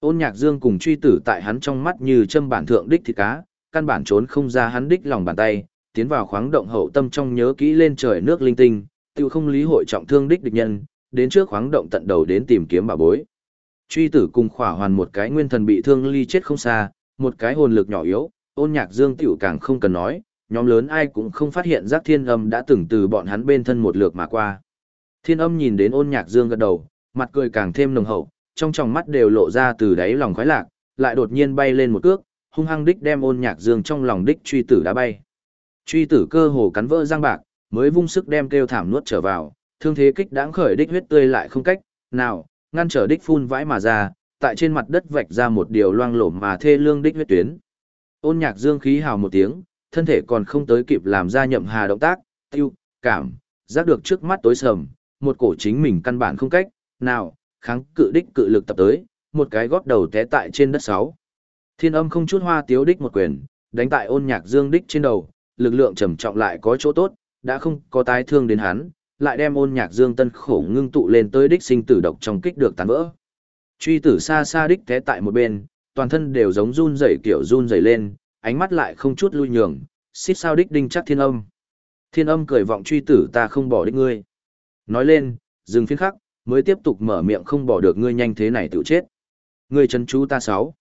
Ôn nhạc dương cùng truy tử tại hắn trong mắt như châm bản thượng đích thịt cá, căn bản trốn không ra hắn đích lòng bàn tay, tiến vào khoáng động hậu tâm trong nhớ kỹ lên trời nước linh tinh, tiêu không lý hội trọng thương đích địch nhân, đến trước khoáng động tận đầu đến tìm kiếm bà bối. Truy tử cùng khỏa hoàn một cái nguyên thần bị thương ly chết không xa, một cái hồn lực nhỏ yếu, ôn nhạc dương tiểu càng không cần nói, nhóm lớn ai cũng không phát hiện giác thiên âm đã từng từ bọn hắn bên thân một lượt mà qua. Thiên âm nhìn đến ôn nhạc dương gật đầu, mặt cười càng thêm nồng hậu, trong tròng mắt đều lộ ra từ đáy lòng khoái lạc, lại đột nhiên bay lên một cước, hung hăng đích đem ôn nhạc dương trong lòng đích truy tử đã bay. Truy tử cơ hồ cắn vỡ răng bạc, mới vung sức đem kêu thảm nuốt trở vào, thương thế kích đáng khởi đích huyết tươi lại không cách, nào, ngăn trở đích phun vãi mà ra, tại trên mặt đất vạch ra một điều loang lổ mà thê lương đích huyết tuyến. Ôn nhạc dương khí hào một tiếng, thân thể còn không tới kịp làm ra nhậm hà động tác, tiêu, cảm, giác được trước mắt tối sầm, một cổ chính mình căn bản không cách, nào, kháng cự đích cự lực tập tới, một cái gót đầu té tại trên đất sáu. Thiên âm không chút hoa tiếu đích một quyền, đánh tại ôn nhạc dương đích trên đầu, lực lượng trầm trọng lại có chỗ tốt, đã không có tái thương đến hắn, lại đem ôn nhạc dương tân khổ ngưng tụ lên tới đích sinh tử độc trong kích được tàn vỡ. Truy tử xa xa đích thế tại một bên, toàn thân đều giống run rẩy kiểu run rẩy lên, ánh mắt lại không chút lui nhường, xít sao đích đinh chắc thiên âm. Thiên âm cười vọng truy tử ta không bỏ đích ngươi. Nói lên, dừng phiên khắc, mới tiếp tục mở miệng không bỏ được ngươi nhanh thế này tự chết. Ngươi chân chú ta sáu.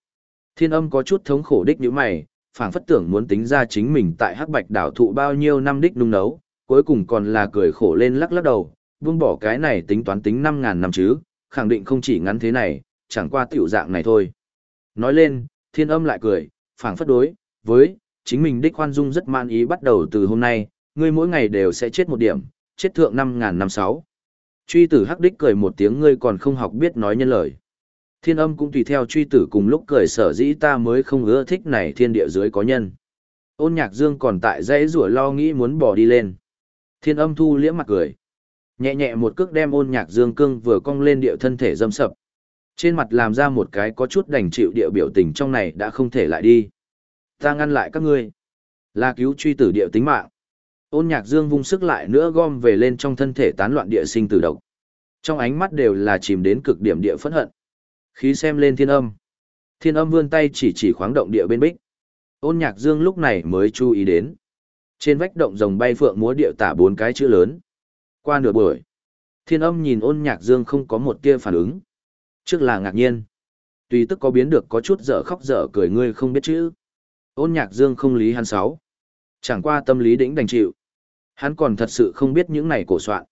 Thiên âm có chút thống khổ đích như mày, phảng phất tưởng muốn tính ra chính mình tại hắc bạch đảo thụ bao nhiêu năm đích nung nấu, cuối cùng còn là cười khổ lên lắc lắc đầu, buông bỏ cái này tính toán tính 5.000 năm chứ, khẳng định không chỉ ngắn thế này, chẳng qua tiểu dạng này thôi. Nói lên, thiên âm lại cười, phảng phất đối, với, chính mình đích khoan dung rất man ý bắt đầu từ hôm nay, ngươi mỗi ngày đều sẽ chết một điểm, chết thượng 5.000 năm sáu. Truy tử hắc đích cười một tiếng ngươi còn không học biết nói nhân lời. Thiên âm cũng tùy theo truy tử cùng lúc cười sở dĩ ta mới không ưa thích này thiên địa dưới có nhân. Ôn nhạc dương còn tại dãy rủa lo nghĩ muốn bỏ đi lên. Thiên âm thu liễm mặt cười. Nhẹ nhẹ một cước đem ôn nhạc dương cương vừa cong lên điệu thân thể dâm sập. Trên mặt làm ra một cái có chút đành chịu điệu biểu tình trong này đã không thể lại đi. Ta ngăn lại các ngươi. Là cứu truy tử điệu tính mạng. Ôn nhạc dương vung sức lại nữa gom về lên trong thân thể tán loạn địa sinh tử độc. Trong ánh mắt đều là chìm đến cực điểm địa phẫn hận. Khí xem lên thiên âm. Thiên âm vươn tay chỉ chỉ khoáng động địa bên bích. Ôn nhạc dương lúc này mới chú ý đến. Trên vách động rồng bay phượng múa điệu tả bốn cái chữ lớn. Qua nửa buổi. Thiên âm nhìn ôn nhạc dương không có một tia phản ứng. Trước là ngạc nhiên. Tùy tức có biến được có chút dở khóc dở cười ngươi không biết chữ. Ôn nhạc dương không lý hắn sáu. Chẳng qua tâm lý đỉnh đành chịu. Hắn còn thật sự không biết những này cổ soạn.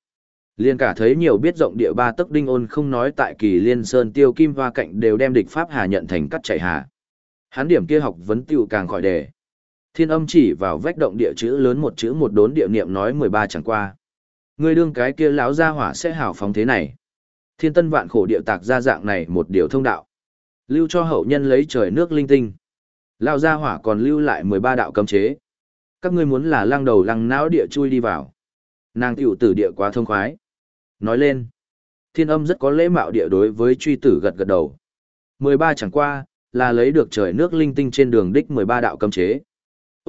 Liên cả thấy nhiều biết rộng địa ba tấc đinh ôn không nói tại kỳ liên sơn tiêu kim hoa cạnh đều đem địch pháp hà nhận thành cắt chạy hà. Hắn điểm kia học vấn tiêu càng khỏi đề. Thiên âm chỉ vào vách động địa chữ lớn một chữ một đốn địa niệm nói mười ba chẳng qua. Người đương cái kia lão Ra hỏa sẽ hào phóng thế này. Thiên tân vạn khổ địa tạc ra dạng này một điều thông đạo. Lưu cho hậu nhân lấy trời nước linh tinh. Lão Ra hỏa còn lưu lại mười ba đạo cấm chế. Các ngươi muốn là lăng đầu lăng não địa chui đi vào. Nàng tiểu tử địa quá thông khoái. Nói lên, thiên âm rất có lễ mạo địa đối với truy tử gật gật đầu. 13 chẳng qua, là lấy được trời nước linh tinh trên đường đích 13 đạo cấm chế.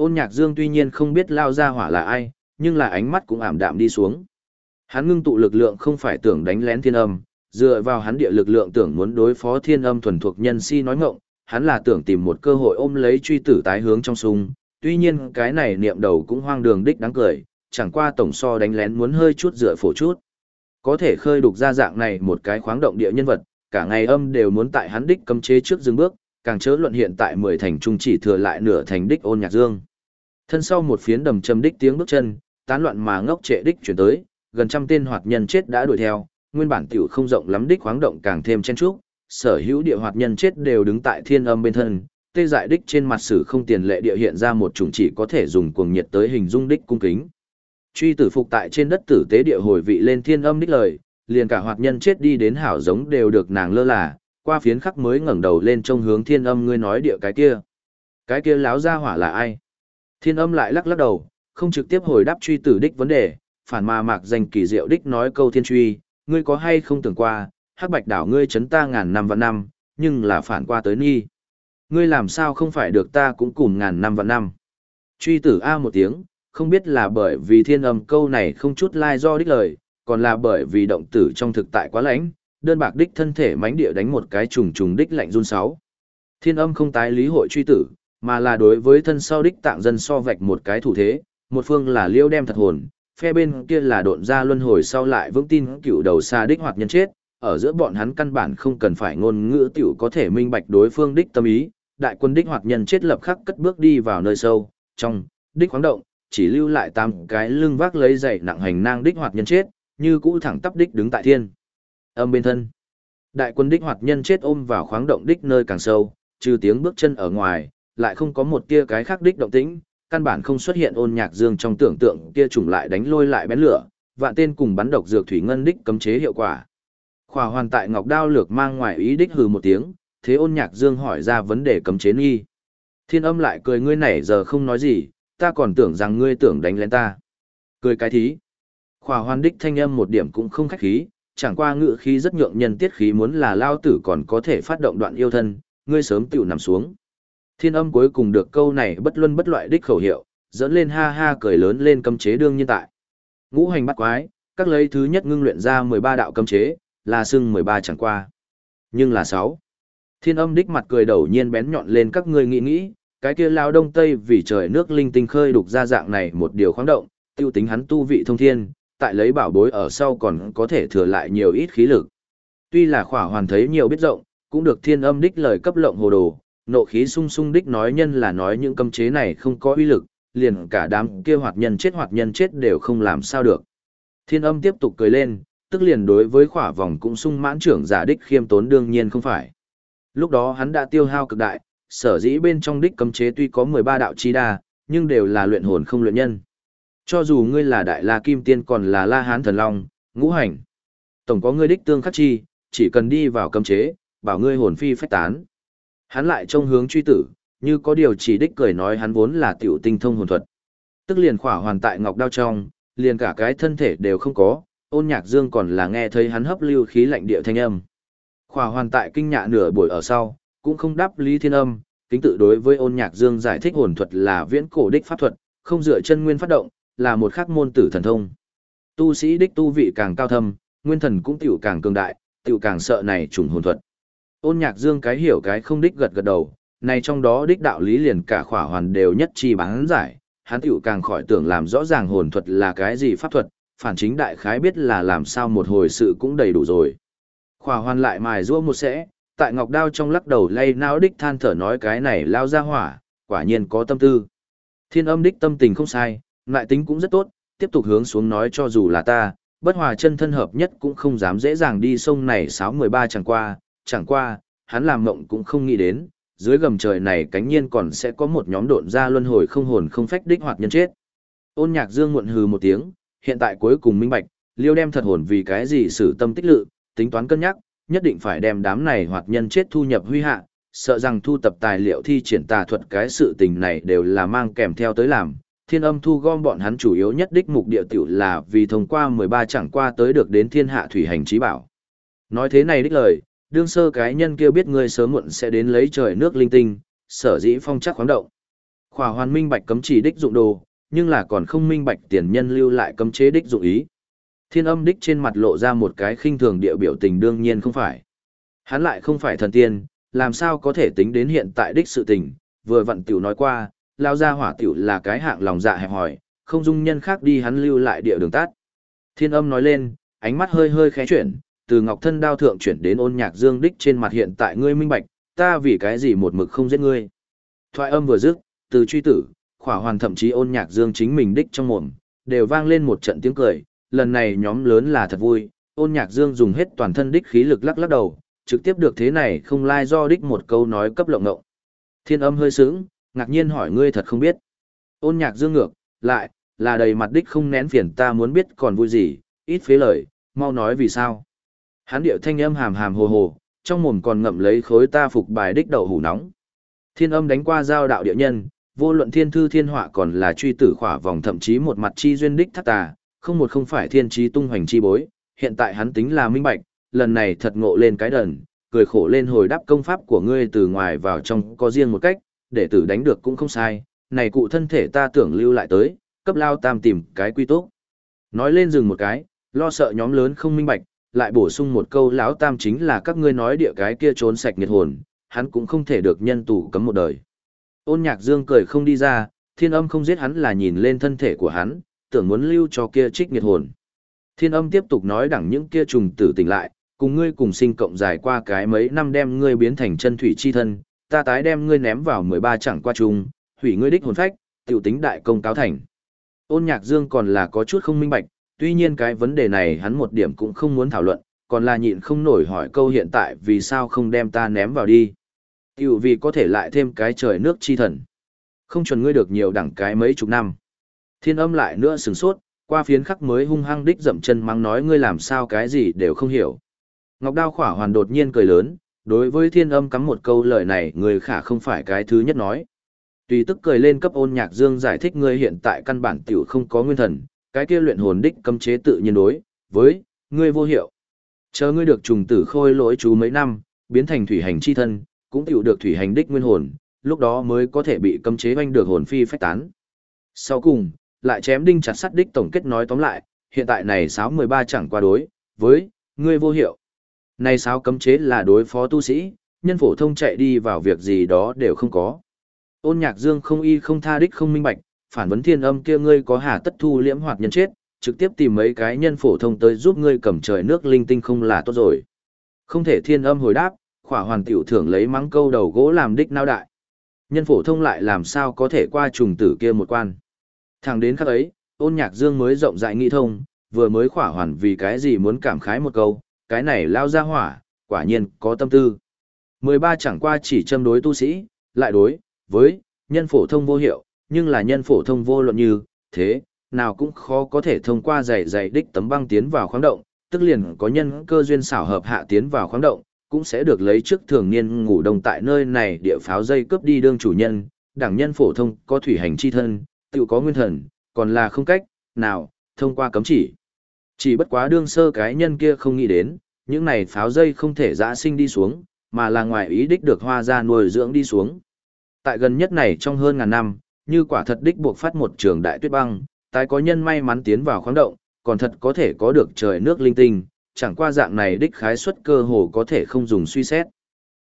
Ôn nhạc dương tuy nhiên không biết lao ra hỏa là ai, nhưng là ánh mắt cũng ảm đạm đi xuống. Hắn ngưng tụ lực lượng không phải tưởng đánh lén thiên âm, dựa vào hắn địa lực lượng tưởng muốn đối phó thiên âm thuần thuộc nhân si nói ngộng, hắn là tưởng tìm một cơ hội ôm lấy truy tử tái hướng trong sung, tuy nhiên cái này niệm đầu cũng hoang đường đích đáng cười, chẳng qua tổng so đánh lén muốn hơi chút dựa phổ chút có thể khơi đục ra dạng này một cái khoáng động địa nhân vật, cả ngày âm đều muốn tại hắn đích cấm chế trước dừng bước, càng chớ luận hiện tại mười thành trung chỉ thừa lại nửa thành đích ôn nhạc dương. Thân sau một phiến đầm châm đích tiếng bước chân, tán loạn mà ngốc trệ đích chuyển tới, gần trăm tên hoạt nhân chết đã đuổi theo, nguyên bản tiểu không rộng lắm đích khoáng động càng thêm chen trúc, sở hữu địa hoạt nhân chết đều đứng tại thiên âm bên thân, tê dại đích trên mặt sử không tiền lệ địa hiện ra một chủng chỉ có thể dùng cuồng nhiệt tới hình dung đích cung kính. Truy tử phục tại trên đất tử tế địa hồi vị lên thiên âm đích lời, liền cả hoạt nhân chết đi đến hảo giống đều được nàng lơ là, qua phiến khắc mới ngẩng đầu lên trông hướng thiên âm ngươi nói địa cái kia. Cái kia láo ra hỏa là ai? Thiên âm lại lắc lắc đầu, không trực tiếp hồi đáp truy tử đích vấn đề, phản mà mạc danh kỳ diệu đích nói câu thiên truy, ngươi có hay không tưởng qua, hắc bạch đảo ngươi chấn ta ngàn năm vạn năm, nhưng là phản qua tới ni. Ngươi làm sao không phải được ta cũng cùng ngàn năm vạn năm. Truy tử A một tiếng, không biết là bởi vì thiên âm câu này không chút lai do đích lời, còn là bởi vì động tử trong thực tại quá lãnh, đơn bạc đích thân thể mánh địa đánh một cái trùng trùng đích lạnh run sáu. Thiên âm không tái lý hội truy tử, mà là đối với thân sau đích tạng dân so vạch một cái thủ thế, một phương là liêu đem thật hồn, phe bên kia là độn ra luân hồi sau lại vững tin cựu đầu xa đích hoạt nhân chết, ở giữa bọn hắn căn bản không cần phải ngôn ngữ tiểu có thể minh bạch đối phương đích tâm ý, đại quân đích hoạt nhân chết lập khắc cất bước đi vào nơi sâu, trong, đích khoáng động, chỉ lưu lại tam cái lưng vác lấy dậy nặng hành nang đích hoạt nhân chết, như cũ thẳng tắp đích đứng tại thiên. Âm bên thân. Đại quân đích hoạt nhân chết ôm vào khoáng động đích nơi càng sâu, trừ tiếng bước chân ở ngoài, lại không có một tia cái khác đích động tĩnh, căn bản không xuất hiện ôn nhạc dương trong tưởng tượng kia trùng lại đánh lôi lại bén lửa, vạn tên cùng bắn độc dược thủy ngân đích cấm chế hiệu quả. Khỏa hoàn tại ngọc đao lược mang ngoài ý đích hừ một tiếng, thế ôn nhạc dương hỏi ra vấn đề cấm chế nghi. Thiên âm lại cười ngươi nảy giờ không nói gì, ta còn tưởng rằng ngươi tưởng đánh lên ta. Cười cái thí. Khỏa hoàn đích thanh âm một điểm cũng không khách khí, chẳng qua ngự khí rất nhượng nhân tiết khí muốn là lao tử còn có thể phát động đoạn yêu thân, ngươi sớm tiểu nằm xuống. Thiên âm cuối cùng được câu này bất luân bất loại đích khẩu hiệu, dẫn lên ha ha cười lớn lên cấm chế đương nhiên tại. Ngũ hành bắt quái, các lấy thứ nhất ngưng luyện ra 13 đạo cấm chế, là xưng 13 chẳng qua. Nhưng là 6. Thiên âm đích mặt cười đầu nhiên bén nhọn lên các ngươi nghĩ nghĩ, cái kia lao đông tây vì trời nước linh tinh khơi đục ra dạng này một điều khoáng động, tiêu tính hắn tu vị thông thiên, tại lấy bảo bối ở sau còn có thể thừa lại nhiều ít khí lực. Tuy là khỏa hoàn thấy nhiều biết rộng, cũng được thiên âm đích lời cấp lộng hồ đồ, nộ khí sung sung đích nói nhân là nói những cấm chế này không có uy lực, liền cả đám kia hoạt nhân chết hoạt nhân chết đều không làm sao được. Thiên âm tiếp tục cười lên, tức liền đối với khỏa vòng cũng sung mãn trưởng giả đích khiêm tốn đương nhiên không phải. Lúc đó hắn đã tiêu hao cực đại, sở dĩ bên trong đích cấm chế tuy có 13 đạo chi đa, nhưng đều là luyện hồn không luyện nhân. Cho dù ngươi là đại la kim tiên còn là la hán thần long, ngũ hành. Tổng có ngươi đích tương khắc chi, chỉ cần đi vào cấm chế, bảo ngươi hồn phi phách tán. Hắn lại trông hướng truy tử, như có điều chỉ đích cười nói hắn vốn là tiểu tinh thông hồn thuật. Tức liền khỏa hoàn tại ngọc đao trong, liền cả cái thân thể đều không có, ôn nhạc dương còn là nghe thấy hắn hấp lưu khí lạnh địa thanh âm. Khỏa hoàn tại kinh nhạ nửa buổi ở sau, cũng không đáp lý thiên âm, kính tự đối với ôn nhạc dương giải thích hồn thuật là viễn cổ đích pháp thuật, không dựa chân nguyên phát động, là một khắc môn tử thần thông. Tu sĩ đích tu vị càng cao thâm, nguyên thần cũng tiểu càng cường đại, tiểu càng sợ này trùng hồn thuật. Ôn nhạc dương cái hiểu cái không đích gật gật đầu, này trong đó đích đạo lý liền cả khỏa hoàn đều nhất chi bán giải, hắn tiểu càng khỏi tưởng làm rõ ràng hồn thuật là cái gì pháp thuật, phản chính đại khái biết là làm sao một hồi sự cũng đầy đủ rồi. Khỏa hoàn lại mài rua một sẽ, tại ngọc đao trong lắc đầu lay nao đích than thở nói cái này lao ra hỏa, quả nhiên có tâm tư. Thiên âm đích tâm tình không sai, lại tính cũng rất tốt, tiếp tục hướng xuống nói cho dù là ta, bất hòa chân thân hợp nhất cũng không dám dễ dàng đi sông này sáu mười ba chẳng qua, chẳng qua, hắn làm mộng cũng không nghĩ đến, dưới gầm trời này cánh nhiên còn sẽ có một nhóm độn ra luân hồi không hồn không phách đích hoạt nhân chết. Ôn nhạc dương muộn hừ một tiếng, hiện tại cuối cùng minh bạch, liêu đem thật hồn vì cái gì xử tâm tích lự, tính toán cân nhắc, nhất định phải đem đám này hoạt nhân chết thu nhập huy hạ, sợ rằng thu tập tài liệu thi triển tà thuật cái sự tình này đều là mang kèm theo tới làm. Thiên âm thu gom bọn hắn chủ yếu nhất đích mục địa tiểu là vì thông qua 13 chẳng qua tới được đến thiên hạ thủy hành trí bảo. Nói thế này đích lời, đương sơ cái nhân kia biết ngươi sớm muộn sẽ đến lấy trời nước linh tinh, sở dĩ phong chắc khoáng động. Khỏa hoàn minh bạch cấm chỉ đích dụng đồ, nhưng là còn không minh bạch tiền nhân lưu lại cấm chế đích dụng ý. Thiên âm đích trên mặt lộ ra một cái khinh thường địa biểu tình đương nhiên không phải. Hắn lại không phải thần tiên, làm sao có thể tính đến hiện tại đích sự tình, vừa vặn tiểu nói qua, lao ra hỏa tiểu là cái hạng lòng dạ hẹp hỏi, không dung nhân khác đi hắn lưu lại địa đường tát. Thiên âm nói lên, ánh mắt hơi hơi khẽ chuyển, từ ngọc thân đao thượng chuyển đến ôn nhạc dương đích trên mặt hiện tại ngươi minh bạch, ta vì cái gì một mực không giết ngươi. Thoại âm vừa dứt, từ truy tử, khỏa hoàn thậm chí ôn nhạc dương chính mình đích trong mồm, đều vang lên một trận tiếng cười, lần này nhóm lớn là thật vui, ôn nhạc dương dùng hết toàn thân đích khí lực lắc lắc đầu, trực tiếp được thế này không lai do đích một câu nói cấp lộng ngộng. Thiên âm hơi sướng, ngạc nhiên hỏi ngươi thật không biết. Ôn nhạc dương ngược, lại, là đầy mặt đích không nén phiền ta muốn biết còn vui gì, ít phế lời, mau nói vì sao. Hán điệu thanh âm hàm hàm hồ hồ, trong mồm còn ngậm lấy khối ta phục bài đích đậu hủ nóng. Thiên âm đánh qua giao đạo địa nhân, vô luận thiên thư thiên họa còn là truy tử khỏa vòng thậm chí một mặt chi duyên đích thắt tà, không một không phải thiên trí tung hoành chi bối, hiện tại hắn tính là minh bạch, lần này thật ngộ lên cái đần, cười khổ lên hồi đáp công pháp của ngươi từ ngoài vào trong có riêng một cách, để tử đánh được cũng không sai, này cụ thân thể ta tưởng lưu lại tới, cấp lao tam tìm cái quy tốt. Nói lên dừng một cái, lo sợ nhóm lớn không minh bạch, lại bổ sung một câu lão tam chính là các ngươi nói địa cái kia trốn sạch nhiệt hồn, hắn cũng không thể được nhân tù cấm một đời. Ôn nhạc dương cười không đi ra, thiên âm không giết hắn là nhìn lên thân thể của hắn, tưởng muốn lưu cho kia trích nhiệt hồn. Thiên âm tiếp tục nói đẳng những kia trùng tử tỉnh lại, cùng ngươi cùng sinh cộng dài qua cái mấy năm đem ngươi biến thành chân thủy chi thân, ta tái đem ngươi ném vào 13 chẳng qua chung, hủy ngươi đích hồn phách, tiểu tính đại công cáo thành. Ôn nhạc dương còn là có chút không minh bạch, tuy nhiên cái vấn đề này hắn một điểm cũng không muốn thảo luận, còn là nhịn không nổi hỏi câu hiện tại vì sao không đem ta ném vào đi. Tiểu vì có thể lại thêm cái trời nước chi thần. Không chuẩn ngươi được nhiều đẳng cái mấy chục năm. Thiên âm lại nữa sừng sốt, qua phiến khắc mới hung hăng đích dậm chân mắng nói ngươi làm sao cái gì đều không hiểu. Ngọc Đao khỏa hoàn đột nhiên cười lớn, đối với thiên âm cắm một câu lời này người khả không phải cái thứ nhất nói. Tùy tức cười lên cấp ôn nhạc dương giải thích ngươi hiện tại căn bản tiểu không có nguyên thần, cái kia luyện hồn đích cấm chế tự nhiên đối, với, ngươi vô hiệu. Chờ ngươi được trùng tử khôi lỗi chú mấy năm, biến thành thủy hành chi thân, cũng tiểu được thủy hành đích nguyên hồn, lúc đó mới có thể bị cấm chế oanh được hồn phi phách tán. Sau cùng, lại chém đinh chặt sắt đích tổng kết nói tóm lại, hiện tại này sáu mười ba chẳng qua đối, với, ngươi vô hiệu. Này sao cấm chế là đối phó tu sĩ, nhân phổ thông chạy đi vào việc gì đó đều không có. Ôn nhạc dương không y không tha đích không minh bạch, phản vấn thiên âm kia ngươi có hà tất thu liễm hoạt nhân chết, trực tiếp tìm mấy cái nhân phổ thông tới giúp ngươi cầm trời nước linh tinh không là tốt rồi. Không thể thiên âm hồi đáp, khỏa hoàn tiểu thưởng lấy mắng câu đầu gỗ làm đích nao đại. Nhân phổ thông lại làm sao có thể qua trùng tử kia một quan. Thẳng đến khắc ấy, ôn nhạc dương mới rộng rãi nghĩ thông, vừa mới khỏa hoàn vì cái gì muốn cảm khái một câu, cái này lao ra hỏa, quả nhiên có tâm tư. 13 chẳng qua chỉ châm đối tu sĩ, lại đối, với, nhân phổ thông vô hiệu, nhưng là nhân phổ thông vô luận như, thế, nào cũng khó có thể thông qua dày dày đích tấm băng tiến vào khoáng động, tức liền có nhân cơ duyên xảo hợp hạ tiến vào khoáng động, cũng sẽ được lấy trước thường niên ngủ đông tại nơi này địa pháo dây cướp đi đương chủ nhân, đảng nhân phổ thông có thủy hành chi thân, tự có nguyên thần, còn là không cách, nào, thông qua cấm chỉ. Chỉ bất quá đương sơ cái nhân kia không nghĩ đến, những này pháo dây không thể dã sinh đi xuống, mà là ngoài ý đích được hoa ra nuôi dưỡng đi xuống. Tại gần nhất này trong hơn ngàn năm, như quả thật đích buộc phát một trường đại tuyết băng, tái có nhân may mắn tiến vào khoáng động, còn thật có thể có được trời nước linh tinh, chẳng qua dạng này đích khái suất cơ hồ có thể không dùng suy xét.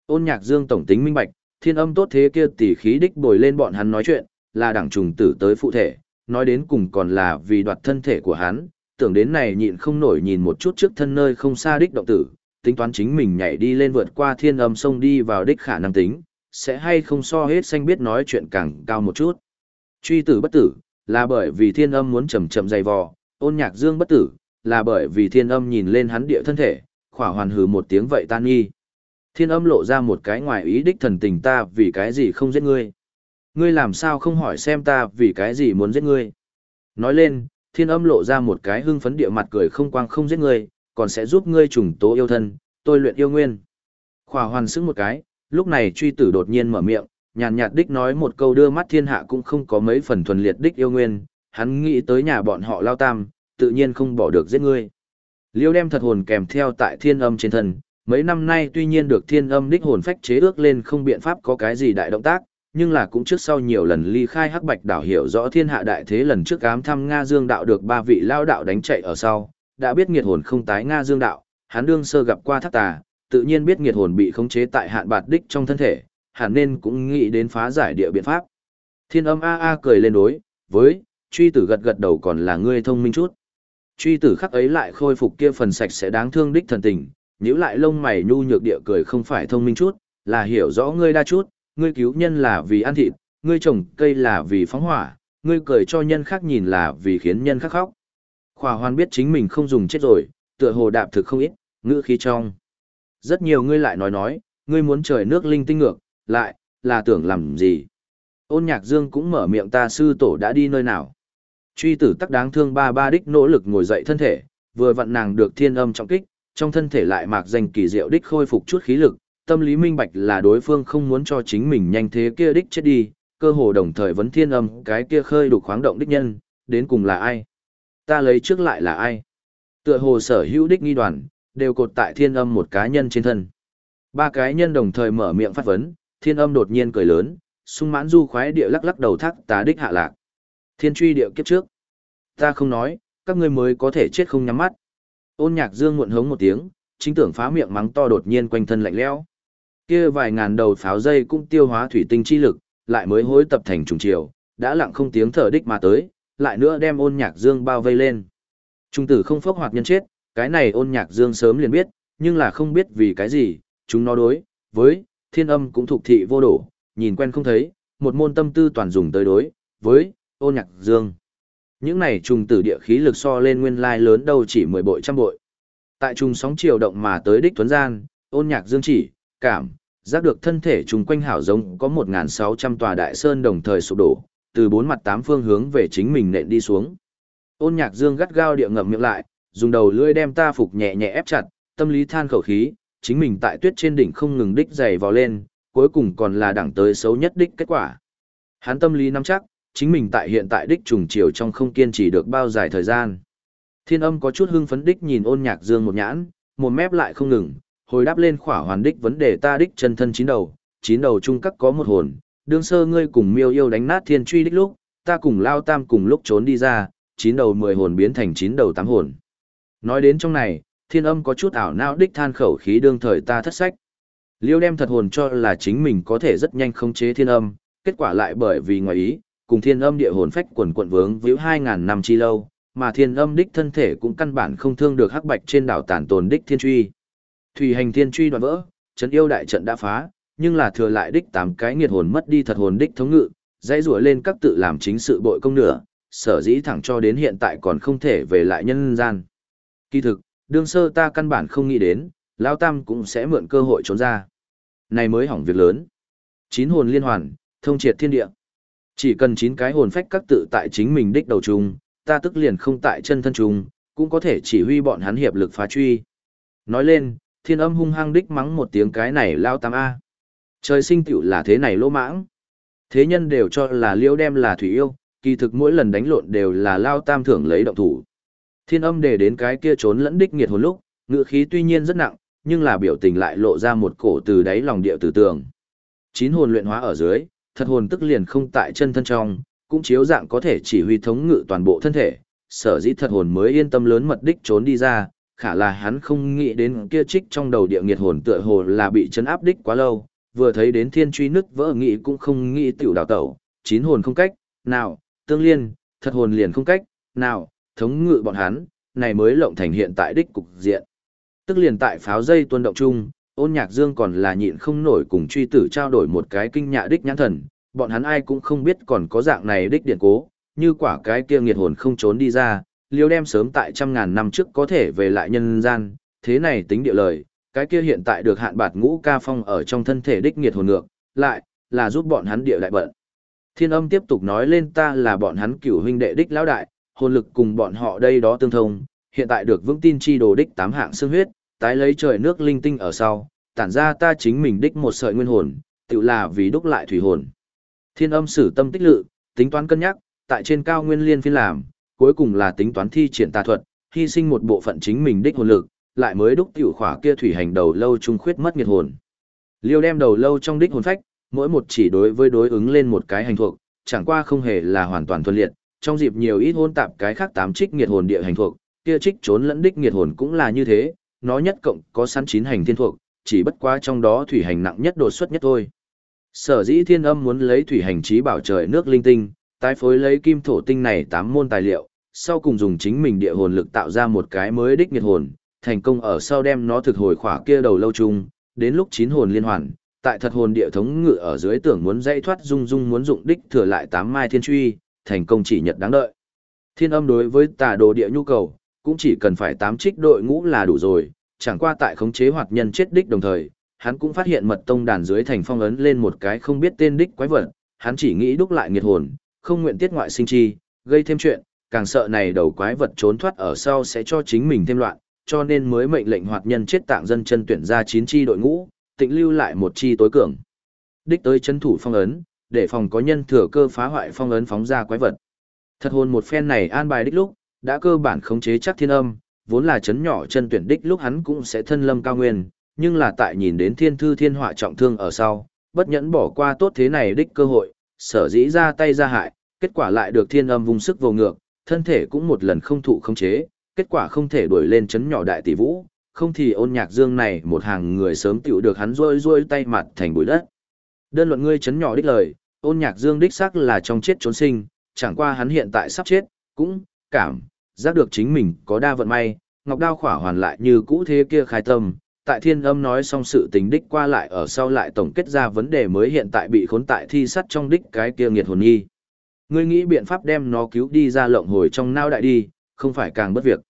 Ôn nhạc dương tổng tính minh bạch, thiên âm tốt thế kia tỷ khí đích bồi lên bọn hắn nói chuyện, là đảng trùng tử tới phụ thể, nói đến cùng còn là vì đoạt thân thể của hắn, tưởng đến này nhịn không nổi nhìn một chút trước thân nơi không xa đích động tử, tính toán chính mình nhảy đi lên vượt qua thiên âm sông đi vào đích khả năng tính, sẽ hay không so hết xanh biết nói chuyện càng cao một chút. Truy tử bất tử, là bởi vì thiên âm muốn chậm chậm dày vò, ôn nhạc dương bất tử, là bởi vì thiên âm nhìn lên hắn địa thân thể, khỏa hoàn hừ một tiếng vậy tan nghi. Thiên âm lộ ra một cái ngoài ý đích thần tình ta vì cái gì không giết ngươi. Ngươi làm sao không hỏi xem ta vì cái gì muốn giết ngươi. Nói lên, thiên âm lộ ra một cái hưng phấn địa mặt cười không quang không giết ngươi, còn sẽ giúp ngươi trùng tố yêu thân, tôi luyện yêu nguyên. Khỏa hoàn sững một cái, lúc này truy tử đột nhiên mở miệng, nhàn nhạt đích nói một câu đưa mắt thiên hạ cũng không có mấy phần thuần liệt đích yêu nguyên, hắn nghĩ tới nhà bọn họ lao tam, tự nhiên không bỏ được giết ngươi. Liêu đem thật hồn kèm theo tại thiên âm trên thân, mấy năm nay tuy nhiên được thiên âm đích hồn phách chế ước lên không biện pháp có cái gì đại động tác, nhưng là cũng trước sau nhiều lần ly khai hắc bạch đảo hiểu rõ thiên hạ đại thế lần trước ám thăm Nga Dương đạo được ba vị lao đạo đánh chạy ở sau, đã biết nghiệt hồn không tái Nga Dương đạo, hắn đương sơ gặp qua thác tà, tự nhiên biết nghiệt hồn bị khống chế tại hạn bạt đích trong thân thể, hẳn nên cũng nghĩ đến phá giải địa biện pháp. Thiên âm a a cười lên đối, với, truy tử gật gật đầu còn là ngươi thông minh chút. Truy tử khắc ấy lại khôi phục kia phần sạch sẽ đáng thương đích thần tình, nhíu lại lông mày nhu nhược địa cười không phải thông minh chút, là hiểu rõ ngươi đa chút, ngươi cứu nhân là vì ăn thịt, ngươi trồng cây là vì phóng hỏa, ngươi cười cho nhân khác nhìn là vì khiến nhân khác khóc. Khỏa Hoan biết chính mình không dùng chết rồi, tựa hồ đạp thực không ít, ngữ khí trong. Rất nhiều ngươi lại nói nói, ngươi muốn trời nước linh tinh ngược, lại, là tưởng làm gì. Ôn nhạc dương cũng mở miệng ta sư tổ đã đi nơi nào. Truy tử tắc đáng thương ba ba đích nỗ lực ngồi dậy thân thể, vừa vặn nàng được thiên âm trọng kích, trong thân thể lại mạc danh kỳ diệu đích khôi phục chút khí lực, tâm lý minh bạch là đối phương không muốn cho chính mình nhanh thế kia đích chết đi, cơ hồ đồng thời vấn thiên âm cái kia khơi đục khoáng động đích nhân, đến cùng là ai? Ta lấy trước lại là ai? Tựa hồ sở hữu đích nghi đoàn, đều cột tại thiên âm một cá nhân trên thân. Ba cái nhân đồng thời mở miệng phát vấn, thiên âm đột nhiên cười lớn, sung mãn du khoái địa lắc lắc đầu thác tá đích hạ lạc. Thiên truy địa kiếp trước. Ta không nói, các ngươi mới có thể chết không nhắm mắt. Ôn nhạc dương muộn hống một tiếng, chính tưởng phá miệng mắng to đột nhiên quanh thân lạnh lẽo. Kia vài ngàn đầu pháo dây cũng tiêu hóa thủy tinh chi lực, lại mới hối tập thành trùng chiều, đã lặng không tiếng thở đích mà tới, lại nữa đem ôn nhạc dương bao vây lên. Trung tử không phốc hoạt nhân chết, cái này ôn nhạc dương sớm liền biết, nhưng là không biết vì cái gì, chúng nó đối, với, thiên âm cũng thuộc thị vô đổ, nhìn quen không thấy, một môn tâm tư toàn dùng tới đối, với, ôn nhạc dương. Những này trùng tử địa khí lực so lên nguyên lai lớn đâu chỉ 10 bội trăm bội. Tại trùng sóng chiều động mà tới đích tuấn gian, ôn nhạc dương chỉ, cảm, giác được thân thể trùng quanh hảo giống có 1.600 tòa đại sơn đồng thời sụp đổ, từ bốn mặt tám phương hướng về chính mình nện đi xuống. Ôn nhạc dương gắt gao địa ngậm miệng lại, dùng đầu lưỡi đem ta phục nhẹ nhẹ ép chặt, tâm lý than khẩu khí, chính mình tại tuyết trên đỉnh không ngừng đích dày vào lên, cuối cùng còn là đẳng tới xấu nhất đích kết quả. Hắn tâm lý nắm chắc, chính mình tại hiện tại đích trùng chiều trong không kiên trì được bao dài thời gian. Thiên âm có chút hưng phấn đích nhìn ôn nhạc dương một nhãn, một mép lại không ngừng, hồi đáp lên khỏa hoàn đích vấn đề ta đích chân thân chín đầu, chín đầu chung các có một hồn, đương sơ ngươi cùng miêu yêu đánh nát thiên truy đích lúc, ta cùng lao tam cùng lúc trốn đi ra, chín đầu mười hồn biến thành chín đầu tám hồn. Nói đến trong này, thiên âm có chút ảo não đích than khẩu khí đương thời ta thất sách. Liêu đem thật hồn cho là chính mình có thể rất nhanh khống chế thiên âm, kết quả lại bởi vì ngoài ý, cùng thiên âm địa hồn phách quần quận vướng víu 2.000 năm chi lâu, mà thiên âm đích thân thể cũng căn bản không thương được hắc bạch trên đảo tàn tồn đích thiên truy. Thủy hành thiên truy đoạn vỡ, trấn yêu đại trận đã phá, nhưng là thừa lại đích tám cái nghiệt hồn mất đi thật hồn đích thống ngự, dãy rủa lên các tự làm chính sự bội công nửa, sở dĩ thẳng cho đến hiện tại còn không thể về lại nhân gian. Kỳ thực, đương sơ ta căn bản không nghĩ đến, Lao Tam cũng sẽ mượn cơ hội trốn ra. Này mới hỏng việc lớn. Chín hồn liên hoàn, thông triệt thiên địa. Chỉ cần chín cái hồn phách các tự tại chính mình đích đầu chung, ta tức liền không tại chân thân chung, cũng có thể chỉ huy bọn hắn hiệp lực phá truy. Nói lên, thiên âm hung hăng đích mắng một tiếng cái này lao tam A. Trời sinh tựu là thế này lỗ mãng. Thế nhân đều cho là liêu đem là thủy yêu, kỳ thực mỗi lần đánh lộn đều là lao tam thưởng lấy động thủ. Thiên âm để đến cái kia trốn lẫn đích nghiệt hồn lúc, ngự khí tuy nhiên rất nặng, nhưng là biểu tình lại lộ ra một cổ từ đáy lòng địa tử tường. Chín hồn luyện hóa ở dưới, thật hồn tức liền không tại chân thân trong, cũng chiếu dạng có thể chỉ huy thống ngự toàn bộ thân thể, sở dĩ thật hồn mới yên tâm lớn mật đích trốn đi ra, khả là hắn không nghĩ đến kia trích trong đầu địa nghiệt hồn tựa hồ là bị chấn áp đích quá lâu, vừa thấy đến thiên truy nứt vỡ nghĩ cũng không nghĩ tiểu đào tẩu, chín hồn không cách, nào, tương liên, thật hồn liền không cách, nào, thống ngự bọn hắn, này mới lộng thành hiện tại đích cục diện. Tức liền tại pháo dây tuân động chung, ôn nhạc dương còn là nhịn không nổi cùng truy tử trao đổi một cái kinh nhạ đích nhãn thần, bọn hắn ai cũng không biết còn có dạng này đích điện cố, như quả cái kia nghiệt hồn không trốn đi ra, liêu đem sớm tại trăm ngàn năm trước có thể về lại nhân gian, thế này tính địa lời, cái kia hiện tại được hạn bạt ngũ ca phong ở trong thân thể đích nghiệt hồn ngược, lại, là giúp bọn hắn địa lại bận. Thiên âm tiếp tục nói lên ta là bọn hắn cửu huynh đệ đích lão đại, hồn lực cùng bọn họ đây đó tương thông, hiện tại được vững tin chi đồ đích tám hạng xương huyết, tái lấy trời nước linh tinh ở sau, tản ra ta chính mình đích một sợi nguyên hồn, tự là vì đúc lại thủy hồn. Thiên âm sử tâm tích lự, tính toán cân nhắc, tại trên cao nguyên liên phiên làm, cuối cùng là tính toán thi triển tà thuật, hy sinh một bộ phận chính mình đích hồn lực, lại mới đúc tiểu khỏa kia thủy hành đầu lâu trung khuyết mất nghiệt hồn. Liêu đem đầu lâu trong đích hồn phách, mỗi một chỉ đối với đối ứng lên một cái hành thuộc, chẳng qua không hề là hoàn toàn thuần liệt, trong dịp nhiều ít hôn tạp cái khác tám trích nghiệt hồn địa hành thuộc, kia trích trốn lẫn đích nghiệt hồn cũng là như thế, nó nhất cộng có sẵn chín hành thiên thuộc, chỉ bất quá trong đó thủy hành nặng nhất đột xuất nhất thôi. Sở dĩ thiên âm muốn lấy thủy hành trí bảo trời nước linh tinh, tái phối lấy kim thổ tinh này tám môn tài liệu, sau cùng dùng chính mình địa hồn lực tạo ra một cái mới đích nhiệt hồn, thành công ở sau đem nó thực hồi khỏa kia đầu lâu chung, đến lúc chín hồn liên hoàn, tại thật hồn địa thống ngự ở dưới tưởng muốn dãy thoát dung dung muốn dụng đích thừa lại tám mai thiên truy, thành công chỉ nhật đáng đợi. Thiên âm đối với tà đồ địa nhu cầu, cũng chỉ cần phải tám trích đội ngũ là đủ rồi, chẳng qua tại khống chế hoạt nhân chết đích đồng thời, hắn cũng phát hiện mật tông đàn dưới thành phong ấn lên một cái không biết tên đích quái vật, hắn chỉ nghĩ đúc lại nghiệt hồn, không nguyện tiết ngoại sinh chi, gây thêm chuyện, càng sợ này đầu quái vật trốn thoát ở sau sẽ cho chính mình thêm loạn, cho nên mới mệnh lệnh hoạt nhân chết tạng dân chân tuyển ra chín chi đội ngũ, tịnh lưu lại một chi tối cường. Đích tới chân thủ phong ấn, để phòng có nhân thừa cơ phá hoại phong ấn phóng ra quái vật. Thật hồn một phen này an bài đích lúc, đã cơ bản khống chế chắc thiên âm, vốn là chấn nhỏ chân tuyển đích lúc hắn cũng sẽ thân lâm cao nguyên, nhưng là tại nhìn đến thiên thư thiên họa trọng thương ở sau, bất nhẫn bỏ qua tốt thế này đích cơ hội, sở dĩ ra tay ra hại, kết quả lại được thiên âm vùng sức vô ngược, thân thể cũng một lần không thụ không chế, kết quả không thể đuổi lên chấn nhỏ đại tỷ vũ, không thì ôn nhạc dương này một hàng người sớm tiểu được hắn rôi rôi tay mặt thành bụi đất. Đơn luận ngươi chấn nhỏ đích lời, ôn nhạc dương đích xác là trong chết trốn sinh, chẳng qua hắn hiện tại sắp chết, cũng, cảm, giác được chính mình có đa vận may, ngọc đao khỏa hoàn lại như cũ thế kia khai tâm, tại thiên âm nói xong sự tình đích qua lại ở sau lại tổng kết ra vấn đề mới hiện tại bị khốn tại thi sắt trong đích cái kia nghiệt hồn nhi. Ngươi nghĩ biện pháp đem nó cứu đi ra lộng hồi trong nao đại đi, không phải càng bất việc.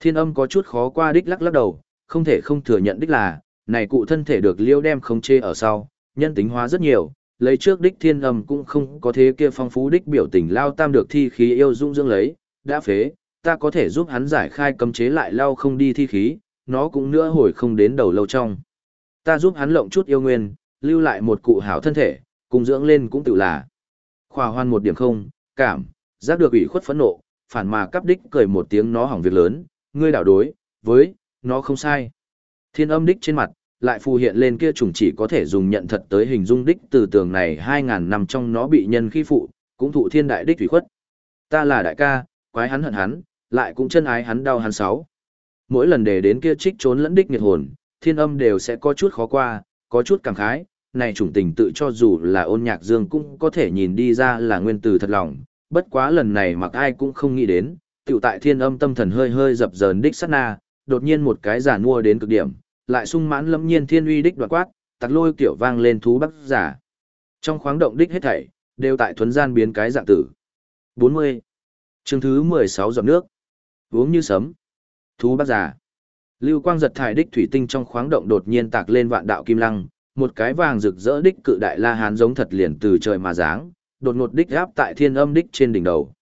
Thiên âm có chút khó qua đích lắc lắc đầu, không thể không thừa nhận đích là, này cụ thân thể được liêu đem không chê ở sau, nhân tính hóa rất nhiều, lấy trước đích thiên âm cũng không có thế kia phong phú đích biểu tình lao tam được thi khí yêu dung dương lấy, đã phế, ta có thể giúp hắn giải khai cấm chế lại lao không đi thi khí, nó cũng nữa hồi không đến đầu lâu trong. Ta giúp hắn lộng chút yêu nguyên, lưu lại một cụ hảo thân thể, cùng dưỡng lên cũng tự là. Khoa hoan một điểm không, cảm, giác được ủy khuất phẫn nộ, phản mà cắp đích cười một tiếng nó hỏng việc lớn, ngươi đảo đối, với, nó không sai. Thiên âm đích trên mặt, lại phù hiện lên kia trùng chỉ có thể dùng nhận thật tới hình dung đích từ tường này 2.000 năm trong nó bị nhân khi phụ, cũng thụ thiên đại đích thủy khuất. Ta là đại ca, quái hắn hận hắn, lại cũng chân ái hắn đau hắn sáu. Mỗi lần để đến kia trích trốn lẫn đích nghiệt hồn, thiên âm đều sẽ có chút khó qua, có chút cảm khái, này chủng tình tự cho dù là ôn nhạc dương cũng có thể nhìn đi ra là nguyên từ thật lòng, bất quá lần này mặc ai cũng không nghĩ đến, tiểu tại thiên âm tâm thần hơi hơi dập dờn đích sát na, đột nhiên một cái giả mua đến cực điểm, lại sung mãn lâm nhiên thiên uy đích đoạn quát, tặc lôi kiểu vang lên thú bắc giả. Trong khoáng động đích hết thảy, đều tại thuấn gian biến cái dạng tử. 40. Chương thứ 16 giọt nước. Uống như sấm. Thú bắc giả. Lưu quang giật thải đích thủy tinh trong khoáng động đột nhiên tạc lên vạn đạo kim lăng, một cái vàng rực rỡ đích cự đại la hán giống thật liền từ trời mà giáng, đột ngột đích gáp tại thiên âm đích trên đỉnh đầu.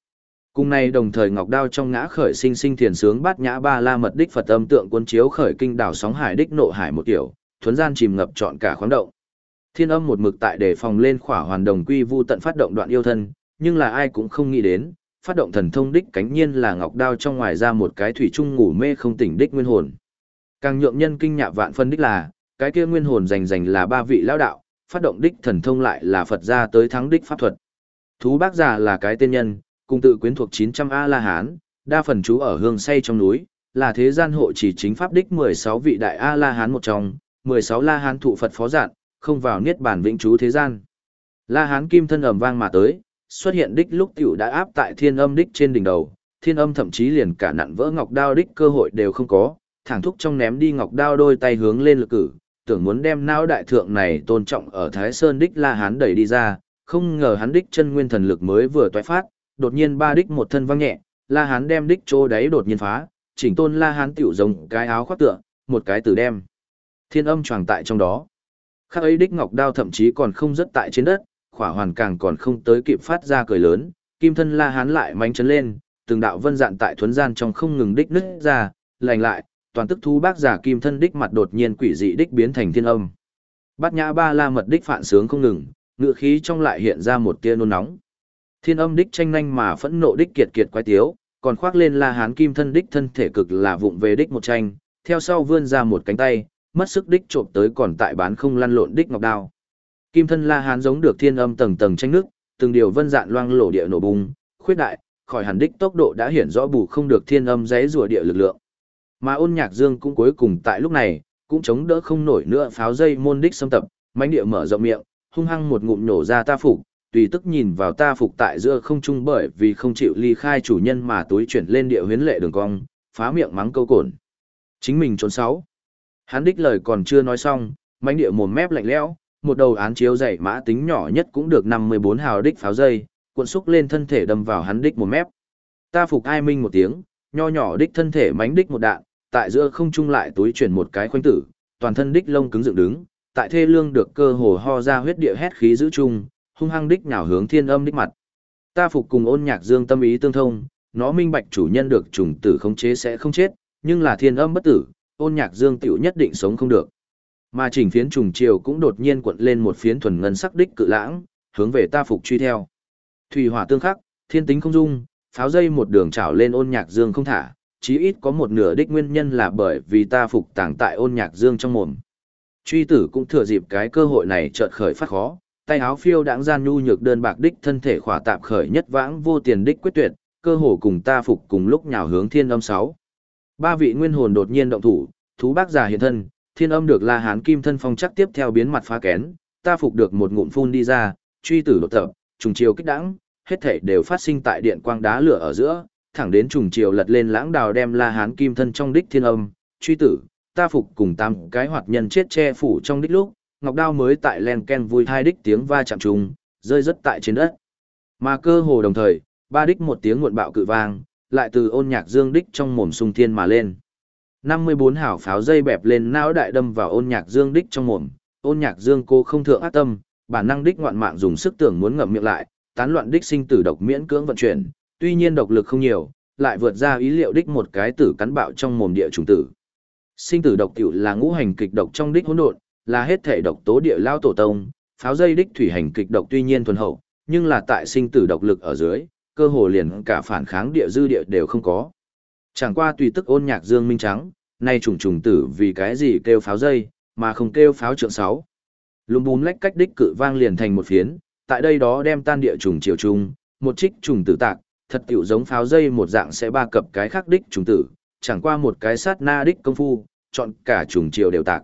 Cùng này đồng thời ngọc đao trong ngã khởi sinh sinh thiền sướng bát nhã ba la mật đích Phật âm tượng quân chiếu khởi kinh đảo sóng hải đích nộ hải một kiểu, thuấn gian chìm ngập trọn cả khoáng động. Thiên âm một mực tại để phòng lên khỏa hoàn đồng quy vu tận phát động đoạn yêu thân, nhưng là ai cũng không nghĩ đến, phát động thần thông đích cánh nhiên là ngọc đao trong ngoài ra một cái thủy trung ngủ mê không tỉnh đích nguyên hồn. Càng nhượng nhân kinh nhạ vạn phân đích là, cái kia nguyên hồn rành rành là ba vị lão đạo, phát động đích thần thông lại là Phật gia tới thắng đích pháp thuật. Thú bác già là cái tên nhân, cùng tự quyến thuộc 900 A-la-hán, đa phần trú ở hương say trong núi, là thế gian hộ chỉ chính pháp đích 16 vị đại A-la-hán một trong, 16 la-hán thụ Phật phó dạn, không vào niết bản vĩnh trú thế gian. La-hán kim thân ầm vang mà tới, xuất hiện đích lúc tiểu đã áp tại thiên âm đích trên đỉnh đầu, thiên âm thậm chí liền cả nặn vỡ ngọc đao đích cơ hội đều không có, thẳng thúc trong ném đi ngọc đao đôi tay hướng lên lực cử, tưởng muốn đem não đại thượng này tôn trọng ở Thái Sơn đích La-hán đẩy đi ra, không ngờ hắn đích chân nguyên thần lực mới vừa toái phát, đột nhiên ba đích một thân văng nhẹ, La Hán đem đích chỗ đáy đột nhiên phá, chỉnh tôn La Hán tiểu giống cái áo khoác tựa, một cái từ đem. Thiên âm tròn tại trong đó. Khắc ấy đích ngọc đao thậm chí còn không rất tại trên đất, khỏa hoàn càng còn không tới kịp phát ra cười lớn, kim thân La Hán lại mánh chấn lên, từng đạo vân dạn tại thuấn gian trong không ngừng đích nứt ra, lành lại, toàn tức thu bác giả kim thân đích mặt đột nhiên quỷ dị đích biến thành thiên âm. Bát nhã ba la mật đích phản sướng không ngừng, ngựa khí trong lại hiện ra một tia nôn nóng. Thiên âm đích tranh nhanh mà phẫn nộ đích kiệt kiệt quái tiếu, còn khoác lên la hán kim thân đích thân thể cực là vụng về đích một tranh, theo sau vươn ra một cánh tay, mất sức đích trộm tới còn tại bán không lăn lộn đích ngọc đao. Kim thân la hán giống được thiên âm tầng tầng tranh nước, từng điều vân dạn loang lổ địa nổ bùng, khuyết đại, khỏi hẳn đích tốc độ đã hiển rõ bù không được thiên âm giấy rùa địa lực lượng. Mà ôn nhạc dương cũng cuối cùng tại lúc này, cũng chống đỡ không nổi nữa pháo dây môn đích xâm tập, mãnh địa mở rộng miệng, hung hăng một ngụm nổ ra ta phục, tùy tức nhìn vào ta phục tại giữa không trung bởi vì không chịu ly khai chủ nhân mà túi chuyển lên địa huyến lệ đường cong, phá miệng mắng câu cồn. Chính mình trốn sáu. Hắn đích lời còn chưa nói xong, mãnh địa mồm mép lạnh lẽo, một đầu án chiếu dày mã tính nhỏ nhất cũng được 54 hào đích pháo dây, cuộn xúc lên thân thể đâm vào hắn đích một mép. Ta phục ai minh một tiếng, nho nhỏ đích thân thể mánh đích một đạn, tại giữa không trung lại túi chuyển một cái khoanh tử, toàn thân đích lông cứng dựng đứng, tại thê lương được cơ hồ ho ra huyết địa hét khí giữ chung, hung hăng đích nhào hướng thiên âm đích mặt. Ta phục cùng ôn nhạc dương tâm ý tương thông, nó minh bạch chủ nhân được trùng tử không chế sẽ không chết, nhưng là thiên âm bất tử, ôn nhạc dương tiểu nhất định sống không được. Mà chỉnh phiến trùng chiều cũng đột nhiên cuộn lên một phiến thuần ngân sắc đích cự lãng, hướng về ta phục truy theo. Thủy hỏa tương khắc, thiên tính không dung, pháo dây một đường chảo lên ôn nhạc dương không thả, chí ít có một nửa đích nguyên nhân là bởi vì ta phục tàng tại ôn nhạc dương trong mồm. Truy tử cũng thừa dịp cái cơ hội này chợt khởi phát khó, tay áo phiêu đáng gian nhu nhược đơn bạc đích thân thể khỏa tạp khởi nhất vãng vô tiền đích quyết tuyệt, cơ hồ cùng ta phục cùng lúc nhào hướng thiên âm sáu. Ba vị nguyên hồn đột nhiên động thủ, thú bác già hiện thân, thiên âm được la hán kim thân phong chắc tiếp theo biến mặt phá kén, ta phục được một ngụm phun đi ra, truy tử đột tập, trùng chiều kích đãng, hết thể đều phát sinh tại điện quang đá lửa ở giữa, thẳng đến trùng triều lật lên lãng đào đem la hán kim thân trong đích thiên âm, truy tử, ta phục cùng tam cái hoạt nhân chết che phủ trong đích lúc, ngọc đao mới tại len ken vui thai đích tiếng va chạm trùng, rơi rất tại trên đất. Mà cơ hồ đồng thời, ba đích một tiếng nguồn bạo cự vang, lại từ ôn nhạc dương đích trong mồm sung thiên mà lên. 54 hảo pháo dây bẹp lên não đại đâm vào ôn nhạc dương đích trong mồm, ôn nhạc dương cô không thượng ác tâm, bản năng đích ngoạn mạng dùng sức tưởng muốn ngậm miệng lại, tán loạn đích sinh tử độc miễn cưỡng vận chuyển, tuy nhiên độc lực không nhiều, lại vượt ra ý liệu đích một cái tử cắn bạo trong mồm địa trùng tử. Sinh tử độc tiểu là ngũ hành kịch độc trong đích hỗn độn, là hết thể độc tố địa lao tổ tông, pháo dây đích thủy hành kịch độc tuy nhiên thuần hậu, nhưng là tại sinh tử độc lực ở dưới, cơ hồ liền cả phản kháng địa dư địa đều không có. Chẳng qua tùy tức ôn nhạc dương minh trắng, nay trùng trùng tử vì cái gì kêu pháo dây, mà không kêu pháo trượng sáu. Lùm bùm lách cách đích cự vang liền thành một phiến, tại đây đó đem tan địa trùng chiều trùng, một trích trùng tử tạc, thật tiểu giống pháo dây một dạng sẽ ba cập cái khác đích trùng tử, chẳng qua một cái sát na đích công phu, chọn cả trùng chiều đều tạc.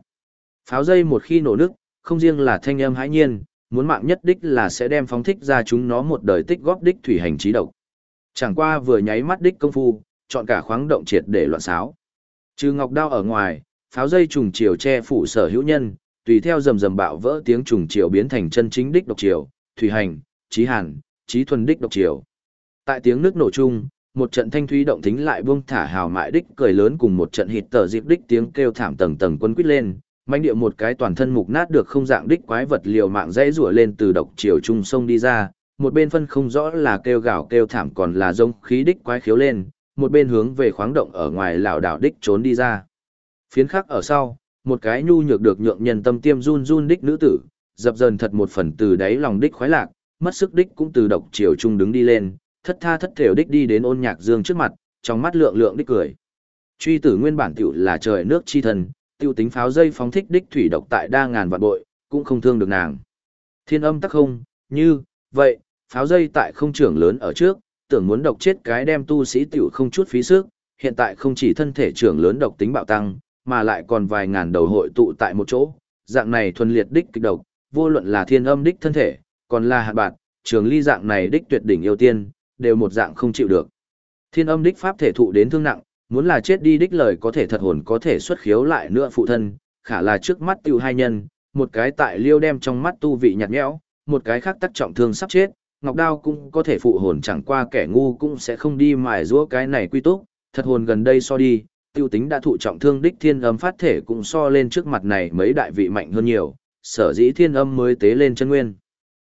Pháo dây một khi nổ nước, không riêng là thanh âm hãi nhiên, muốn mạng nhất đích là sẽ đem phóng thích ra chúng nó một đời tích góp đích thủy hành trí độc. Chẳng qua vừa nháy mắt đích công phu, chọn cả khoáng động triệt để loạn xáo. Trừ ngọc đao ở ngoài, pháo dây trùng chiều che phủ sở hữu nhân, tùy theo rầm rầm bạo vỡ tiếng trùng chiều biến thành chân chính đích độc chiều, thủy hành, trí hàn, trí thuần đích độc chiều. Tại tiếng nước nổ chung, một trận thanh thúy động thính lại buông thả hào mại đích cười lớn cùng một trận hịt tờ dịp đích tiếng kêu thảm tầng tầng quân quýt lên, manh địa một cái toàn thân mục nát được không dạng đích quái vật liều mạng dãy rủa lên từ độc chiều trung sông đi ra, một bên phân không rõ là kêu gào kêu thảm còn là giống khí đích quái khiếu lên, một bên hướng về khoáng động ở ngoài lảo đảo đích trốn đi ra. Phiến khắc ở sau, một cái nhu nhược được nhượng nhân tâm tiêm run run đích nữ tử, dập dần thật một phần từ đáy lòng đích khoái lạc, mất sức đích cũng từ độc chiều trung đứng đi lên, thất tha thất thểu đích đi đến ôn nhạc dương trước mặt, trong mắt lượng lượng đích cười. Truy tử nguyên bản tiểu là trời nước chi thần, tiêu tính pháo dây phóng thích đích thủy độc tại đa ngàn vạn bội, cũng không thương được nàng. Thiên âm tắc không, như, vậy, pháo dây tại không trưởng lớn ở trước, tưởng muốn độc chết cái đem tu sĩ tiểu không chút phí sức, hiện tại không chỉ thân thể trưởng lớn độc tính bạo tăng, mà lại còn vài ngàn đầu hội tụ tại một chỗ, dạng này thuần liệt đích kịch độc, vô luận là thiên âm đích thân thể, còn là hạt bạc, trường ly dạng này đích tuyệt đỉnh yêu tiên, đều một dạng không chịu được. Thiên âm đích pháp thể thụ đến thương nặng, muốn là chết đi đích lời có thể thật hồn có thể xuất khiếu lại nữa phụ thân, khả là trước mắt tiêu hai nhân, một cái tại liêu đem trong mắt tu vị nhạt nhẽo, một cái khác tắc trọng thương sắp chết, ngọc đao cũng có thể phụ hồn chẳng qua kẻ ngu cũng sẽ không đi mài giũa cái này quy túc, thật hồn gần đây so đi, tiêu tính đã thụ trọng thương đích thiên âm phát thể cũng so lên trước mặt này mấy đại vị mạnh hơn nhiều, sở dĩ thiên âm mới tế lên chân nguyên.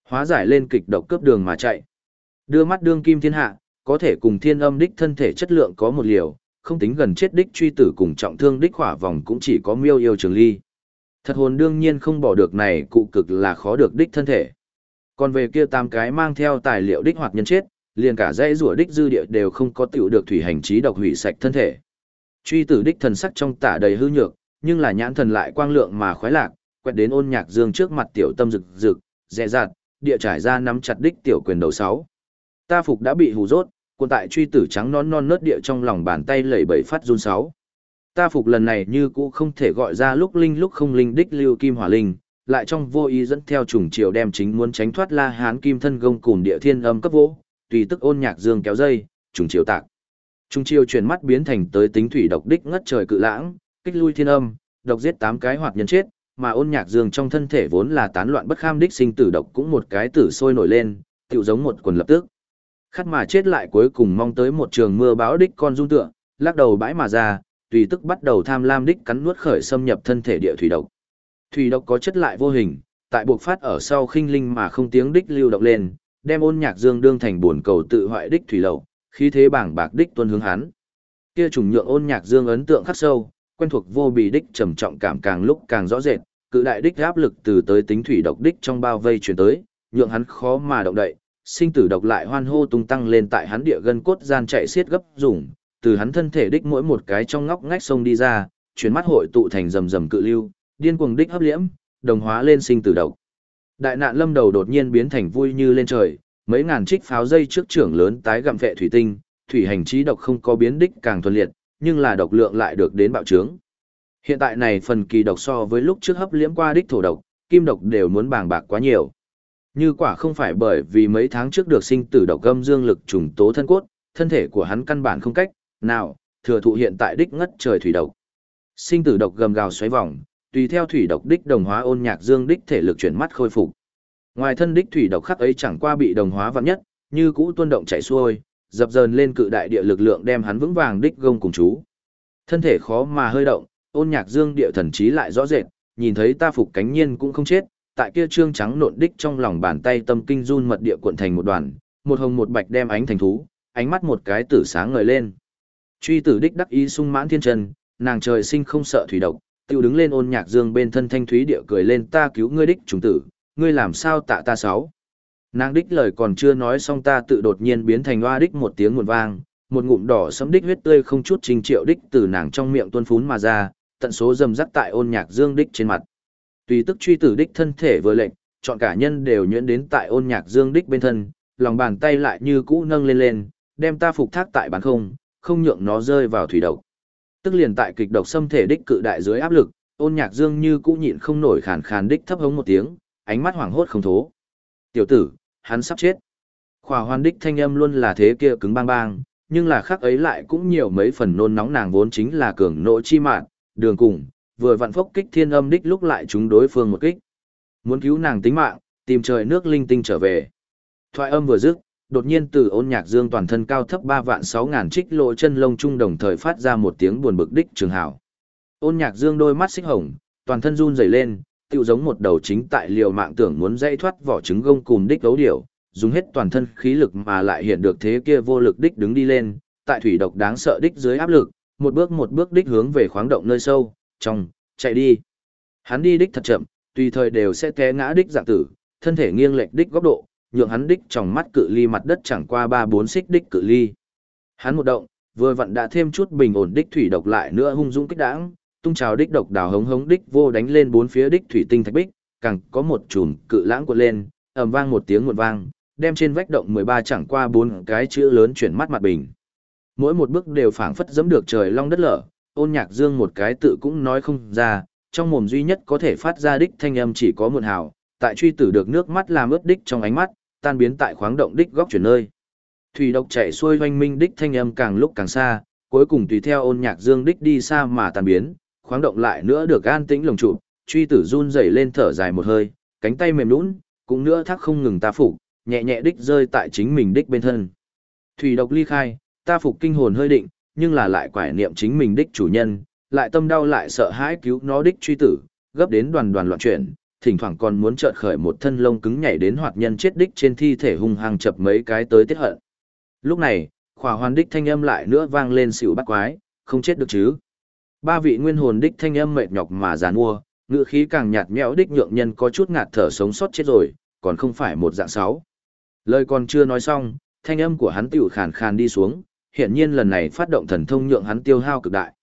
Hóa giải lên kịch độc cướp đường mà chạy. Đưa mắt đương kim thiên hạ, có thể cùng thiên âm đích thân thể chất lượng có một liều, không tính gần chết đích truy tử cùng trọng thương đích hỏa vòng cũng chỉ có miêu yêu trường ly. Thật hồn đương nhiên không bỏ được này cụ cực là khó được đích thân thể. Còn về kia tam cái mang theo tài liệu đích hoạt nhân chết, liền cả dãy rùa đích dư địa đều không có tiểu được thủy hành trí độc hủy sạch thân thể. Truy tử đích thần sắc trong tả đầy hư nhược, nhưng là nhãn thần lại quang lượng mà khoái lạc, quẹt đến ôn nhạc dương trước mặt tiểu tâm rực rực, dè dặt, địa trải ra nắm chặt đích tiểu quyền đầu sáu. Ta phục đã bị hù rốt, cuộn tại truy tử trắng non non nớt địa trong lòng bàn tay lẩy bẩy phát run sáu. Ta phục lần này như cũ không thể gọi ra lúc linh lúc không linh đích lưu kim hỏa linh, lại trong vô ý dẫn theo trùng triều đem chính muốn tránh thoát la hán kim thân gông cùn địa thiên âm cấp vỗ, tùy tức ôn nhạc dương kéo dây, trùng triều tạc. Trùng triều chuyển mắt biến thành tới tính thủy độc đích ngất trời cự lãng, kích lui thiên âm, độc giết tám cái hoạt nhân chết, mà ôn nhạc dương trong thân thể vốn là tán loạn bất kham đích sinh tử độc cũng một cái tử sôi nổi lên, tựu giống một quần lập tức. Khát mà chết lại cuối cùng mong tới một trường mưa báo đích con dung tựa, lắc đầu bãi mà ra, tùy tức bắt đầu tham lam đích cắn nuốt khởi xâm nhập thân thể địa thủy độc. Thủy độc có chất lại vô hình, tại buộc phát ở sau khinh linh mà không tiếng đích lưu động lên, đem ôn nhạc dương đương thành buồn cầu tự hoại đích thủy lậu, khí thế bảng bạc đích tuân hướng hắn. Kia trùng nhượng ôn nhạc dương ấn tượng khắc sâu, quen thuộc vô bì đích trầm trọng cảm càng lúc càng rõ rệt, cự đại đích áp lực từ tới tính thủy độc đích trong bao vây truyền tới, nhượng hắn khó mà động đậy, sinh tử độc lại hoan hô tung tăng lên tại hắn địa gân cốt gian chạy xiết gấp dùng, từ hắn thân thể đích mỗi một cái trong ngóc ngách sông đi ra, chuyển mắt hội tụ thành rầm rầm cự lưu, điên cuồng đích hấp liễm, đồng hóa lên sinh tử độc. Đại nạn lâm đầu đột nhiên biến thành vui như lên trời, mấy ngàn trích pháo dây trước trưởng lớn tái gặm vệ thủy tinh, thủy hành trí độc không có biến đích càng thuần liệt, nhưng là độc lượng lại được đến bạo trướng. Hiện tại này phần kỳ độc so với lúc trước hấp liễm qua đích thổ độc, kim độc đều muốn bàng bạc quá nhiều. Như quả không phải bởi vì mấy tháng trước được sinh tử độc gâm dương lực trùng tố thân cốt, thân thể của hắn căn bản không cách, nào, thừa thụ hiện tại đích ngất trời thủy độc. Sinh tử độc gầm gào xoáy vòng, tùy theo thủy độc đích đồng hóa ôn nhạc dương đích thể lực chuyển mắt khôi phục. Ngoài thân đích thủy độc khắc ấy chẳng qua bị đồng hóa vạn nhất, như cũ tuôn động chảy xuôi, dập dờn lên cự đại địa lực lượng đem hắn vững vàng đích gông cùng chú. Thân thể khó mà hơi động, ôn nhạc dương địa thần trí lại rõ rệt, nhìn thấy ta phục cánh nhiên cũng không chết, tại kia trương trắng nộn đích trong lòng bàn tay tâm kinh run mật địa cuộn thành một đoàn, một hồng một bạch đem ánh thành thú, ánh mắt một cái tử sáng ngời lên. Truy tử đích đắc ý sung mãn thiên trần, nàng trời sinh không sợ thủy độc, tiêu đứng lên ôn nhạc dương bên thân thanh thúy địa cười lên ta cứu ngươi đích trùng tử, ngươi làm sao tạ ta sáu. Nàng đích lời còn chưa nói xong ta tự đột nhiên biến thành hoa đích một tiếng nguồn vang, một ngụm đỏ sẫm đích huyết tươi không chút trình triệu đích từ nàng trong miệng tuôn phún mà ra, tận số dầm rắc tại ôn nhạc dương đích trên mặt. Tùy tức truy tử đích thân thể vừa lệnh, chọn cả nhân đều nhuyễn đến tại ôn nhạc dương đích bên thân, lòng bàn tay lại như cũ nâng lên lên, đem ta phục thác tại bán không, không nhượng nó rơi vào thủy độc. Tức liền tại kịch độc xâm thể đích cự đại dưới áp lực, ôn nhạc dương như cũ nhịn không nổi khàn khàn đích thấp hống một tiếng, ánh mắt hoảng hốt không thố. Tiểu tử, hắn sắp chết. Khỏa hoàn đích thanh âm luôn là thế kia cứng bang bang, nhưng là khác ấy lại cũng nhiều mấy phần nôn nóng nàng vốn chính là cường nỗ chi mạn, đường cùng, vừa vặn phốc kích thiên âm đích lúc lại chúng đối phương một kích. Muốn cứu nàng tính mạng, tìm trời nước linh tinh trở về. Thoại âm vừa dứt, đột nhiên từ ôn nhạc dương toàn thân cao thấp ba vạn sáu ngàn trích lộ chân lông trung đồng thời phát ra một tiếng buồn bực đích trường hảo. Ôn nhạc dương đôi mắt xích hồng, toàn thân run rẩy lên, tựu giống một đầu chính tại liều mạng tưởng muốn dây thoát vỏ trứng gông cùm đích đấu điểu, dùng hết toàn thân khí lực mà lại hiện được thế kia vô lực đích đứng đi lên, tại thủy độc đáng sợ đích dưới áp lực, một bước một bước đích hướng về khoáng động nơi sâu, trong, chạy đi. Hắn đi đích thật chậm, tùy thời đều sẽ té ngã đích dạng tử, thân thể nghiêng lệch đích góc độ, nhượng hắn đích trong mắt cự ly mặt đất chẳng qua ba bốn xích đích cự ly. Hắn một động, vừa vặn đã thêm chút bình ổn đích thủy độc lại nữa hung dũng kích đãng, tung trào đích độc đào hống hống đích vô đánh lên bốn phía đích thủy tinh thạch bích, càng có một chùm cự lãng cuộn lên, ầm vang một tiếng nguồn vang, đem trên vách động 13 chẳng qua bốn cái chữ lớn chuyển mắt mặt bình. Mỗi một bước đều phảng phất giẫm được trời long đất lở, ôn nhạc dương một cái tự cũng nói không ra, trong mồm duy nhất có thể phát ra đích thanh âm chỉ có một hào, tại truy tử được nước mắt làm ướt đích trong ánh mắt, tan biến tại khoáng động đích góc chuyển nơi. Thủy độc chạy xuôi hoanh minh đích thanh âm càng lúc càng xa, cuối cùng tùy theo ôn nhạc dương đích đi xa mà tan biến, khoáng động lại nữa được an tĩnh lồng trụ, truy tử run rẩy lên thở dài một hơi, cánh tay mềm nhũn, cũng nữa thắc không ngừng ta phục, nhẹ nhẹ đích rơi tại chính mình đích bên thân. Thủy độc ly khai, ta phục kinh hồn hơi định, nhưng là lại quải niệm chính mình đích chủ nhân, lại tâm đau lại sợ hãi cứu nó đích truy tử, gấp đến đoàn đoàn loạn chuyển, thỉnh thoảng còn muốn chợt khởi một thân lông cứng nhảy đến hoạt nhân chết đích trên thi thể hung hăng chập mấy cái tới tiết hận. Lúc này, khỏa hoàn đích thanh âm lại nữa vang lên xỉu bắt quái, không chết được chứ. Ba vị nguyên hồn đích thanh âm mệt nhọc mà giàn mua, ngữ khí càng nhạt nhẽo đích nhượng nhân có chút ngạt thở sống sót chết rồi, còn không phải một dạng sáu. Lời còn chưa nói xong, thanh âm của hắn tiểu khàn khàn đi xuống, hiện nhiên lần này phát động thần thông nhượng hắn tiêu hao cực đại.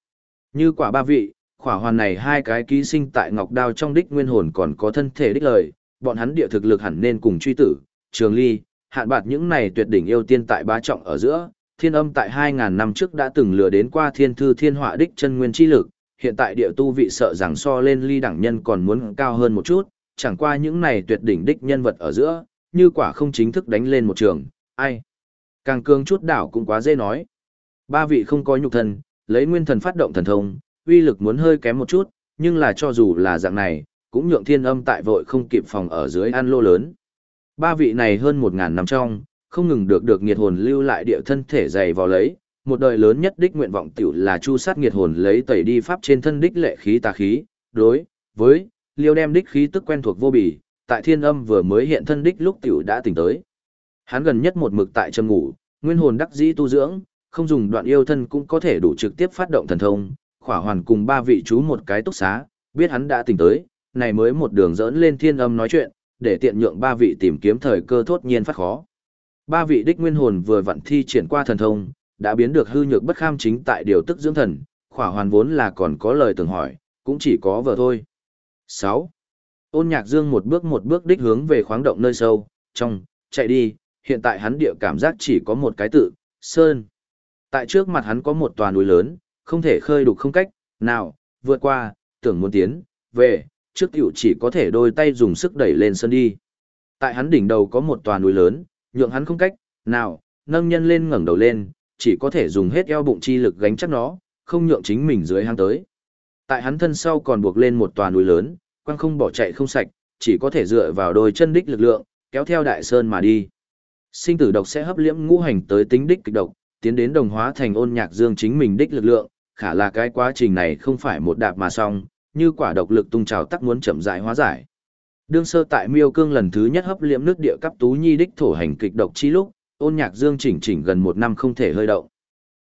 Như quả ba vị, khỏa hoàn này hai cái ký sinh tại ngọc đao trong đích nguyên hồn còn có thân thể đích lời, bọn hắn địa thực lực hẳn nên cùng truy tử, trường ly, hạn bạt những này tuyệt đỉnh yêu tiên tại bá trọng ở giữa, thiên âm tại 2.000 năm trước đã từng lừa đến qua thiên thư thiên họa đích chân nguyên chi lực, hiện tại địa tu vị sợ rằng so lên ly đẳng nhân còn muốn cao hơn một chút, chẳng qua những này tuyệt đỉnh đích nhân vật ở giữa, như quả không chính thức đánh lên một trường, ai. Càng cường chút đảo cũng quá dễ nói. Ba vị không có nhục thần, lấy nguyên thần phát động thần thông, uy lực muốn hơi kém một chút, nhưng là cho dù là dạng này, cũng nhượng thiên âm tại vội không kịp phòng ở dưới ăn lô lớn. Ba vị này hơn một ngàn năm trong, không ngừng được được nghiệt hồn lưu lại địa thân thể dày vào lấy, một đời lớn nhất đích nguyện vọng tiểu là chu sát nghiệt hồn lấy tẩy đi pháp trên thân đích lệ khí tà khí, đối với liêu đem đích khí tức quen thuộc vô bì, tại thiên âm vừa mới hiện thân đích lúc tiểu đã tỉnh tới. Hắn gần nhất một mực tại trầm ngủ, nguyên hồn đắc dĩ tu dưỡng, không dùng đoạn yêu thân cũng có thể đủ trực tiếp phát động thần thông, khỏa hoàn cùng ba vị chú một cái túc xá, biết hắn đã tỉnh tới, này mới một đường dỡn lên thiên âm nói chuyện, để tiện nhượng ba vị tìm kiếm thời cơ thốt nhiên phát khó. Ba vị đích nguyên hồn vừa vận thi triển qua thần thông, đã biến được hư nhược bất kham chính tại điều tức dưỡng thần, khỏa hoàn vốn là còn có lời tưởng hỏi, cũng chỉ có vợ thôi. 6. Ôn nhạc dương một bước một bước đích hướng về khoáng động nơi sâu, trong, chạy đi, hiện tại hắn địa cảm giác chỉ có một cái tự, sơn. Tại trước mặt hắn có một tòa núi lớn, không thể khơi đục không cách, nào, vượt qua, tưởng muốn tiến, về, trước tiểu chỉ có thể đôi tay dùng sức đẩy lên sơn đi. Tại hắn đỉnh đầu có một tòa núi lớn, nhượng hắn không cách, nào, nâng nhân lên ngẩng đầu lên, chỉ có thể dùng hết eo bụng chi lực gánh chắc nó, không nhượng chính mình dưới hang tới. Tại hắn thân sau còn buộc lên một tòa núi lớn, quăng không bỏ chạy không sạch, chỉ có thể dựa vào đôi chân đích lực lượng, kéo theo đại sơn mà đi. Sinh tử độc sẽ hấp liễm ngũ hành tới tính đích kịch độc, tiến đến đồng hóa thành ôn nhạc dương chính mình đích lực lượng, khả là cái quá trình này không phải một đạp mà xong, như quả độc lực tung trào tắc muốn chậm rãi hóa giải. Đương sơ tại miêu cương lần thứ nhất hấp liễm nước địa cấp tú nhi đích thổ hành kịch độc chi lúc, ôn nhạc dương chỉnh chỉnh gần một năm không thể hơi động.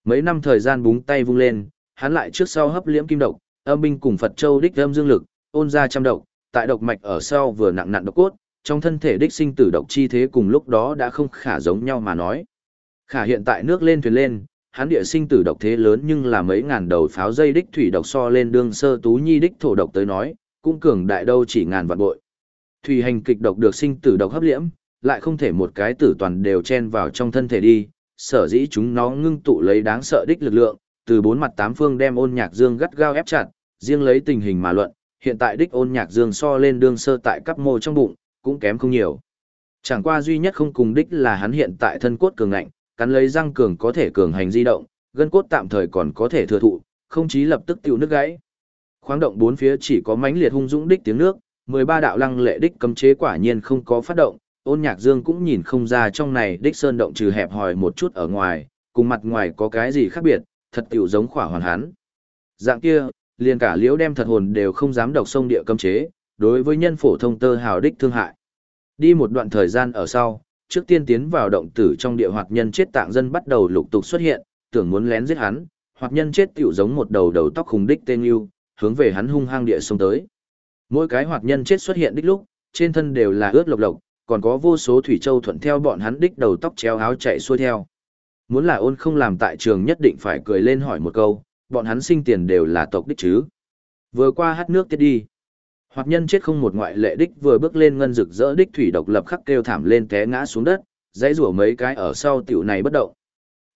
Mấy năm thời gian búng tay vung lên, hắn lại trước sau hấp liễm kim độc, âm binh cùng Phật Châu đích âm dương lực, ôn ra trăm độc, tại độc mạch ở sau vừa nặng nặng độc cốt, trong thân thể đích sinh tử độc chi thế cùng lúc đó đã không khả giống nhau mà nói. Khả hiện tại nước lên thuyền lên, hắn địa sinh tử độc thế lớn nhưng là mấy ngàn đầu pháo dây đích thủy độc so lên đương sơ tú nhi đích thổ độc tới nói, cũng cường đại đâu chỉ ngàn vạn bội. Thủy hành kịch độc được sinh tử độc hấp liễm, lại không thể một cái tử toàn đều chen vào trong thân thể đi, sở dĩ chúng nó ngưng tụ lấy đáng sợ đích lực lượng, từ bốn mặt tám phương đem ôn nhạc dương gắt gao ép chặt, riêng lấy tình hình mà luận, hiện tại đích ôn nhạc dương so lên đương sơ tại cấp mô trong bụng, cũng kém không nhiều. Chẳng qua duy nhất không cùng đích là hắn hiện tại thân cốt cường ngạnh, cắn lấy răng cường có thể cường hành di động, gân cốt tạm thời còn có thể thừa thụ, không chí lập tức tiêu nước gãy. Khoáng động bốn phía chỉ có mãnh liệt hung dũng đích tiếng nước, 13 đạo lăng lệ đích cấm chế quả nhiên không có phát động, ôn nhạc dương cũng nhìn không ra trong này đích sơn động trừ hẹp hòi một chút ở ngoài, cùng mặt ngoài có cái gì khác biệt, thật tiểu giống khỏa hoàn hán. Dạng kia, liền cả liễu đem thật hồn đều không dám độc sông địa cấm chế, đối với nhân phổ thông tơ hào đích thương hại. Đi một đoạn thời gian ở sau, trước tiên tiến vào động tử trong địa hoạt nhân chết tạng dân bắt đầu lục tục xuất hiện, tưởng muốn lén giết hắn, hoạt nhân chết tiểu giống một đầu đầu tóc khùng đích tên yêu, hướng về hắn hung hăng địa xông tới. Mỗi cái hoạt nhân chết xuất hiện đích lúc, trên thân đều là ướt lộc lộc, còn có vô số thủy châu thuận theo bọn hắn đích đầu tóc chéo áo chạy xuôi theo. Muốn là ôn không làm tại trường nhất định phải cười lên hỏi một câu, bọn hắn sinh tiền đều là tộc đích chứ. Vừa qua hát nước tiết đi. Hoặc nhân chết không một ngoại lệ đích vừa bước lên ngân rực rỡ đích thủy độc lập khắc kêu thảm lên té ngã xuống đất, dãy rủa mấy cái ở sau tiểu này bất động.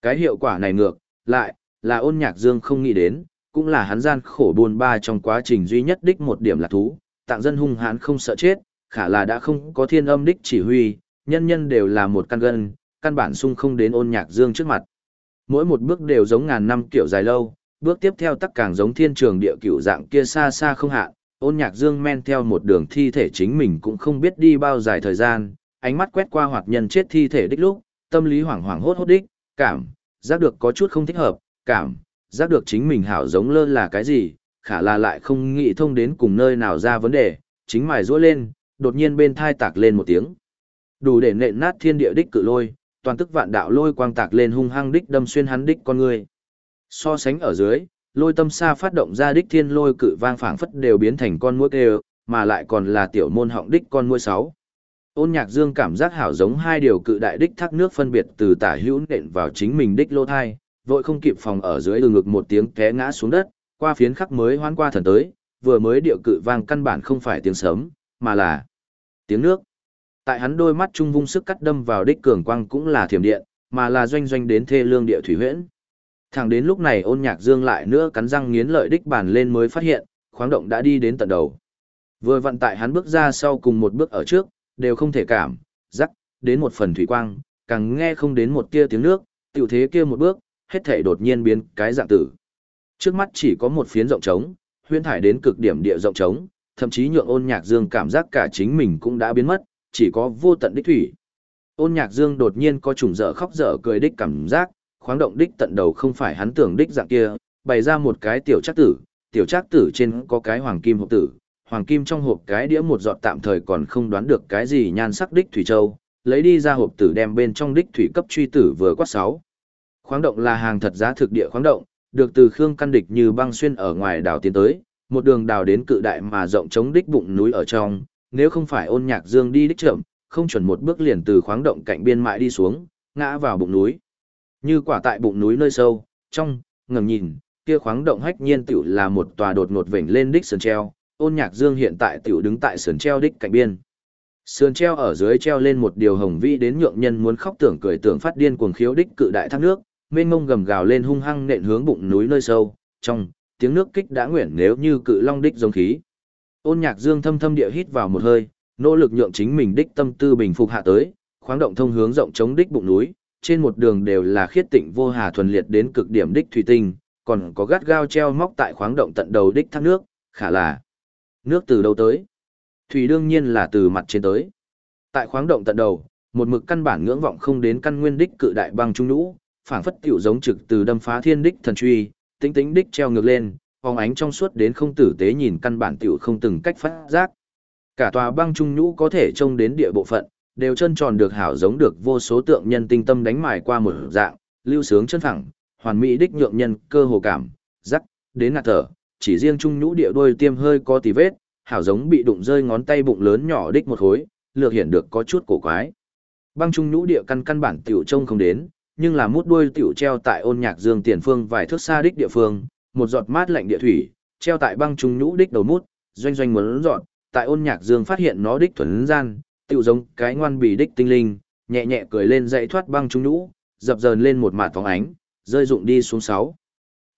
Cái hiệu quả này ngược, lại, là ôn nhạc dương không nghĩ đến, cũng là hắn gian khổ buồn ba trong quá trình duy nhất đích một điểm là thú, tạng dân hung hãn không sợ chết, khả là đã không có thiên âm đích chỉ huy, nhân nhân đều là một căn gân, căn bản sung không đến ôn nhạc dương trước mặt. Mỗi một bước đều giống ngàn năm kiểu dài lâu, bước tiếp theo tắc càng giống thiên trường địa cửu dạng kia xa xa không hạn, ôn nhạc dương men theo một đường thi thể chính mình cũng không biết đi bao dài thời gian, ánh mắt quét qua hoạt nhân chết thi thể đích lúc, tâm lý hoảng hoảng hốt hốt đích, cảm, giác được có chút không thích hợp, cảm, giác được chính mình hảo giống lơ là cái gì, khả là lại không nghĩ thông đến cùng nơi nào ra vấn đề, chính mài rũa lên, đột nhiên bên thai tạc lên một tiếng. Đủ để nện nát thiên địa đích cự lôi, toàn tức vạn đạo lôi quang tạc lên hung hăng đích đâm xuyên hắn đích con người. So sánh ở dưới, lôi tâm xa phát động ra đích thiên lôi cự vang phảng phất đều biến thành con mũi kêu, mà lại còn là tiểu môn họng đích con mũi sáu. Ôn nhạc dương cảm giác hảo giống hai điều cự đại đích thác nước phân biệt từ tả hữu nện vào chính mình đích lô thai, vội không kịp phòng ở dưới đường ngực một tiếng té ngã xuống đất, qua phiến khắc mới hoán qua thần tới, vừa mới điệu cự vang căn bản không phải tiếng sớm, mà là tiếng nước. Tại hắn đôi mắt trung vung sức cắt đâm vào đích cường quang cũng là thiểm điện, mà là doanh doanh đến thê lương địa thủy huyễn. Thẳng đến lúc này ôn nhạc dương lại nữa cắn răng nghiến lợi đích bàn lên mới phát hiện, khoáng động đã đi đến tận đầu. Vừa vận tại hắn bước ra sau cùng một bước ở trước, đều không thể cảm, rắc, đến một phần thủy quang, càng nghe không đến một tia tiếng nước, tiểu thế kia một bước, hết thể đột nhiên biến cái dạng tử. Trước mắt chỉ có một phiến rộng trống, huyên thải đến cực điểm địa rộng trống, thậm chí nhượng ôn nhạc dương cảm giác cả chính mình cũng đã biến mất, chỉ có vô tận đích thủy. Ôn nhạc dương đột nhiên có trùng dở khóc dở cười đích cảm giác, khoáng động đích tận đầu không phải hắn tưởng đích dạng kia, bày ra một cái tiểu trác tử, tiểu trác tử trên có cái hoàng kim hộp tử, hoàng kim trong hộp cái đĩa một giọt tạm thời còn không đoán được cái gì nhan sắc đích thủy châu, lấy đi ra hộp tử đem bên trong đích thủy cấp truy tử vừa quát sáu. Khoáng động là hàng thật giá thực địa khoáng động, được từ Khương Căn Địch như băng xuyên ở ngoài đảo tiến tới, một đường đào đến cự đại mà rộng chống đích bụng núi ở trong, nếu không phải ôn nhạc dương đi đích chậm, không chuẩn một bước liền từ khoáng động cạnh biên mại đi xuống, ngã vào bụng núi. Như quả tại bụng núi nơi sâu, trong, ngầm nhìn, kia khoáng động hách nhiên tiểu là một tòa đột ngột vểnh lên đích sườn treo, ôn nhạc dương hiện tại tiểu đứng tại sườn treo đích cạnh biên. Sườn treo ở dưới treo lên một điều hồng vĩ đến nhượng nhân muốn khóc tưởng cười tưởng phát điên cuồng khiếu đích cự đại thác nước, mênh mông gầm gào lên hung hăng nện hướng bụng núi nơi sâu, trong tiếng nước kích đã nguyện nếu như cự long đích giống khí. Ôn Nhạc Dương thâm thâm địa hít vào một hơi, nỗ lực nhượng chính mình đích tâm tư bình phục hạ tới, khoáng động thông hướng rộng chống đích bụng núi, trên một đường đều là khiết tịnh vô hà thuần liệt đến cực điểm đích thủy tinh, còn có gắt gao treo móc tại khoáng động tận đầu đích thác nước, khả là nước từ đâu tới? Thủy đương nhiên là từ mặt trên tới. Tại khoáng động tận đầu, một mực căn bản ngưỡng vọng không đến căn nguyên đích cự đại băng trung nhũ, phảng phất tiểu giống trực từ đâm phá thiên đích thần truy, tính tính đích treo ngược lên, phóng ánh trong suốt đến không tử tế nhìn căn bản tiểu không từng cách phát giác. Cả tòa băng trung nhũ có thể trông đến địa bộ phận, đều chân tròn được hảo giống được vô số tượng nhân tinh tâm đánh mài qua một dạng, lưu sướng chân phẳng, hoàn mỹ đích nhượng nhân cơ hồ cảm, rắc, đến ngạt thở, chỉ riêng trung nhũ địa đôi tiêm hơi có tì vết, hảo giống bị đụng rơi ngón tay bụng lớn nhỏ đích một khối, lược hiện được có chút cổ quái. Băng trung nhũ địa căn căn bản tiểu trông không đến, nhưng là mút đuôi tiểu treo tại ôn nhạc dương tiền phương vài thước xa đích địa phương, một giọt mát lạnh địa thủy, treo tại băng trung nhũ đích đầu mút, doanh doanh muốn dọn, tại ôn nhạc dương phát hiện nó đích thuần gian, tiểu giống cái ngoan bì đích tinh linh, nhẹ nhẹ cười lên dậy thoát băng trung nhũ, dập dờn lên một mạt phóng ánh, rơi rụng đi xuống sáu.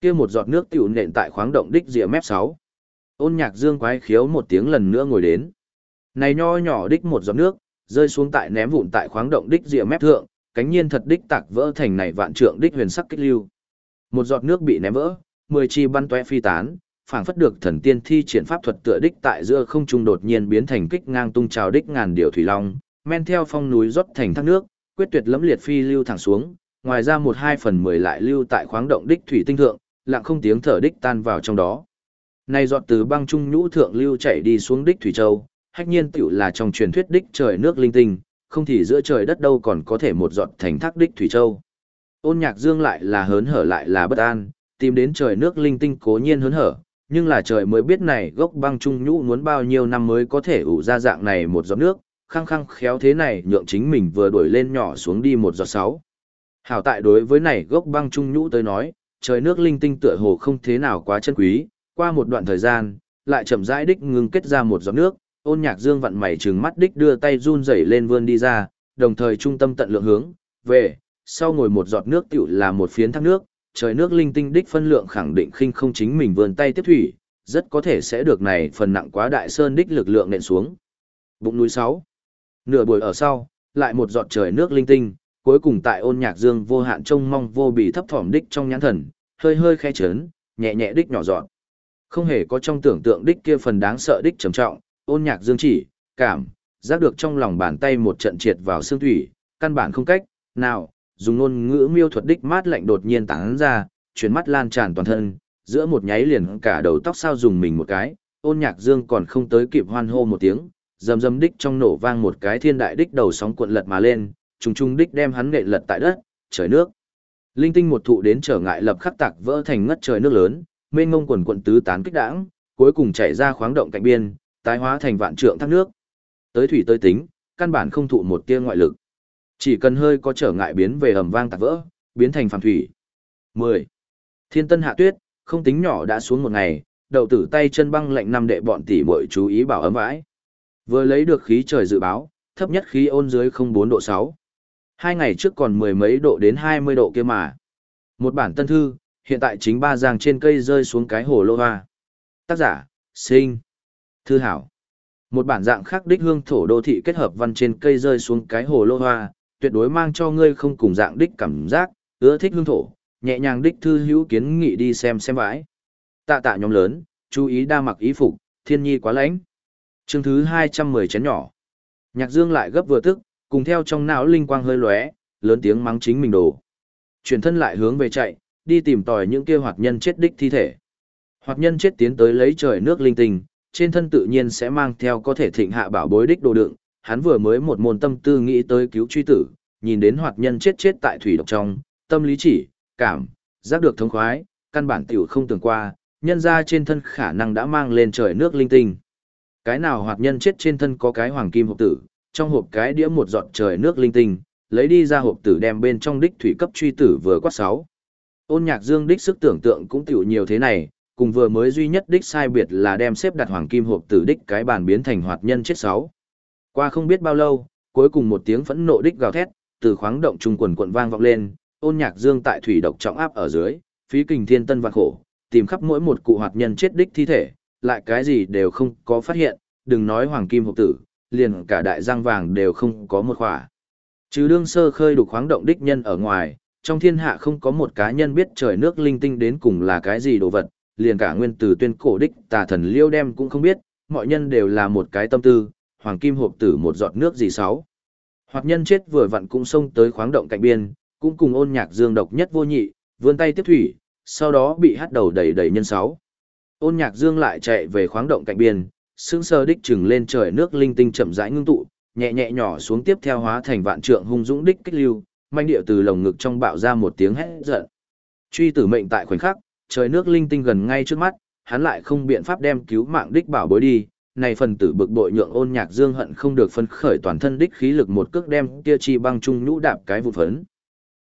Kia một giọt nước tiểu nện tại khoáng động đích rìa mép sáu. Ôn nhạc dương quái khiếu một tiếng lần nữa ngồi đến. Này nho nhỏ đích một giọt nước, rơi xuống tại ném vụn tại khoáng động đích rìa mép thượng, cánh nhiên thật đích tạc vỡ thành này vạn trượng đích huyền sắc kích lưu. Một giọt nước bị ném vỡ, mười chi bắn toe phi tán, phảng phất được thần tiên thi triển pháp thuật tựa đích tại giữa không trung đột nhiên biến thành kích ngang tung trào đích ngàn điều thủy long, men theo phong núi rót thành thác nước, quyết tuyệt lẫm liệt phi lưu thẳng xuống, ngoài ra một hai phần mười lại lưu tại khoáng động đích thủy tinh thượng, lặng không tiếng thở đích tan vào trong đó. Này dọt từ băng trung nhũ thượng lưu chảy đi xuống đích thủy châu, hách nhiên tiểu là trong truyền thuyết đích trời nước linh tinh, không thì giữa trời đất đâu còn có thể một giọt thành thác đích thủy châu. Ôn nhạc dương lại là hớn hở lại là bất an, tìm đến trời nước linh tinh cố nhiên hớn hở, nhưng là trời mới biết này gốc băng trung nhũ muốn bao nhiêu năm mới có thể ủ ra dạng này một giọt nước, khăng khăng khéo thế này nhượng chính mình vừa đuổi lên nhỏ xuống đi một giọt sáu. Hảo tại đối với này gốc băng trung nhũ tới nói, trời nước linh tinh tựa hồ không thế nào quá chân quý, qua một đoạn thời gian, lại chậm rãi đích ngưng kết ra một giọt nước, ôn nhạc dương vặn mày trừng mắt đích đưa tay run rẩy lên vươn đi ra, đồng thời trung tâm tận lượng hướng, về, sau ngồi một giọt nước tiểu là một phiến thác nước, trời nước linh tinh đích phân lượng khẳng định khinh không chính mình vươn tay tiếp thủy, rất có thể sẽ được này phần nặng quá đại sơn đích lực lượng nện xuống. Bụng núi 6. Nửa buổi ở sau, lại một giọt trời nước linh tinh, cuối cùng tại ôn nhạc dương vô hạn trông mong vô bị thấp thỏm đích trong nhãn thần, hơi hơi khẽ chớn, nhẹ nhẹ đích nhỏ giọt. Không hề có trong tưởng tượng đích kia phần đáng sợ đích trầm trọng, ôn nhạc dương chỉ, cảm, giác được trong lòng bàn tay một trận triệt vào xương thủy, căn bản không cách, nào, dùng ngôn ngữ miêu thuật đích mát lạnh đột nhiên tán ra, chuyển mắt lan tràn toàn thân, giữa một nháy liền cả đầu tóc sao dùng mình một cái, ôn nhạc dương còn không tới kịp hoan hô một tiếng, dầm dầm đích trong nổ vang một cái thiên đại đích đầu sóng cuộn lật mà lên, trùng trùng đích đem hắn nghệ lật tại đất, trời nước. Linh tinh một thụ đến trở ngại lập khắc tạc vỡ thành ngất trời nước lớn, mênh ngông quần quận tứ tán kích đãng, cuối cùng chảy ra khoáng động cạnh biên, tái hóa thành vạn trượng thác nước. Tới thủy tới tính, căn bản không thụ một tia ngoại lực. Chỉ cần hơi có trở ngại biến về ầm vang tạc vỡ, biến thành phàm thủy. 10. Thiên tân hạ tuyết, không tính nhỏ đã xuống một ngày, đậu tử tay chân băng lạnh năm đệ bọn tỷ muội chú ý bảo ấm vãi. Vừa lấy được khí trời dự báo, thấp nhất khí ôn dưới 04 độ 6. Hai ngày trước còn mười mấy độ đến 20 độ kia mà. Một bản tân thư, hiện tại chính ba giang trên cây rơi xuống cái hồ lô hoa. Tác giả, sinh. Thư hảo. Một bản dạng khác đích hương thổ đô thị kết hợp văn trên cây rơi xuống cái hồ lô hoa, tuyệt đối mang cho ngươi không cùng dạng đích cảm giác, ưa thích hương thổ, nhẹ nhàng đích thư hữu kiến nghị đi xem xem vãi. Tạ tạ nhóm lớn, chú ý đa mặc ý phục, thiên nhi quá lãnh. Chương thứ 210 chén nhỏ. Nhạc Dương lại gấp vừa tức, cùng theo trong não linh quang hơi lóe, lớn tiếng mắng chính mình đồ. Chuyển thân lại hướng về chạy, đi tìm tòi những kia hoạt nhân chết đích thi thể. Hoạt nhân chết tiến tới lấy trời nước linh tinh, trên thân tự nhiên sẽ mang theo có thể thịnh hạ bảo bối đích đồ đựng, hắn vừa mới một môn tâm tư nghĩ tới cứu truy tử, nhìn đến hoạt nhân chết chết tại thủy độc trong, tâm lý chỉ, cảm, giác được thống khoái, căn bản tiểu không tưởng qua, nhân ra trên thân khả năng đã mang lên trời nước linh tinh. Cái nào hoạt nhân chết trên thân có cái hoàng kim hộp tử, trong hộp cái đĩa một giọt trời nước linh tinh, lấy đi ra hộp tử đem bên trong đích thủy cấp truy tử vừa quát sáu. Ôn nhạc dương đích sức tưởng tượng cũng tiểu nhiều thế này, cùng vừa mới duy nhất đích sai biệt là đem xếp đặt hoàng kim hộp tử đích cái bàn biến thành hoạt nhân chết sáu. Qua không biết bao lâu, cuối cùng một tiếng phẫn nộ đích gào thét, từ khoáng động trung quần quận vang vọng lên, ôn nhạc dương tại thủy độc trọng áp ở dưới, phí kình thiên tân vạn khổ, tìm khắp mỗi một cụ hoạt nhân chết đích thi thể, lại cái gì đều không có phát hiện, đừng nói hoàng kim hộp tử, liền cả đại giang vàng đều không có một khỏa. Trừ đương sơ khơi đục khoáng động đích nhân ở ngoài, trong thiên hạ không có một cá nhân biết trời nước linh tinh đến cùng là cái gì đồ vật, liền cả nguyên tử tuyên cổ đích tà thần liêu đem cũng không biết, mọi nhân đều là một cái tâm tư, hoàng kim hộp tử một giọt nước gì sáu. Hoặc nhân chết vừa vặn cũng xông tới khoáng động cạnh biên, cũng cùng ôn nhạc dương độc nhất vô nhị, vươn tay tiếp thủy, sau đó bị hắt đầu đẩy đẩy nhân sáu. Ôn nhạc dương lại chạy về khoáng động cạnh biên, sững sờ đích chừng lên trời nước linh tinh chậm rãi ngưng tụ, nhẹ nhẹ nhỏ xuống tiếp theo hóa thành vạn trượng hung dũng đích kích lưu, manh điệu từ lồng ngực trong bạo ra một tiếng hét giận. Truy tử mệnh tại khoảnh khắc, trời nước linh tinh gần ngay trước mắt, hắn lại không biện pháp đem cứu mạng đích bảo bối đi, này phần tử bực bội nhượng ôn nhạc dương hận không được phân khởi toàn thân đích khí lực một cước đem kia chi băng trung nhũ đạp cái vụ phấn.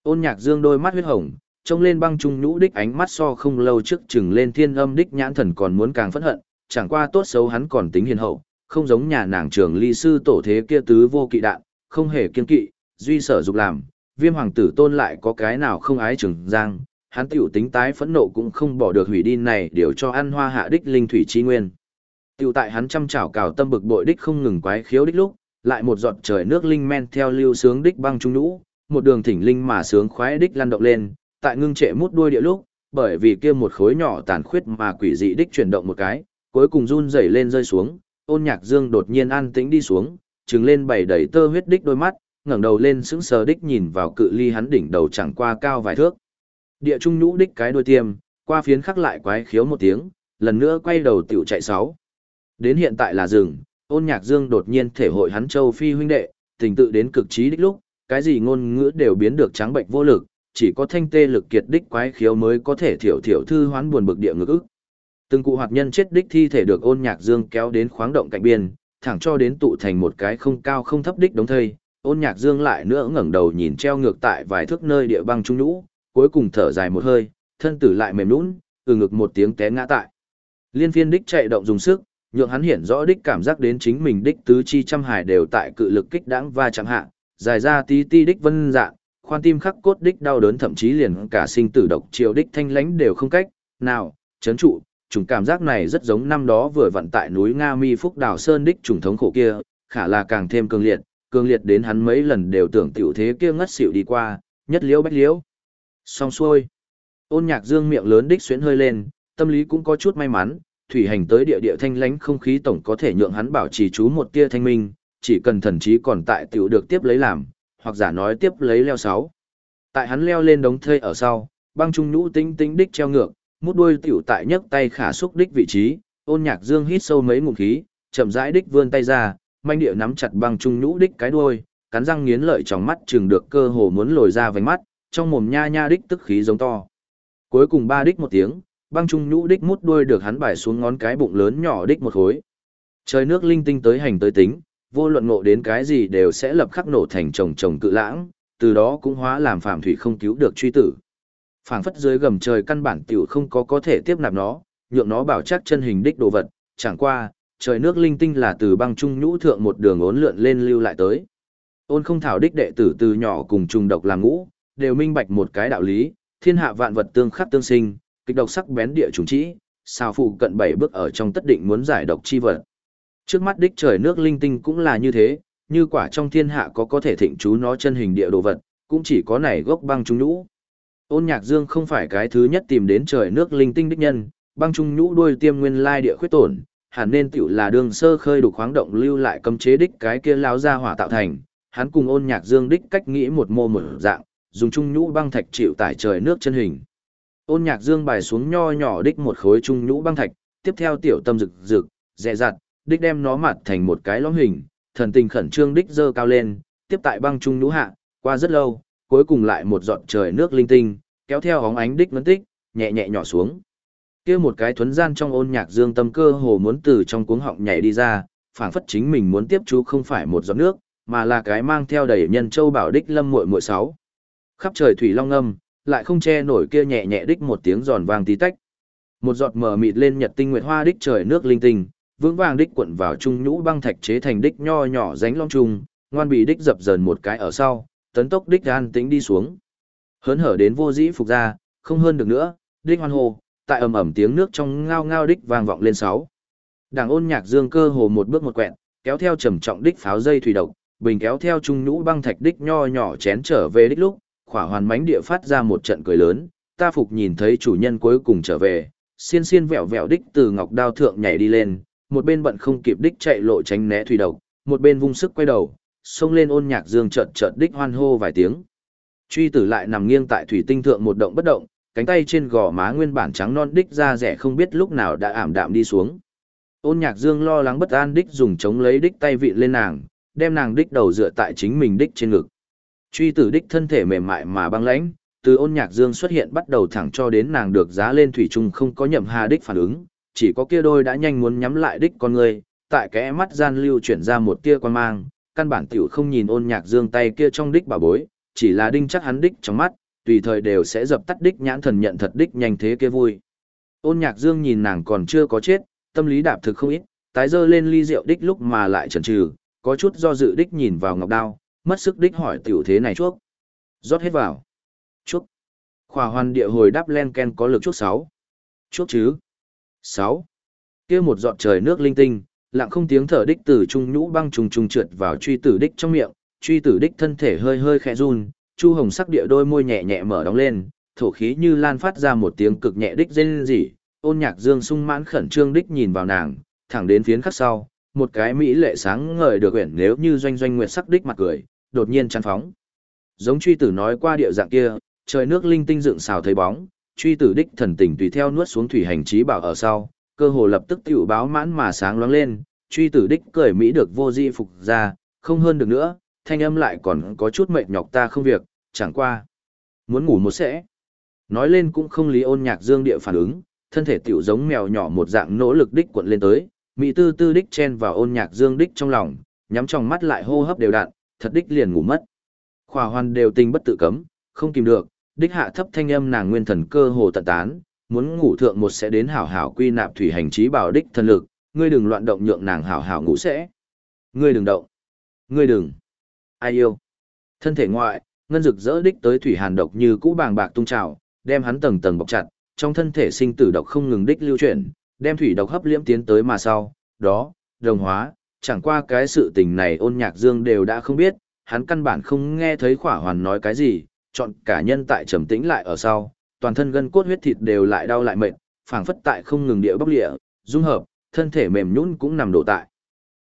Ôn nhạc dương đôi mắt huyết hồng, trông lên băng trung nhũ đích ánh mắt so không lâu trước chừng lên thiên âm đích nhãn thần còn muốn càng phẫn hận, chẳng qua tốt xấu hắn còn tính hiền hậu, không giống nhà nàng trường ly sư tổ thế kia tứ vô kỵ đạn, không hề kiên kỵ, duy sở dục làm, viêm hoàng tử tôn lại có cái nào không ái trường giang, hắn tiểu tính tái phẫn nộ cũng không bỏ được hủy đi này điều cho ăn hoa hạ đích linh thủy chi nguyên. Tiểu tại hắn chăm chảo cào tâm bực bội đích không ngừng quái khiếu đích lúc, lại một giọt trời nước linh men theo lưu sướng đích băng trung nũ, một đường thỉnh linh mà sướng khoái đích lăn động lên, tại ngưng trệ mút đuôi địa lúc, bởi vì kia một khối nhỏ tàn khuyết mà quỷ dị đích chuyển động một cái, cuối cùng run rẩy lên rơi xuống, ôn nhạc dương đột nhiên an tĩnh đi xuống, trừng lên bảy đầy tơ huyết đích đôi mắt, ngẩng đầu lên sững sờ đích nhìn vào cự ly hắn đỉnh đầu chẳng qua cao vài thước. Địa trung nhũ đích cái đôi tiêm, qua phiến khắc lại quái khiếu một tiếng, lần nữa quay đầu tiểu chạy sáu. Đến hiện tại là rừng, ôn nhạc dương đột nhiên thể hội hắn châu phi huynh đệ, tình tự đến cực trí đích lúc, cái gì ngôn ngữ đều biến được trắng bệnh vô lực, chỉ có thanh tê lực kiệt đích quái khiếu mới có thể thiểu thiểu thư hoán buồn bực địa ngực ức. Từng cụ hoạt nhân chết đích thi thể được ôn nhạc dương kéo đến khoáng động cạnh biên, thẳng cho đến tụ thành một cái không cao không thấp đích đống thây. Ôn nhạc dương lại nữa ngẩng đầu nhìn treo ngược tại vài thước nơi địa băng trung nhũ, cuối cùng thở dài một hơi, thân tử lại mềm nũng, từ ngực một tiếng té ngã tại. Liên phiên đích chạy động dùng sức, nhượng hắn hiển rõ đích cảm giác đến chính mình đích tứ chi trăm hải đều tại cự lực kích đãng và chẳng hạn, dài ra tí ti đích vân dạng, khoan tim khắc cốt đích đau đớn thậm chí liền cả sinh tử độc chiêu đích thanh lãnh đều không cách, nào, chấn trụ, chủng cảm giác này rất giống năm đó vừa vận tại núi Nga Mi Phúc Đào Sơn đích trùng thống khổ kia, khả là càng thêm cường liệt, cường liệt đến hắn mấy lần đều tưởng tiểu thế kia ngất xỉu đi qua, nhất liễu bách liễu. Xong xuôi. Ôn nhạc dương miệng lớn đích xuyến hơi lên, tâm lý cũng có chút may mắn, thủy hành tới địa địa thanh lánh không khí tổng có thể nhượng hắn bảo trì chú một tia thanh minh, chỉ cần thần trí còn tại tiểu được tiếp lấy làm, hoặc giả nói tiếp lấy leo sáu. Tại hắn leo lên đống thây ở sau, băng trung nhũ tinh tinh đích treo ngược, mút đuôi tiểu tại nhấc tay khả xúc đích vị trí, ôn nhạc dương hít sâu mấy ngụm khí, chậm rãi đích vươn tay ra, manh địa nắm chặt băng trung nhũ đích cái đuôi, cắn răng nghiến lợi trong mắt chừng được cơ hồ muốn lồi ra vành mắt, trong mồm nha nha đích tức khí giống to. Cuối cùng ba đích một tiếng, băng trung nhũ đích mút đuôi được hắn bài xuống ngón cái bụng lớn nhỏ đích một khối. Trời nước linh tinh tới hành tới tính, vô luận ngộ đến cái gì đều sẽ lập khắc nổ thành chồng chồng cự lãng, từ đó cũng hóa làm phạm thủy không cứu được truy tử. Phảng phất dưới gầm trời căn bản tiểu không có có thể tiếp nạp nó, nhượng nó bảo chắc chân hình đích đồ vật, chẳng qua, trời nước linh tinh là từ băng trung nhũ thượng một đường ốn lượn lên lưu lại tới. Ôn không thảo đích đệ tử từ nhỏ cùng trùng độc làm ngũ, đều minh bạch một cái đạo lý, thiên hạ vạn vật tương khắc tương sinh, kịch độc sắc bén địa trùng trĩ, sao phụ cận bảy bước ở trong tất định muốn giải độc chi vật. Trước mắt đích trời nước linh tinh cũng là như thế, như quả trong thiên hạ có có thể thịnh chú nó chân hình địa đồ vật, cũng chỉ có này gốc băng trung nhũ. Ôn nhạc dương không phải cái thứ nhất tìm đến trời nước linh tinh đích nhân, băng trung nhũ đuôi tiêm nguyên lai địa khuyết tổn, hẳn nên tiểu là đường sơ khơi đục khoáng động lưu lại cấm chế đích cái kia lão ra hỏa tạo thành, hắn cùng ôn nhạc dương đích cách nghĩ một mô một dạng, dùng trung nhũ băng thạch chịu tải trời nước chân hình. Ôn nhạc dương bài xuống nho nhỏ đích một khối trung nhũ băng thạch, tiếp theo tiểu tâm rực rực, dẹ dặt, đích đem nó mặt thành một cái lõm hình, thần tình khẩn trương đích dơ cao lên, tiếp tại băng trung nhũ hạ, qua rất lâu, cuối cùng lại một giọt trời nước linh tinh, kéo theo hóng ánh đích ngấn tích, nhẹ nhẹ nhỏ xuống. kia một cái thuấn gian trong ôn nhạc dương tâm cơ hồ muốn từ trong cuống họng nhảy đi ra, phảng phất chính mình muốn tiếp chú không phải một giọt nước, mà là cái mang theo đầy nhân châu bảo đích lâm muội muội sáu. Khắp trời thủy long âm, lại không che nổi kia nhẹ nhẹ đích một tiếng giòn vang tí tách. Một giọt mờ mịt lên nhật tinh nguyệt hoa đích trời nước linh tinh, vững vàng đích cuộn vào trung nhũ băng thạch chế thành đích nho nhỏ ránh long trùng, ngoan bị đích dập dờn một cái ở sau, tấn tốc đích an tĩnh đi xuống. Hớn hở đến vô dĩ phục ra, không hơn được nữa, đích hoan hồ, tại ầm ầm tiếng nước trong ngao ngao đích vang vọng lên sáu. Đảng ôn nhạc dương cơ hồ một bước một quẹn, kéo theo trầm trọng đích pháo dây thủy độc, bình kéo theo trung nhũ băng thạch đích nho nhỏ chén trở về đích lúc, khỏa hoàn mánh địa phát ra một trận cười lớn, ta phục nhìn thấy chủ nhân cuối cùng trở về, xiên xiên vẹo vẹo đích từ ngọc đao thượng nhảy đi lên, một bên bận không kịp đích chạy lộ tránh né thủy độc, một bên vung sức quay đầu, xông lên ôn nhạc dương chợt chợt đích hoan hô vài tiếng. Truy tử lại nằm nghiêng tại thủy tinh thượng một động bất động, cánh tay trên gò má nguyên bản trắng non đích ra rẻ không biết lúc nào đã ảm đạm đi xuống. Ôn nhạc dương lo lắng bất an đích dùng chống lấy đích tay vị lên nàng, đem nàng đích đầu dựa tại chính mình đích trên ngực. Truy tử đích thân thể mềm mại mà băng lãnh, từ ôn nhạc dương xuất hiện bắt đầu thẳng cho đến nàng được giá lên thủy trung không có nhậm hà đích phản ứng, chỉ có kia đôi đã nhanh muốn nhắm lại đích con người, tại kẽ mắt gian lưu chuyển ra một tia quan mang, căn bản tiểu không nhìn ôn nhạc dương tay kia trong đích bà bối, chỉ là đinh chắc hắn đích trong mắt, tùy thời đều sẽ dập tắt đích nhãn thần nhận thật đích nhanh thế kia vui. Ôn nhạc dương nhìn nàng còn chưa có chết, tâm lý đạp thực không ít, tái dơ lên ly rượu đích lúc mà lại chần chừ, có chút do dự đích nhìn vào ngọc đao, mất sức đích hỏi tiểu thế này chuốc. Rót hết vào. Chuốc. Khỏa hoàn địa hồi đáp len ken có lực chuốc 6. Chuốc chứ. 6. kia một giọt trời nước linh tinh, lặng không tiếng thở đích từ trung nhũ băng trùng trùng trượt vào truy tử đích trong miệng, truy tử đích thân thể hơi hơi khẽ run, chu hồng sắc địa đôi môi nhẹ nhẹ mở đóng lên, thổ khí như lan phát ra một tiếng cực nhẹ đích rên rỉ, ôn nhạc dương sung mãn khẩn trương đích nhìn vào nàng, thẳng đến phiến khắc sau, một cái mỹ lệ sáng ngời được quyển nếu như doanh doanh nguyệt sắc đích mặt cười, đột nhiên chăn phóng. Giống truy tử nói qua địa dạng kia, trời nước linh tinh dựng xào thấy bóng, truy tử đích thần tình tùy theo nuốt xuống thủy hành trí bảo ở sau, cơ hồ lập tức tiểu báo mãn mà sáng loáng lên, truy tử đích cười mỹ được vô di phục ra, không hơn được nữa, thanh âm lại còn có chút mệt nhọc ta không việc, chẳng qua. Muốn ngủ một sẽ. Nói lên cũng không lý ôn nhạc dương địa phản ứng, thân thể tiểu giống mèo nhỏ một dạng nỗ lực đích cuộn lên tới, mỹ tư tư đích chen vào ôn nhạc dương đích trong lòng, nhắm trong mắt lại hô hấp đều đặn, thật đích liền ngủ mất. Khỏa hoàn đều tình bất tự cấm, không kìm được, đích hạ thấp thanh âm nàng nguyên thần cơ hồ tận tán, muốn ngủ thượng một sẽ đến hảo hảo quy nạp thủy hành trí bảo đích thần lực, ngươi đừng loạn động nhượng nàng hảo hảo ngủ sẽ. Ngươi đừng động. Ngươi đừng. Ai yêu. Thân thể ngoại, ngân rực rỡ đích tới thủy hàn độc như cũ bàng bạc tung trào, đem hắn tầng tầng bọc chặt, trong thân thể sinh tử độc không ngừng đích lưu chuyển, đem thủy độc hấp liễm tiến tới mà sau, đó, đồng hóa, chẳng qua cái sự tình này ôn nhạc dương đều đã không biết, hắn căn bản không nghe thấy khỏa hoàn nói cái gì, chọn cả nhân tại trầm tĩnh lại ở sau, toàn thân gân cốt huyết thịt đều lại đau lại mệt, phảng phất tại không ngừng địa bốc lịa, dung hợp, thân thể mềm nhũn cũng nằm đổ tại.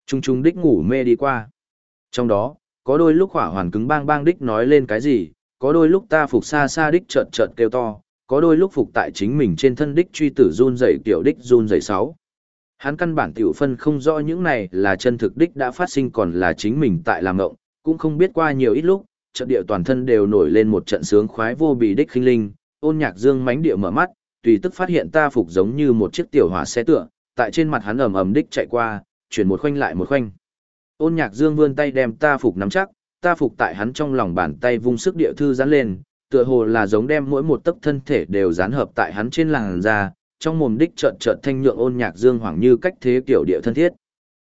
Trung trung đích ngủ mê đi qua. Trong đó, có đôi lúc khỏa hoàn cứng bang bang đích nói lên cái gì, có đôi lúc ta phục xa xa đích chợt chợt kêu to, có đôi lúc phục tại chính mình trên thân đích truy tử run rẩy tiểu đích run rẩy sáu. Hắn căn bản tiểu phân không rõ những này là chân thực đích đã phát sinh còn là chính mình tại làm ngộng, cũng không biết qua nhiều ít lúc, trận địa toàn thân đều nổi lên một trận sướng khoái vô bì đích khinh linh, ôn nhạc dương mánh địa mở mắt, tùy tức phát hiện ta phục giống như một chiếc tiểu hỏa xe tựa, tại trên mặt hắn ầm ầm đích chạy qua, chuyển một khoanh lại một khoanh. Ôn nhạc dương vươn tay đem ta phục nắm chắc, ta phục tại hắn trong lòng bàn tay vung sức địa thư dán lên, tựa hồ là giống đem mỗi một tấc thân thể đều dán hợp tại hắn trên làn da, trong mồm đích chợt chợt thanh nhượng ôn nhạc dương hoàng như cách thế kiểu địa thân thiết.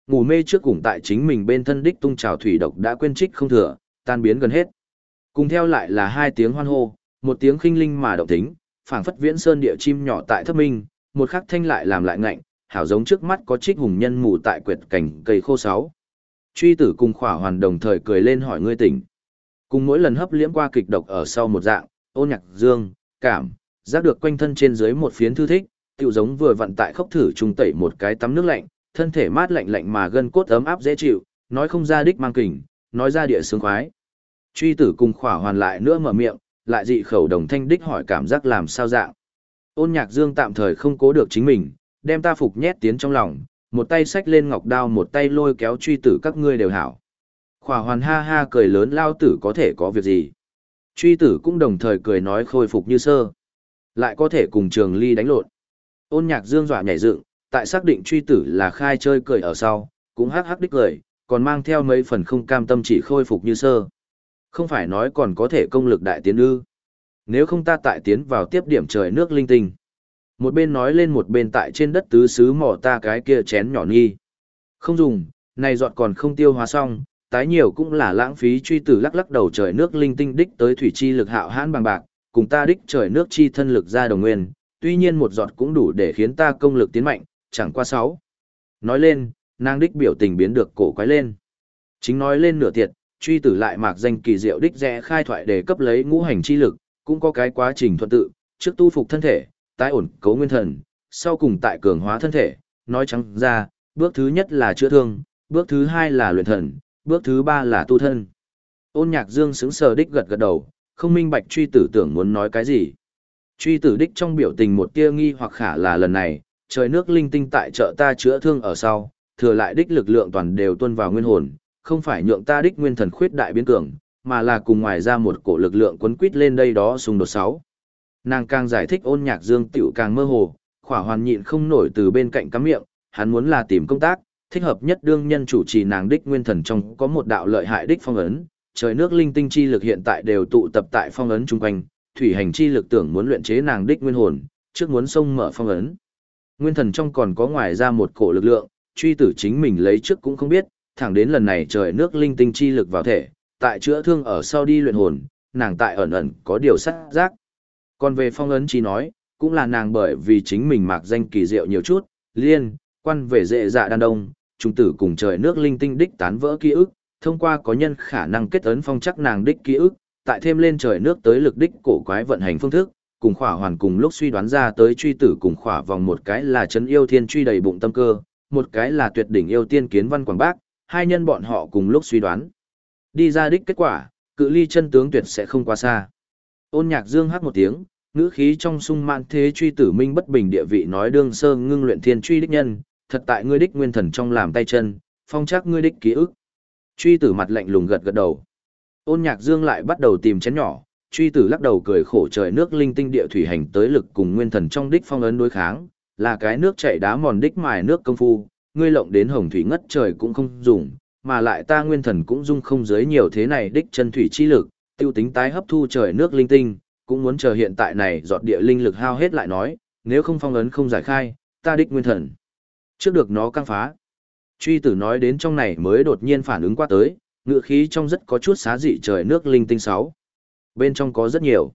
Ngủ mê trước cùng tại chính mình bên thân đích tung trào thủy độc đã quên trích không thừa, tan biến gần hết. Cùng theo lại là hai tiếng hoan hô, một tiếng khinh linh mà động tính, phảng phất viễn sơn địa chim nhỏ tại thấp minh, một khắc thanh lại làm lại ngạnh, hảo giống trước mắt có trích hùng nhân mù tại quyệt cảnh cây khô sáu. Truy tử cùng khỏa hoàn đồng thời cười lên hỏi ngươi tỉnh. Cùng mỗi lần hấp liễm qua kịch độc ở sau một dạng, ôn nhạc dương, cảm, giác được quanh thân trên dưới một phiến thư thích, tựu giống vừa vận tại khốc thử trung tẩy một cái tắm nước lạnh, thân thể mát lạnh lạnh mà gân cốt ấm áp dễ chịu, nói không ra đích mang kình, nói ra địa sướng khoái. Truy tử cùng khỏa hoàn lại nữa mở miệng, lại dị khẩu đồng thanh đích hỏi cảm giác làm sao dạng. Ôn nhạc dương tạm thời không cố được chính mình, đem ta phục nhét tiến trong lòng, một tay xách lên ngọc đao một tay lôi kéo truy tử các ngươi đều hảo. Khỏa hoàn ha ha cười lớn lao tử có thể có việc gì. Truy tử cũng đồng thời cười nói khôi phục như sơ. Lại có thể cùng trường ly đánh lộn. Ôn nhạc dương dọa nhảy dựng, tại xác định truy tử là khai chơi cười ở sau, cũng hắc hắc đích cười, còn mang theo mấy phần không cam tâm chỉ khôi phục như sơ. Không phải nói còn có thể công lực đại tiến ư. Nếu không ta tại tiến vào tiếp điểm trời nước linh tinh. Một bên nói lên một bên tại trên đất tứ xứ mỏ ta cái kia chén nhỏ nghi. Không dùng, này dọn còn không tiêu hóa xong, tái nhiều cũng là lãng phí truy tử lắc lắc đầu trời nước linh tinh đích tới thủy chi lực hạo hãn bằng bạc, cùng ta đích trời nước chi thân lực ra đồng nguyên, tuy nhiên một giọt cũng đủ để khiến ta công lực tiến mạnh, chẳng qua sáu. Nói lên, nàng đích biểu tình biến được cổ quái lên. Chính nói lên nửa tiệt, truy tử lại mạc danh kỳ diệu đích rẽ khai thoại để cấp lấy ngũ hành chi lực, cũng có cái quá trình thuận tự, trước tu phục thân thể, tái ổn cấu nguyên thần, sau cùng tại cường hóa thân thể, nói trắng ra, bước thứ nhất là chữa thương, bước thứ hai là luyện thần, bước thứ ba là tu thân. Ôn nhạc dương sững sờ đích gật gật đầu, không minh bạch truy tử tưởng muốn nói cái gì. Truy tử đích trong biểu tình một tia nghi hoặc khả là lần này, trời nước linh tinh tại chợ ta chữa thương ở sau, thừa lại đích lực lượng toàn đều tuân vào nguyên hồn, không phải nhượng ta đích nguyên thần khuyết đại biến cường, mà là cùng ngoài ra một cổ lực lượng quấn quýt lên đây đó xung đột sáu. Nàng càng giải thích ôn nhạc dương tiểu càng mơ hồ, khỏa hoàn nhịn không nổi từ bên cạnh cắm miệng, hắn muốn là tìm công tác, thích hợp nhất đương nhân chủ trì nàng đích nguyên thần trong có một đạo lợi hại đích phong ấn, trời nước linh tinh chi lực hiện tại đều tụ tập tại phong ấn chung quanh, thủy hành chi lực tưởng muốn luyện chế nàng đích nguyên hồn, trước muốn xông mở phong ấn. Nguyên thần trong còn có ngoài ra một cổ lực lượng, truy tử chính mình lấy trước cũng không biết, thẳng đến lần này trời nước linh tinh chi lực vào thể, tại chữa thương ở sau đi luyện hồn, nàng tại ẩn ẩn có điều sắc giác. Còn về phong ấn chi nói, cũng là nàng bởi vì chính mình mạc danh kỳ diệu nhiều chút, liên, quan về dễ dạ đan đông, trung tử cùng trời nước linh tinh đích tán vỡ ký ức, thông qua có nhân khả năng kết ấn phong chắc nàng đích ký ức, tại thêm lên trời nước tới lực đích cổ quái vận hành phương thức, cùng khỏa hoàn cùng lúc suy đoán ra tới truy tử cùng khỏa vòng một cái là chấn yêu thiên truy đầy bụng tâm cơ, một cái là tuyệt đỉnh yêu tiên kiến văn quảng bác, hai nhân bọn họ cùng lúc suy đoán. Đi ra đích kết quả, cự ly chân tướng tuyệt sẽ không quá xa. Ôn nhạc dương hát một tiếng, ngữ khí trong sung mạn thế truy tử minh bất bình địa vị nói đương sơ ngưng luyện thiên truy đích nhân, thật tại ngươi đích nguyên thần trong làm tay chân, phong chắc ngươi đích ký ức. Truy tử mặt lạnh lùng gật gật đầu. Ôn nhạc dương lại bắt đầu tìm chén nhỏ, truy tử lắc đầu cười khổ trời nước linh tinh địa thủy hành tới lực cùng nguyên thần trong đích phong ấn đối kháng, là cái nước chảy đá mòn đích mài nước công phu, ngươi lộng đến hồng thủy ngất trời cũng không dùng, mà lại ta nguyên thần cũng dung không giới nhiều thế này đích chân thủy chi lực, tiêu tính tái hấp thu trời nước linh tinh, cũng muốn chờ hiện tại này giọt địa linh lực hao hết lại nói, nếu không phong ấn không giải khai, ta đích nguyên thần. Trước được nó căng phá. Truy tử nói đến trong này mới đột nhiên phản ứng qua tới, ngựa khí trong rất có chút xá dị trời nước linh tinh sáu. Bên trong có rất nhiều.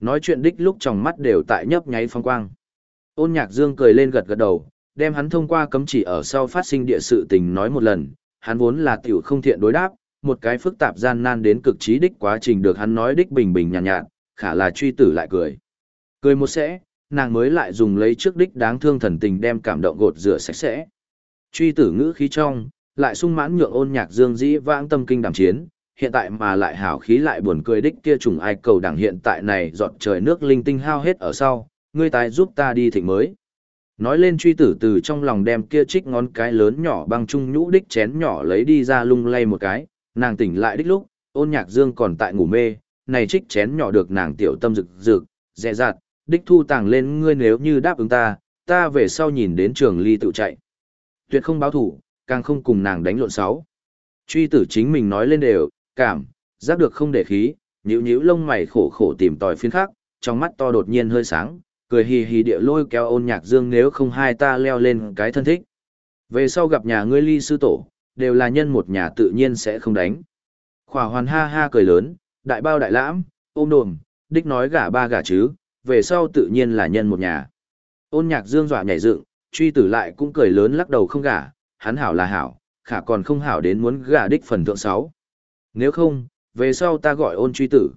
Nói chuyện đích lúc trong mắt đều tại nhấp nháy phong quang. Ôn nhạc dương cười lên gật gật đầu, đem hắn thông qua cấm chỉ ở sau phát sinh địa sự tình nói một lần, hắn vốn là tiểu không thiện đối đáp, một cái phức tạp gian nan đến cực trí đích quá trình được hắn nói đích bình bình nhàn nhạt, nhạt, khả là truy tử lại cười. Cười một sẽ, nàng mới lại dùng lấy trước đích đáng thương thần tình đem cảm động gột rửa sạch sẽ. Truy tử ngữ khí trong, lại sung mãn nhượng ôn nhạc dương dĩ vãng tâm kinh đàm chiến, hiện tại mà lại hảo khí lại buồn cười đích kia trùng ai cầu đảng hiện tại này dọn trời nước linh tinh hao hết ở sau, ngươi tài giúp ta đi thịnh mới. Nói lên truy tử từ trong lòng đem kia trích ngón cái lớn nhỏ băng trung nhũ đích chén nhỏ lấy đi ra lung lay một cái, nàng tỉnh lại đích lúc, ôn nhạc dương còn tại ngủ mê, này trích chén nhỏ được nàng tiểu tâm rực rực, dẹ dạt, đích thu tàng lên ngươi nếu như đáp ứng ta, ta về sau nhìn đến trường ly tự chạy. Tuyệt không báo thủ, càng không cùng nàng đánh lộn sáu. Truy tử chính mình nói lên đều, cảm, giác được không để khí, nhíu nhíu lông mày khổ khổ tìm tòi phiên khác, trong mắt to đột nhiên hơi sáng, cười hì hì địa lôi kéo ôn nhạc dương nếu không hai ta leo lên cái thân thích. Về sau gặp nhà ngươi ly sư tổ, đều là nhân một nhà tự nhiên sẽ không đánh. Khỏa hoàn ha ha cười lớn, đại bao đại lãm, ôm đồm, đích nói gả ba gả chứ, về sau tự nhiên là nhân một nhà. Ôn nhạc dương dọa nhảy dựng, truy tử lại cũng cười lớn lắc đầu không gả, hắn hảo là hảo, khả còn không hảo đến muốn gả đích phần thượng sáu. Nếu không, về sau ta gọi ôn truy tử.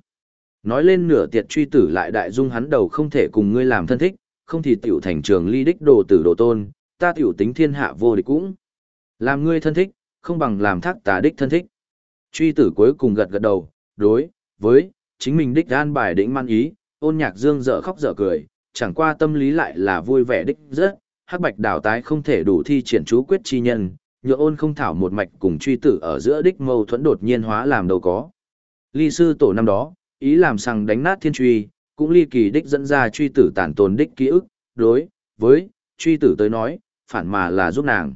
Nói lên nửa tiệt truy tử lại đại dung hắn đầu không thể cùng ngươi làm thân thích, không thì tiểu thành trường ly đích đồ tử đồ tôn, ta tiểu tính thiên hạ vô địch cũng. Làm ngươi thân thích, không bằng làm thác tà đích thân thích. Truy tử cuối cùng gật gật đầu, đối, với, chính mình đích an bài đỉnh man ý, ôn nhạc dương dở khóc dở cười, chẳng qua tâm lý lại là vui vẻ đích rất, hắc bạch đảo tái không thể đủ thi triển chú quyết chi nhân, nhựa ôn không thảo một mạch cùng truy tử ở giữa đích mâu thuẫn đột nhiên hóa làm đâu có. Ly sư tổ năm đó, ý làm rằng đánh nát thiên truy, cũng ly kỳ đích dẫn ra truy tử tản tồn đích ký ức, đối, với, truy tử tới nói, phản mà là giúp nàng.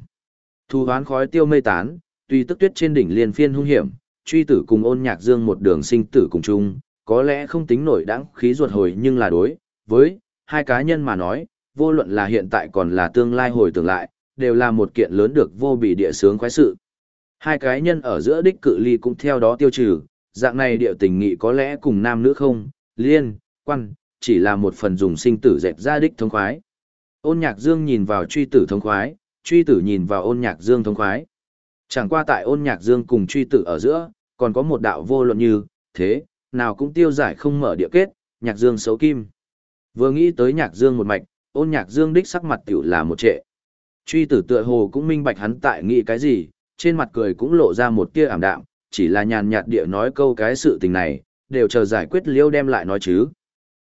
Thu hoán khói tiêu mây tán, tuy tức tuyết trên đỉnh liên phiên hung hiểm, truy tử cùng ôn nhạc dương một đường sinh tử cùng chung, có lẽ không tính nổi đáng khí ruột hồi nhưng là đối, với, hai cá nhân mà nói, vô luận là hiện tại còn là tương lai hồi tưởng lại, đều là một kiện lớn được vô bị địa sướng khoái sự. Hai cái nhân ở giữa đích cự ly cũng theo đó tiêu trừ, dạng này địa tình nghị có lẽ cùng nam nữ không, liên, quan, chỉ là một phần dùng sinh tử dẹp ra đích thông khoái. Ôn nhạc dương nhìn vào truy tử thông khoái, truy tử nhìn vào ôn nhạc dương thông khoái. Chẳng qua tại ôn nhạc dương cùng truy tử ở giữa, còn có một đạo vô luận như, thế, nào cũng tiêu giải không mở địa kết, nhạc dương xấu kim. Vừa nghĩ tới nhạc dương một mạch, ôn nhạc dương đích sắc mặt tiểu là một trệ. Truy tử tựa hồ cũng minh bạch hắn tại nghĩ cái gì, trên mặt cười cũng lộ ra một tia ảm đạm, chỉ là nhàn nhạt địa nói câu cái sự tình này, đều chờ giải quyết liêu đem lại nói chứ.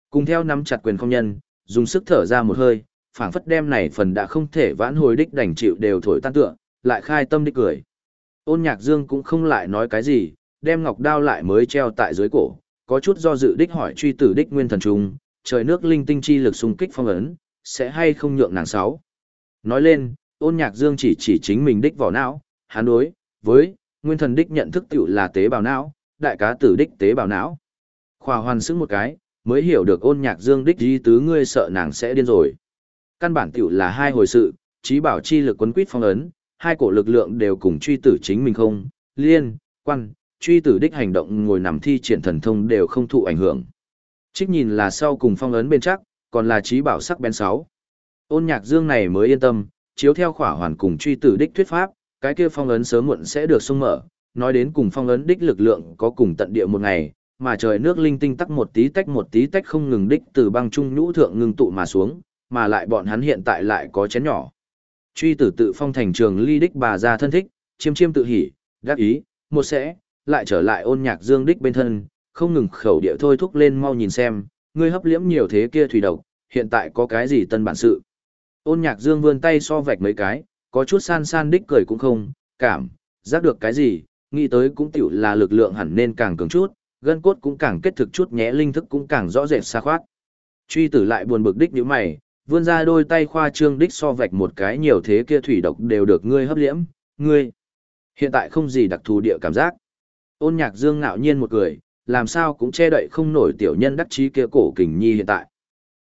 Cùng theo nắm chặt quyền không nhân, dùng sức thở ra một hơi, phảng phất đem này phần đã không thể vãn hồi đích đành chịu đều thổi tan tựa, lại khai tâm đích cười. Ôn nhạc dương cũng không lại nói cái gì, đem ngọc đao lại mới treo tại dưới cổ, có chút do dự đích hỏi truy tử đích nguyên thần trùng, trời nước linh tinh chi lực xung kích phong ấn, sẽ hay không nhượng nàng sáu. Nói lên, ôn nhạc dương chỉ chỉ chính mình đích vỏ não, hắn đối, với, nguyên thần đích nhận thức tiểu là tế bào não, đại cá tử đích tế bào não. Khoa hoàn sức một cái, mới hiểu được ôn nhạc dương đích di tứ ngươi sợ nàng sẽ điên rồi. Căn bản tiểu là hai hồi sự, trí bảo chi lực quấn quýt phong ấn, hai cổ lực lượng đều cùng truy tử chính mình không, liên, quan, truy tử đích hành động ngồi nằm thi triển thần thông đều không thụ ảnh hưởng. Trích nhìn là sau cùng phong ấn bên chắc, còn là trí bảo sắc bén sáu. Ôn nhạc dương này mới yên tâm, chiếu theo khỏa hoàn cùng truy tử đích thuyết pháp, cái kia phong ấn sớm muộn sẽ được sung mở, nói đến cùng phong ấn đích lực lượng có cùng tận địa một ngày, mà trời nước linh tinh tắc một tí tách một tí tách không ngừng đích từ băng trung nhũ thượng ngừng tụ mà xuống, mà lại bọn hắn hiện tại lại có chén nhỏ. Truy tử tự phong thành trường ly đích bà ra thân thích, chiêm chiêm tự hỉ, đắc ý, một sẽ, lại trở lại ôn nhạc dương đích bên thân, không ngừng khẩu địa thôi thúc lên mau nhìn xem, ngươi hấp liễm nhiều thế kia thủy độc, hiện tại có cái gì tân bản sự. Ôn nhạc dương vươn tay so vạch mấy cái, có chút san san đích cười cũng không, cảm, giác được cái gì, nghĩ tới cũng tiểu là lực lượng hẳn nên càng cứng chút, gân cốt cũng càng kết thực chút nhé linh thức cũng càng rõ rệt xa khoát. Truy tử lại buồn bực đích như mày, vươn ra đôi tay khoa trương đích so vạch một cái nhiều thế kia thủy độc đều được ngươi hấp liễm, ngươi. Hiện tại không gì đặc thù địa cảm giác. Ôn nhạc dương ngạo nhiên một cười, làm sao cũng che đậy không nổi tiểu nhân đắc chí kia cổ kình nhi hiện tại.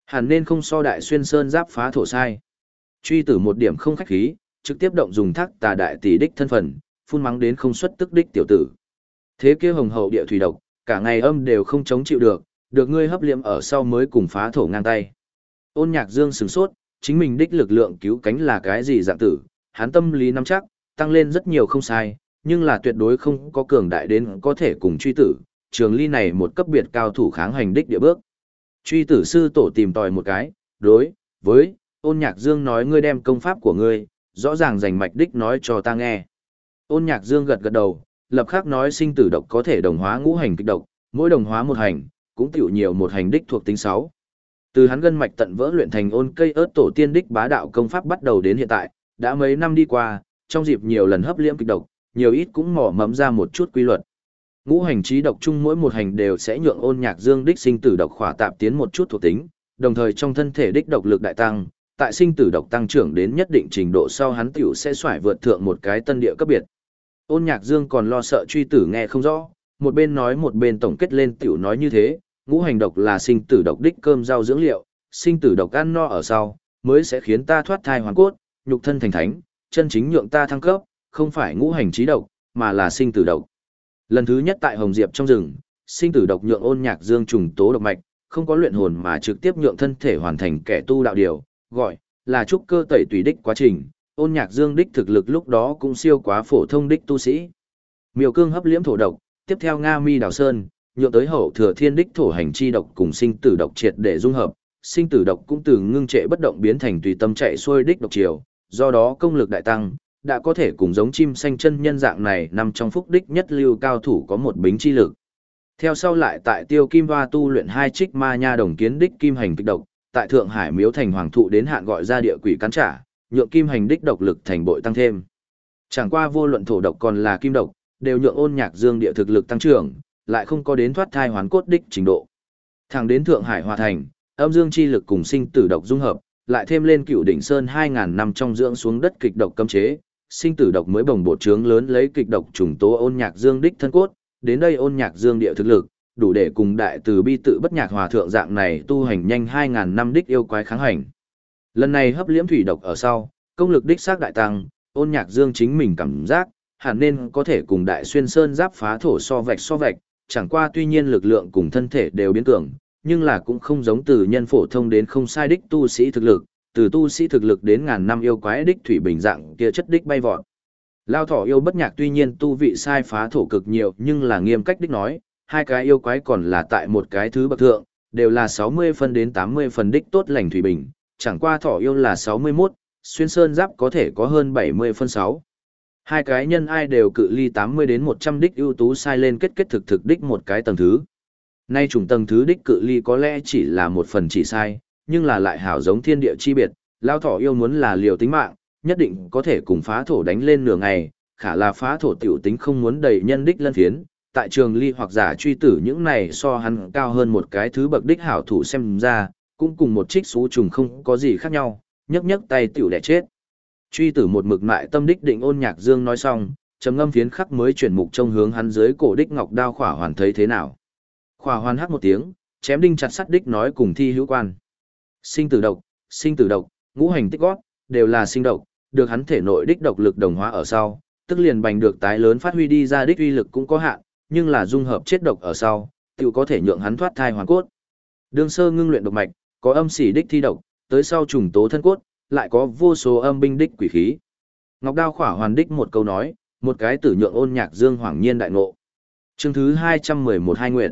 Hẳn nên không so đại xuyên sơn giáp phá thổ sai. Truy tử một điểm không khách khí, trực tiếp động dùng thác tà đại tỷ đích thân phận, phun mắng đến không xuất tức đích tiểu tử. Thế kia hồng hậu địa thủy độc, cả ngày âm đều không chống chịu được, được ngươi hấp liệm ở sau mới cùng phá thổ ngang tay. Ôn nhạc dương sừng sốt, chính mình đích lực lượng cứu cánh là cái gì dạng tử, hắn tâm lý nắm chắc, tăng lên rất nhiều không sai, nhưng là tuyệt đối không có cường đại đến có thể cùng truy tử, trường ly này một cấp biệt cao thủ kháng hành đích địa bước. Truy tử sư tổ tìm tòi một cái, đối, với, ôn nhạc dương nói ngươi đem công pháp của ngươi, rõ ràng rành mạch đích nói cho ta nghe. Ôn nhạc dương gật gật đầu, lập khắc nói sinh tử độc có thể đồng hóa ngũ hành kích độc, mỗi đồng hóa một hành, cũng tiểu nhiều một hành đích thuộc tính 6. Từ hắn gân mạch tận vỡ luyện thành ôn cây ớt tổ tiên đích bá đạo công pháp bắt đầu đến hiện tại, đã mấy năm đi qua, trong dịp nhiều lần hấp liễm kịch độc, nhiều ít cũng mỏ mẫm ra một chút quy luật. Ngũ hành trí độc chung mỗi một hành đều sẽ nhượng ôn nhạc dương đích sinh tử độc khỏa tạp tiến một chút thuộc tính, đồng thời trong thân thể đích độc lực đại tăng, tại sinh tử độc tăng trưởng đến nhất định trình độ sau hắn tiểu sẽ xoải vượt thượng một cái tân địa cấp biệt. Ôn nhạc dương còn lo sợ truy tử nghe không rõ, một bên nói một bên tổng kết lên tiểu nói như thế, ngũ hành độc là sinh tử độc đích cơm rau dưỡng liệu, sinh tử độc ăn no ở sau, mới sẽ khiến ta thoát thai hoàn cốt, nhục thân thành thánh, chân chính nhượng ta thăng cấp, không phải ngũ hành trí độc, mà là sinh tử độc. Lần thứ nhất tại Hồng Diệp trong rừng, sinh tử độc nhượng ôn nhạc dương trùng tố độc mạch, không có luyện hồn mà trực tiếp nhượng thân thể hoàn thành kẻ tu đạo điều, gọi là trúc cơ tẩy tùy đích quá trình. Ôn nhạc dương đích thực lực lúc đó cũng siêu quá phổ thông đích tu sĩ. Miêu cương hấp liễm thổ độc, tiếp theo Nga Mi đào sơn, nhượng tới hậu thừa thiên đích thổ hành chi độc cùng sinh tử độc triệt để dung hợp, sinh tử độc cũng từ ngưng trệ bất động biến thành tùy tâm chạy xuôi đích độc chiều, do đó công lực đại tăng, đã có thể cùng giống chim xanh chân nhân dạng này nằm trong phúc đích nhất lưu cao thủ có một bính chi lực. Theo sau lại tại tiêu kim hoa tu luyện hai trích ma nha đồng kiến đích kim hành kích độc, tại Thượng Hải miếu thành hoàng thụ đến hạn gọi ra địa quỷ cắn trả, nhượng kim hành đích độc lực thành bội tăng thêm. Chẳng qua vô luận thổ độc còn là kim độc, đều nhượng ôn nhạc dương địa thực lực tăng trưởng, lại không có đến thoát thai hoán cốt đích trình độ. Thẳng đến Thượng Hải hòa thành, âm dương chi lực cùng sinh tử độc dung hợp, lại thêm lên cựu đỉnh sơn 2000 năm trong dưỡng xuống đất kịch độc cấm chế, sinh tử độc mới bồng bột trướng lớn lấy kịch độc trùng tố ôn nhạc dương đích thân cốt, đến đây ôn nhạc dương địa thực lực, đủ để cùng đại từ bi tự bất nhạc hòa thượng dạng này tu hành nhanh 2000 năm đích yêu quái kháng hành. Lần này hấp liễm thủy độc ở sau, công lực đích xác đại tăng, ôn nhạc dương chính mình cảm giác, hẳn nên có thể cùng đại xuyên sơn giáp phá thổ so vạch so vạch, chẳng qua tuy nhiên lực lượng cùng thân thể đều biến cường, nhưng là cũng không giống từ nhân phổ thông đến không sai đích tu sĩ thực lực, từ tu sĩ thực lực đến ngàn năm yêu quái đích thủy bình dạng kia chất đích bay vọt. Lao thỏ yêu bất nhạc tuy nhiên tu vị sai phá thổ cực nhiều nhưng là nghiêm cách đích nói, hai cái yêu quái còn là tại một cái thứ bậc thượng, đều là 60 phân đến 80 phần đích tốt lành thủy bình, chẳng qua thỏ yêu là 61, xuyên sơn giáp có thể có hơn 70 phân 6. Hai cái nhân ai đều cự ly 80 đến 100 đích ưu tú sai lên kết kết thực thực đích một cái tầng thứ. Nay trùng tầng thứ đích cự ly có lẽ chỉ là một phần chỉ sai, nhưng là lại hảo giống thiên địa chi biệt, lao thỏ yêu muốn là liều tính mạng, nhất định có thể cùng phá thổ đánh lên nửa ngày, khả là phá thổ tiểu tính không muốn đầy nhân đích lân phiến, tại trường ly hoặc giả truy tử những này so hắn cao hơn một cái thứ bậc đích hảo thủ xem ra, cũng cùng một trích xú trùng không có gì khác nhau, nhấc nhấc tay tiểu đẻ chết. Truy tử một mực mại tâm đích định ôn nhạc dương nói xong, trầm ngâm phiến khắc mới chuyển mục trông hướng hắn dưới cổ đích ngọc đao khỏa hoàn thấy thế nào. Khỏa hoàn hát một tiếng, chém đinh chặt sắt đích nói cùng thi hữu quan. Sinh tử độc, sinh tử độc, ngũ hành tích gót, đều là sinh độc, được hắn thể nội đích độc lực đồng hóa ở sau, tức liền bành được tái lớn phát huy đi ra đích uy lực cũng có hạn, nhưng là dung hợp chết độc ở sau, tiểu có thể nhượng hắn thoát thai hoàn cốt. Đường sơ ngưng luyện độc mạch, có âm xỉ đích thi độc, tới sau trùng tố thân cốt, lại có vô số âm binh đích quỷ khí. Ngọc Đao khỏa hoàn đích một câu nói, một cái tử nhượng ôn nhạc dương hoàng nhiên đại ngộ. Chương thứ 211 hai nguyện.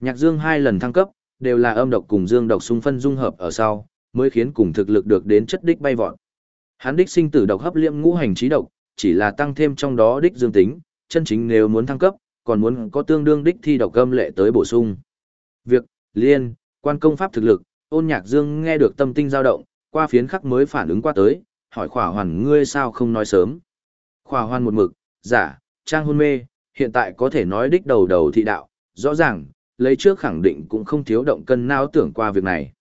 Nhạc dương hai lần thăng cấp, đều là âm độc cùng dương độc xung phân dung hợp ở sau, mới khiến cùng thực lực được đến chất đích bay vọt. Hắn đích sinh tử độc hấp liệm ngũ hành trí độc, chỉ là tăng thêm trong đó đích dương tính, chân chính nếu muốn thăng cấp, còn muốn có tương đương đích thi độc âm lệ tới bổ sung. Việc, liên, quan công pháp thực lực, ôn nhạc dương nghe được tâm tinh dao động, qua phiến khắc mới phản ứng qua tới, hỏi khỏa hoàn ngươi sao không nói sớm. Khỏa hoàn một mực, giả, trang hôn mê, hiện tại có thể nói đích đầu đầu thị đạo, rõ ràng, lấy trước khẳng định cũng không thiếu động cân não tưởng qua việc này.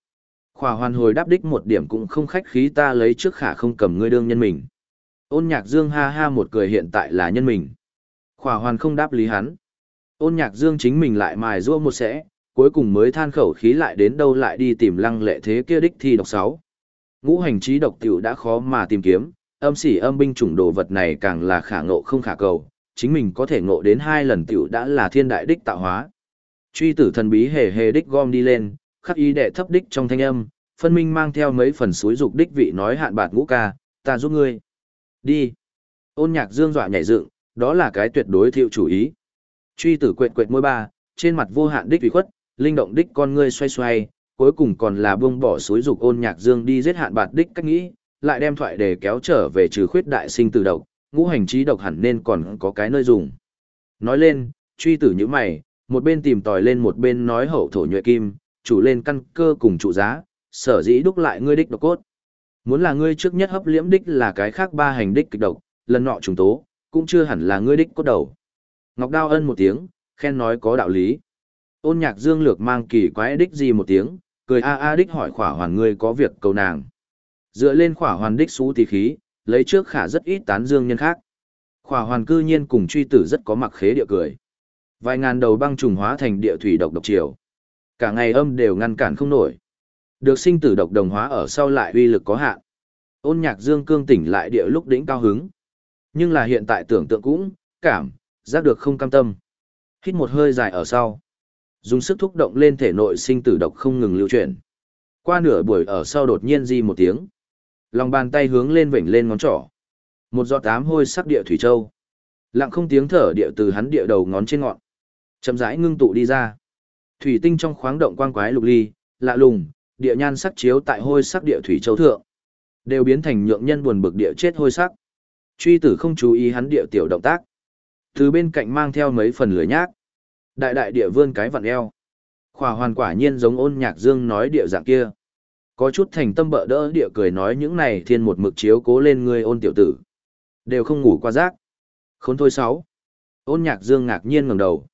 Khỏa hoàn hồi đáp đích một điểm cũng không khách khí ta lấy trước khả không cầm ngươi đương nhân mình. Ôn nhạc dương ha ha một cười hiện tại là nhân mình. Khỏa hoàn không đáp lý hắn. Ôn nhạc dương chính mình lại mài rua một sẽ, cuối cùng mới than khẩu khí lại đến đâu lại đi tìm lăng lệ thế kia đích thi độc sáu. Ngũ hành trí độc tiểu đã khó mà tìm kiếm, âm sỉ âm binh chủng đồ vật này càng là khả ngộ không khả cầu, chính mình có thể ngộ đến hai lần tiểu đã là thiên đại đích tạo hóa. Truy tử thần bí hề hề đích gom đi lên, khắc ý đệ thấp đích trong thanh âm, phân minh mang theo mấy phần suối dục đích vị nói hạn bạt ngũ ca, ta giúp ngươi. Đi. Ôn nhạc dương dọa nhảy dựng, đó là cái tuyệt đối thiệu chủ ý. Truy tử quệt quệt môi ba, trên mặt vô hạn đích ủy khuất, linh động đích con ngươi xoay xoay, cuối cùng còn là buông bỏ suối dục ôn nhạc dương đi giết hạn bạt đích cách nghĩ, lại đem thoại để kéo trở về trừ khuyết đại sinh từ độc, ngũ hành trí độc hẳn nên còn có cái nơi dùng. Nói lên, truy tử như mày, một bên tìm tòi lên một bên nói hậu thổ nhuệ kim, chủ lên căn cơ cùng trụ giá, sở dĩ đúc lại ngươi đích độc cốt. Muốn là ngươi trước nhất hấp liễm đích là cái khác ba hành đích kịch độc, lần nọ trùng tố, cũng chưa hẳn là ngươi đích cốt đầu. Ngọc Đao ân một tiếng, khen nói có đạo lý. Ôn nhạc dương lược mang kỳ quái đích gì một tiếng, cười a a đích hỏi khỏa hoàn ngươi có việc cầu nàng. Dựa lên khỏa hoàn đích xú tí khí, lấy trước khả rất ít tán dương nhân khác. Khỏa hoàn cư nhiên cùng truy tử rất có mặc khế địa cười. Vài ngàn đầu băng trùng hóa thành địa thủy độc độc triều. Cả ngày âm đều ngăn cản không nổi. Được sinh tử độc đồng hóa ở sau lại uy lực có hạn. Ôn nhạc dương cương tỉnh lại địa lúc đỉnh cao hứng. Nhưng là hiện tại tưởng tượng cũng, cảm, giác được không cam tâm. Hít một hơi dài ở sau. Dùng sức thúc động lên thể nội sinh tử độc không ngừng lưu chuyển. Qua nửa buổi ở sau đột nhiên di một tiếng. Lòng bàn tay hướng lên vểnh lên ngón trỏ. Một giọt tám hôi sắc địa thủy châu. Lặng không tiếng thở địa từ hắn địa đầu ngón trên ngọn. Chậm rãi ngưng tụ đi ra. Thủy tinh trong khoáng động quang quái lục ly, lạ lùng, địa nhan sắc chiếu tại hôi sắc địa thủy châu thượng. đều biến thành nhượng nhân buồn bực địa chết hôi sắc. Truy tử không chú ý hắn địa tiểu động tác. Từ bên cạnh mang theo mấy phần lửa nhác. Đại đại địa vươn cái vặn eo. Khỏa hoàn quả nhiên giống ôn nhạc dương nói địa dạng kia. Có chút thành tâm bợ đỡ địa cười nói những này thiên một mực chiếu cố lên người ôn tiểu tử. Đều không ngủ qua giấc. Khốn thôi sáu. Ôn nhạc dương ngạc nhiên ngẩng đầu.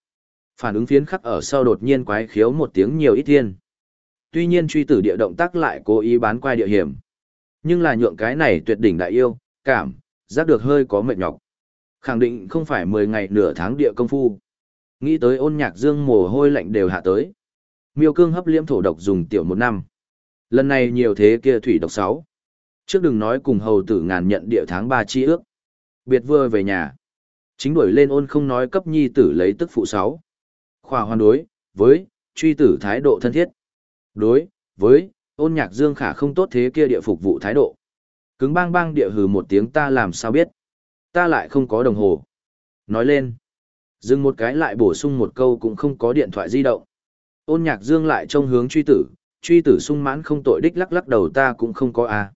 Phản ứng phiến khắc ở sau đột nhiên quái khiếu một tiếng nhiều ít thiên. Tuy nhiên truy tử địa động tác lại cố ý bán quay địa hiểm. Nhưng là nhượng cái này tuyệt đỉnh đại yêu, cảm, giác được hơi có mệt nhọc. Khẳng định không phải 10 ngày nửa tháng địa công phu. Nghĩ tới ôn nhạc dương mồ hôi lạnh đều hạ tới. Miêu cương hấp liễm thổ độc dùng tiểu một năm. Lần này nhiều thế kia thủy độc 6. Trước đừng nói cùng hầu tử ngàn nhận địa tháng 3 chi ước. Biệt vừa về nhà. Chính đuổi lên ôn không nói cấp nhi tử lấy tức phụ 6. Khoa hoan đối, với, truy tử thái độ thân thiết. Đối, với, ôn nhạc dương khả không tốt thế kia địa phục vụ thái độ. Cứng bang bang địa hừ một tiếng ta làm sao biết. Ta lại không có đồng hồ. Nói lên. Dừng một cái lại bổ sung một câu cũng không có điện thoại di động. Ôn nhạc dương lại trông hướng truy tử, truy tử sung mãn không tội đích lắc lắc đầu ta cũng không có. À.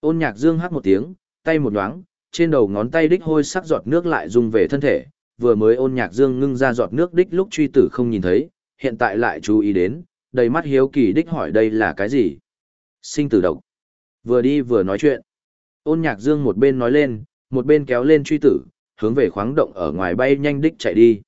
Ôn nhạc dương hát một tiếng, tay một nhoáng, trên đầu ngón tay đích hôi sắc giọt nước lại rung về thân thể, vừa mới ôn nhạc dương ngưng ra giọt nước đích lúc truy tử không nhìn thấy, hiện tại lại chú ý đến, đầy mắt hiếu kỳ đích hỏi đây là cái gì. Sinh tử độc. Vừa đi vừa nói chuyện. Ôn nhạc dương một bên nói lên, một bên kéo lên truy tử, hướng về khoáng động ở ngoài bay nhanh đích chạy đi.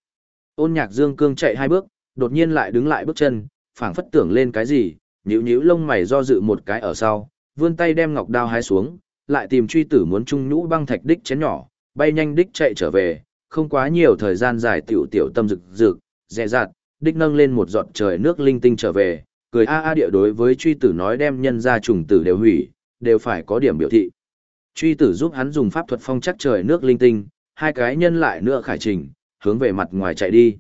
Ôn nhạc dương cương chạy hai bước, đột nhiên lại đứng lại bước chân, phảng phất tưởng lên cái gì, nhíu nhíu lông mày do dự một cái ở sau, vươn tay đem ngọc đao hái xuống, lại tìm truy tử muốn trung nhũ băng thạch đích chén nhỏ, bay nhanh đích chạy trở về, không quá nhiều thời gian dài tiểu tiểu tâm rực rực, dè dặt, đích nâng lên một giọt trời nước linh tinh trở về, cười a a địa đối với truy tử nói đem nhân ra trùng tử đều hủy, đều phải có điểm biểu thị. Truy tử giúp hắn dùng pháp thuật phong chắc trời nước linh tinh, hai cái nhân lại nữa khải trình, hướng về mặt ngoài chạy đi.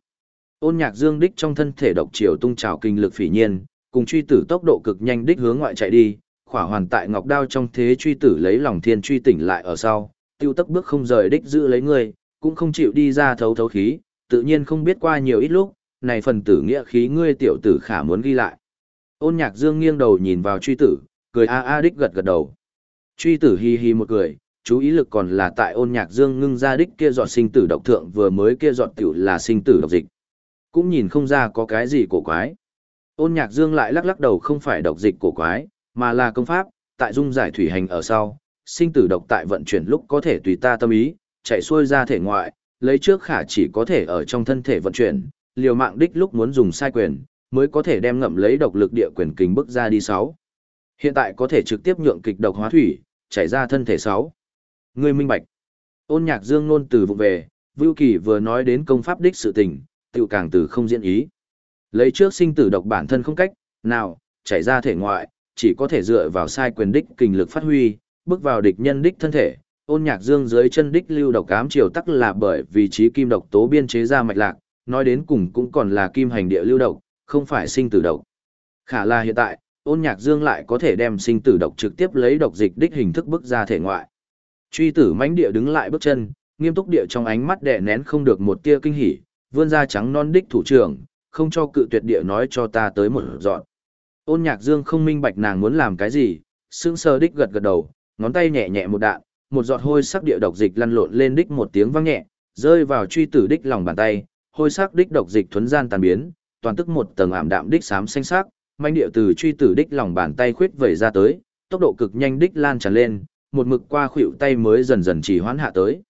Ôn nhạc dương đích trong thân thể độc triều tung trào kinh lực phỉ nhiên, cùng truy tử tốc độ cực nhanh đích hướng ngoại chạy đi, khỏa hoàn tại ngọc đao trong thế truy tử lấy lòng thiên truy tỉnh lại ở sau, tiêu tốc bước không rời đích giữ lấy người, cũng không chịu đi ra thấu thấu khí, tự nhiên không biết qua nhiều ít lúc, này phần tử nghĩa khí ngươi tiểu tử khả muốn ghi lại. Ôn nhạc dương nghiêng đầu nhìn vào truy tử, cười a a đích gật gật đầu. Truy tử hi hi một cười, chú ý lực còn là tại ôn nhạc dương ngưng ra đích kia dọn sinh tử độc thượng vừa mới kia dọn tiểu là sinh tử độc dịch. Cũng nhìn không ra có cái gì cổ quái. Ôn nhạc dương lại lắc lắc đầu không phải độc dịch cổ quái, mà là công pháp, tại dung giải thủy hành ở sau, sinh tử độc tại vận chuyển lúc có thể tùy ta tâm ý, chạy xuôi ra thể ngoại, lấy trước khả chỉ có thể ở trong thân thể vận chuyển, liều mạng đích lúc muốn dùng sai quyền, mới có thể đem ngậm lấy độc lực địa quyền kình bức ra đi sáu. Hiện tại có thể trực tiếp nhượng kịch độc hóa thủy, chảy ra thân thể sáu. Người minh bạch. Ôn nhạc dương nôn từ vụ về, Vưu Kỳ vừa nói đến công pháp đích sự tình, tiểu càng từ không diễn ý. Lấy trước sinh tử độc bản thân không cách, nào, chảy ra thể ngoại, chỉ có thể dựa vào sai quyền đích kình lực phát huy, bước vào địch nhân đích thân thể. Ôn nhạc dương dưới chân đích lưu độc cám triều tắc là bởi vì trí kim độc tố biên chế ra mạch lạc, nói đến cùng cũng còn là kim hành địa lưu độc, không phải sinh tử độc. Khả là hiện tại, ôn nhạc dương lại có thể đem sinh tử độc trực tiếp lấy độc dịch đích hình thức bước ra thể ngoại. Truy tử mãnh địa đứng lại bước chân, nghiêm túc địa trong ánh mắt đè nén không được một tia kinh hỉ, vươn ra trắng non đích thủ trưởng, không cho cự tuyệt địa nói cho ta tới một dọn. Ôn nhạc dương không minh bạch nàng muốn làm cái gì, sững sờ đích gật gật đầu, ngón tay nhẹ nhẹ một đạn, một giọt hôi sắc địa độc dịch lăn lộn lên đích một tiếng vang nhẹ, rơi vào truy tử đích lòng bàn tay, hôi sắc đích độc dịch thuấn gian tàn biến, toàn tức một tầng ảm đạm đích xám xanh sắc, manh địa từ truy tử đích lòng bàn tay khuyết vẩy ra tới, tốc độ cực nhanh đích lan tràn lên, một mực qua khuỷu tay mới dần dần chỉ hoãn hạ tới.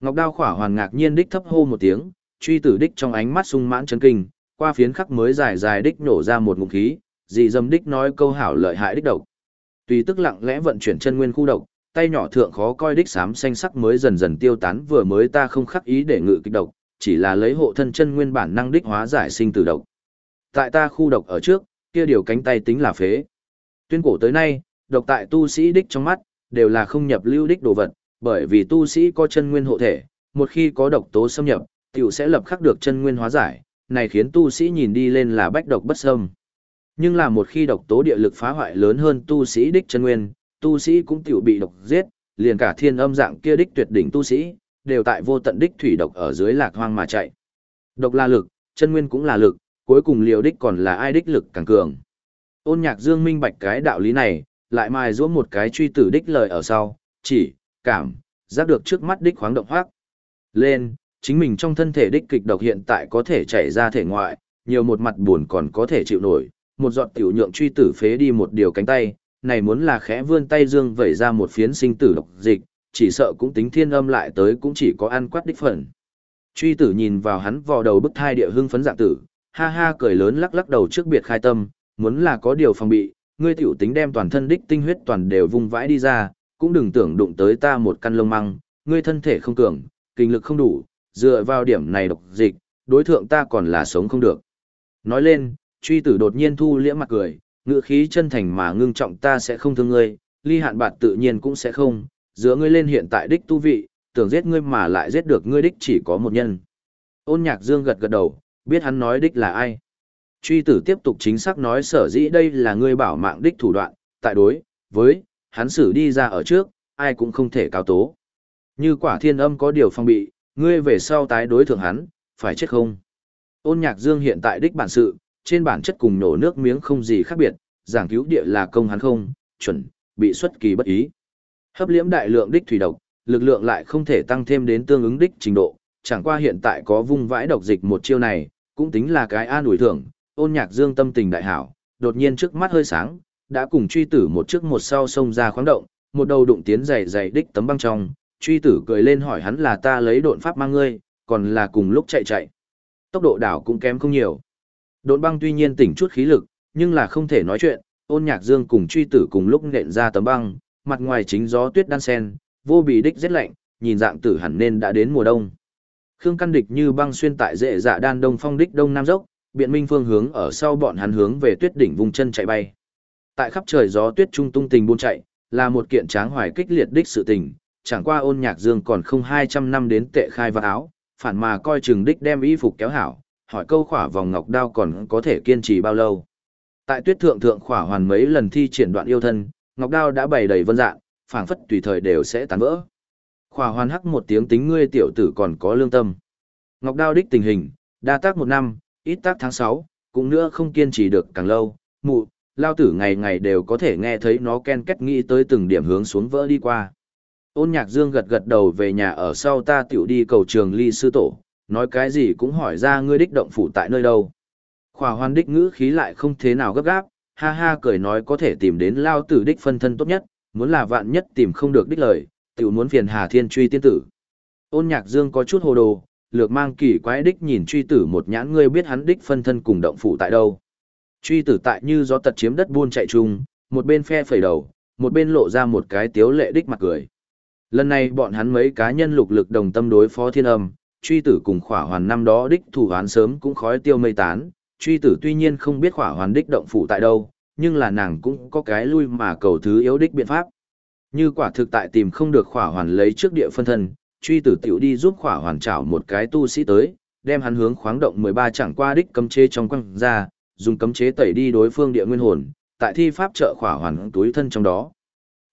Ngọc Đao khỏa hoàn ngạc nhiên đích thấp hô một tiếng, truy tử đích trong ánh mắt sung mãn chấn kinh, qua phiến khắc mới dài dài đích nổ ra một ngụm khí, dị dâm đích nói câu hảo lợi hại đích độc. Tùy tức lặng lẽ vận chuyển chân nguyên khu độc, tay nhỏ thượng khó coi đích xám xanh sắc mới dần dần tiêu tán vừa mới ta không khắc ý để ngự kích độc, chỉ là lấy hộ thân chân nguyên bản năng đích hóa giải sinh tử độc. Tại ta khu độc ở trước, kia điều cánh tay tính là phế. Tuyên cổ tới nay, độc tại tu sĩ đích trong mắt, đều là không nhập lưu đích đồ vật, bởi vì tu sĩ có chân nguyên hộ thể, một khi có độc tố xâm nhập, tiểu sẽ lập khắc được chân nguyên hóa giải, này khiến tu sĩ nhìn đi lên là bách độc bất xâm. Nhưng là một khi độc tố địa lực phá hoại lớn hơn tu sĩ đích chân nguyên, tu sĩ cũng tiểu bị độc giết, liền cả thiên âm dạng kia đích tuyệt đỉnh tu sĩ, đều tại vô tận đích thủy độc ở dưới lạc hoang mà chạy. Độc là lực, chân nguyên cũng là lực, cuối cùng liều đích còn là ai đích lực càng cường. Ôn nhạc dương minh bạch cái đạo lý này, lại mài giũa một cái truy tử đích lời ở sau, chỉ, cảm, giác được trước mắt đích khoáng động hoác. Lên, chính mình trong thân thể đích kịch độc hiện tại có thể chảy ra thể ngoại, nhiều một mặt buồn còn có thể chịu nổi, một giọt tiểu nhượng truy tử phế đi một điều cánh tay, này muốn là khẽ vươn tay dương vẩy ra một phiến sinh tử độc dịch, chỉ sợ cũng tính thiên âm lại tới cũng chỉ có ăn quát đích phần. Truy tử nhìn vào hắn vò đầu bức thai địa hưng phấn dạng tử, ha ha cười lớn lắc lắc đầu trước biệt khai tâm, muốn là có điều phòng bị, ngươi tiểu tính đem toàn thân đích tinh huyết toàn đều vung vãi đi ra, cũng đừng tưởng đụng tới ta một căn lông măng, ngươi thân thể không cường, kinh lực không đủ, dựa vào điểm này độc dịch, đối thượng ta còn là sống không được. Nói lên, truy tử đột nhiên thu liễm mặt cười, Ngựa khí chân thành mà ngưng trọng ta sẽ không thương ngươi, ly hạn bạt tự nhiên cũng sẽ không, giữa ngươi lên hiện tại đích tu vị, tưởng giết ngươi mà lại giết được ngươi đích chỉ có một nhân. Ôn nhạc dương gật gật đầu, biết hắn nói đích là ai. Truy tử tiếp tục chính xác nói sở dĩ đây là ngươi bảo mạng đích thủ đoạn, tại đối, với, hắn xử đi ra ở trước, ai cũng không thể cao tố. Như quả thiên âm có điều phong bị, ngươi về sau tái đối thượng hắn, phải chết không? Ôn nhạc dương hiện tại đích bản sự, trên bản chất cùng nổ nước miếng không gì khác biệt, giảng cứu địa là công hắn không, chuẩn, bị xuất kỳ bất ý. Hấp liễm đại lượng đích thủy độc, lực lượng lại không thể tăng thêm đến tương ứng đích trình độ, chẳng qua hiện tại có vung vãi độc dịch một chiêu này, cũng tính là cái an ủi thưởng, ôn nhạc dương tâm tình đại hảo, đột nhiên trước mắt hơi sáng, đã cùng truy tử một trước một sau xông ra khoáng động, một đầu đụng tiến dày dày đích tấm băng trong, truy tử cười lên hỏi hắn là ta lấy độn pháp mang ngươi, còn là cùng lúc chạy chạy. Tốc độ đảo cũng kém không nhiều. Độn băng tuy nhiên tỉnh chút khí lực, nhưng là không thể nói chuyện, ôn nhạc dương cùng truy tử cùng lúc nện ra tấm băng, mặt ngoài chính gió tuyết đan sen, vô bị đích rất lạnh, nhìn dạng tử hẳn nên đã đến mùa đông. Khương căn địch như băng xuyên tại dễ dạ đan đông phong đích đông nam dốc, biện minh phương hướng ở sau bọn hắn hướng về tuyết đỉnh vùng chân chạy bay. Tại khắp trời gió tuyết trung tung tình buôn chạy, là một kiện tráng hoài kích liệt đích sự tình, chẳng qua ôn nhạc dương còn không 200 năm đến tệ khai và áo, phản mà coi chừng đích đem y phục kéo hảo, hỏi câu khỏa vòng ngọc đao còn có thể kiên trì bao lâu. Tại tuyết thượng thượng khỏa hoàn mấy lần thi triển đoạn yêu thân, ngọc đao đã bày đầy vân dạng, phảng phất tùy thời đều sẽ tán vỡ. Khỏa hoàn hắc một tiếng tính ngươi tiểu tử còn có lương tâm. Ngọc đao đích tình hình, đa tác một năm, ít tác tháng 6, cũng nữa không kiên trì được càng lâu, mụ, lao tử ngày ngày đều có thể nghe thấy nó ken kết nghĩ tới từng điểm hướng xuống vỡ đi qua. Ôn nhạc dương gật gật đầu về nhà ở sau ta tiểu đi cầu trường ly sư tổ, nói cái gì cũng hỏi ra ngươi đích động phủ tại nơi đâu. Khỏa Hoan đích ngữ khí lại không thế nào gấp gáp, ha ha cười nói có thể tìm đến lao tử đích phân thân tốt nhất, muốn là vạn nhất tìm không được đích lời, tiểu muốn phiền hà thiên truy tiên tử. Ôn nhạc dương có chút hồ đồ, lược mang kỳ quái đích nhìn truy tử một nhãn ngươi biết hắn đích phân thân cùng động phủ tại đâu. Truy tử tại như gió tật chiếm đất buôn chạy chung, một bên phe phẩy đầu, một bên lộ ra một cái tiếu lệ đích mặt cười. Lần này bọn hắn mấy cá nhân lục lực đồng tâm đối phó thiên âm, truy tử cùng khỏa hoàn năm đó đích thủ hoán sớm cũng khói tiêu mây tán, truy tử tuy nhiên không biết khỏa hoàn đích động phủ tại đâu, nhưng là nàng cũng có cái lui mà cầu thứ yếu đích biện pháp. Như quả thực tại tìm không được khỏa hoàn lấy trước địa phân thân, truy tử tiểu đi giúp khỏa hoàn trảo một cái tu sĩ tới, đem hắn hướng khoáng động 13 chẳng qua đích cấm chế trong quăng ra, dùng cấm chế tẩy đi đối phương địa nguyên hồn, tại thi pháp trợ khỏa hoàn túi thân trong đó.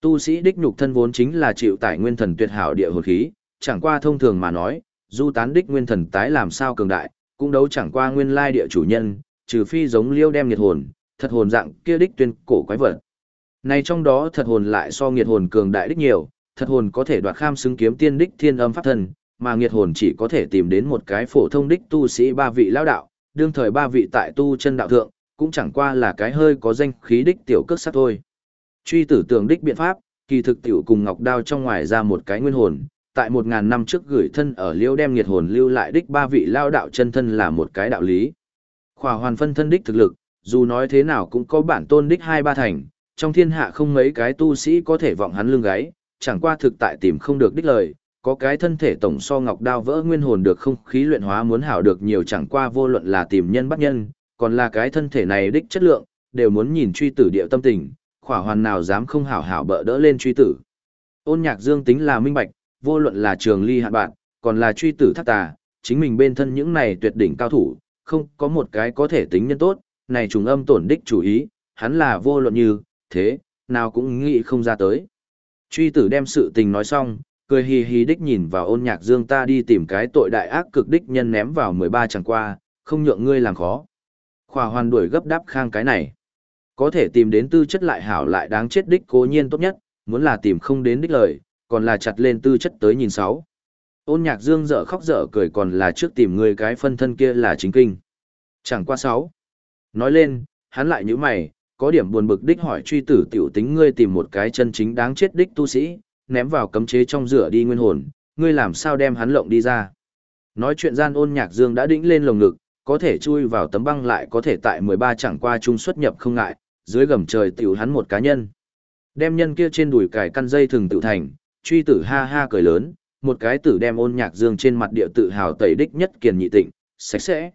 Tu sĩ đích nhục thân vốn chính là chịu tải nguyên thần tuyệt hảo địa hồn khí, chẳng qua thông thường mà nói, du tán đích nguyên thần tái làm sao cường đại, cũng đấu chẳng qua nguyên lai địa chủ nhân, trừ phi giống liêu đem nghiệt hồn, thật hồn dạng kia đích tuyên cổ quái vật. Này trong đó thật hồn lại so nghiệt hồn cường đại đích nhiều, thật hồn có thể đoạt kham xứng kiếm tiên đích thiên âm pháp thần, mà nghiệt hồn chỉ có thể tìm đến một cái phổ thông đích tu sĩ ba vị lão đạo, đương thời ba vị tại tu chân đạo thượng, cũng chẳng qua là cái hơi có danh khí đích tiểu cước sát thôi. Truy tử tưởng đích biện pháp, kỳ thực tiểu cùng ngọc đao trong ngoài ra một cái nguyên hồn, tại một ngàn năm trước gửi thân ở liêu đem nghiệt hồn lưu lại đích ba vị lao đạo chân thân là một cái đạo lý. Khỏa hoàn phân thân đích thực lực, dù nói thế nào cũng có bản tôn đích hai ba thành, trong thiên hạ không mấy cái tu sĩ có thể vọng hắn lưng gáy, chẳng qua thực tại tìm không được đích lời, có cái thân thể tổng so ngọc đao vỡ nguyên hồn được không khí luyện hóa muốn hảo được nhiều chẳng qua vô luận là tìm nhân bắt nhân, còn là cái thân thể này đích chất lượng, đều muốn nhìn truy tử địa tâm tình, khỏa hoàn nào dám không hảo hảo bỡ đỡ lên truy tử. Ôn nhạc dương tính là minh bạch, vô luận là trường ly hạn bạn, còn là truy tử thác tà, chính mình bên thân những này tuyệt đỉnh cao thủ, không có một cái có thể tính nhân tốt, này trùng âm tổn đích chủ ý, hắn là vô luận như, thế, nào cũng nghĩ không ra tới. Truy tử đem sự tình nói xong, cười hì hì đích nhìn vào ôn nhạc dương ta đi tìm cái tội đại ác cực đích nhân ném vào 13 chẳng qua, không nhượng ngươi làm khó. Khỏa hoàn đuổi gấp đáp khang cái này. Có thể tìm đến tư chất lại hảo lại đáng chết đích cố nhiên tốt nhất, muốn là tìm không đến đích lời, còn là chặt lên tư chất tới nhìn sáu. Ôn nhạc dương dở khóc dở cười còn là trước tìm người cái phân thân kia là chính kinh. Chẳng qua sáu. Nói lên, hắn lại như mày, có điểm buồn bực đích hỏi truy tử tiểu tính ngươi tìm một cái chân chính đáng chết đích tu sĩ, ném vào cấm chế trong rửa đi nguyên hồn, ngươi làm sao đem hắn lộng đi ra. Nói chuyện gian ôn nhạc dương đã đĩnh lên lồng ngực, có thể chui vào tấm băng lại có thể tại 13 chẳng qua trung xuất nhập không ngại, dưới gầm trời tiểu hắn một cá nhân. Đem nhân kia trên đùi cài căn dây thường tự thành, truy tử ha ha cười lớn, một cái tử đem ôn nhạc dương trên mặt địa tự hào tẩy đích nhất kiền nhị tịnh, sạch sẽ.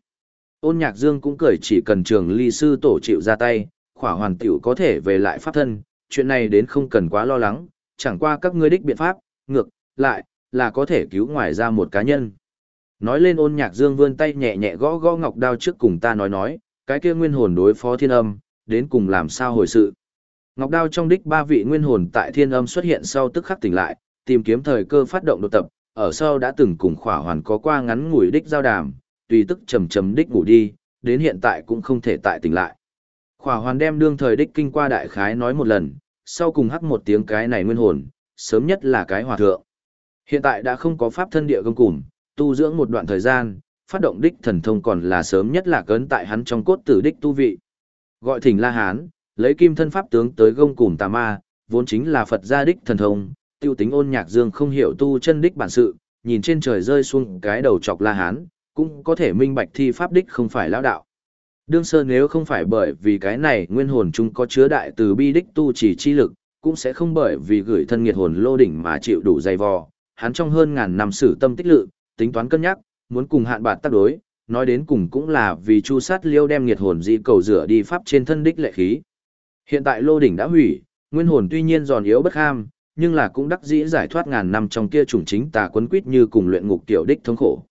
Ôn nhạc dương cũng cười chỉ cần trường ly sư tổ chịu ra tay, khỏa hoàn tiểu có thể về lại pháp thân, chuyện này đến không cần quá lo lắng, chẳng qua các ngươi đích biện pháp, ngược, lại, là có thể cứu ngoài ra một cá nhân. Nói lên ôn nhạc dương vươn tay nhẹ nhẹ gõ gõ ngọc đao trước cùng ta nói nói, cái kia nguyên hồn đối phó thiên âm, đến cùng làm sao hồi sự. Ngọc đao trong đích ba vị nguyên hồn tại thiên âm xuất hiện sau tức khắc tỉnh lại, tìm kiếm thời cơ phát động đột tập, ở sau đã từng cùng khỏa hoàn có qua ngắn ngủi đích giao đàm, tùy tức trầm trầm đích ngủ đi, đến hiện tại cũng không thể tại tỉnh lại. Khỏa hoàn đem đương thời đích kinh qua đại khái nói một lần, sau cùng hắc một tiếng cái này nguyên hồn, sớm nhất là cái hòa thượng. Hiện tại đã không có pháp thân địa công cùng, tu dưỡng một đoạn thời gian, phát động đích thần thông còn là sớm nhất là cấn tại hắn trong cốt tử đích tu vị. Gọi thỉnh La Hán, lấy kim thân pháp tướng tới gông cùng tà ma, vốn chính là Phật gia đích thần thông, tiêu tính ôn nhạc dương không hiểu tu chân đích bản sự, nhìn trên trời rơi xuống cái đầu chọc La Hán, cũng có thể minh bạch thi pháp đích không phải lão đạo. Đương sơ nếu không phải bởi vì cái này nguyên hồn chúng có chứa đại từ bi đích tu chỉ chi lực, cũng sẽ không bởi vì gửi thân nghiệt hồn lô đỉnh mà chịu đủ dày vò. Hắn trong hơn ngàn năm sử tâm tích lự, tính toán cân nhắc, muốn cùng hạn bạt tác đối, nói đến cùng cũng là vì chu sát liêu đem nghiệt hồn di cầu rửa đi pháp trên thân đích lệ khí. Hiện tại lô đỉnh đã hủy, nguyên hồn tuy nhiên giòn yếu bất ham, nhưng là cũng đắc dĩ giải thoát ngàn năm trong kia chủng chính tà quấn quýt như cùng luyện ngục tiểu đích thống khổ.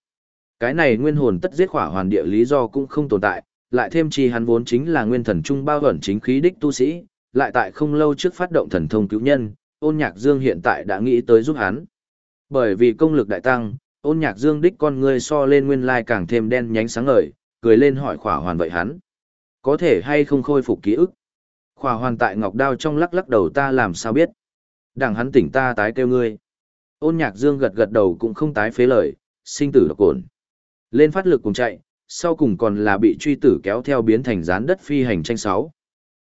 Cái này nguyên hồn tất giết khỏa hoàn địa lý do cũng không tồn tại, lại thêm chi hắn vốn chính là nguyên thần trung bao ẩn chính khí đích tu sĩ, lại tại không lâu trước phát động thần thông cứu nhân, ôn nhạc dương hiện tại đã nghĩ tới giúp hắn. Bởi vì công lực đại tăng, ôn nhạc dương đích con ngươi so lên nguyên lai càng thêm đen nhánh sáng ngời, cười lên hỏi khỏa hoàn vậy hắn. Có thể hay không khôi phục ký ức? Khỏa hoàn tại ngọc đao trong lắc lắc đầu ta làm sao biết? Đằng hắn tỉnh ta tái kêu ngươi. Ôn nhạc dương gật gật đầu cũng không tái phế lời, sinh tử độc cồn. Lên phát lực cùng chạy, sau cùng còn là bị truy tử kéo theo biến thành gián đất phi hành tranh sáu.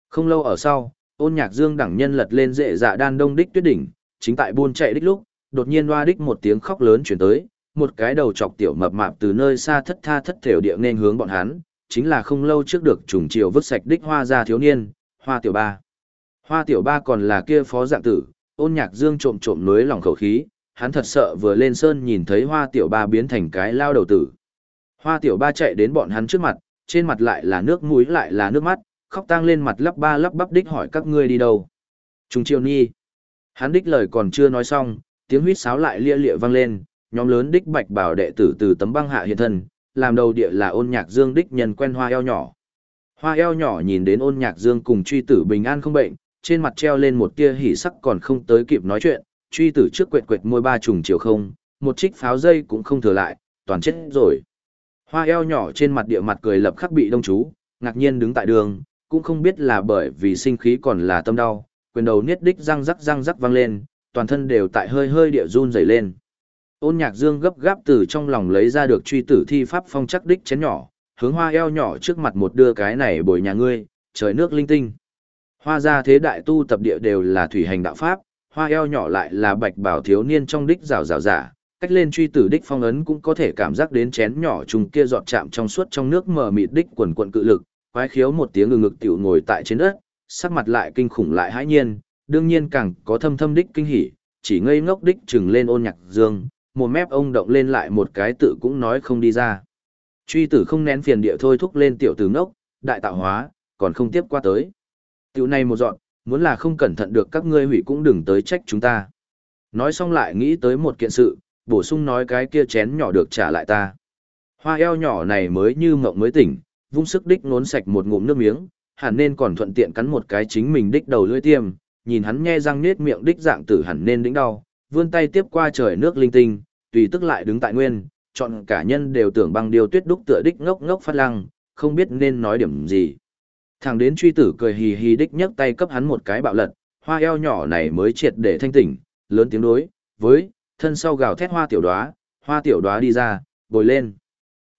Không lâu ở sau, ôn nhạc dương đẳng nhân lật lên dệ dạ đan đông đích tuyết đỉnh, chính tại buôn chạy đích lúc, đột nhiên loa đích một tiếng khóc lớn chuyển tới, một cái đầu chọc tiểu mập mạp từ nơi xa thất tha thất thểu địa nên hướng bọn hắn, chính là không lâu trước được trùng chiều vứt sạch đích hoa gia thiếu niên, hoa tiểu ba. Hoa tiểu ba còn là kia phó dạng tử, ôn nhạc dương trộm trộm nối lòng khẩu khí, hắn thật sợ vừa lên sơn nhìn thấy hoa tiểu ba biến thành cái lao đầu tử. Hoa tiểu ba chạy đến bọn hắn trước mặt, trên mặt lại là nước mũi lại là nước mắt, khóc tang lên mặt lắp ba lắp bắp đích hỏi các ngươi đi đâu. Trung triều nhi. Hắn đích lời còn chưa nói xong, tiếng huýt sáo lại lia lịa vang lên, nhóm lớn đích bạch bảo đệ tử từ tấm băng hạ hiện thân, làm đầu địa là ôn nhạc dương đích nhân quen hoa eo nhỏ. Hoa eo nhỏ nhìn đến ôn nhạc dương cùng truy tử bình an không bệnh, trên mặt treo lên một tia hỉ sắc còn không tới kịp nói chuyện, truy tử trước quệt quệt môi ba trùng chiều không, một trích pháo dây cũng không thừa lại, toàn chết rồi. Hoa eo nhỏ trên mặt địa mặt cười lập khắc bị đông chú, ngạc nhiên đứng tại đường, cũng không biết là bởi vì sinh khí còn là tâm đau, quyền đầu niết đích răng rắc răng rắc vang lên, toàn thân đều tại hơi hơi địa run rẩy lên. Ôn nhạc dương gấp gáp từ trong lòng lấy ra được truy tử thi pháp phong chắc đích chén nhỏ, hướng hoa eo nhỏ trước mặt một đưa cái này bồi nhà ngươi, trời nước linh tinh. Hoa gia thế đại tu tập địa đều là thủy hành đạo pháp, hoa eo nhỏ lại là bạch bảo thiếu niên trong đích rào rào giả, cách lên truy tử đích phong ấn cũng có thể cảm giác đến chén nhỏ trùng kia giọt chạm trong suốt trong nước mờ mịt đích quần quần cự lực, quái khiếu một tiếng ngực ngực tiểu ngồi tại trên đất, sắc mặt lại kinh khủng lại hãi nhiên, đương nhiên càng có thâm thâm đích kinh hỉ, chỉ ngây ngốc đích trừng lên ôn nhạc dương, một mép ông động lên lại một cái tự cũng nói không đi ra. Truy tử không nén phiền địa thôi thúc lên tiểu tử ngốc, đại tạo hóa, còn không tiếp qua tới. Tiểu này một dọn, muốn là không cẩn thận được các ngươi hủy cũng đừng tới trách chúng ta. Nói xong lại nghĩ tới một kiện sự, bổ sung nói cái kia chén nhỏ được trả lại ta. Hoa eo nhỏ này mới như mộng mới tỉnh, vung sức đích nốn sạch một ngụm nước miếng, hẳn nên còn thuận tiện cắn một cái chính mình đích đầu lưỡi tiêm, nhìn hắn nhe răng nết miệng đích dạng tử hẳn nên đĩnh đau, vươn tay tiếp qua trời nước linh tinh, tùy tức lại đứng tại nguyên, chọn cả nhân đều tưởng băng điều tuyết đúc tựa đích ngốc ngốc phát lăng, không biết nên nói điểm gì. Thằng đến truy tử cười hì hì đích nhấc tay cấp hắn một cái bạo lật, hoa eo nhỏ này mới triệt để thanh tỉnh, lớn tiếng đối, với, thân sau gào thét hoa tiểu đoá, hoa tiểu đoá đi ra, bồi lên.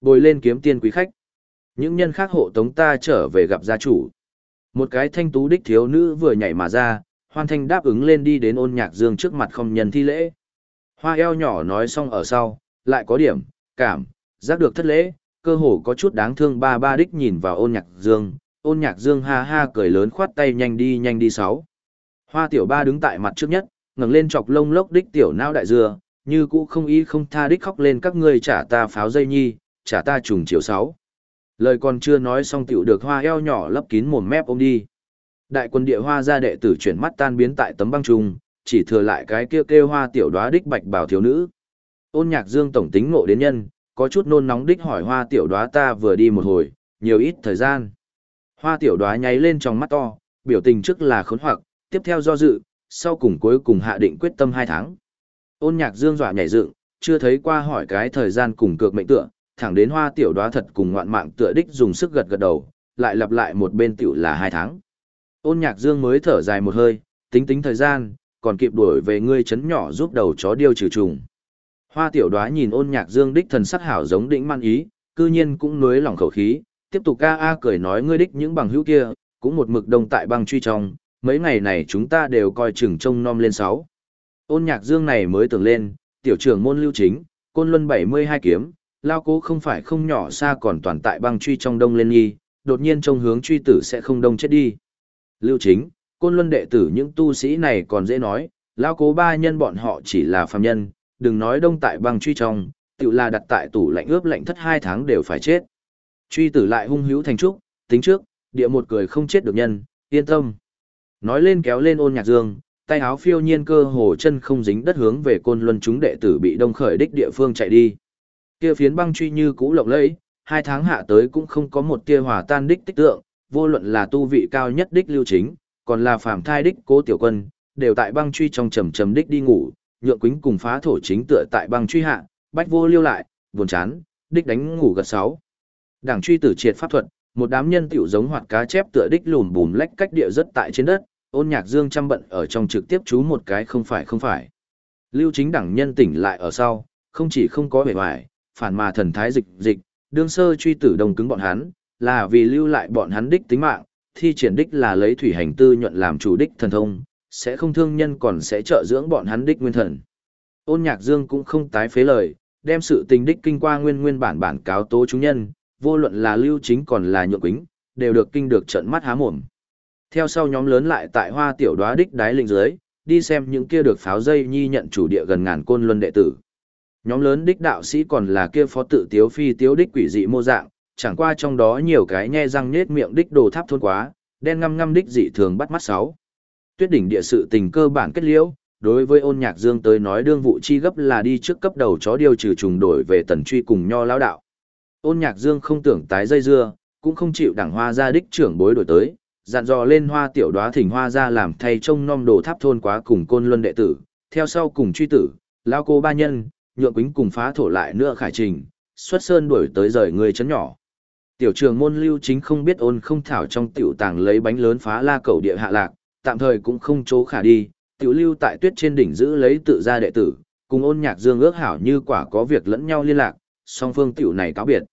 Bồi lên kiếm tiên quý khách. Những nhân khác hộ tống ta trở về gặp gia chủ. Một cái thanh tú đích thiếu nữ vừa nhảy mà ra, hoan thanh đáp ứng lên đi đến ôn nhạc dương trước mặt không nhân thi lễ. Hoa eo nhỏ nói xong ở sau, lại có điểm, cảm, giác được thất lễ, cơ hồ có chút đáng thương ba ba đích nhìn vào ôn nhạc dương, ôn nhạc dương ha ha cười lớn khoát tay nhanh đi nhanh đi sáu. Hoa tiểu ba đứng tại mặt trước nhất, ngẩng lên chọc lông lốc đích tiểu não đại dừa, như cũ không ý không tha đích khóc lên các ngươi trả ta pháo dây nhi, trả ta trùng chiều sáu. Lời còn chưa nói xong tiểu được hoa eo nhỏ lấp kín mồm mép ôm đi. Đại quân địa hoa gia đệ tử chuyển mắt tan biến tại tấm băng trùng, chỉ thừa lại cái kêu kêu hoa tiểu đóa đích bạch bảo thiếu nữ. Ôn nhạc dương tổng tính ngộ đến nhân, có chút nôn nóng đích hỏi hoa tiểu đóa ta vừa đi một hồi, nhiều ít thời gian. Hoa tiểu đoá nháy lên trong mắt to, biểu tình trước là khốn hoặc, tiếp theo do dự, sau cùng cuối cùng hạ định quyết tâm hai tháng. Ôn nhạc dương dọa nhảy dựng, chưa thấy qua hỏi cái thời gian cùng cược mệnh tựa, thẳng đến hoa tiểu đoá thật cùng ngoạn mạng tựa đích dùng sức gật gật đầu, lại lặp lại một bên tiểu là hai tháng. Ôn nhạc dương mới thở dài một hơi, tính tính thời gian, còn kịp đuổi về ngươi chấn nhỏ giúp đầu chó điêu trừ trùng. Hoa tiểu đoá nhìn ôn nhạc dương đích thần sắc hảo giống đỉnh man ý, cư nhiên cũng nuối lòng khẩu khí, tiếp tục ca a cười nói ngươi đích những bằng hữu kia, cũng một mực đông tại băng truy trong, mấy ngày này chúng ta đều coi chừng trông nom lên sáu. Ôn nhạc dương này mới tưởng lên, tiểu trưởng môn lưu chính, côn luân 72 kiếm, lao cố không phải không nhỏ xa còn toàn tại băng truy trong đông lên nghi, đột nhiên trông hướng truy tử sẽ không đông chết đi. Lưu chính, côn luân đệ tử những tu sĩ này còn dễ nói, lao cố ba nhân bọn họ chỉ là phàm nhân, đừng nói đông tại băng truy trong, tự là đặt tại tủ lạnh ướp lạnh thất hai tháng đều phải chết. Truy tử lại hung hữu thành trúc, tính trước, địa một cười không chết được nhân, yên tâm. Nói lên kéo lên ôn nhạc dương, tay áo phiêu nhiên cơ hồ chân không dính đất hướng về côn luân chúng đệ tử bị đông khởi đích địa phương chạy đi. Kia phiến băng truy như cũ lộng lẫy, hai tháng hạ tới cũng không có một tia hòa tan đích tích tượng, vô luận là tu vị cao nhất đích lưu chính, còn là phàm thai đích cố tiểu quân, đều tại băng truy trong trầm trầm đích đi ngủ, nhượng quính cùng phá thổ chính tựa tại băng truy hạ, bách vô liêu lại, buồn chán, đích đánh ngủ gật sáu. Đảng truy tử triệt pháp thuật, một đám nhân tiểu giống hoạt cá chép tựa đích lùm bùm lách cách địa rất tại trên đất, ôn nhạc dương chăm bận ở trong trực tiếp chú một cái không phải không phải. Lưu chính đảng nhân tỉnh lại ở sau, không chỉ không có vẻ vải, phản mà thần thái dịch dịch, đương sơ truy tử đồng cứng bọn hắn, là vì lưu lại bọn hắn đích tính mạng, thi triển đích là lấy thủy hành tư nhuận làm chủ đích thần thông, sẽ không thương nhân còn sẽ trợ dưỡng bọn hắn đích nguyên thần. Ôn nhạc dương cũng không tái phế lời, đem sự tình đích kinh qua nguyên nguyên bản bản cáo tố chúng nhân, vô luận là lưu chính còn là nhượng quính, đều được kinh được trận mắt há mồm. Theo sau nhóm lớn lại tại hoa tiểu đoá đích đái linh dưới, đi xem những kia được pháo dây nhi nhận chủ địa gần ngàn côn luân đệ tử. Nhóm lớn đích đạo sĩ còn là kia phó tự tiếu phi tiếu đích quỷ dị mô dạng, chẳng qua trong đó nhiều cái nhe răng nết miệng đích đồ tháp thôn quá, đen ngăm ngăm đích dị thường bắt mắt sáu. Tuyết đỉnh địa sự tình cơ bản kết liễu, đối với ôn nhạc dương tới nói đương vụ chi gấp là đi trước cấp đầu chó điều trừ trùng đổi về tần truy cùng nho lão đạo. Ôn nhạc dương không tưởng tái dây dưa, cũng không chịu đảng hoa gia đích trưởng bối đổi tới, dặn dò lên hoa tiểu đoá thỉnh hoa gia làm thay trông nom đồ tháp thôn quá cùng côn luân đệ tử, theo sau cùng truy tử, lao cô ba nhân, nhượng quính cùng phá thổ lại nữa khải trình, xuất sơn đuổi tới rời người chấn nhỏ. Tiểu trường môn lưu chính không biết ôn không thảo trong tiểu tàng lấy bánh lớn phá la cầu địa hạ lạc, tạm thời cũng không chỗ khả đi, tiểu lưu tại tuyết trên đỉnh giữ lấy tự gia đệ tử, cùng ôn nhạc dương ước hảo như quả có việc lẫn nhau liên lạc, song phương tiểu này cáo biệt.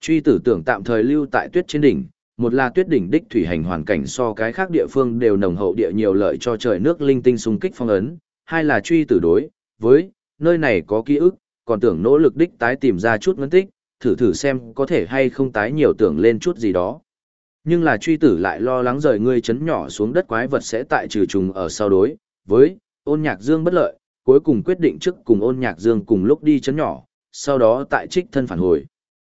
Truy tử tưởng tạm thời lưu tại tuyết trên đỉnh, một là tuyết đỉnh đích thủy hành hoàn cảnh so cái khác địa phương đều nồng hậu địa nhiều lợi cho trời nước linh tinh xung kích phong ấn, hai là truy tử đối với nơi này có ký ức, còn tưởng nỗ lực đích tái tìm ra chút ngân tích, thử thử xem có thể hay không tái nhiều tưởng lên chút gì đó. Nhưng là truy tử lại lo lắng rời ngươi chấn nhỏ xuống đất quái vật sẽ tại trừ trùng ở sau đối, với ôn nhạc dương bất lợi, cuối cùng quyết định trước cùng ôn nhạc dương cùng lúc đi chấn nhỏ, sau đó tại trích thân phản hồi.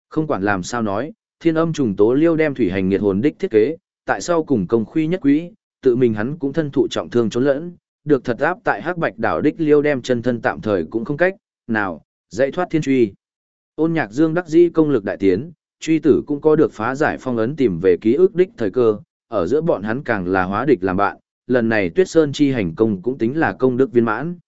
Không quản làm sao nói, thiên âm trùng tố liêu đem thủy hành nghiệt hồn đích thiết kế, tại sao cùng công khuy nhất quý, tự mình hắn cũng thân thụ trọng thương trốn lẫn, được thật áp tại hắc bạch đảo đích liêu đem chân thân tạm thời cũng không cách, nào, dạy thoát thiên truy. Ôn nhạc dương đắc dĩ công lực đại tiến, truy tử cũng có được phá giải phong ấn tìm về ký ức đích thời cơ, ở giữa bọn hắn càng là hóa địch làm bạn, lần này tuyết sơn chi hành công cũng tính là công đức viên mãn.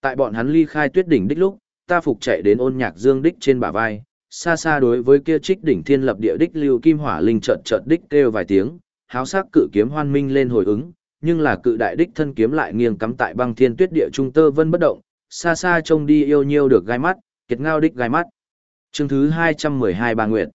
Tại bọn hắn ly khai tuyết đỉnh đích lúc, ta phục chạy đến ôn nhạc dương đích trên bả vai, xa xa đối với kia trích đỉnh thiên lập địa đích lưu kim hỏa linh chợt chợt đích kêu vài tiếng, háo sắc cự kiếm hoan minh lên hồi ứng, nhưng là cự đại đích thân kiếm lại nghiêng cắm tại băng thiên tuyết địa trung tơ vân bất động, xa xa trông đi yêu nhiêu được gai mắt, kiệt ngao đích gai mắt. Chương thứ 212 Ba Nguyệt.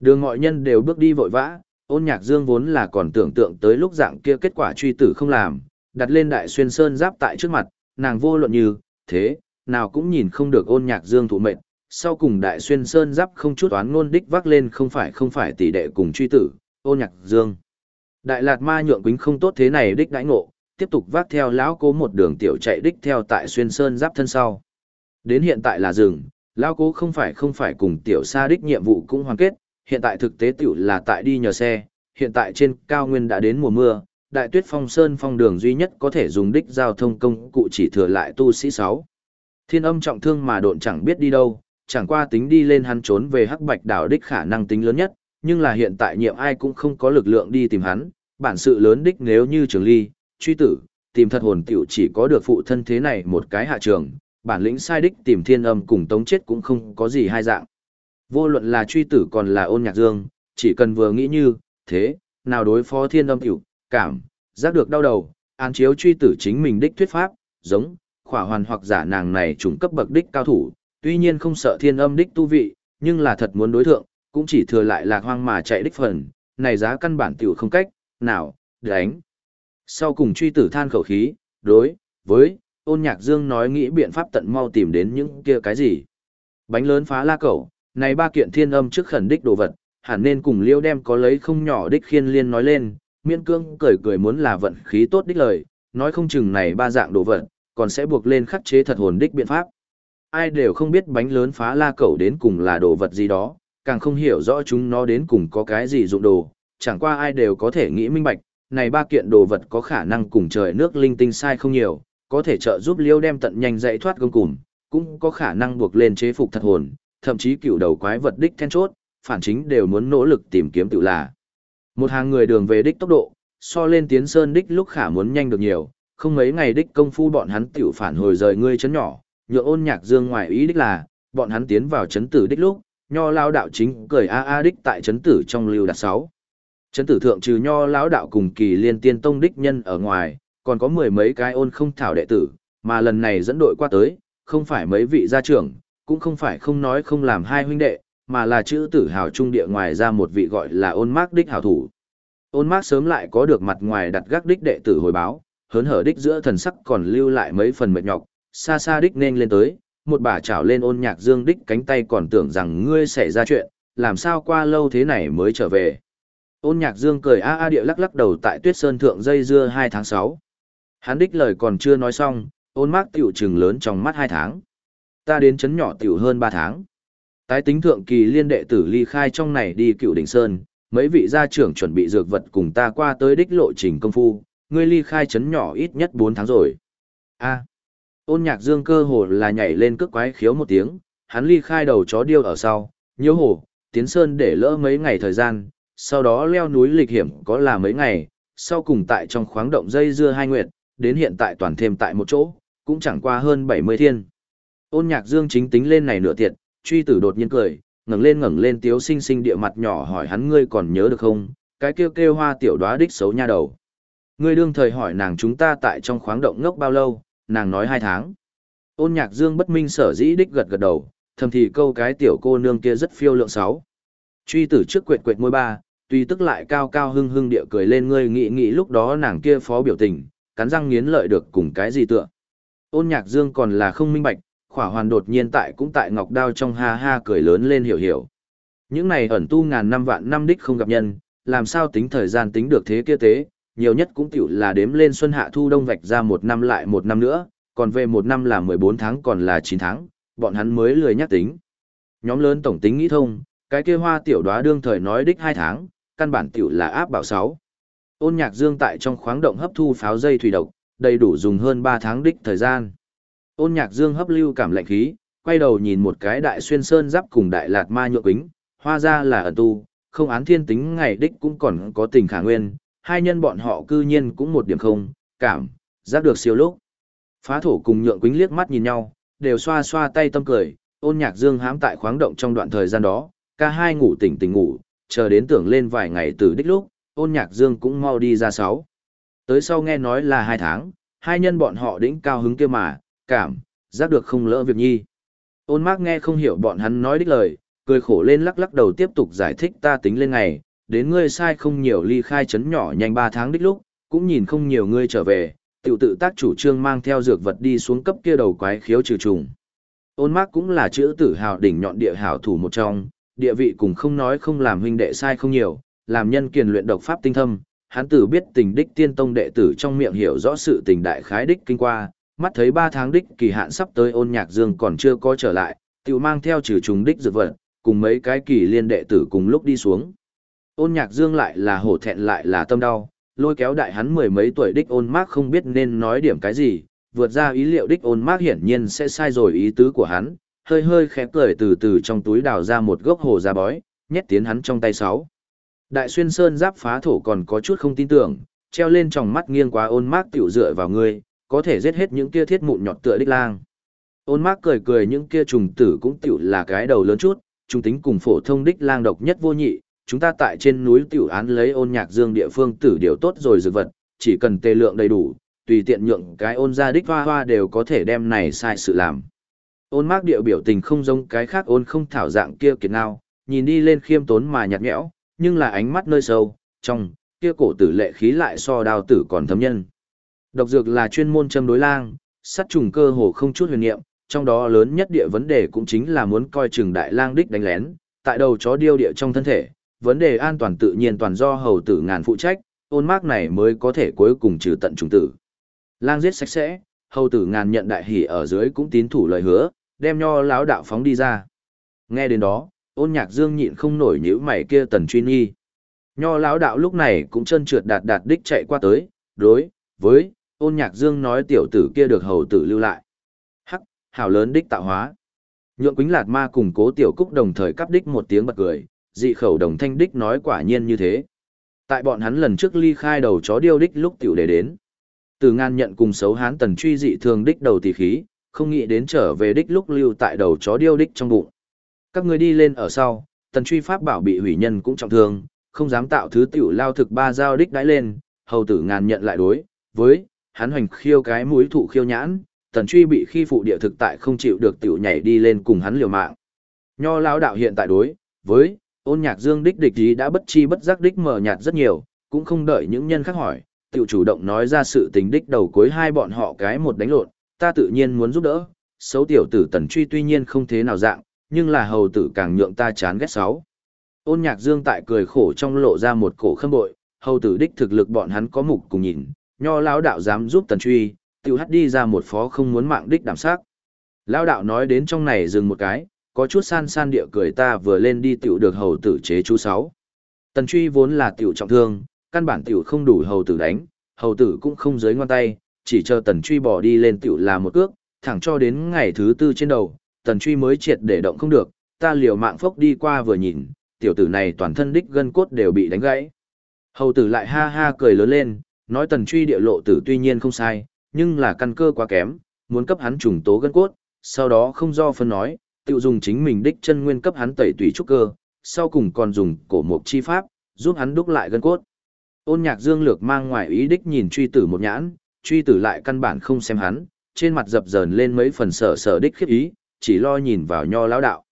Đường mọi nhân đều bước đi vội vã, ôn nhạc dương vốn là còn tưởng tượng tới lúc dạng kia kết quả truy tử không làm, đặt lên đại xuyên sơn giáp tại trước mặt, nàng vô luận như, thế, nào cũng nhìn không được ôn nhạc dương thụ mệnh, sau cùng đại xuyên sơn giáp không chút oán ngôn đích vác lên không phải không phải tỷ đệ cùng truy tử, ôn nhạc dương. Đại lạt ma nhượng quính không tốt thế này đích đãi ngộ, tiếp tục vác theo lão cố một đường tiểu chạy đích theo tại xuyên sơn giáp thân sau. Đến hiện tại là rừng, lão cố không phải không phải cùng tiểu xa đích nhiệm vụ cũng hoàn kết, hiện tại thực tế tiểu là tại đi nhờ xe, hiện tại trên cao nguyên đã đến mùa mưa, đại tuyết phong sơn phong đường duy nhất có thể dùng đích giao thông công cụ chỉ thừa lại tu sĩ 6. Thiên âm trọng thương mà độn chẳng biết đi đâu, chẳng qua tính đi lên hắn trốn về hắc bạch đảo đích khả năng tính lớn nhất, nhưng là hiện tại nhiệm ai cũng không có lực lượng đi tìm hắn, bản sự lớn đích nếu như trường ly, truy tử, tìm thật hồn tiểu chỉ có được phụ thân thế này một cái hạ trường, bản lĩnh sai đích tìm thiên âm cùng tống chết cũng không có gì hai dạng. Vô luận là truy tử còn là ôn nhạc dương, chỉ cần vừa nghĩ như, thế, nào đối phó thiên âm tiểu, cảm, giác được đau đầu, an chiếu truy tử chính mình đích thuyết pháp, giống, khỏa hoàn hoặc giả nàng này trùng cấp bậc đích cao thủ, tuy nhiên không sợ thiên âm đích tu vị, nhưng là thật muốn đối thượng, cũng chỉ thừa lại lạc hoang mà chạy đích phần, này giá căn bản tiểu không cách, nào, đánh. Sau cùng truy tử than khẩu khí, đối, với, ôn nhạc dương nói nghĩ biện pháp tận mau tìm đến những kia cái gì. Bánh lớn phá la cẩu, này ba kiện thiên âm trước khẩn đích đồ vật, hẳn nên cùng liêu đem có lấy không nhỏ đích khiên liên nói lên, miên cương cười cười muốn là vận khí tốt đích lời, nói không chừng này ba dạng đồ vật, còn sẽ buộc lên khắc chế thật hồn đích biện pháp. Ai đều không biết bánh lớn phá la cẩu đến cùng là đồ vật gì đó, càng không hiểu rõ chúng nó đến cùng có cái gì dụng đồ, chẳng qua ai đều có thể nghĩ minh bạch, này ba kiện đồ vật có khả năng cùng trời nước linh tinh sai không nhiều, có thể trợ giúp liêu đem tận nhanh dậy thoát gông cùm, cũng có khả năng buộc lên chế phục thật hồn, thậm chí cựu đầu quái vật đích then chốt, phản chính đều muốn nỗ lực tìm kiếm tự là. Một hàng người đường về đích tốc độ, so lên tiến sơn đích lúc khả muốn nhanh được nhiều, không mấy ngày đích công phu bọn hắn tiểu phản hồi rời ngươi chấn nhỏ, nhựa ôn nhạc dương ngoài ý đích là, bọn hắn tiến vào chấn tử đích lúc, nho lao đạo chính cười a a đích tại chấn tử trong lưu đạt 6. Chấn tử thượng trừ nho lão đạo cùng kỳ liên tiên tông đích nhân ở ngoài, còn có mười mấy cái ôn không thảo đệ tử, mà lần này dẫn đội qua tới, không phải mấy vị gia trưởng, cũng không phải không nói không làm hai huynh đệ, mà là chữ tử hào trung địa ngoài ra một vị gọi là ôn mác đích hào thủ. Ôn mác sớm lại có được mặt ngoài đặt gác đích đệ tử hồi báo, hớn hở đích giữa thần sắc còn lưu lại mấy phần mệt nhọc, xa xa đích nên lên tới, một bà chảo lên ôn nhạc dương đích cánh tay còn tưởng rằng ngươi xảy ra chuyện, làm sao qua lâu thế này mới trở về. Ôn nhạc dương cười a a địa lắc lắc đầu tại tuyết sơn thượng dây dưa 2 tháng 6. Hắn đích lời còn chưa nói xong, ôn mác tiểu trừng lớn trong mắt 2 tháng. Ta đến chấn nhỏ tiểu hơn 3 tháng. Tái tính thượng kỳ liên đệ tử ly khai trong này đi cựu đỉnh sơn, mấy vị gia trưởng chuẩn bị dược vật cùng ta qua tới đích lộ trình công phu, ngươi ly khai chấn nhỏ ít nhất 4 tháng rồi. A. ôn nhạc dương cơ hồ là nhảy lên cước quái khiếu một tiếng, hắn ly khai đầu chó điêu ở sau, nhiễu hồ, tiến sơn để lỡ mấy ngày thời gian, sau đó leo núi lịch hiểm có là mấy ngày, sau cùng tại trong khoáng động dây dưa hai nguyệt, đến hiện tại toàn thêm tại một chỗ, cũng chẳng qua hơn 70 thiên. Ôn nhạc dương chính tính lên này nửa tiệt, truy tử đột nhiên cười, ngẩng lên ngẩng lên tiếu sinh sinh địa mặt nhỏ hỏi hắn ngươi còn nhớ được không, cái kêu kêu hoa tiểu đóa đích xấu nha đầu. Ngươi đương thời hỏi nàng chúng ta tại trong khoáng động ngốc bao lâu, nàng nói hai tháng. Ôn nhạc dương bất minh sở dĩ đích gật gật đầu, thầm thì câu cái tiểu cô nương kia rất phiêu lượng sáu. Truy tử trước quệt quệt môi ba, tuy tức lại cao cao hưng hưng địa cười lên ngươi nghĩ nghĩ lúc đó nàng kia phó biểu tình, cắn răng nghiến lợi được cùng cái gì tựa. Ôn nhạc dương còn là không minh bạch, khỏa hoàn đột nhiên tại cũng tại ngọc đao trong ha ha cười lớn lên hiểu hiểu. Những này ẩn tu ngàn năm vạn năm đích không gặp nhân, làm sao tính thời gian tính được thế kia tế, nhiều nhất cũng tiểu là đếm lên xuân hạ thu đông vạch ra một năm lại một năm nữa, còn về một năm là 14 tháng còn là 9 tháng, bọn hắn mới lười nhắc tính. Nhóm lớn tổng tính nghĩ thông, cái kia hoa tiểu đoá đương thời nói đích 2 tháng, căn bản tiểu là áp bảo 6. Ôn nhạc dương tại trong khoáng động hấp thu pháo dây thủy độc, đầy đủ dùng hơn 3 tháng đích thời gian. Ôn nhạc dương hấp lưu cảm lạnh khí, quay đầu nhìn một cái đại xuyên sơn giáp cùng đại lạt ma nhựa kính, hoa ra là ẩn tu, không án thiên tính ngày đích cũng còn có tình khả nguyên, hai nhân bọn họ cư nhiên cũng một điểm không, cảm, giác được siêu lúc. Phá thổ cùng nhượng quính liếc mắt nhìn nhau, đều xoa xoa tay tâm cười, ôn nhạc dương hám tại khoáng động trong đoạn thời gian đó, ca hai ngủ tỉnh tỉnh ngủ, chờ đến tưởng lên vài ngày từ đích lúc, ôn nhạc dương cũng mau đi ra sáu. Tới sau nghe nói là hai tháng, hai nhân bọn họ đỉnh cao hứng kia mà, cảm, giác được không lỡ việc nhi. Ôn mác nghe không hiểu bọn hắn nói đích lời, cười khổ lên lắc lắc đầu tiếp tục giải thích ta tính lên ngày, đến ngươi sai không nhiều ly khai chấn nhỏ nhanh ba tháng đích lúc, cũng nhìn không nhiều ngươi trở về, tiểu tự tác chủ trương mang theo dược vật đi xuống cấp kia đầu quái khiếu trừ trùng. Ôn mác cũng là chữ tử hào đỉnh nhọn địa hảo thủ một trong, địa vị cùng không nói không làm huynh đệ sai không nhiều, làm nhân kiền luyện độc pháp tinh thâm, hắn tử biết tình đích tiên tông đệ tử trong miệng hiểu rõ sự tình đại khái đích kinh qua, mắt thấy ba tháng đích kỳ hạn sắp tới ôn nhạc dương còn chưa có trở lại, tiểu mang theo trừ trùng đích dược vật, cùng mấy cái kỳ liên đệ tử cùng lúc đi xuống. Ôn nhạc dương lại là hổ thẹn lại là tâm đau, lôi kéo đại hắn mười mấy tuổi đích ôn mác không biết nên nói điểm cái gì, vượt ra ý liệu đích ôn mác hiển nhiên sẽ sai rồi ý tứ của hắn, hơi hơi khẽ cười từ từ trong túi đào ra một gốc hồ ra bói, nhét tiến hắn trong tay sáu. Đại xuyên sơn giáp phá thổ còn có chút không tin tưởng, treo lên trong mắt nghiêng quá ôn mác tiểu dựa vào người có thể giết hết những kia thiết mụn nhọt tựa đích lang. Ôn mác cười cười những kia trùng tử cũng tiểu là cái đầu lớn chút, trung tính cùng phổ thông đích lang độc nhất vô nhị, chúng ta tại trên núi tiểu án lấy ôn nhạc dương địa phương tử điều tốt rồi dược vật, chỉ cần tê lượng đầy đủ, tùy tiện nhượng cái ôn ra đích hoa hoa đều có thể đem này sai sự làm. Ôn mác điệu biểu tình không giống cái khác ôn không thảo dạng kia kiệt nào, nhìn đi lên khiêm tốn mà nhạt nhẽo, nhưng là ánh mắt nơi sâu, trong, kia cổ tử lệ khí lại so đào tử còn thấm nhân. Độc dược là chuyên môn châm đối lang, sát trùng cơ hồ không chút huyền niệm, trong đó lớn nhất địa vấn đề cũng chính là muốn coi chừng đại lang đích đánh lén, tại đầu chó điêu địa trong thân thể, vấn đề an toàn tự nhiên toàn do hầu tử ngàn phụ trách, ôn mác này mới có thể cuối cùng trừ tận trùng tử. Lang giết sạch sẽ, hầu tử ngàn nhận đại hỉ ở dưới cũng tín thủ lời hứa, đem nho lão đạo phóng đi ra. Nghe đến đó, ôn nhạc dương nhịn không nổi nhíu mày kia tần truy nghi. Nho lão đạo lúc này cũng chân trượt đạt đạt đích chạy qua tới, đối, với, ôn nhạc dương nói tiểu tử kia được hầu tử lưu lại. Hắc, hảo lớn đích tạo hóa. Nhượng Quýnh Lạt Ma cùng Cố Tiểu Cúc đồng thời cắp đích một tiếng bật cười, dị khẩu đồng thanh đích nói quả nhiên như thế. Tại bọn hắn lần trước ly khai đầu chó điêu đích lúc tiểu để đến. Từ ngan nhận cùng xấu hán tần truy dị thường đích đầu tỷ khí, không nghĩ đến trở về đích lúc lưu tại đầu chó điêu đích trong bụng. Các người đi lên ở sau, tần truy pháp bảo bị hủy nhân cũng trọng thương, không dám tạo thứ tiểu lao thực ba giao đích đãi lên, hầu tử ngàn nhận lại đối, với, hắn hoành khiêu cái mũi thụ khiêu nhãn, tần truy bị khi phụ địa thực tại không chịu được tiểu nhảy đi lên cùng hắn liều mạng. Nho lão đạo hiện tại đối, với, ôn nhạc dương đích địch ý đã bất chi bất giác đích mở nhạt rất nhiều, cũng không đợi những nhân khác hỏi, tiểu chủ động nói ra sự tình đích đầu cuối hai bọn họ cái một đánh lộn, ta tự nhiên muốn giúp đỡ, xấu tiểu tử tần truy tuy nhiên không thế nào dạng, nhưng là hầu tử càng nhượng ta chán ghét sáu. Ôn nhạc dương tại cười khổ trong lộ ra một cổ khâm bội, hầu tử đích thực lực bọn hắn có mục cùng nhìn, nho lão đạo dám giúp tần truy, tiểu hắt đi ra một phó không muốn mạng đích đảm sắc. Lão đạo nói đến trong này dừng một cái, có chút san san địa cười ta vừa lên đi tiểu được hầu tử chế chú sáu. Tần truy vốn là tiểu trọng thương, căn bản tiểu không đủ hầu tử đánh, hầu tử cũng không giới ngoan tay, chỉ chờ tần truy bỏ đi lên tiểu là một cước, thẳng cho đến ngày thứ tư trên đầu, tần truy mới triệt để động không được, ta liều mạng phốc đi qua vừa nhìn, tiểu tử này toàn thân đích gân cốt đều bị đánh gãy. Hầu tử lại ha ha cười lớn lên, nói tần truy địa lộ tử tuy nhiên không sai, nhưng là căn cơ quá kém, muốn cấp hắn trùng tố gân cốt, sau đó không do phân nói, tự dùng chính mình đích chân nguyên cấp hắn tẩy tùy trúc cơ, sau cùng còn dùng cổ mục chi pháp, giúp hắn đúc lại gân cốt. Ôn nhạc dương lược mang ngoài ý đích nhìn truy tử một nhãn, truy tử lại căn bản không xem hắn, trên mặt dập dờn lên mấy phần sở sở đích khiếp ý, chỉ lo nhìn vào nho lão đạo.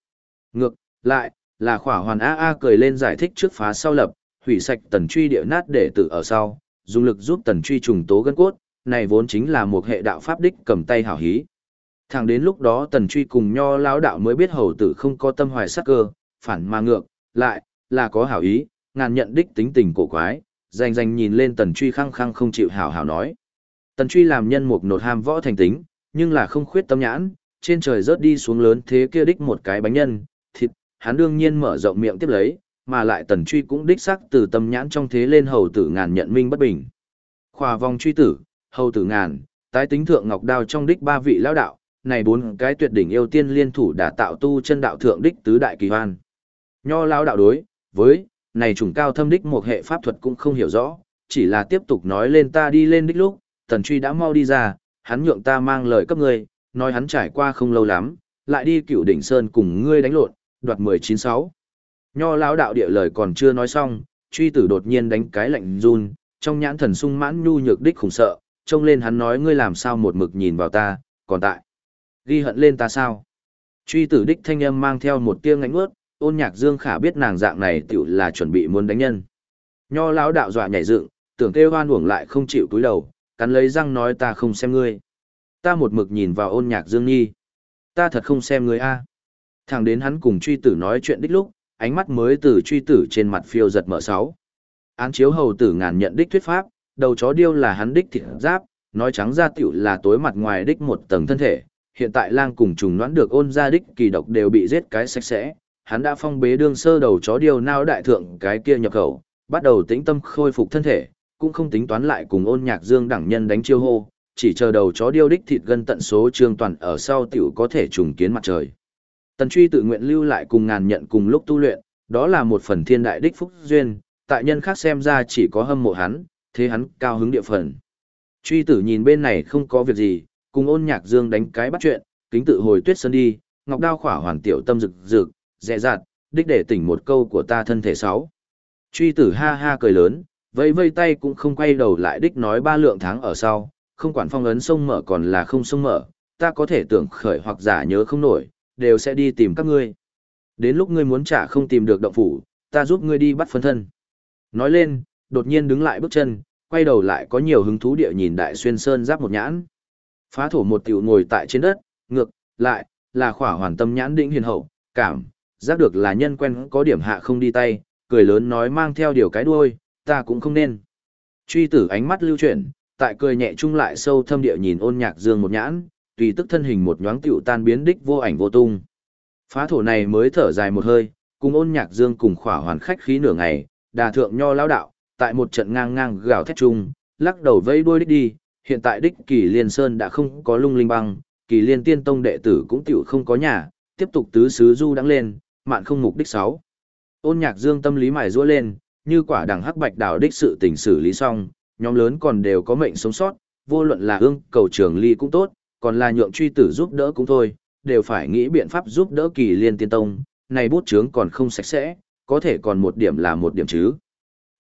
Ngược, lại, là khỏa hoàn A A cười lên giải thích trước phá sau lập, hủy sạch tần truy địa nát để tử ở sau, dùng lực giúp tần truy trùng tố gân cốt, này vốn chính là một hệ đạo pháp đích cầm tay hảo hí. Thẳng đến lúc đó tần truy cùng nho lão đạo mới biết hầu tử không có tâm hoài sắc cơ, phản mà ngược, lại, là có hảo ý, ngàn nhận đích tính tình cổ quái, danh danh nhìn lên tần truy khăng khăng không chịu hảo hảo nói. Tần truy làm nhân mục nột ham võ thành tính, nhưng là không khuyết tâm nhãn, trên trời rớt đi xuống lớn thế kia đích một cái bánh nhân, thịt, hắn đương nhiên mở rộng miệng tiếp lấy, mà lại tần truy cũng đích sắc từ tâm nhãn trong thế lên hầu tử ngàn nhận minh bất bình. Khoa vòng truy tử, hầu tử ngàn, tái tính thượng ngọc đao trong đích ba vị lão đạo, này bốn cái tuyệt đỉnh yêu tiên liên thủ đã tạo tu chân đạo thượng đích tứ đại kỳ hoan. Nho lão đạo đối, với, này trùng cao thâm đích một hệ pháp thuật cũng không hiểu rõ, chỉ là tiếp tục nói lên ta đi lên đích lúc, tần truy đã mau đi ra, hắn nhượng ta mang lời cấp ngươi, nói hắn trải qua không lâu lắm, lại đi cựu đỉnh sơn cùng ngươi đánh lộn, đoạt 196. Nho lão đạo địa lời còn chưa nói xong, truy tử đột nhiên đánh cái lạnh run, trong nhãn thần sung mãn nhu nhược đích khủng sợ, trông lên hắn nói ngươi làm sao một mực nhìn vào ta, còn tại. Ghi hận lên ta sao? Truy tử đích thanh âm mang theo một tia ngạnh ướt, ôn nhạc dương khả biết nàng dạng này tiểu là chuẩn bị muốn đánh nhân. Nho lão đạo dọa nhảy dựng, tưởng kêu hoan uổng lại không chịu cúi đầu, cắn lấy răng nói ta không xem ngươi. Ta một mực nhìn vào ôn nhạc dương nhi. Ta thật không xem ngươi a. Thẳng đến hắn cùng truy tử nói chuyện đích lúc, ánh mắt mới từ truy tử trên mặt phiêu giật mở sáu. Án chiếu hầu tử ngàn nhận đích thuyết pháp, đầu chó điêu là hắn đích thịt giáp, nói trắng ra tiểu là tối mặt ngoài đích một tầng thân thể. Hiện tại lang cùng trùng noãn được ôn ra đích kỳ độc đều bị giết cái sạch sẽ, hắn đã phong bế đương sơ đầu chó điêu nao đại thượng cái kia nhập khẩu, bắt đầu tĩnh tâm khôi phục thân thể, cũng không tính toán lại cùng ôn nhạc dương đẳng nhân đánh chiêu hô, chỉ chờ đầu chó điêu đích thịt gân tận số trương toàn ở sau tiểu có thể trùng kiến mặt trời. Tần truy tự nguyện lưu lại cùng ngàn nhận cùng lúc tu luyện, đó là một phần thiên đại đích phúc duyên, tại nhân khác xem ra chỉ có hâm mộ hắn, thế hắn cao hứng địa phần. Truy tử nhìn bên này không có việc gì, cùng ôn nhạc dương đánh cái bắt chuyện, kính tự hồi tuyết sơn đi, ngọc đao khỏa hoàn tiểu tâm rực rực, dẹ dạt, đích để tỉnh một câu của ta thân thể sáu. Truy tử ha ha cười lớn, vây vây tay cũng không quay đầu lại đích nói ba lượng tháng ở sau, không quản phong ấn sông mở còn là không sông mở, ta có thể tưởng khởi hoặc giả nhớ không nổi, đều sẽ đi tìm các ngươi. Đến lúc ngươi muốn trả không tìm được động phủ, ta giúp ngươi đi bắt phân thân. Nói lên, đột nhiên đứng lại bước chân, quay đầu lại có nhiều hứng thú địa nhìn đại xuyên sơn giáp một nhãn. Phá thổ một tiểu ngồi tại trên đất, ngược, lại, là khỏa hoàn tâm nhãn định hiền hậu, cảm, giác được là nhân quen có điểm hạ không đi tay, cười lớn nói mang theo điều cái đuôi, ta cũng không nên. Truy tử ánh mắt lưu chuyển, tại cười nhẹ chung lại sâu thâm địa nhìn ôn nhạc dương một nhãn, tùy tức thân hình một nhoáng tiểu tan biến đích vô ảnh vô tung. Phá thổ này mới thở dài một hơi, cùng ôn nhạc dương cùng khỏa hoàn khách khí nửa ngày, đà thượng nho lão đạo, tại một trận ngang ngang gào thét chung, lắc đầu vây đuôi đích đi, hiện tại đích kỳ liên sơn đã không có lung linh băng, kỳ liên tiên tông đệ tử cũng tiểu không có nhà, tiếp tục tứ sứ du đắng lên, mạn không mục đích sáu. Ôn nhạc dương tâm lý mài rũa lên, như quả đằng hắc bạch đảo đích sự tình xử lý xong, nhóm lớn còn đều có mệnh sống sót, vô luận là ương cầu trường ly cũng tốt, còn là nhượng truy tử giúp đỡ cũng thôi, đều phải nghĩ biện pháp giúp đỡ kỳ liên tiên tông, này bút chướng còn không sạch sẽ, có thể còn một điểm là một điểm chứ.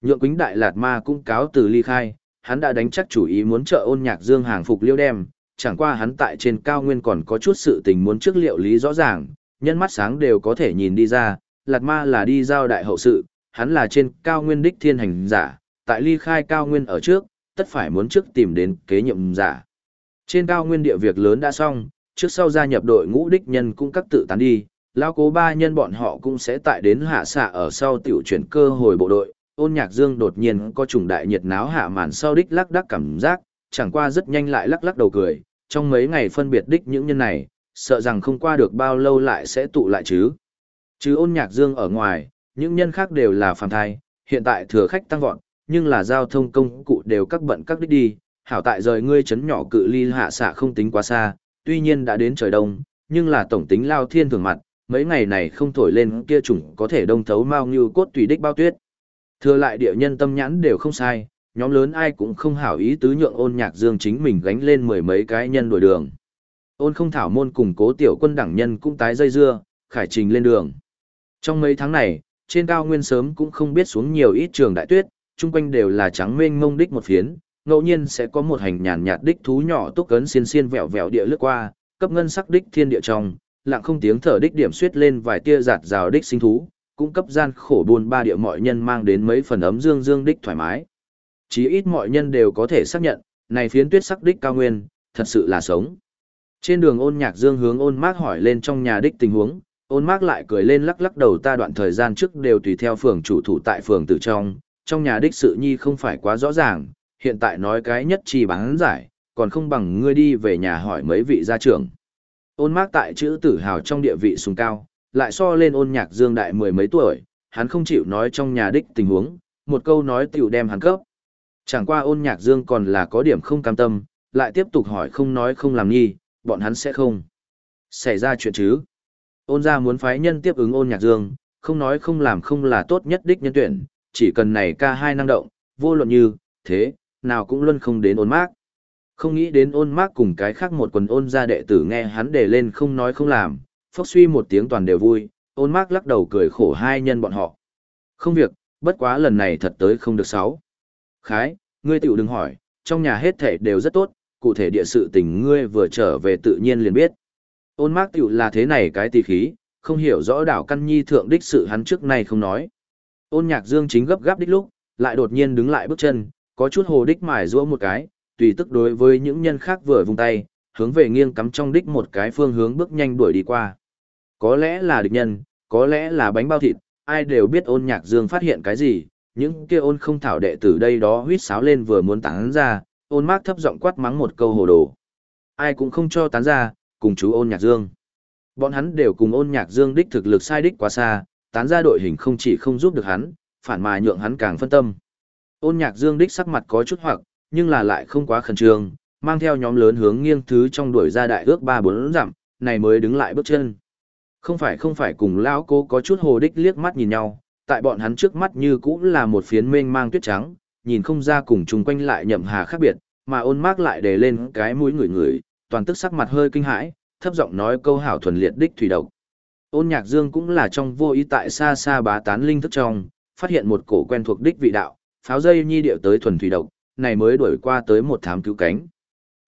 Nhượng quính đại lạt ma cũng cáo từ ly khai, hắn đã đánh chắc chủ ý muốn trợ ôn nhạc dương hàng phục liêu đem, chẳng qua hắn tại trên cao nguyên còn có chút sự tình muốn trước liệu lý rõ ràng, nhân mắt sáng đều có thể nhìn đi ra, lạt ma là đi giao đại hậu sự, hắn là trên cao nguyên đích thiên hành giả, tại ly khai cao nguyên ở trước, tất phải muốn trước tìm đến kế nhiệm giả. Trên cao nguyên địa việc lớn đã xong, trước sau gia nhập đội ngũ đích nhân cũng các tự tán đi, lao cố ba nhân bọn họ cũng sẽ tại đến hạ xạ ở sau tiểu chuyển cơ hồi bộ đội. Ôn nhạc dương đột nhiên có trùng đại nhiệt náo hạ màn sau đích lắc đắc cảm giác, chẳng qua rất nhanh lại lắc lắc đầu cười, trong mấy ngày phân biệt đích những nhân này, sợ rằng không qua được bao lâu lại sẽ tụ lại chứ. Chứ ôn nhạc dương ở ngoài, những nhân khác đều là phàm thai, hiện tại thừa khách tăng vọt, nhưng là giao thông công cụ đều các bận các đích đi, hảo tại rời ngươi chấn nhỏ cự ly hạ xạ không tính quá xa, tuy nhiên đã đến trời đông, nhưng là tổng tính lao thiên thường mặt, mấy ngày này không thổi lên kia chủng có thể đông thấu mau như cốt tùy đích bao tuyết. Thừa lại địa nhân tâm nhãn đều không sai, nhóm lớn ai cũng không hảo ý tứ nhượng ôn nhạc dương chính mình gánh lên mười mấy cái nhân đổi đường. Ôn không thảo môn cùng cố tiểu quân đảng nhân cũng tái dây dưa, khải trình lên đường. Trong mấy tháng này, trên cao nguyên sớm cũng không biết xuống nhiều ít trường đại tuyết, chung quanh đều là trắng mênh mông đích một phiến, ngẫu nhiên sẽ có một hành nhàn nhạt đích thú nhỏ túc cấn xiên xiên vẹo vẹo địa lướt qua, cấp ngân sắc đích thiên địa trong, lặng không tiếng thở đích điểm suyết lên vài tia giạt rào đích sinh thú, cung cấp gian khổ buôn ba địa mọi nhân mang đến mấy phần ấm dương dương đích thoải mái. Chí ít mọi nhân đều có thể xác nhận, này phiến tuyết sắc đích cao nguyên, thật sự là sống. Trên đường ôn nhạc dương hướng ôn mác hỏi lên trong nhà đích tình huống, ôn mác lại cười lên lắc lắc đầu ta đoạn thời gian trước đều tùy theo phường chủ thủ tại phường tử trong, trong nhà đích sự nhi không phải quá rõ ràng, hiện tại nói cái nhất chỉ bán giải, còn không bằng ngươi đi về nhà hỏi mấy vị gia trưởng. Ôn mác tại chữ tử hào trong địa vị sùng cao, lại so lên ôn nhạc dương đại mười mấy tuổi, hắn không chịu nói trong nhà đích tình huống, một câu nói tiểu đem hắn cấp. Chẳng qua ôn nhạc dương còn là có điểm không cam tâm, lại tiếp tục hỏi không nói không làm nhi, bọn hắn sẽ không. Xảy ra chuyện chứ. Ôn ra muốn phái nhân tiếp ứng ôn nhạc dương, không nói không làm không là tốt nhất đích nhân tuyển, chỉ cần này ca hai năng động, vô luận như, thế, nào cũng luôn không đến ôn mát. Không nghĩ đến ôn mát cùng cái khác một quần ôn ra đệ tử nghe hắn để lên không nói không làm, phốc suy một tiếng toàn đều vui, ôn mác lắc đầu cười khổ hai nhân bọn họ. Không việc, Bất quá lần này thật tới không được sáu. Khái, ngươi tiểu đừng hỏi, trong nhà hết thể đều rất tốt, cụ thể địa sự tình ngươi vừa trở về tự nhiên liền biết. Ôn mác tiểu là thế này cái tỳ khí, không hiểu rõ đảo căn nhi thượng đích sự hắn trước nay không nói. Ôn nhạc dương chính gấp gáp đích lúc, lại đột nhiên đứng lại bước chân, có chút hồ đích mải rũa một cái, tùy tức đối với những nhân khác vừa vung tay, hướng về nghiêng cắm trong đích một cái phương hướng bước nhanh đuổi đi qua. Có lẽ là địch nhân, có lẽ là bánh bao thịt, ai đều biết ôn nhạc dương phát hiện cái gì, những kia ôn không thảo đệ tử đây đó huýt sáo lên vừa muốn tán ra, ôn mác thấp giọng quát mắng một câu hồ đồ. Ai cũng không cho tán ra, cùng chú ôn nhạc dương. Bọn hắn đều cùng ôn nhạc dương đích thực lực sai đích quá xa, tán ra đội hình không chỉ không giúp được hắn, phản mà nhượng hắn càng phân tâm. Ôn nhạc dương đích sắc mặt có chút hoặc, nhưng là lại không quá khẩn trương, mang theo nhóm lớn hướng nghiêng thứ trong đuổi ra đại ước ba bốn dặm, này mới đứng lại bước chân. Không phải không phải cùng lão cô có chút hồ đích liếc mắt nhìn nhau, tại bọn hắn trước mắt như cũng là một phiến mênh mang tuyết trắng, nhìn không ra cùng chung quanh lại nhậm hà khác biệt, mà ôn mác lại đề lên cái mũi người người, toàn tức sắc mặt hơi kinh hãi, thấp giọng nói câu hảo thuần liệt đích thủy độc. Ôn nhạc dương cũng là trong vô ý tại xa xa bá tán linh thức trong, phát hiện một cổ quen thuộc đích vị đạo, pháo dây nhi điệu tới thuần thủy độc, này mới đuổi qua tới một thám cứu cánh.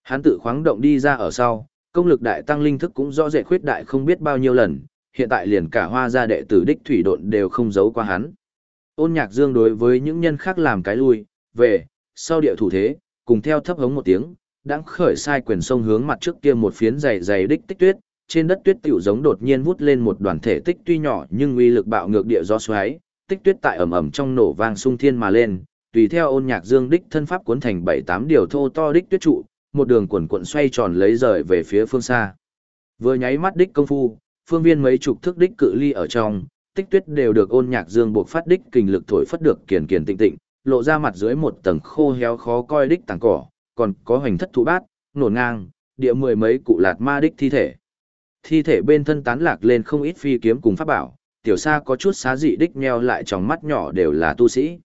Hắn tự khoáng động đi ra ở sau, công lực đại tăng linh thức cũng rõ rệt khuyết đại không biết bao nhiêu lần, hiện tại liền cả hoa gia đệ tử đích thủy độn đều không giấu qua hắn. Ôn nhạc dương đối với những nhân khác làm cái lui, về, sau địa thủ thế, cùng theo thấp hống một tiếng, đang khởi sai quyền sông hướng mặt trước kia một phiến dày dày đích tích tuyết, trên đất tuyết tiểu giống đột nhiên vút lên một đoàn thể tích tuy nhỏ nhưng uy lực bạo ngược địa do xoáy, tích tuyết tại ầm ầm trong nổ vang sung thiên mà lên, tùy theo ôn nhạc dương đích thân pháp cuốn thành bảy tám điều thô to đích tuyết trụ, một đường quần quận xoay tròn lấy rời về phía phương xa. Vừa nháy mắt đích công phu, phương viên mấy chục thước đích cự ly ở trong, tích tuyết đều được ôn nhạc dương buộc phát đích kình lực thổi phất được kiền kiền tịnh tịnh, lộ ra mặt dưới một tầng khô héo khó coi đích tảng cỏ, còn có hoành thất thụ bát, nổ ngang, địa mười mấy cụ lạt ma đích thi thể. Thi thể bên thân tán lạc lên không ít phi kiếm cùng pháp bảo, tiểu xa có chút xá dị đích nheo lại trong mắt nhỏ đều là tu sĩ.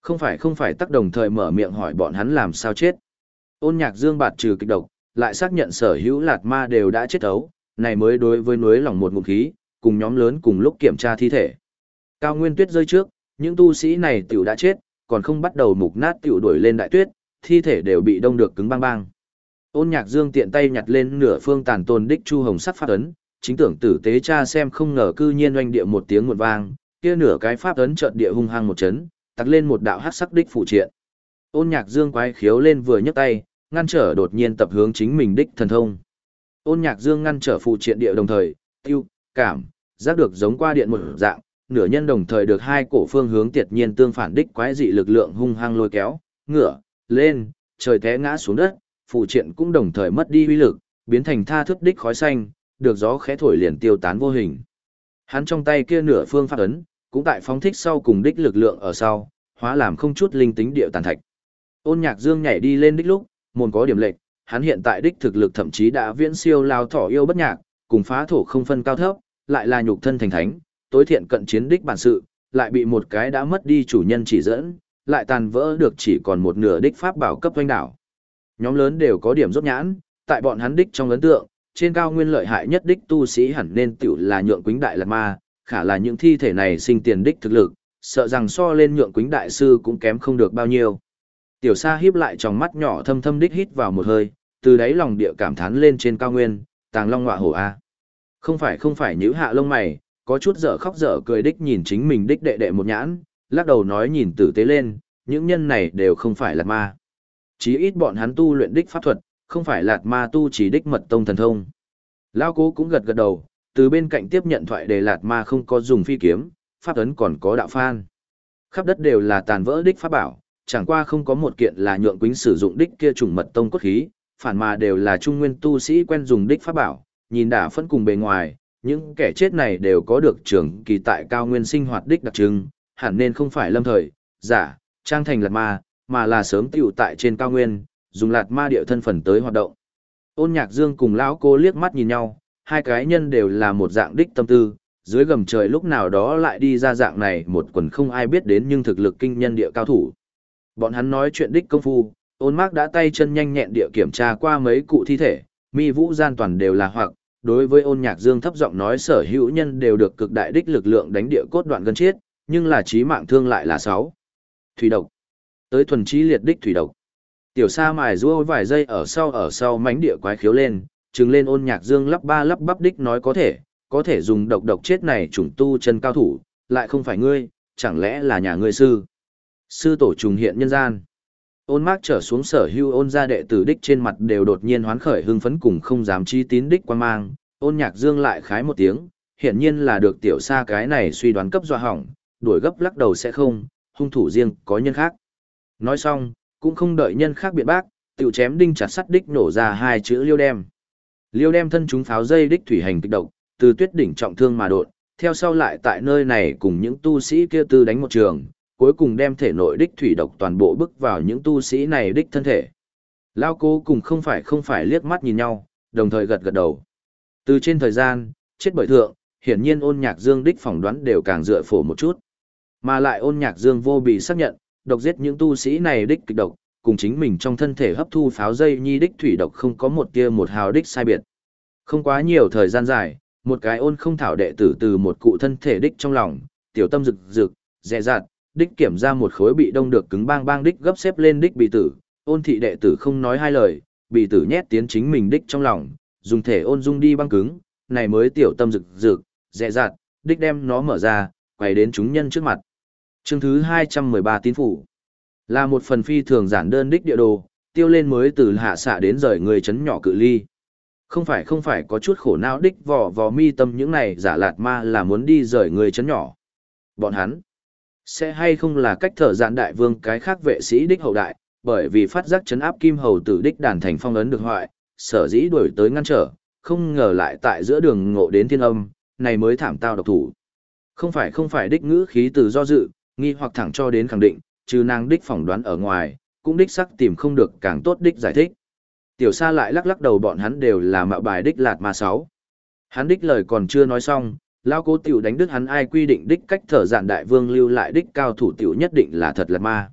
Không phải không phải tác đồng thời mở miệng hỏi bọn hắn làm sao chết. Ôn nhạc dương bạt trừ kịch độc, lại xác nhận sở hữu lạt ma đều đã chết ấu, này mới đối với núi lòng một ngụm khí, cùng nhóm lớn cùng lúc kiểm tra thi thể. Cao nguyên tuyết rơi trước, những tu sĩ này tiểu đã chết, còn không bắt đầu mục nát tiểu đuổi lên đại tuyết, thi thể đều bị đông được cứng băng băng. Ôn nhạc dương tiện tay nhặt lên nửa phương tàn tôn đích chu hồng sắc pháp ấn, chính tưởng tử tế cha xem không ngờ cư nhiên oanh địa một tiếng một vang, kia nửa cái pháp ấn chợt địa hung hăng một chấn, tặc lên một đạo hắc sắc đích phụ triện. Ôn nhạc dương quái khiếu lên vừa nhấc tay, ngăn trở đột nhiên tập hướng chính mình đích thần thông. Ôn nhạc dương ngăn trở phụ triện địa đồng thời, tiêu, cảm, giác được giống qua điện một dạng, nửa nhân đồng thời được hai cổ phương hướng tiệt nhiên tương phản đích quái dị lực lượng hung hăng lôi kéo, ngửa, lên, trời té ngã xuống đất, phụ triện cũng đồng thời mất đi uy lực, biến thành tha thức đích khói xanh, được gió khẽ thổi liền tiêu tán vô hình. Hắn trong tay kia nửa phương pháp ấn, cũng tại phóng thích sau cùng đích lực lượng ở sau, hóa làm không chút linh tính điệu tàn thạch. Ôn Nhạc Dương nhảy đi lên đích lúc, môn có điểm lệch, hắn hiện tại đích thực lực thậm chí đã viễn siêu lao thỏ yêu bất nhạc, cùng phá thổ không phân cao thấp, lại là nhục thân thành thánh, tối thiện cận chiến đích bản sự, lại bị một cái đã mất đi chủ nhân chỉ dẫn, lại tàn vỡ được chỉ còn một nửa đích pháp bảo cấp doanh đảo. Nhóm lớn đều có điểm rốt nhãn, tại bọn hắn đích trong ấn tượng, trên cao nguyên lợi hại nhất đích tu sĩ hẳn nên tiểu là nhượng quính đại lạt ma, khả là những thi thể này sinh tiền đích thực lực, sợ rằng so lên nhượng quính đại sư cũng kém không được bao nhiêu. Tiểu Sa híp lại trong mắt nhỏ thâm thâm đích hít vào một hơi, từ đáy lòng địa cảm thán lên trên cao nguyên, tàng long ngọa hổ a. Không phải không phải nhíu hạ lông mày, có chút dở khóc dở cười đích nhìn chính mình đích đệ đệ một nhãn, lắc đầu nói nhìn tử tế lên, những nhân này đều không phải là ma. Chí ít bọn hắn tu luyện đích pháp thuật, không phải lạt ma tu chỉ đích mật tông thần thông. Lao cố cũng gật gật đầu, từ bên cạnh tiếp nhận thoại đề lạt ma không có dùng phi kiếm, pháp ấn còn có đạo phan. Khắp đất đều là tàn vỡ đích pháp bảo, chẳng qua không có một kiện là nhượng quýnh sử dụng đích kia trùng mật tông cốt khí, phản mà đều là trung nguyên tu sĩ quen dùng đích pháp bảo, nhìn đả phân cùng bề ngoài, những kẻ chết này đều có được trường kỳ tại cao nguyên sinh hoạt đích đặc trưng, hẳn nên không phải lâm thời, giả, trang thành lạt ma, mà là sớm tiểu tại trên cao nguyên, dùng lạt ma địa thân phần tới hoạt động. Ôn nhạc dương cùng lão cô liếc mắt nhìn nhau, hai cái nhân đều là một dạng đích tâm tư, dưới gầm trời lúc nào đó lại đi ra dạng này một quần không ai biết đến nhưng thực lực kinh nhân địa cao thủ. Bọn hắn nói chuyện đích công phu, ôn mác đã tay chân nhanh nhẹn địa kiểm tra qua mấy cụ thi thể, mi vũ gian toàn đều là hoặc, đối với ôn nhạc dương thấp giọng nói sở hữu nhân đều được cực đại đích lực lượng đánh địa cốt đoạn gân chết, nhưng là trí mạng thương lại là sáu. Thủy độc. Tới thuần trí liệt đích thủy độc. Tiểu sa mài rua vài giây ở sau ở sau mánh địa quái khiếu lên, trừng lên ôn nhạc dương lắp ba lắp bắp đích nói có thể, có thể dùng độc độc chết này trùng tu chân cao thủ, lại không phải ngươi, chẳng lẽ là nhà ngươi sư. Sư tổ trùng hiện nhân gian. Ôn mác trở xuống sở hưu ôn gia đệ tử đích trên mặt đều đột nhiên hoán khởi hưng phấn cùng không dám chi tín đích quan mang, ôn nhạc dương lại khái một tiếng, hiện nhiên là được tiểu sa cái này suy đoán cấp dọa hỏng, đuổi gấp lắc đầu sẽ không, hung thủ riêng có nhân khác. Nói xong, cũng không đợi nhân khác biện bác, tiểu chém đinh chặt sắt đích nổ ra hai chữ liêu đem. Liêu đem thân chúng pháo dây đích thủy hành kích độc, từ tuyết đỉnh trọng thương mà đột, theo sau lại tại nơi này cùng những tu sĩ kia tư đánh một trường, cuối cùng đem thể nội đích thủy độc toàn bộ bức vào những tu sĩ này đích thân thể. Lao cố cùng không phải không phải liếc mắt nhìn nhau, đồng thời gật gật đầu. Từ trên thời gian, chết bởi thượng, hiển nhiên ôn nhạc dương đích phỏng đoán đều càng dựa phổ một chút. Mà lại ôn nhạc dương vô bị xác nhận, độc giết những tu sĩ này đích kịch độc, cùng chính mình trong thân thể hấp thu pháo dây nhi đích thủy độc không có một tia một hào đích sai biệt. Không quá nhiều thời gian dài, một cái ôn không thảo đệ tử từ một cụ thân thể đích trong lòng, tiểu tâm rực rực, dè dạt, đích kiểm ra một khối bị đông được cứng bang bang đích gấp xếp lên đích bị tử, ôn thị đệ tử không nói hai lời, bị tử nhét tiến chính mình đích trong lòng, dùng thể ôn dung đi băng cứng, này mới tiểu tâm rực rực, dẹ dạt, đích đem nó mở ra, quay đến chúng nhân trước mặt. Chương thứ 213 tín phủ là một phần phi thường giản đơn đích địa đồ, tiêu lên mới từ hạ xạ đến rời người chấn nhỏ cự ly. Không phải không phải có chút khổ não đích vò vò mi tâm những này giả lạt ma là muốn đi rời người chấn nhỏ. Bọn hắn sẽ hay không là cách thở dạn đại vương cái khác vệ sĩ đích hậu đại, bởi vì phát giác chấn áp kim hầu tử đích đàn thành phong ấn được hoại, sở dĩ đuổi tới ngăn trở, không ngờ lại tại giữa đường ngộ đến thiên âm, này mới thảm tao độc thủ. Không phải không phải đích ngữ khí từ do dự, nghi hoặc thẳng cho đến khẳng định, trừ nàng đích phỏng đoán ở ngoài, cũng đích sắc tìm không được càng tốt đích giải thích. Tiểu Sa lại lắc lắc đầu bọn hắn đều là mạo bài đích lạt ma sáu. Hắn đích lời còn chưa nói xong, lao cố tiểu đánh đức hắn ai quy định đích cách thở giản đại vương lưu lại đích cao thủ tiểu nhất định là thật lạt ma.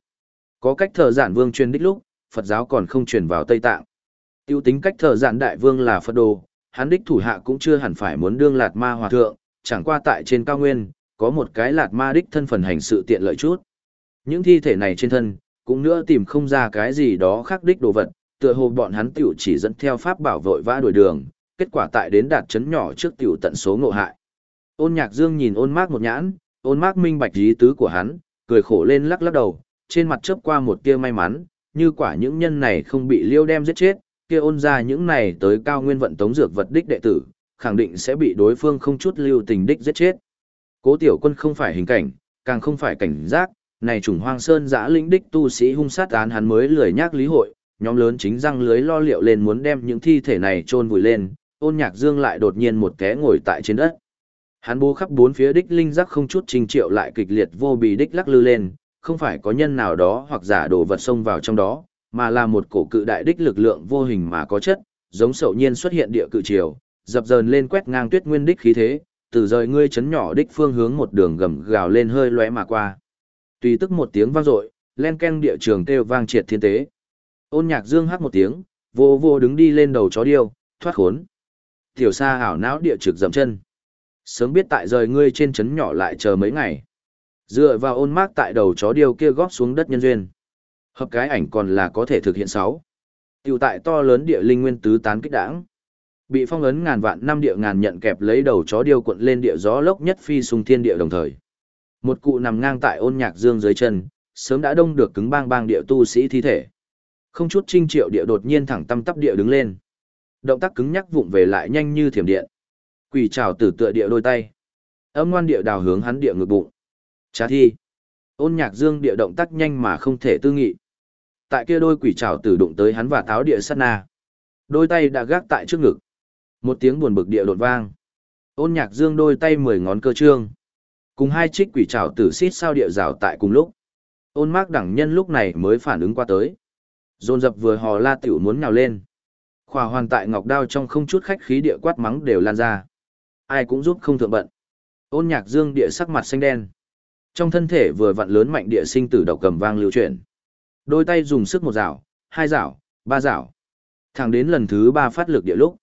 Có cách thở giản vương truyền đích lúc, Phật giáo còn không truyền vào Tây Tạng. Tiêu tính cách thở giản đại vương là Phật đồ, hắn đích thủ hạ cũng chưa hẳn phải muốn đương lạt ma hòa thượng, chẳng qua tại trên cao nguyên, có một cái lạt ma đích thân phần hành sự tiện lợi chút. Những thi thể này trên thân, cũng nữa tìm không ra cái gì đó khác đích đồ vật, tựa hồ bọn hắn tiểu chỉ dẫn theo pháp bảo vội vã đuổi đường, kết quả tại đến đạt chấn nhỏ trước tiểu tận số ngộ hại. Ôn Nhạc Dương nhìn Ôn Mác một nhãn, Ôn Mác minh bạch ý tứ của hắn, cười khổ lên lắc lắc đầu, trên mặt chớp qua một tia may mắn, như quả những nhân này không bị Liêu đem giết chết, kia ôn ra những này tới cao nguyên vận tống dược vật đích đệ tử, khẳng định sẽ bị đối phương không chút lưu tình đích giết chết. Cố Tiểu Quân không phải hình cảnh, càng không phải cảnh giác, này trùng hoang sơn giã linh đích tu sĩ hung sát án hắn mới lười nhác lý hội, nhóm lớn chính răng lưới lo liệu lên muốn đem những thi thể này chôn vùi lên, ôn nhạc dương lại đột nhiên một té ngồi tại trên đất. Hắn bố khắp bốn phía đích linh giác không chút trình triệu lại kịch liệt vô bì đích lắc lư lên, không phải có nhân nào đó hoặc giả đồ vật xông vào trong đó, mà là một cổ cự đại đích lực lượng vô hình mà có chất, giống sậu nhiên xuất hiện địa cự triều, dập dờn lên quét ngang tuyết nguyên đích khí thế, từ rời ngươi chấn nhỏ đích phương hướng một đường gầm gào lên hơi lóe mà qua. Tùy tức một tiếng vang dội, len ken địa trường kêu vang triệt thiên tế. Ôn nhạc dương hát một tiếng, vô vô đứng đi lên đầu chó điêu, thoát khốn. Tiểu sa hảo não địa trực dậm chân. Sớm biết tại rời ngươi trên chấn nhỏ lại chờ mấy ngày. Dựa vào ôn mác tại đầu chó điêu kia góp xuống đất nhân duyên. Hợp cái ảnh còn là có thể thực hiện sáu. Tiểu tại to lớn địa linh nguyên tứ tán kích đảng. Bị phong ấn ngàn vạn năm địa ngàn nhận kẹp lấy đầu chó điêu cuộn lên địa gió lốc nhất phi sùng thiên địa đồng thời. Một cụ nằm ngang tại ôn nhạc dương dưới chân, sớm đã đông được cứng bang bang địa tu sĩ thi thể. Không chút trinh triệu địa đột nhiên thẳng tâm tắp địa đứng lên. Động tác cứng nhắc vụng về lại nhanh như thiểm điện. Quỷ trào tử tựa địa đôi tay. Âm ngoan địa đào hướng hắn địa ngực bụng. Trả thi. Ôn nhạc dương địa động tác nhanh mà không thể tư nghị. Tại kia đôi quỷ trào tử đụng tới hắn và táo địa sát na. Đôi tay đã gác tại trước ngực. Một tiếng buồn bực địa đột vang. Ôn nhạc dương đôi tay mười ngón cơ trương. Cùng hai trích quỷ trào tử xít sao địa rào tại cùng lúc. Ôn mác đẳng nhân lúc này mới phản ứng qua tới. Dồn dập vừa hò la tiểu muốn nhào lên. Khỏa hoàn tại ngọc đao trong không chút khách khí địa quát mắng đều lan ra. Ai cũng giúp không thượng bận. Ôn nhạc dương địa sắc mặt xanh đen. Trong thân thể vừa vặn lớn mạnh địa sinh tử độc cầm vang lưu chuyển. Đôi tay dùng sức một rảo, hai rảo, ba rảo. Thẳng đến lần thứ ba phát lực địa lúc.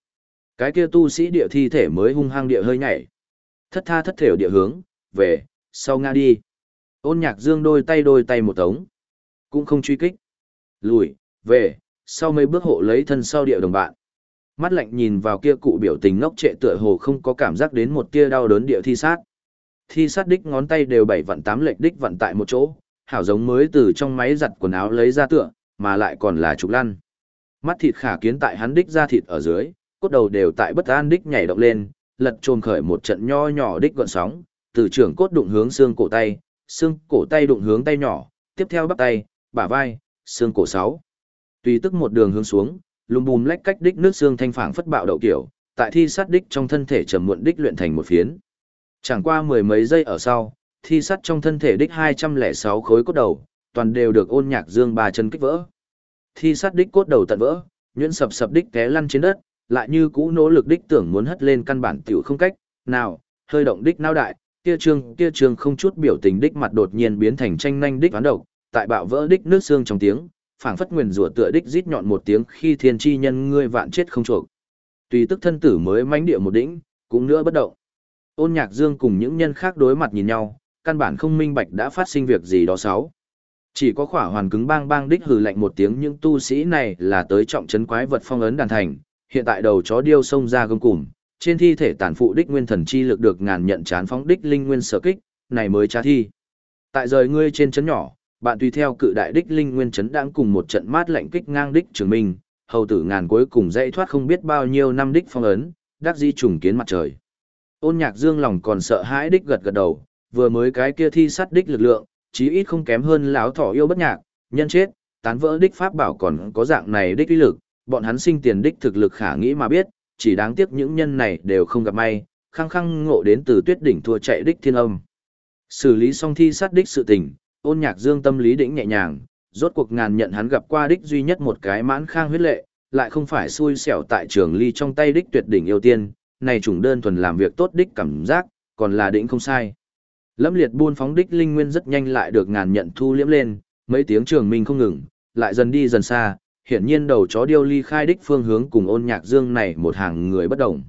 Cái kia tu sĩ địa thi thể mới hung hăng địa hơi nhảy. Thất tha thất thểu địa hướng, về, sau nga đi. Ôn nhạc dương đôi tay đôi tay một tống. Cũng không truy kích. Lùi, về, sau mấy bước hộ lấy thân sau địa đồng bạn. Mắt lạnh nhìn vào kia cụ biểu tình ngốc trệ tựa hồ không có cảm giác đến một tia đau đớn địa thi sát. Thi sát đích ngón tay đều bảy vặn tám lệch đích vặn tại một chỗ, hảo giống mới từ trong máy giặt quần áo lấy ra tựa, mà lại còn là trục lăn. Mắt thịt khả kiến tại hắn đích ra thịt ở dưới, cốt đầu đều tại bất an đích nhảy động lên, lật trồm khởi một trận nho nhỏ đích gọn sóng, từ trưởng cốt đụng hướng xương cổ tay, xương cổ tay đụng hướng tay nhỏ, tiếp theo bắp tay, bả vai, xương cổ sáu. Tùy tức một đường hướng xuống, lùm bùm lách cách đích nước xương thanh phảng phất bạo đậu kiểu, tại thi sát đích trong thân thể trầm muộn đích luyện thành một phiến. Chẳng qua mười mấy giây ở sau, thi sắt trong thân thể đích 206 khối cốt đầu, toàn đều được ôn nhạc dương ba chân kích vỡ. Thi sắt đích cốt đầu tận vỡ, nhuyễn sập sập đích té lăn trên đất, lại như cũ nỗ lực đích tưởng muốn hất lên căn bản tiểu không cách, nào, hơi động đích nao đại, kia trương kia trương không chút biểu tình đích mặt đột nhiên biến thành tranh nhanh đích toán độc, tại bạo vỡ đích nước xương trong tiếng, phảng phất nguyền rủa tựa đích rít nhọn một tiếng khi thiên chi nhân ngươi vạn chết không chuộc. Tùy tức thân tử mới mãnh địa một đỉnh, cũng nữa bất động. Ôn Nhạc Dương cùng những nhân khác đối mặt nhìn nhau, căn bản không minh bạch đã phát sinh việc gì đó sáu. Chỉ có khỏa hoàn cứng bang bang đích hừ lạnh một tiếng những tu sĩ này là tới trọng trấn quái vật phong ấn đàn thành, hiện tại đầu chó điêu xông ra gông cùm, trên thi thể tàn phụ đích nguyên thần chi lực được ngàn nhận chán phóng đích linh nguyên sở kích, này mới trả thi. Tại rời ngươi trên chấn nhỏ, bạn tùy theo cự đại đích linh nguyên chấn đang cùng một trận mát lạnh kích ngang đích trường minh, hầu tử ngàn cuối cùng dãy thoát không biết bao nhiêu năm đích phong ấn, đắc di trùng kiến mặt trời. Ôn nhạc dương lòng còn sợ hãi đích gật gật đầu, vừa mới cái kia thi sát đích lực lượng, chí ít không kém hơn lão thỏ yêu bất nhạc, nhân chết, tán vỡ đích pháp bảo còn có dạng này đích uy lực, bọn hắn sinh tiền đích thực lực khả nghĩ mà biết, chỉ đáng tiếc những nhân này đều không gặp may, khăng khăng ngộ đến từ tuyết đỉnh thua chạy đích thiên âm. Xử lý xong thi sát đích sự tình, ôn nhạc dương tâm lý đỉnh nhẹ nhàng, rốt cuộc ngàn nhận hắn gặp qua đích duy nhất một cái mãn khang huyết lệ, lại không phải xui xẻo tại trường ly trong tay đích tuyệt đỉnh yêu tiên, này trùng đơn thuần làm việc tốt đích cảm giác, còn là đỉnh không sai. Lâm liệt buôn phóng đích linh nguyên rất nhanh lại được ngàn nhận thu liễm lên, mấy tiếng trường minh không ngừng, lại dần đi dần xa, hiển nhiên đầu chó điêu ly khai đích phương hướng cùng ôn nhạc dương này một hàng người bất đồng.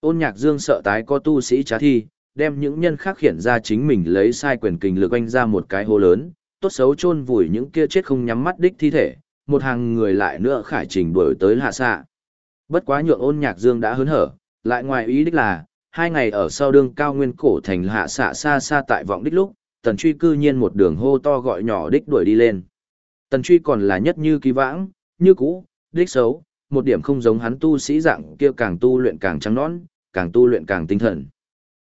Ôn nhạc dương sợ tái có tu sĩ trá thi, đem những nhân khác hiện ra chính mình lấy sai quyền kình lực anh ra một cái hố lớn, tốt xấu chôn vùi những kia chết không nhắm mắt đích thi thể, một hàng người lại nữa khải trình đuổi tới hạ xạ. Bất quá nhượng ôn nhạc dương đã hớn hở, lại ngoài ý đích là, hai ngày ở sau đường cao nguyên cổ thành hạ xạ xa xa tại vọng đích lúc, tần truy cư nhiên một đường hô to gọi nhỏ đích đuổi đi lên. Tần truy còn là nhất như kỳ vãng, như cũ, đích xấu, một điểm không giống hắn tu sĩ dạng kia càng tu luyện càng trắng nõn, càng tu luyện càng tinh thần.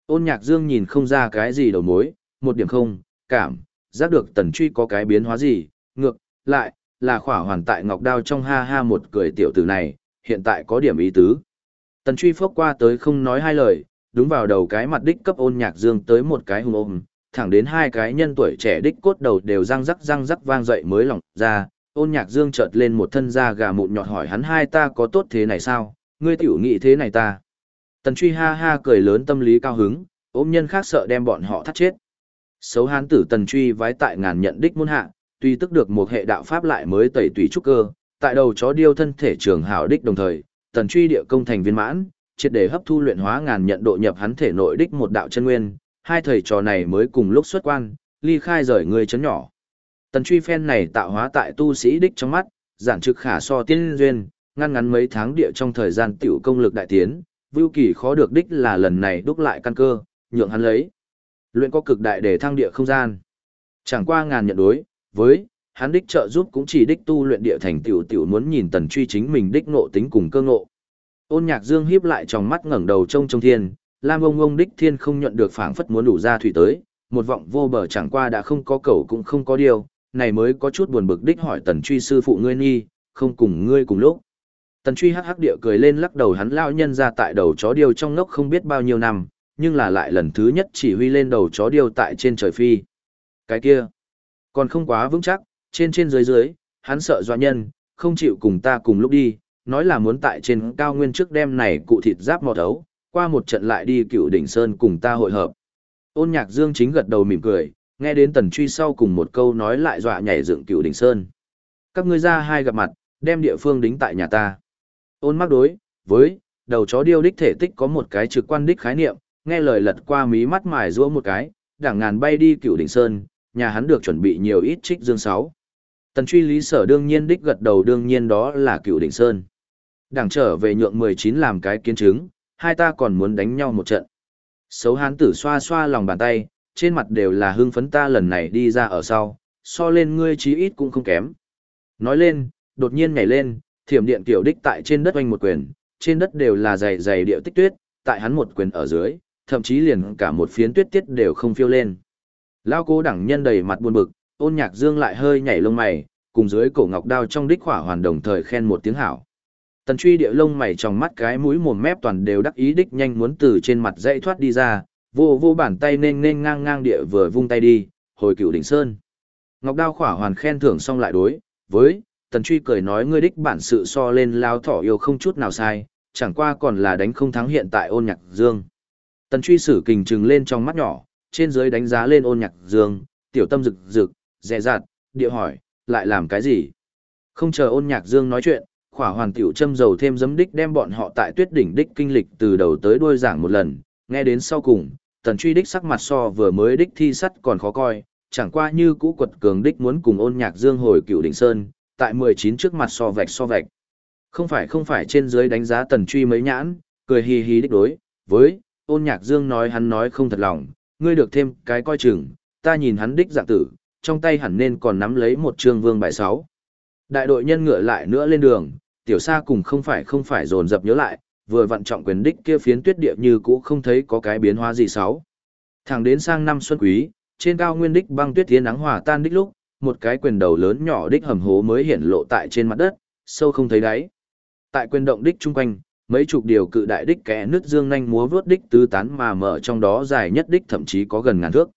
Ôn nhạc dương nhìn không ra cái gì đầu mối, một điểm không, cảm, giác được tần truy có cái biến hóa gì, ngược, lại, là khỏa hoàn tại ngọc đao trong ha ha một cười tiểu tử này, hiện tại có điểm ý tứ. Tần truy phốc qua tới không nói hai lời, đúng vào đầu cái mặt đích cấp ôn nhạc dương tới một cái hùng ôm, thẳng đến hai cái nhân tuổi trẻ đích cốt đầu đều răng rắc răng rắc vang dậy mới lỏng ra, ôn nhạc dương chợt lên một thân da gà mụn nhọt hỏi hắn hai ta có tốt thế này sao, ngươi tiểu nghị thế này ta. Tần truy ha ha cười lớn tâm lý cao hứng, ôm nhân khác sợ đem bọn họ thắt chết. Xấu hán tử tần truy vái tại ngàn nhận đích môn hạ, tuy tức được một hệ đạo pháp lại mới tẩy tùy trúc cơ, tại đầu chó điêu thân thể trường hảo đích đồng thời, tần truy địa công thành viên mãn, triệt để hấp thu luyện hóa ngàn nhận độ nhập hắn thể nội đích một đạo chân nguyên, hai thầy trò này mới cùng lúc xuất quan, ly khai rời người chấn nhỏ. Tần truy phen này tạo hóa tại tu sĩ đích trong mắt, giản trực khả so tiên duyên, ngăn ngắn mấy tháng địa trong thời gian tiểu công lực đại tiến, vưu kỳ khó được đích là lần này đúc lại căn cơ, nhượng hắn lấy. Luyện có cực đại để thăng địa không gian. Chẳng qua ngàn nhận đối, với, hắn đích trợ giúp cũng chỉ đích tu luyện địa thành tiểu tiểu muốn nhìn tần truy chính mình đích ngộ tính cùng cơ ngộ. Ôn nhạc dương hiếp lại trong mắt ngẩng đầu trông trông thiên, lam ông ông đích thiên không nhận được phảng phất muốn đủ ra thủy tới, một vọng vô bờ chẳng qua đã không có cầu cũng không có điều, này mới có chút buồn bực đích hỏi tần truy sư phụ ngươi nhi, không cùng ngươi cùng lúc. Tần truy hắc hắc địa cười lên lắc đầu hắn lao nhân ra tại đầu chó điêu trong ngốc không biết bao nhiêu năm, nhưng là lại lần thứ nhất chỉ huy lên đầu chó điêu tại trên trời phi. Cái kia, còn không quá vững chắc, trên trên dưới dưới, hắn sợ doa nhân, không chịu cùng ta cùng lúc đi, nói là muốn tại trên cao nguyên trước đêm này cụ thịt giáp mò thấu, qua một trận lại đi cựu đỉnh sơn cùng ta hội hợp. Ôn nhạc dương chính gật đầu mỉm cười, nghe đến tần truy sau cùng một câu nói lại dọa nhảy dựng cựu đỉnh sơn. Các ngươi ra hai gặp mặt, đem địa phương đính tại nhà ta. Ôn mắc đối, với, đầu chó điêu đích thể tích có một cái trực quan đích khái niệm, nghe lời lật qua mí mắt mài rũa một cái, đảng ngàn bay đi cựu đỉnh sơn, nhà hắn được chuẩn bị nhiều ít trích dương sáu. Tần truy lý sở đương nhiên đích gật đầu đương nhiên đó là cựu đỉnh sơn. Đảng trở về nhượng 19 làm cái kiến chứng, hai ta còn muốn đánh nhau một trận. Xấu hán tử xoa xoa lòng bàn tay, trên mặt đều là hưng phấn ta lần này đi ra ở sau, so lên ngươi chí ít cũng không kém. Nói lên, đột nhiên nhảy lên, thiểm điện kiểu đích tại trên đất oanh một quyền, trên đất đều là dày dày điệu tích tuyết, tại hắn một quyền ở dưới, thậm chí liền cả một phiến tuyết tiết đều không phiêu lên. Lao cố đẳng nhân đầy mặt buồn bực, ôn nhạc dương lại hơi nhảy lông mày, cùng dưới cổ ngọc đao trong đích hỏa hoàn đồng thời khen một tiếng hảo. Tần truy địa lông mày trong mắt cái mũi mồm mép toàn đều đắc ý đích nhanh muốn từ trên mặt dãy thoát đi ra, vô vô bàn tay nên nên ngang ngang địa vừa vung tay đi, hồi cựu đỉnh sơn. Ngọc đao khỏa hoàn khen thưởng xong lại đối, với, tần truy cười nói ngươi đích bản sự so lên lao thỏ yêu không chút nào sai, chẳng qua còn là đánh không thắng hiện tại ôn nhạc dương. Tần truy sử kình trừng lên trong mắt nhỏ, trên dưới đánh giá lên ôn nhạc dương, tiểu tâm rực rực, dè dạt, địa hỏi, lại làm cái gì? Không chờ ôn nhạc dương nói chuyện, khỏa hoàn tiểu châm dầu thêm giấm đích đem bọn họ tại tuyết đỉnh đích kinh lịch từ đầu tới đuôi giảng một lần, nghe đến sau cùng, tần truy đích sắc mặt so vừa mới đích thi sắt còn khó coi, chẳng qua như cũ quật cường đích muốn cùng ôn nhạc dương hồi cựu đỉnh sơn, tại 19 trước mặt so vạch so vạch. Không phải không phải trên dưới đánh giá tần truy mấy nhãn, cười hì hì đích đối, với, ôn nhạc dương nói hắn nói không thật lòng, ngươi được thêm cái coi chừng, ta nhìn hắn đích dạng tử, trong tay hẳn nên còn nắm lấy một trương vương bài sáu. Đại đội nhân ngựa lại nữa lên đường, tiểu sa cùng không phải không phải dồn dập nhớ lại, vừa vận trọng quyền đích kia phiến tuyết địa như cũ không thấy có cái biến hóa gì sáu. Thẳng đến sang năm xuân quý, trên cao nguyên đích băng tuyết tiến nắng hòa tan đích lúc, một cái quyền đầu lớn nhỏ đích hầm hố mới hiện lộ tại trên mặt đất, sâu không thấy đáy. Tại quyền động đích chung quanh, mấy chục điều cự đại đích kẽ nước dương nhanh múa vướt đích tứ tán mà mở trong đó dài nhất đích thậm chí có gần ngàn thước.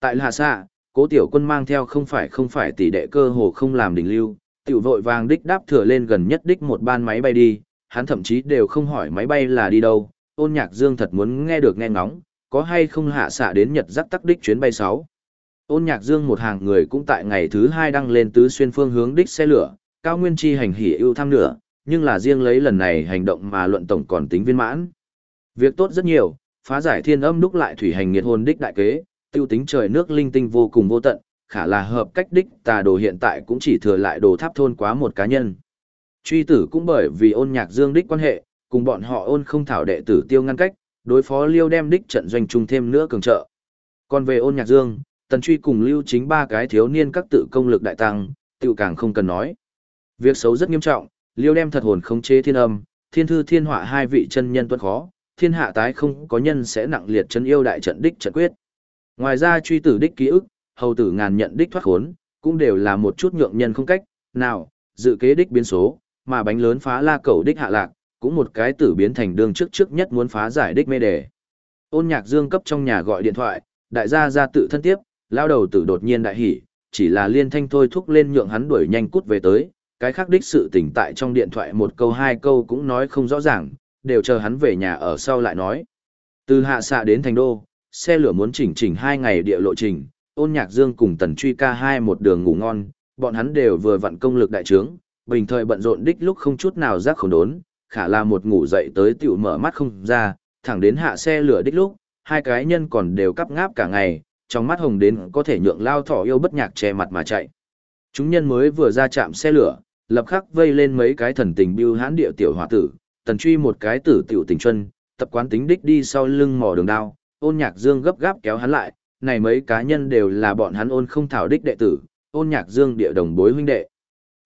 Tại Lhà Sa, cố tiểu quân mang theo không phải không phải tỷ đệ cơ hồ không làm đỉnh lưu, tiểu vội vàng đích đáp thừa lên gần nhất đích một ban máy bay đi, hắn thậm chí đều không hỏi máy bay là đi đâu, ôn nhạc dương thật muốn nghe được nghe ngóng, có hay không hạ xạ đến Nhật giáp tắc đích chuyến bay 6. Ôn nhạc dương một hàng người cũng tại ngày thứ hai đăng lên tứ xuyên phương hướng đích xe lửa, cao nguyên chi hành hỉ ưu tham nửa, nhưng là riêng lấy lần này hành động mà luận tổng còn tính viên mãn. Việc tốt rất nhiều, phá giải thiên âm đúc lại thủy hành nghiệt hồn đích đại kế, tiêu tính trời nước linh tinh vô cùng vô tận, khả là hợp cách đích tà đồ hiện tại cũng chỉ thừa lại đồ tháp thôn quá một cá nhân. Truy tử cũng bởi vì ôn nhạc dương đích quan hệ, cùng bọn họ ôn không thảo đệ tử tiêu ngăn cách, đối phó liêu đem đích trận doanh trung thêm nữa cường trợ. Còn về ôn nhạc dương, tần truy cùng lưu chính ba cái thiếu niên các tự công lực đại tăng, tự càng không cần nói. Việc xấu rất nghiêm trọng, liêu đem thật hồn khống chế thiên âm, thiên thư thiên họa hai vị chân nhân tuân khó, thiên hạ tái không có nhân sẽ nặng liệt chân yêu đại trận đích trận quyết. Ngoài ra truy tử đích ký ức, hầu tử ngàn nhận đích thoát khốn, cũng đều là một chút nhượng nhân không cách, nào, dự kế đích biến số, mà bánh lớn phá la cầu đích hạ lạc, cũng một cái tử biến thành đường trước trước nhất muốn phá giải đích mê đề. Ôn nhạc dương cấp trong nhà gọi điện thoại, đại gia ra tự thân tiếp, lao đầu tử đột nhiên đại hỉ, chỉ là liên thanh thôi thúc lên nhượng hắn đuổi nhanh cút về tới, cái khác đích sự tỉnh tại trong điện thoại một câu hai câu cũng nói không rõ ràng, đều chờ hắn về nhà ở sau lại nói. Từ hạ xạ đến thành đô, xe lửa muốn chỉnh chỉnh hai ngày địa lộ trình, ôn nhạc dương cùng tần truy ca hai một đường ngủ ngon, bọn hắn đều vừa vặn công lực đại trướng, bình thời bận rộn đích lúc không chút nào giác khổ đốn, khả là một ngủ dậy tới tiểu mở mắt không ra, thẳng đến hạ xe lửa đích lúc, hai cái nhân còn đều cắp ngáp cả ngày, trong mắt hồng đến có thể nhượng lao thỏ yêu bất nhạc che mặt mà chạy. Chúng nhân mới vừa ra chạm xe lửa, lập khắc vây lên mấy cái thần tình bưu hãn địa tiểu hòa tử, tần truy một cái tử tiểu tình chuân, tập quán tính đích đi sau lưng mò đường đao, ôn nhạc dương gấp gáp kéo hắn lại, này mấy cá nhân đều là bọn hắn ôn không thảo đích đệ tử, ôn nhạc dương địa đồng bối huynh đệ.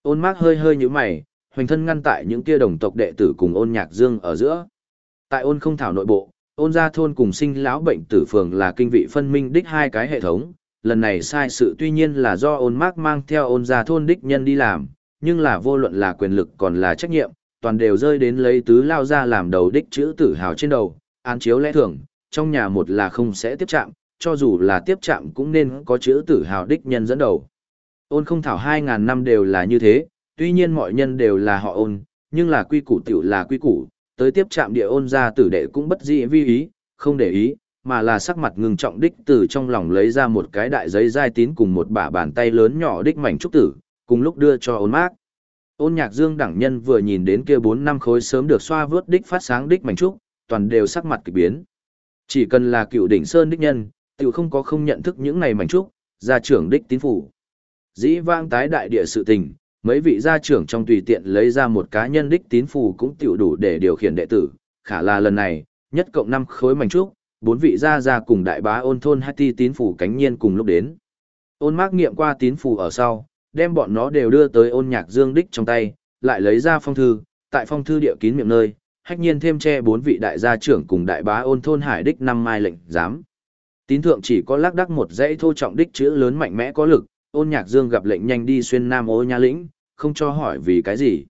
Ôn mác hơi hơi như mày, hoành thân ngăn tại những kia đồng tộc đệ tử cùng ôn nhạc dương ở giữa. Tại ôn không thảo nội bộ, ôn gia thôn cùng sinh lão bệnh tử phường là kinh vị phân minh đích hai cái hệ thống. Lần này sai sự tuy nhiên là do ôn mác mang theo ôn gia thôn đích nhân đi làm, nhưng là vô luận là quyền lực còn là trách nhiệm, toàn đều rơi đến lấy tứ lao ra làm đầu đích chữ tử hào trên đầu, án chiếu lẽ thường, trong nhà một là không sẽ tiếp chạm, cho dù là tiếp chạm cũng nên có chữ tử hào đích nhân dẫn đầu. Ôn không thảo 2.000 năm đều là như thế, tuy nhiên mọi nhân đều là họ ôn, nhưng là quy củ tiểu là quy củ, tới tiếp chạm địa ôn ra tử đệ cũng bất dĩ vi ý, không để ý, mà là sắc mặt ngừng trọng đích từ trong lòng lấy ra một cái đại giấy dai tín cùng một bả bàn tay lớn nhỏ đích mảnh trúc tử, cùng lúc đưa cho ôn mát Ôn nhạc dương đẳng nhân vừa nhìn đến kia bốn năm khối sớm được xoa vớt đích phát sáng đích mảnh trúc, toàn đều sắc mặt kỳ biến. Chỉ cần là cựu đỉnh sơn đích nhân, tiểu không có không nhận thức những này mảnh trúc, gia trưởng đích tín phủ. Dĩ vang tái đại địa sự tình, mấy vị gia trưởng trong tùy tiện lấy ra một cá nhân đích tín phù cũng tiểu đủ để điều khiển đệ tử, khả là lần này, nhất cộng 5 khối mảnh trúc, bốn vị gia gia cùng đại bá ôn thôn Hati ti tín phù cánh nhiên cùng lúc đến. Ôn mác nghiệm qua tín phù ở sau, đem bọn nó đều đưa tới ôn nhạc dương đích trong tay, lại lấy ra phong thư, tại phong thư địa kín miệng nơi, hách nhiên thêm che bốn vị đại gia trưởng cùng đại bá ôn thôn hải đích năm mai lệnh giám. Tín thượng chỉ có lác đắc một dãy thô trọng đích chữ lớn mạnh mẽ có lực, ôn nhạc dương gặp lệnh nhanh đi xuyên nam ô nha lĩnh, không cho hỏi vì cái gì.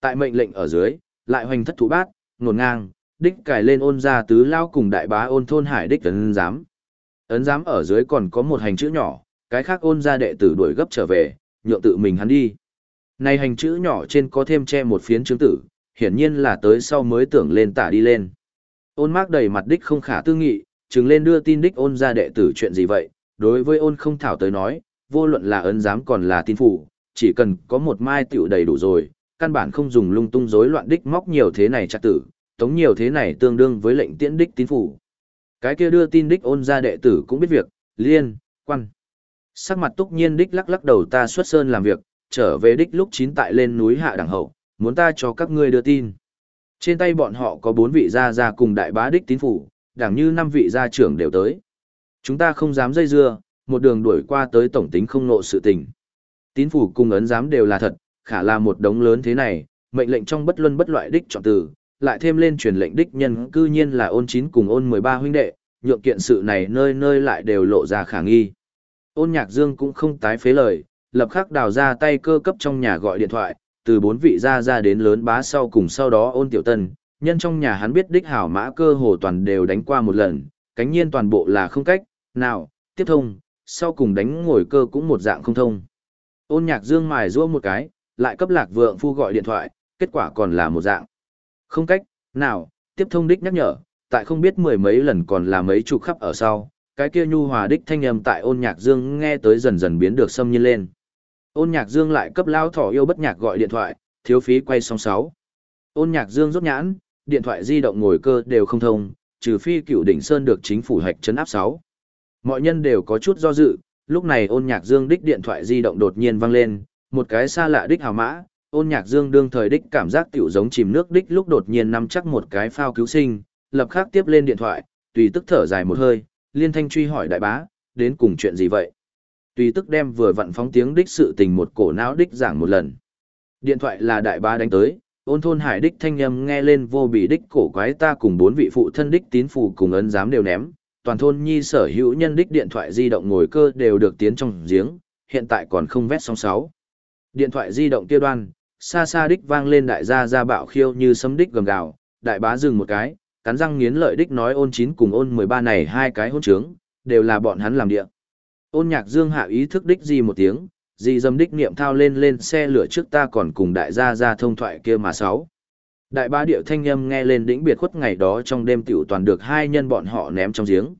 Tại mệnh lệnh ở dưới, lại hoành thất thủ bát, ngổn ngang, đích cài lên ôn gia tứ lao cùng đại bá ôn thôn hải đích ấn giám. Ấn giám ở dưới còn có một hành chữ nhỏ, cái khác ôn gia đệ tử đuổi gấp trở về, nhượng tự mình hắn đi. Này hành chữ nhỏ trên có thêm che một phiến chứng tử, hiển nhiên là tới sau mới tưởng lên tả đi lên. Ôn mác đầy mặt đích không khả tư nghị, chứng lên đưa tin đích ôn ra đệ tử chuyện gì vậy, đối với ôn không thảo tới nói, vô luận là ấn giám còn là tin phủ, chỉ cần có một mai tiểu đầy đủ rồi, căn bản không dùng lung tung rối loạn đích móc nhiều thế này chặt tử, tống nhiều thế này tương đương với lệnh tiễn đích tín phủ. Cái kia đưa tin đích ôn ra đệ tử cũng biết việc, liên, quan. Sắc mặt túc nhiên đích lắc lắc đầu ta xuất sơn làm việc, trở về đích lúc chín tại lên núi hạ đẳng hậu, muốn ta cho các ngươi đưa tin. Trên tay bọn họ có bốn vị gia gia cùng đại bá đích tín phủ, đảng như năm vị gia trưởng đều tới. Chúng ta không dám dây dưa, một đường đuổi qua tới tổng tính không nộ sự tình. Tín phủ cùng ấn giám đều là thật, khả là một đống lớn thế này, mệnh lệnh trong bất luân bất loại đích chọn từ, lại thêm lên truyền lệnh đích nhân cư nhiên là ôn chín cùng ôn 13 huynh đệ, nhượng kiện sự này nơi nơi lại đều lộ ra khả nghi. Ôn nhạc dương cũng không tái phế lời, lập khắc đào ra tay cơ cấp trong nhà gọi điện thoại, từ bốn vị gia ra đến lớn bá sau cùng sau đó ôn tiểu tân, nhân trong nhà hắn biết đích hảo mã cơ hồ toàn đều đánh qua một lần, cánh nhiên toàn bộ là không cách, nào, tiếp thông, sau cùng đánh ngồi cơ cũng một dạng không thông. Ôn nhạc dương mài rua một cái, lại cấp lạc vượng phu gọi điện thoại, kết quả còn là một dạng. Không cách, nào, tiếp thông đích nhắc nhở, tại không biết mười mấy lần còn là mấy chục khắp ở sau, cái kia nhu hòa đích thanh âm tại ôn nhạc dương nghe tới dần dần biến được xâm nhiên lên. Ôn nhạc dương lại cấp lao thỏ yêu bất nhạc gọi điện thoại, thiếu phí quay xong sáu. Ôn nhạc dương rốt nhãn, điện thoại di động ngồi cơ đều không thông, trừ phi cựu đỉnh sơn được chính phủ hạch chấn áp sáu. Mọi nhân đều có chút do dự, lúc này ôn nhạc dương đích điện thoại di động đột nhiên vang lên, một cái xa lạ đích hào mã, ôn nhạc dương đương thời đích cảm giác tiểu giống chìm nước đích lúc đột nhiên nắm chắc một cái phao cứu sinh, lập khắc tiếp lên điện thoại, tùy tức thở dài một hơi, liên thanh truy hỏi đại bá, đến cùng chuyện gì vậy? Tùy tức đem vừa vặn phóng tiếng đích sự tình một cổ não đích giảng một lần. Điện thoại là đại bá đánh tới, ôn thôn hải đích thanh âm nghe lên vô bị đích cổ quái ta cùng bốn vị phụ thân đích tín phù cùng ấn giám đều ném, toàn thôn nhi sở hữu nhân đích điện thoại di động ngồi cơ đều được tiến trong giếng, hiện tại còn không vét song sáu. Điện thoại di động kia đoan, xa xa đích vang lên đại gia ra bạo khiêu như sấm đích gầm gào, đại bá dừng một cái, cắn răng nghiến lợi đích nói ôn chín cùng ôn 13 này hai cái hôn trướng, đều là bọn hắn làm địa. Ôn nhạc dương hạ ý thức đích gì một tiếng, gì dâm đích niệm thao lên lên xe lửa trước ta còn cùng đại gia ra thông thoại kia mà sáu. Đại bá điệu thanh âm nghe lên đỉnh biệt khuất ngày đó trong đêm tiểu toàn được hai nhân bọn họ ném trong giếng.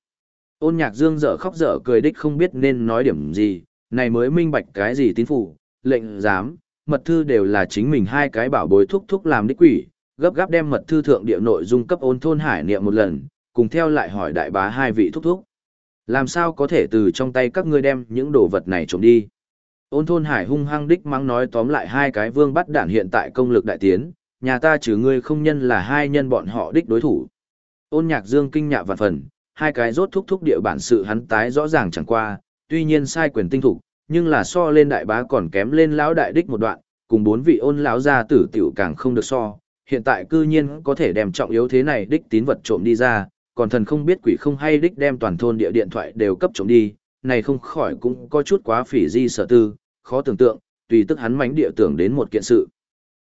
Ôn nhạc dương dở khóc dở cười đích không biết nên nói điểm gì, này mới minh bạch cái gì tín phủ, lệnh giám, mật thư đều là chính mình hai cái bảo bối thúc thúc làm đích quỷ, gấp gáp đem mật thư thượng địa nội dung cấp ôn thôn hải niệm một lần, cùng theo lại hỏi đại bá hai vị thúc thúc. Làm sao có thể từ trong tay các ngươi đem những đồ vật này trộm đi? Ôn thôn hải hung hăng đích mắng nói tóm lại hai cái vương bắt đản hiện tại công lực đại tiến, nhà ta trừ ngươi không nhân là hai nhân bọn họ đích đối thủ. Ôn nhạc dương kinh nhạ vạn phần, hai cái rốt thúc thúc địa bản sự hắn tái rõ ràng chẳng qua, tuy nhiên sai quyền tinh thủ nhưng là so lên đại bá còn kém lên lão đại đích một đoạn, cùng bốn vị ôn lão gia tử tiểu càng không được so, hiện tại cư nhiên có thể đem trọng yếu thế này đích tín vật trộm đi ra, còn thần không biết quỷ không hay đích đem toàn thôn địa điện thoại đều cấp trộm đi, này không khỏi cũng có chút quá phỉ di sở tư, khó tưởng tượng, tùy tức hắn mánh địa tưởng đến một kiện sự.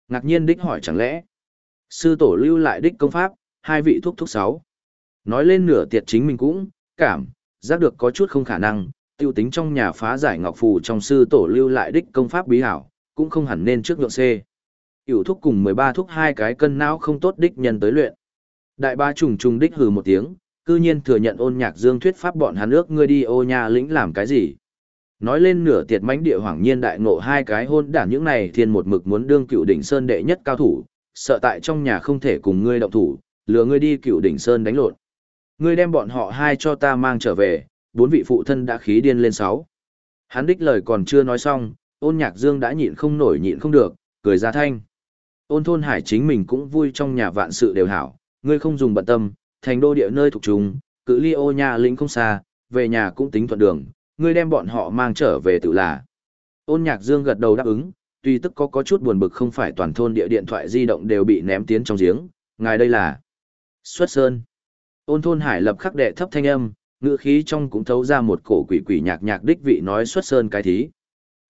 Ngạc nhiên đích hỏi chẳng lẽ, sư tổ lưu lại đích công pháp, hai vị thuốc thuốc sáu. Nói lên nửa tiệt chính mình cũng, cảm, giác được có chút không khả năng, tiêu tính trong nhà phá giải ngọc phù trong sư tổ lưu lại đích công pháp bí hảo, cũng không hẳn nên trước nhượng C. Yểu thuốc cùng 13 thuốc hai cái cân não không tốt đích nhân tới luyện. Đại ba trùng trùng đích hừ một tiếng, cư nhiên thừa nhận ôn nhạc dương thuyết pháp bọn hắn ước ngươi đi ô nhà lĩnh làm cái gì. Nói lên nửa tiệt mánh địa hoàng nhiên đại ngộ hai cái hôn đản những này thiên một mực muốn đương cựu đỉnh sơn đệ nhất cao thủ, sợ tại trong nhà không thể cùng ngươi động thủ, lừa ngươi đi cựu đỉnh sơn đánh lộn. Ngươi đem bọn họ hai cho ta mang trở về, bốn vị phụ thân đã khí điên lên sáu. Hắn đích lời còn chưa nói xong, ôn nhạc dương đã nhịn không nổi nhịn không được, cười ra thanh. Ôn thôn hải chính mình cũng vui trong nhà vạn sự đều hảo, ngươi không dùng bận tâm, thành đô địa nơi thuộc chúng, cự ly ô nhà lĩnh không xa, về nhà cũng tính thuận đường, ngươi đem bọn họ mang trở về tự là. Ôn nhạc dương gật đầu đáp ứng, tuy tức có có chút buồn bực không phải toàn thôn địa điện thoại di động đều bị ném tiến trong giếng, ngài đây là xuất sơn. Ôn thôn hải lập khắc đệ thấp thanh âm, ngữ khí trong cũng thấu ra một cổ quỷ quỷ nhạc nhạc đích vị nói xuất sơn cái thí.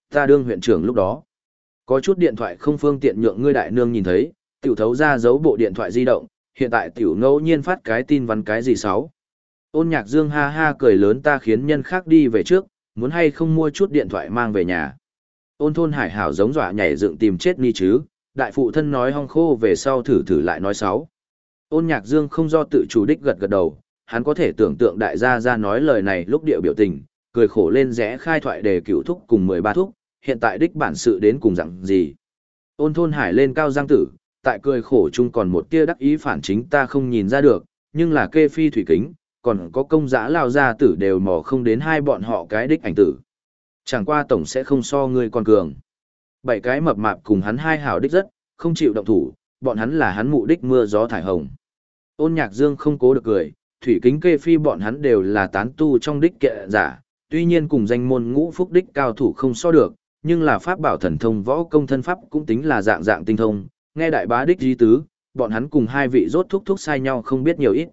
Ta đương huyện trưởng lúc đó. Có chút điện thoại không phương tiện nhượng ngươi đại nương nhìn thấy, tiểu thấu ra giấu bộ điện thoại di động, hiện tại tiểu ngẫu nhiên phát cái tin văn cái gì xấu. Ôn nhạc dương ha ha cười lớn ta khiến nhân khác đi về trước, muốn hay không mua chút điện thoại mang về nhà. Ôn thôn hải hảo giống dọa nhảy dựng tìm chết ni chứ, đại phụ thân nói hong khô về sau thử thử lại nói xấu. Ôn nhạc dương không do tự chủ đích gật gật đầu, hắn có thể tưởng tượng đại gia ra nói lời này lúc điệu biểu tình, cười khổ lên rẽ khai thoại đề cửu thúc cùng 13 thúc, hiện tại đích bản sự đến cùng dặn gì. Ôn thôn hải lên cao giang tử, tại cười khổ chung còn một tia đắc ý phản chính ta không nhìn ra được, nhưng là kê phi thủy kính, còn có công giã lao gia tử đều mò không đến hai bọn họ cái đích ảnh tử. Chẳng qua tổng sẽ không so ngươi con cường. Bảy cái mập mạp cùng hắn hai hảo đích rất, không chịu động thủ, bọn hắn là hắn mụ đích mưa gió thải hồng. Ôn nhạc dương không cố được cười, thủy kính kê phi bọn hắn đều là tán tu trong đích kệ giả, tuy nhiên cùng danh môn ngũ phúc đích cao thủ không so được, nhưng là pháp bảo thần thông võ công thân pháp cũng tính là dạng dạng tinh thông, nghe đại bá đích di tứ, bọn hắn cùng hai vị rốt thúc thúc sai nhau không biết nhiều ít.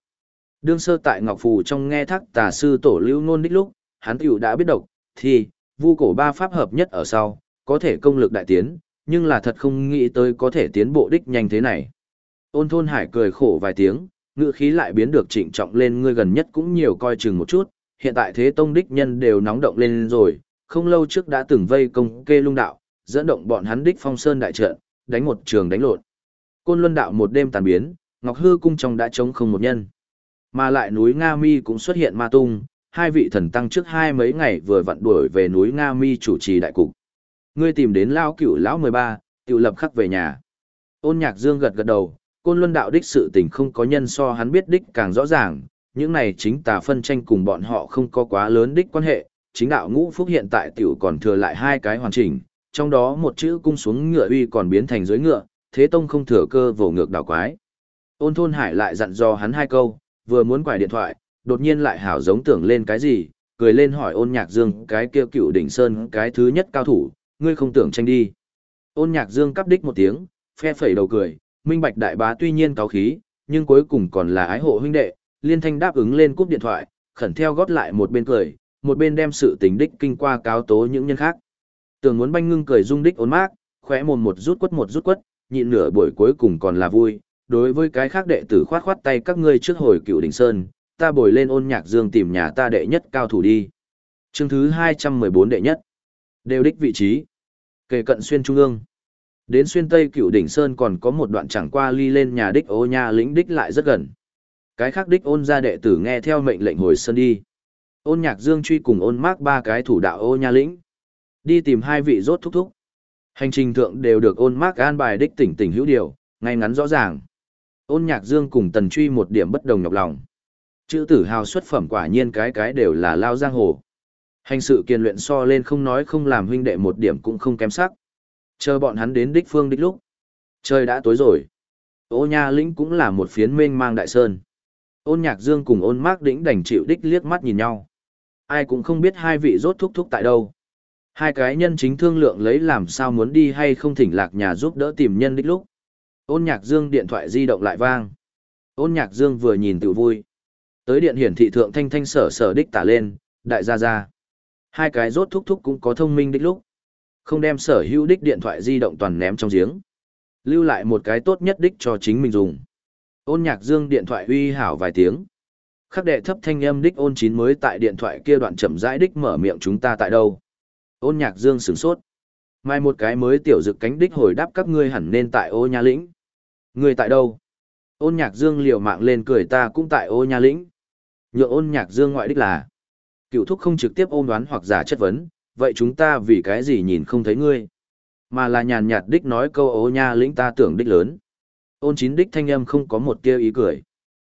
Đương sơ tại Ngọc Phù trong nghe thác tà sư tổ lưu ngôn đích lúc, hắn tiểu đã biết độc, thì, vu cổ ba pháp hợp nhất ở sau, có thể công lực đại tiến, nhưng là thật không nghĩ tới có thể tiến bộ đích nhanh thế này. Ôn thôn hải cười khổ vài tiếng, ngữ khí lại biến được trịnh trọng lên ngươi gần nhất cũng nhiều coi chừng một chút, hiện tại thế tông đích nhân đều nóng động lên rồi, không lâu trước đã từng vây công kê lung đạo, dẫn động bọn hắn đích phong sơn đại trận, đánh một trường đánh lộn. Côn luân đạo một đêm tàn biến, Ngọc Hư cung trong đã trống không một nhân. Mà lại núi Nga Mi cũng xuất hiện ma tung, hai vị thần tăng trước hai mấy ngày vừa vặn đuổi về núi Nga Mi chủ trì đại cục. Ngươi tìm đến Lão cửu lão 13, Tiểu lập khắc về nhà. Ôn nhạc dương gật gật đầu, côn luân đạo đích sự tình không có nhân so hắn biết đích càng rõ ràng, những này chính tà phân tranh cùng bọn họ không có quá lớn đích quan hệ, chính đạo ngũ phúc hiện tại tiểu còn thừa lại hai cái hoàn chỉnh, trong đó một chữ cung xuống ngựa uy còn biến thành dưới ngựa, thế tông không thừa cơ vồ ngược đảo quái. Ôn thôn hải lại dặn dò hắn hai câu, vừa muốn quải điện thoại, đột nhiên lại hảo giống tưởng lên cái gì, cười lên hỏi ôn nhạc dương cái kia cựu đỉnh sơn cái thứ nhất cao thủ, ngươi không tưởng tranh đi. Ôn nhạc dương cắp đích một tiếng, phe phẩy đầu cười, minh bạch đại bá tuy nhiên cáo khí, nhưng cuối cùng còn là ái hộ huynh đệ, liên thanh đáp ứng lên cúp điện thoại, khẩn theo gót lại một bên cười, một bên đem sự tình đích kinh qua cáo tố những nhân khác. Tưởng muốn banh ngưng cười dung đích ôn mát, khóe mồm một rút quất một rút quất, nhịn nửa buổi cuối cùng còn là vui. Đối với cái khác đệ tử khoát khoát tay các ngươi trước hồi cựu đỉnh sơn, ta bồi lên ôn nhạc dương tìm nhà ta đệ nhất cao thủ đi. Chương thứ 214 đệ nhất. Đều đích vị trí. Kề cận xuyên trung ương. Đến xuyên tây cựu đỉnh sơn còn có một đoạn chẳng qua ly lên nhà đích ô nha lĩnh đích lại rất gần. Cái khác đích ôn ra đệ tử nghe theo mệnh lệnh hồi sơn đi. Ôn nhạc dương truy cùng ôn mác ba cái thủ đạo ô nha lĩnh. Đi tìm hai vị rốt thúc thúc. Hành trình thượng đều được ôn mác an bài đích tỉnh tỉnh hữu điều, ngay ngắn rõ ràng. Ôn nhạc dương cùng tần truy một điểm bất đồng nhọc lòng. Chữ tử hào xuất phẩm quả nhiên cái cái đều là lao giang hồ. Hành sự kiên luyện so lên không nói không làm huynh đệ một điểm cũng không kém sắc. Chờ bọn hắn đến đích phương đích lúc. Trời đã tối rồi. Ô nha lĩnh cũng là một phiến mênh mang đại sơn. Ôn nhạc dương cùng ôn mác đỉnh đành chịu đích liếc mắt nhìn nhau. Ai cũng không biết hai vị rốt thúc thúc tại đâu. Hai cái nhân chính thương lượng lấy làm sao muốn đi hay không thỉnh lạc nhà giúp đỡ tìm nhân đích lúc. Ôn nhạc dương điện thoại di động lại vang. Ôn nhạc dương vừa nhìn tự vui. Tới điện hiển thị thượng thanh thanh sở sở đích tả lên, đại gia gia. Hai cái rốt thúc thúc cũng có thông minh đích lúc. Không đem sở hữu đích điện thoại di động toàn ném trong giếng. Lưu lại một cái tốt nhất đích cho chính mình dùng. Ôn nhạc dương điện thoại uy hảo vài tiếng. Khắc đệ thấp thanh âm đích ôn chín mới tại điện thoại kia đoạn chậm rãi đích mở miệng chúng ta tại đâu. Ôn nhạc dương sửng sốt. Mai một cái mới tiểu dực cánh đích hồi đáp các ngươi hẳn nên tại ô nhà lĩnh. Người tại đâu? Ôn nhạc dương liều mạng lên cười ta cũng tại ô nha lĩnh. Nhượng ôn nhạc dương ngoại đích là. Cựu thúc không trực tiếp ôm đoán hoặc giả chất vấn, vậy chúng ta vì cái gì nhìn không thấy ngươi? Mà là nhàn nhạt đích nói câu ô nha lĩnh ta tưởng đích lớn. Ôn chín đích thanh âm không có một tia ý cười.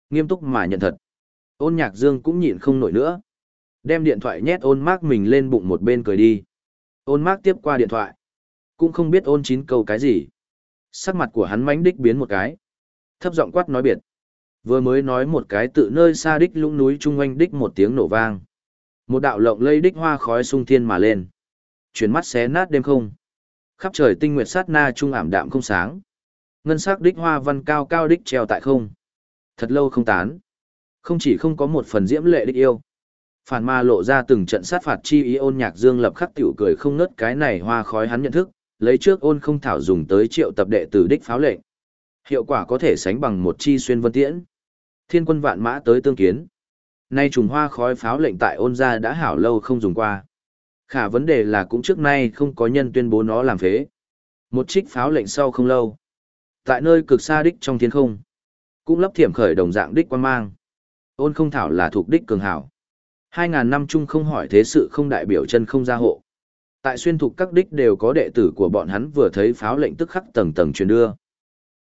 Nghiêm túc mà nhận thật. Ôn nhạc dương cũng nhịn không nổi nữa. Đem điện thoại nhét ôn mác mình lên bụng một bên cười đi. Ôn mác tiếp qua điện thoại. Cũng không biết ôn chín câu cái gì. Sắc mặt của hắn mánh đích biến một cái. Thấp giọng quát nói biệt. Vừa mới nói một cái tự nơi xa đích lũng núi trung quanh đích một tiếng nổ vang. Một đạo lộng lây đích hoa khói sung thiên mà lên. Chuyển mắt xé nát đêm không. Khắp trời tinh nguyệt sát na trung ảm đạm không sáng. Ngân sắc đích hoa văn cao cao đích treo tại không. Thật lâu không tán. Không chỉ không có một phần diễm lệ đích yêu. Phản ma lộ ra từng trận sát phạt chi ý ôn nhạc dương lập khắc tiểu cười không nớt cái này hoa khói hắn nhận thức, lấy trước ôn không thảo dùng tới triệu tập đệ tử đích pháo lệnh. Hiệu quả có thể sánh bằng một chi xuyên vân tiễn. Thiên quân vạn mã tới tương kiến. Nay trùng hoa khói pháo lệnh tại ôn gia đã hảo lâu không dùng qua. Khả vấn đề là cũng trước nay không có nhân tuyên bố nó làm phế. Một trích pháo lệnh sau không lâu. Tại nơi cực xa đích trong thiên không. Cũng lấp thiểm khởi đồng dạng đích quan mang. Ôn không thảo là thuộc đích cường hảo. Hai ngàn năm chung không hỏi thế sự không đại biểu chân không gia hộ. Tại xuyên thuộc các đích đều có đệ tử của bọn hắn vừa thấy pháo lệnh tức khắc tầng tầng truyền đưa.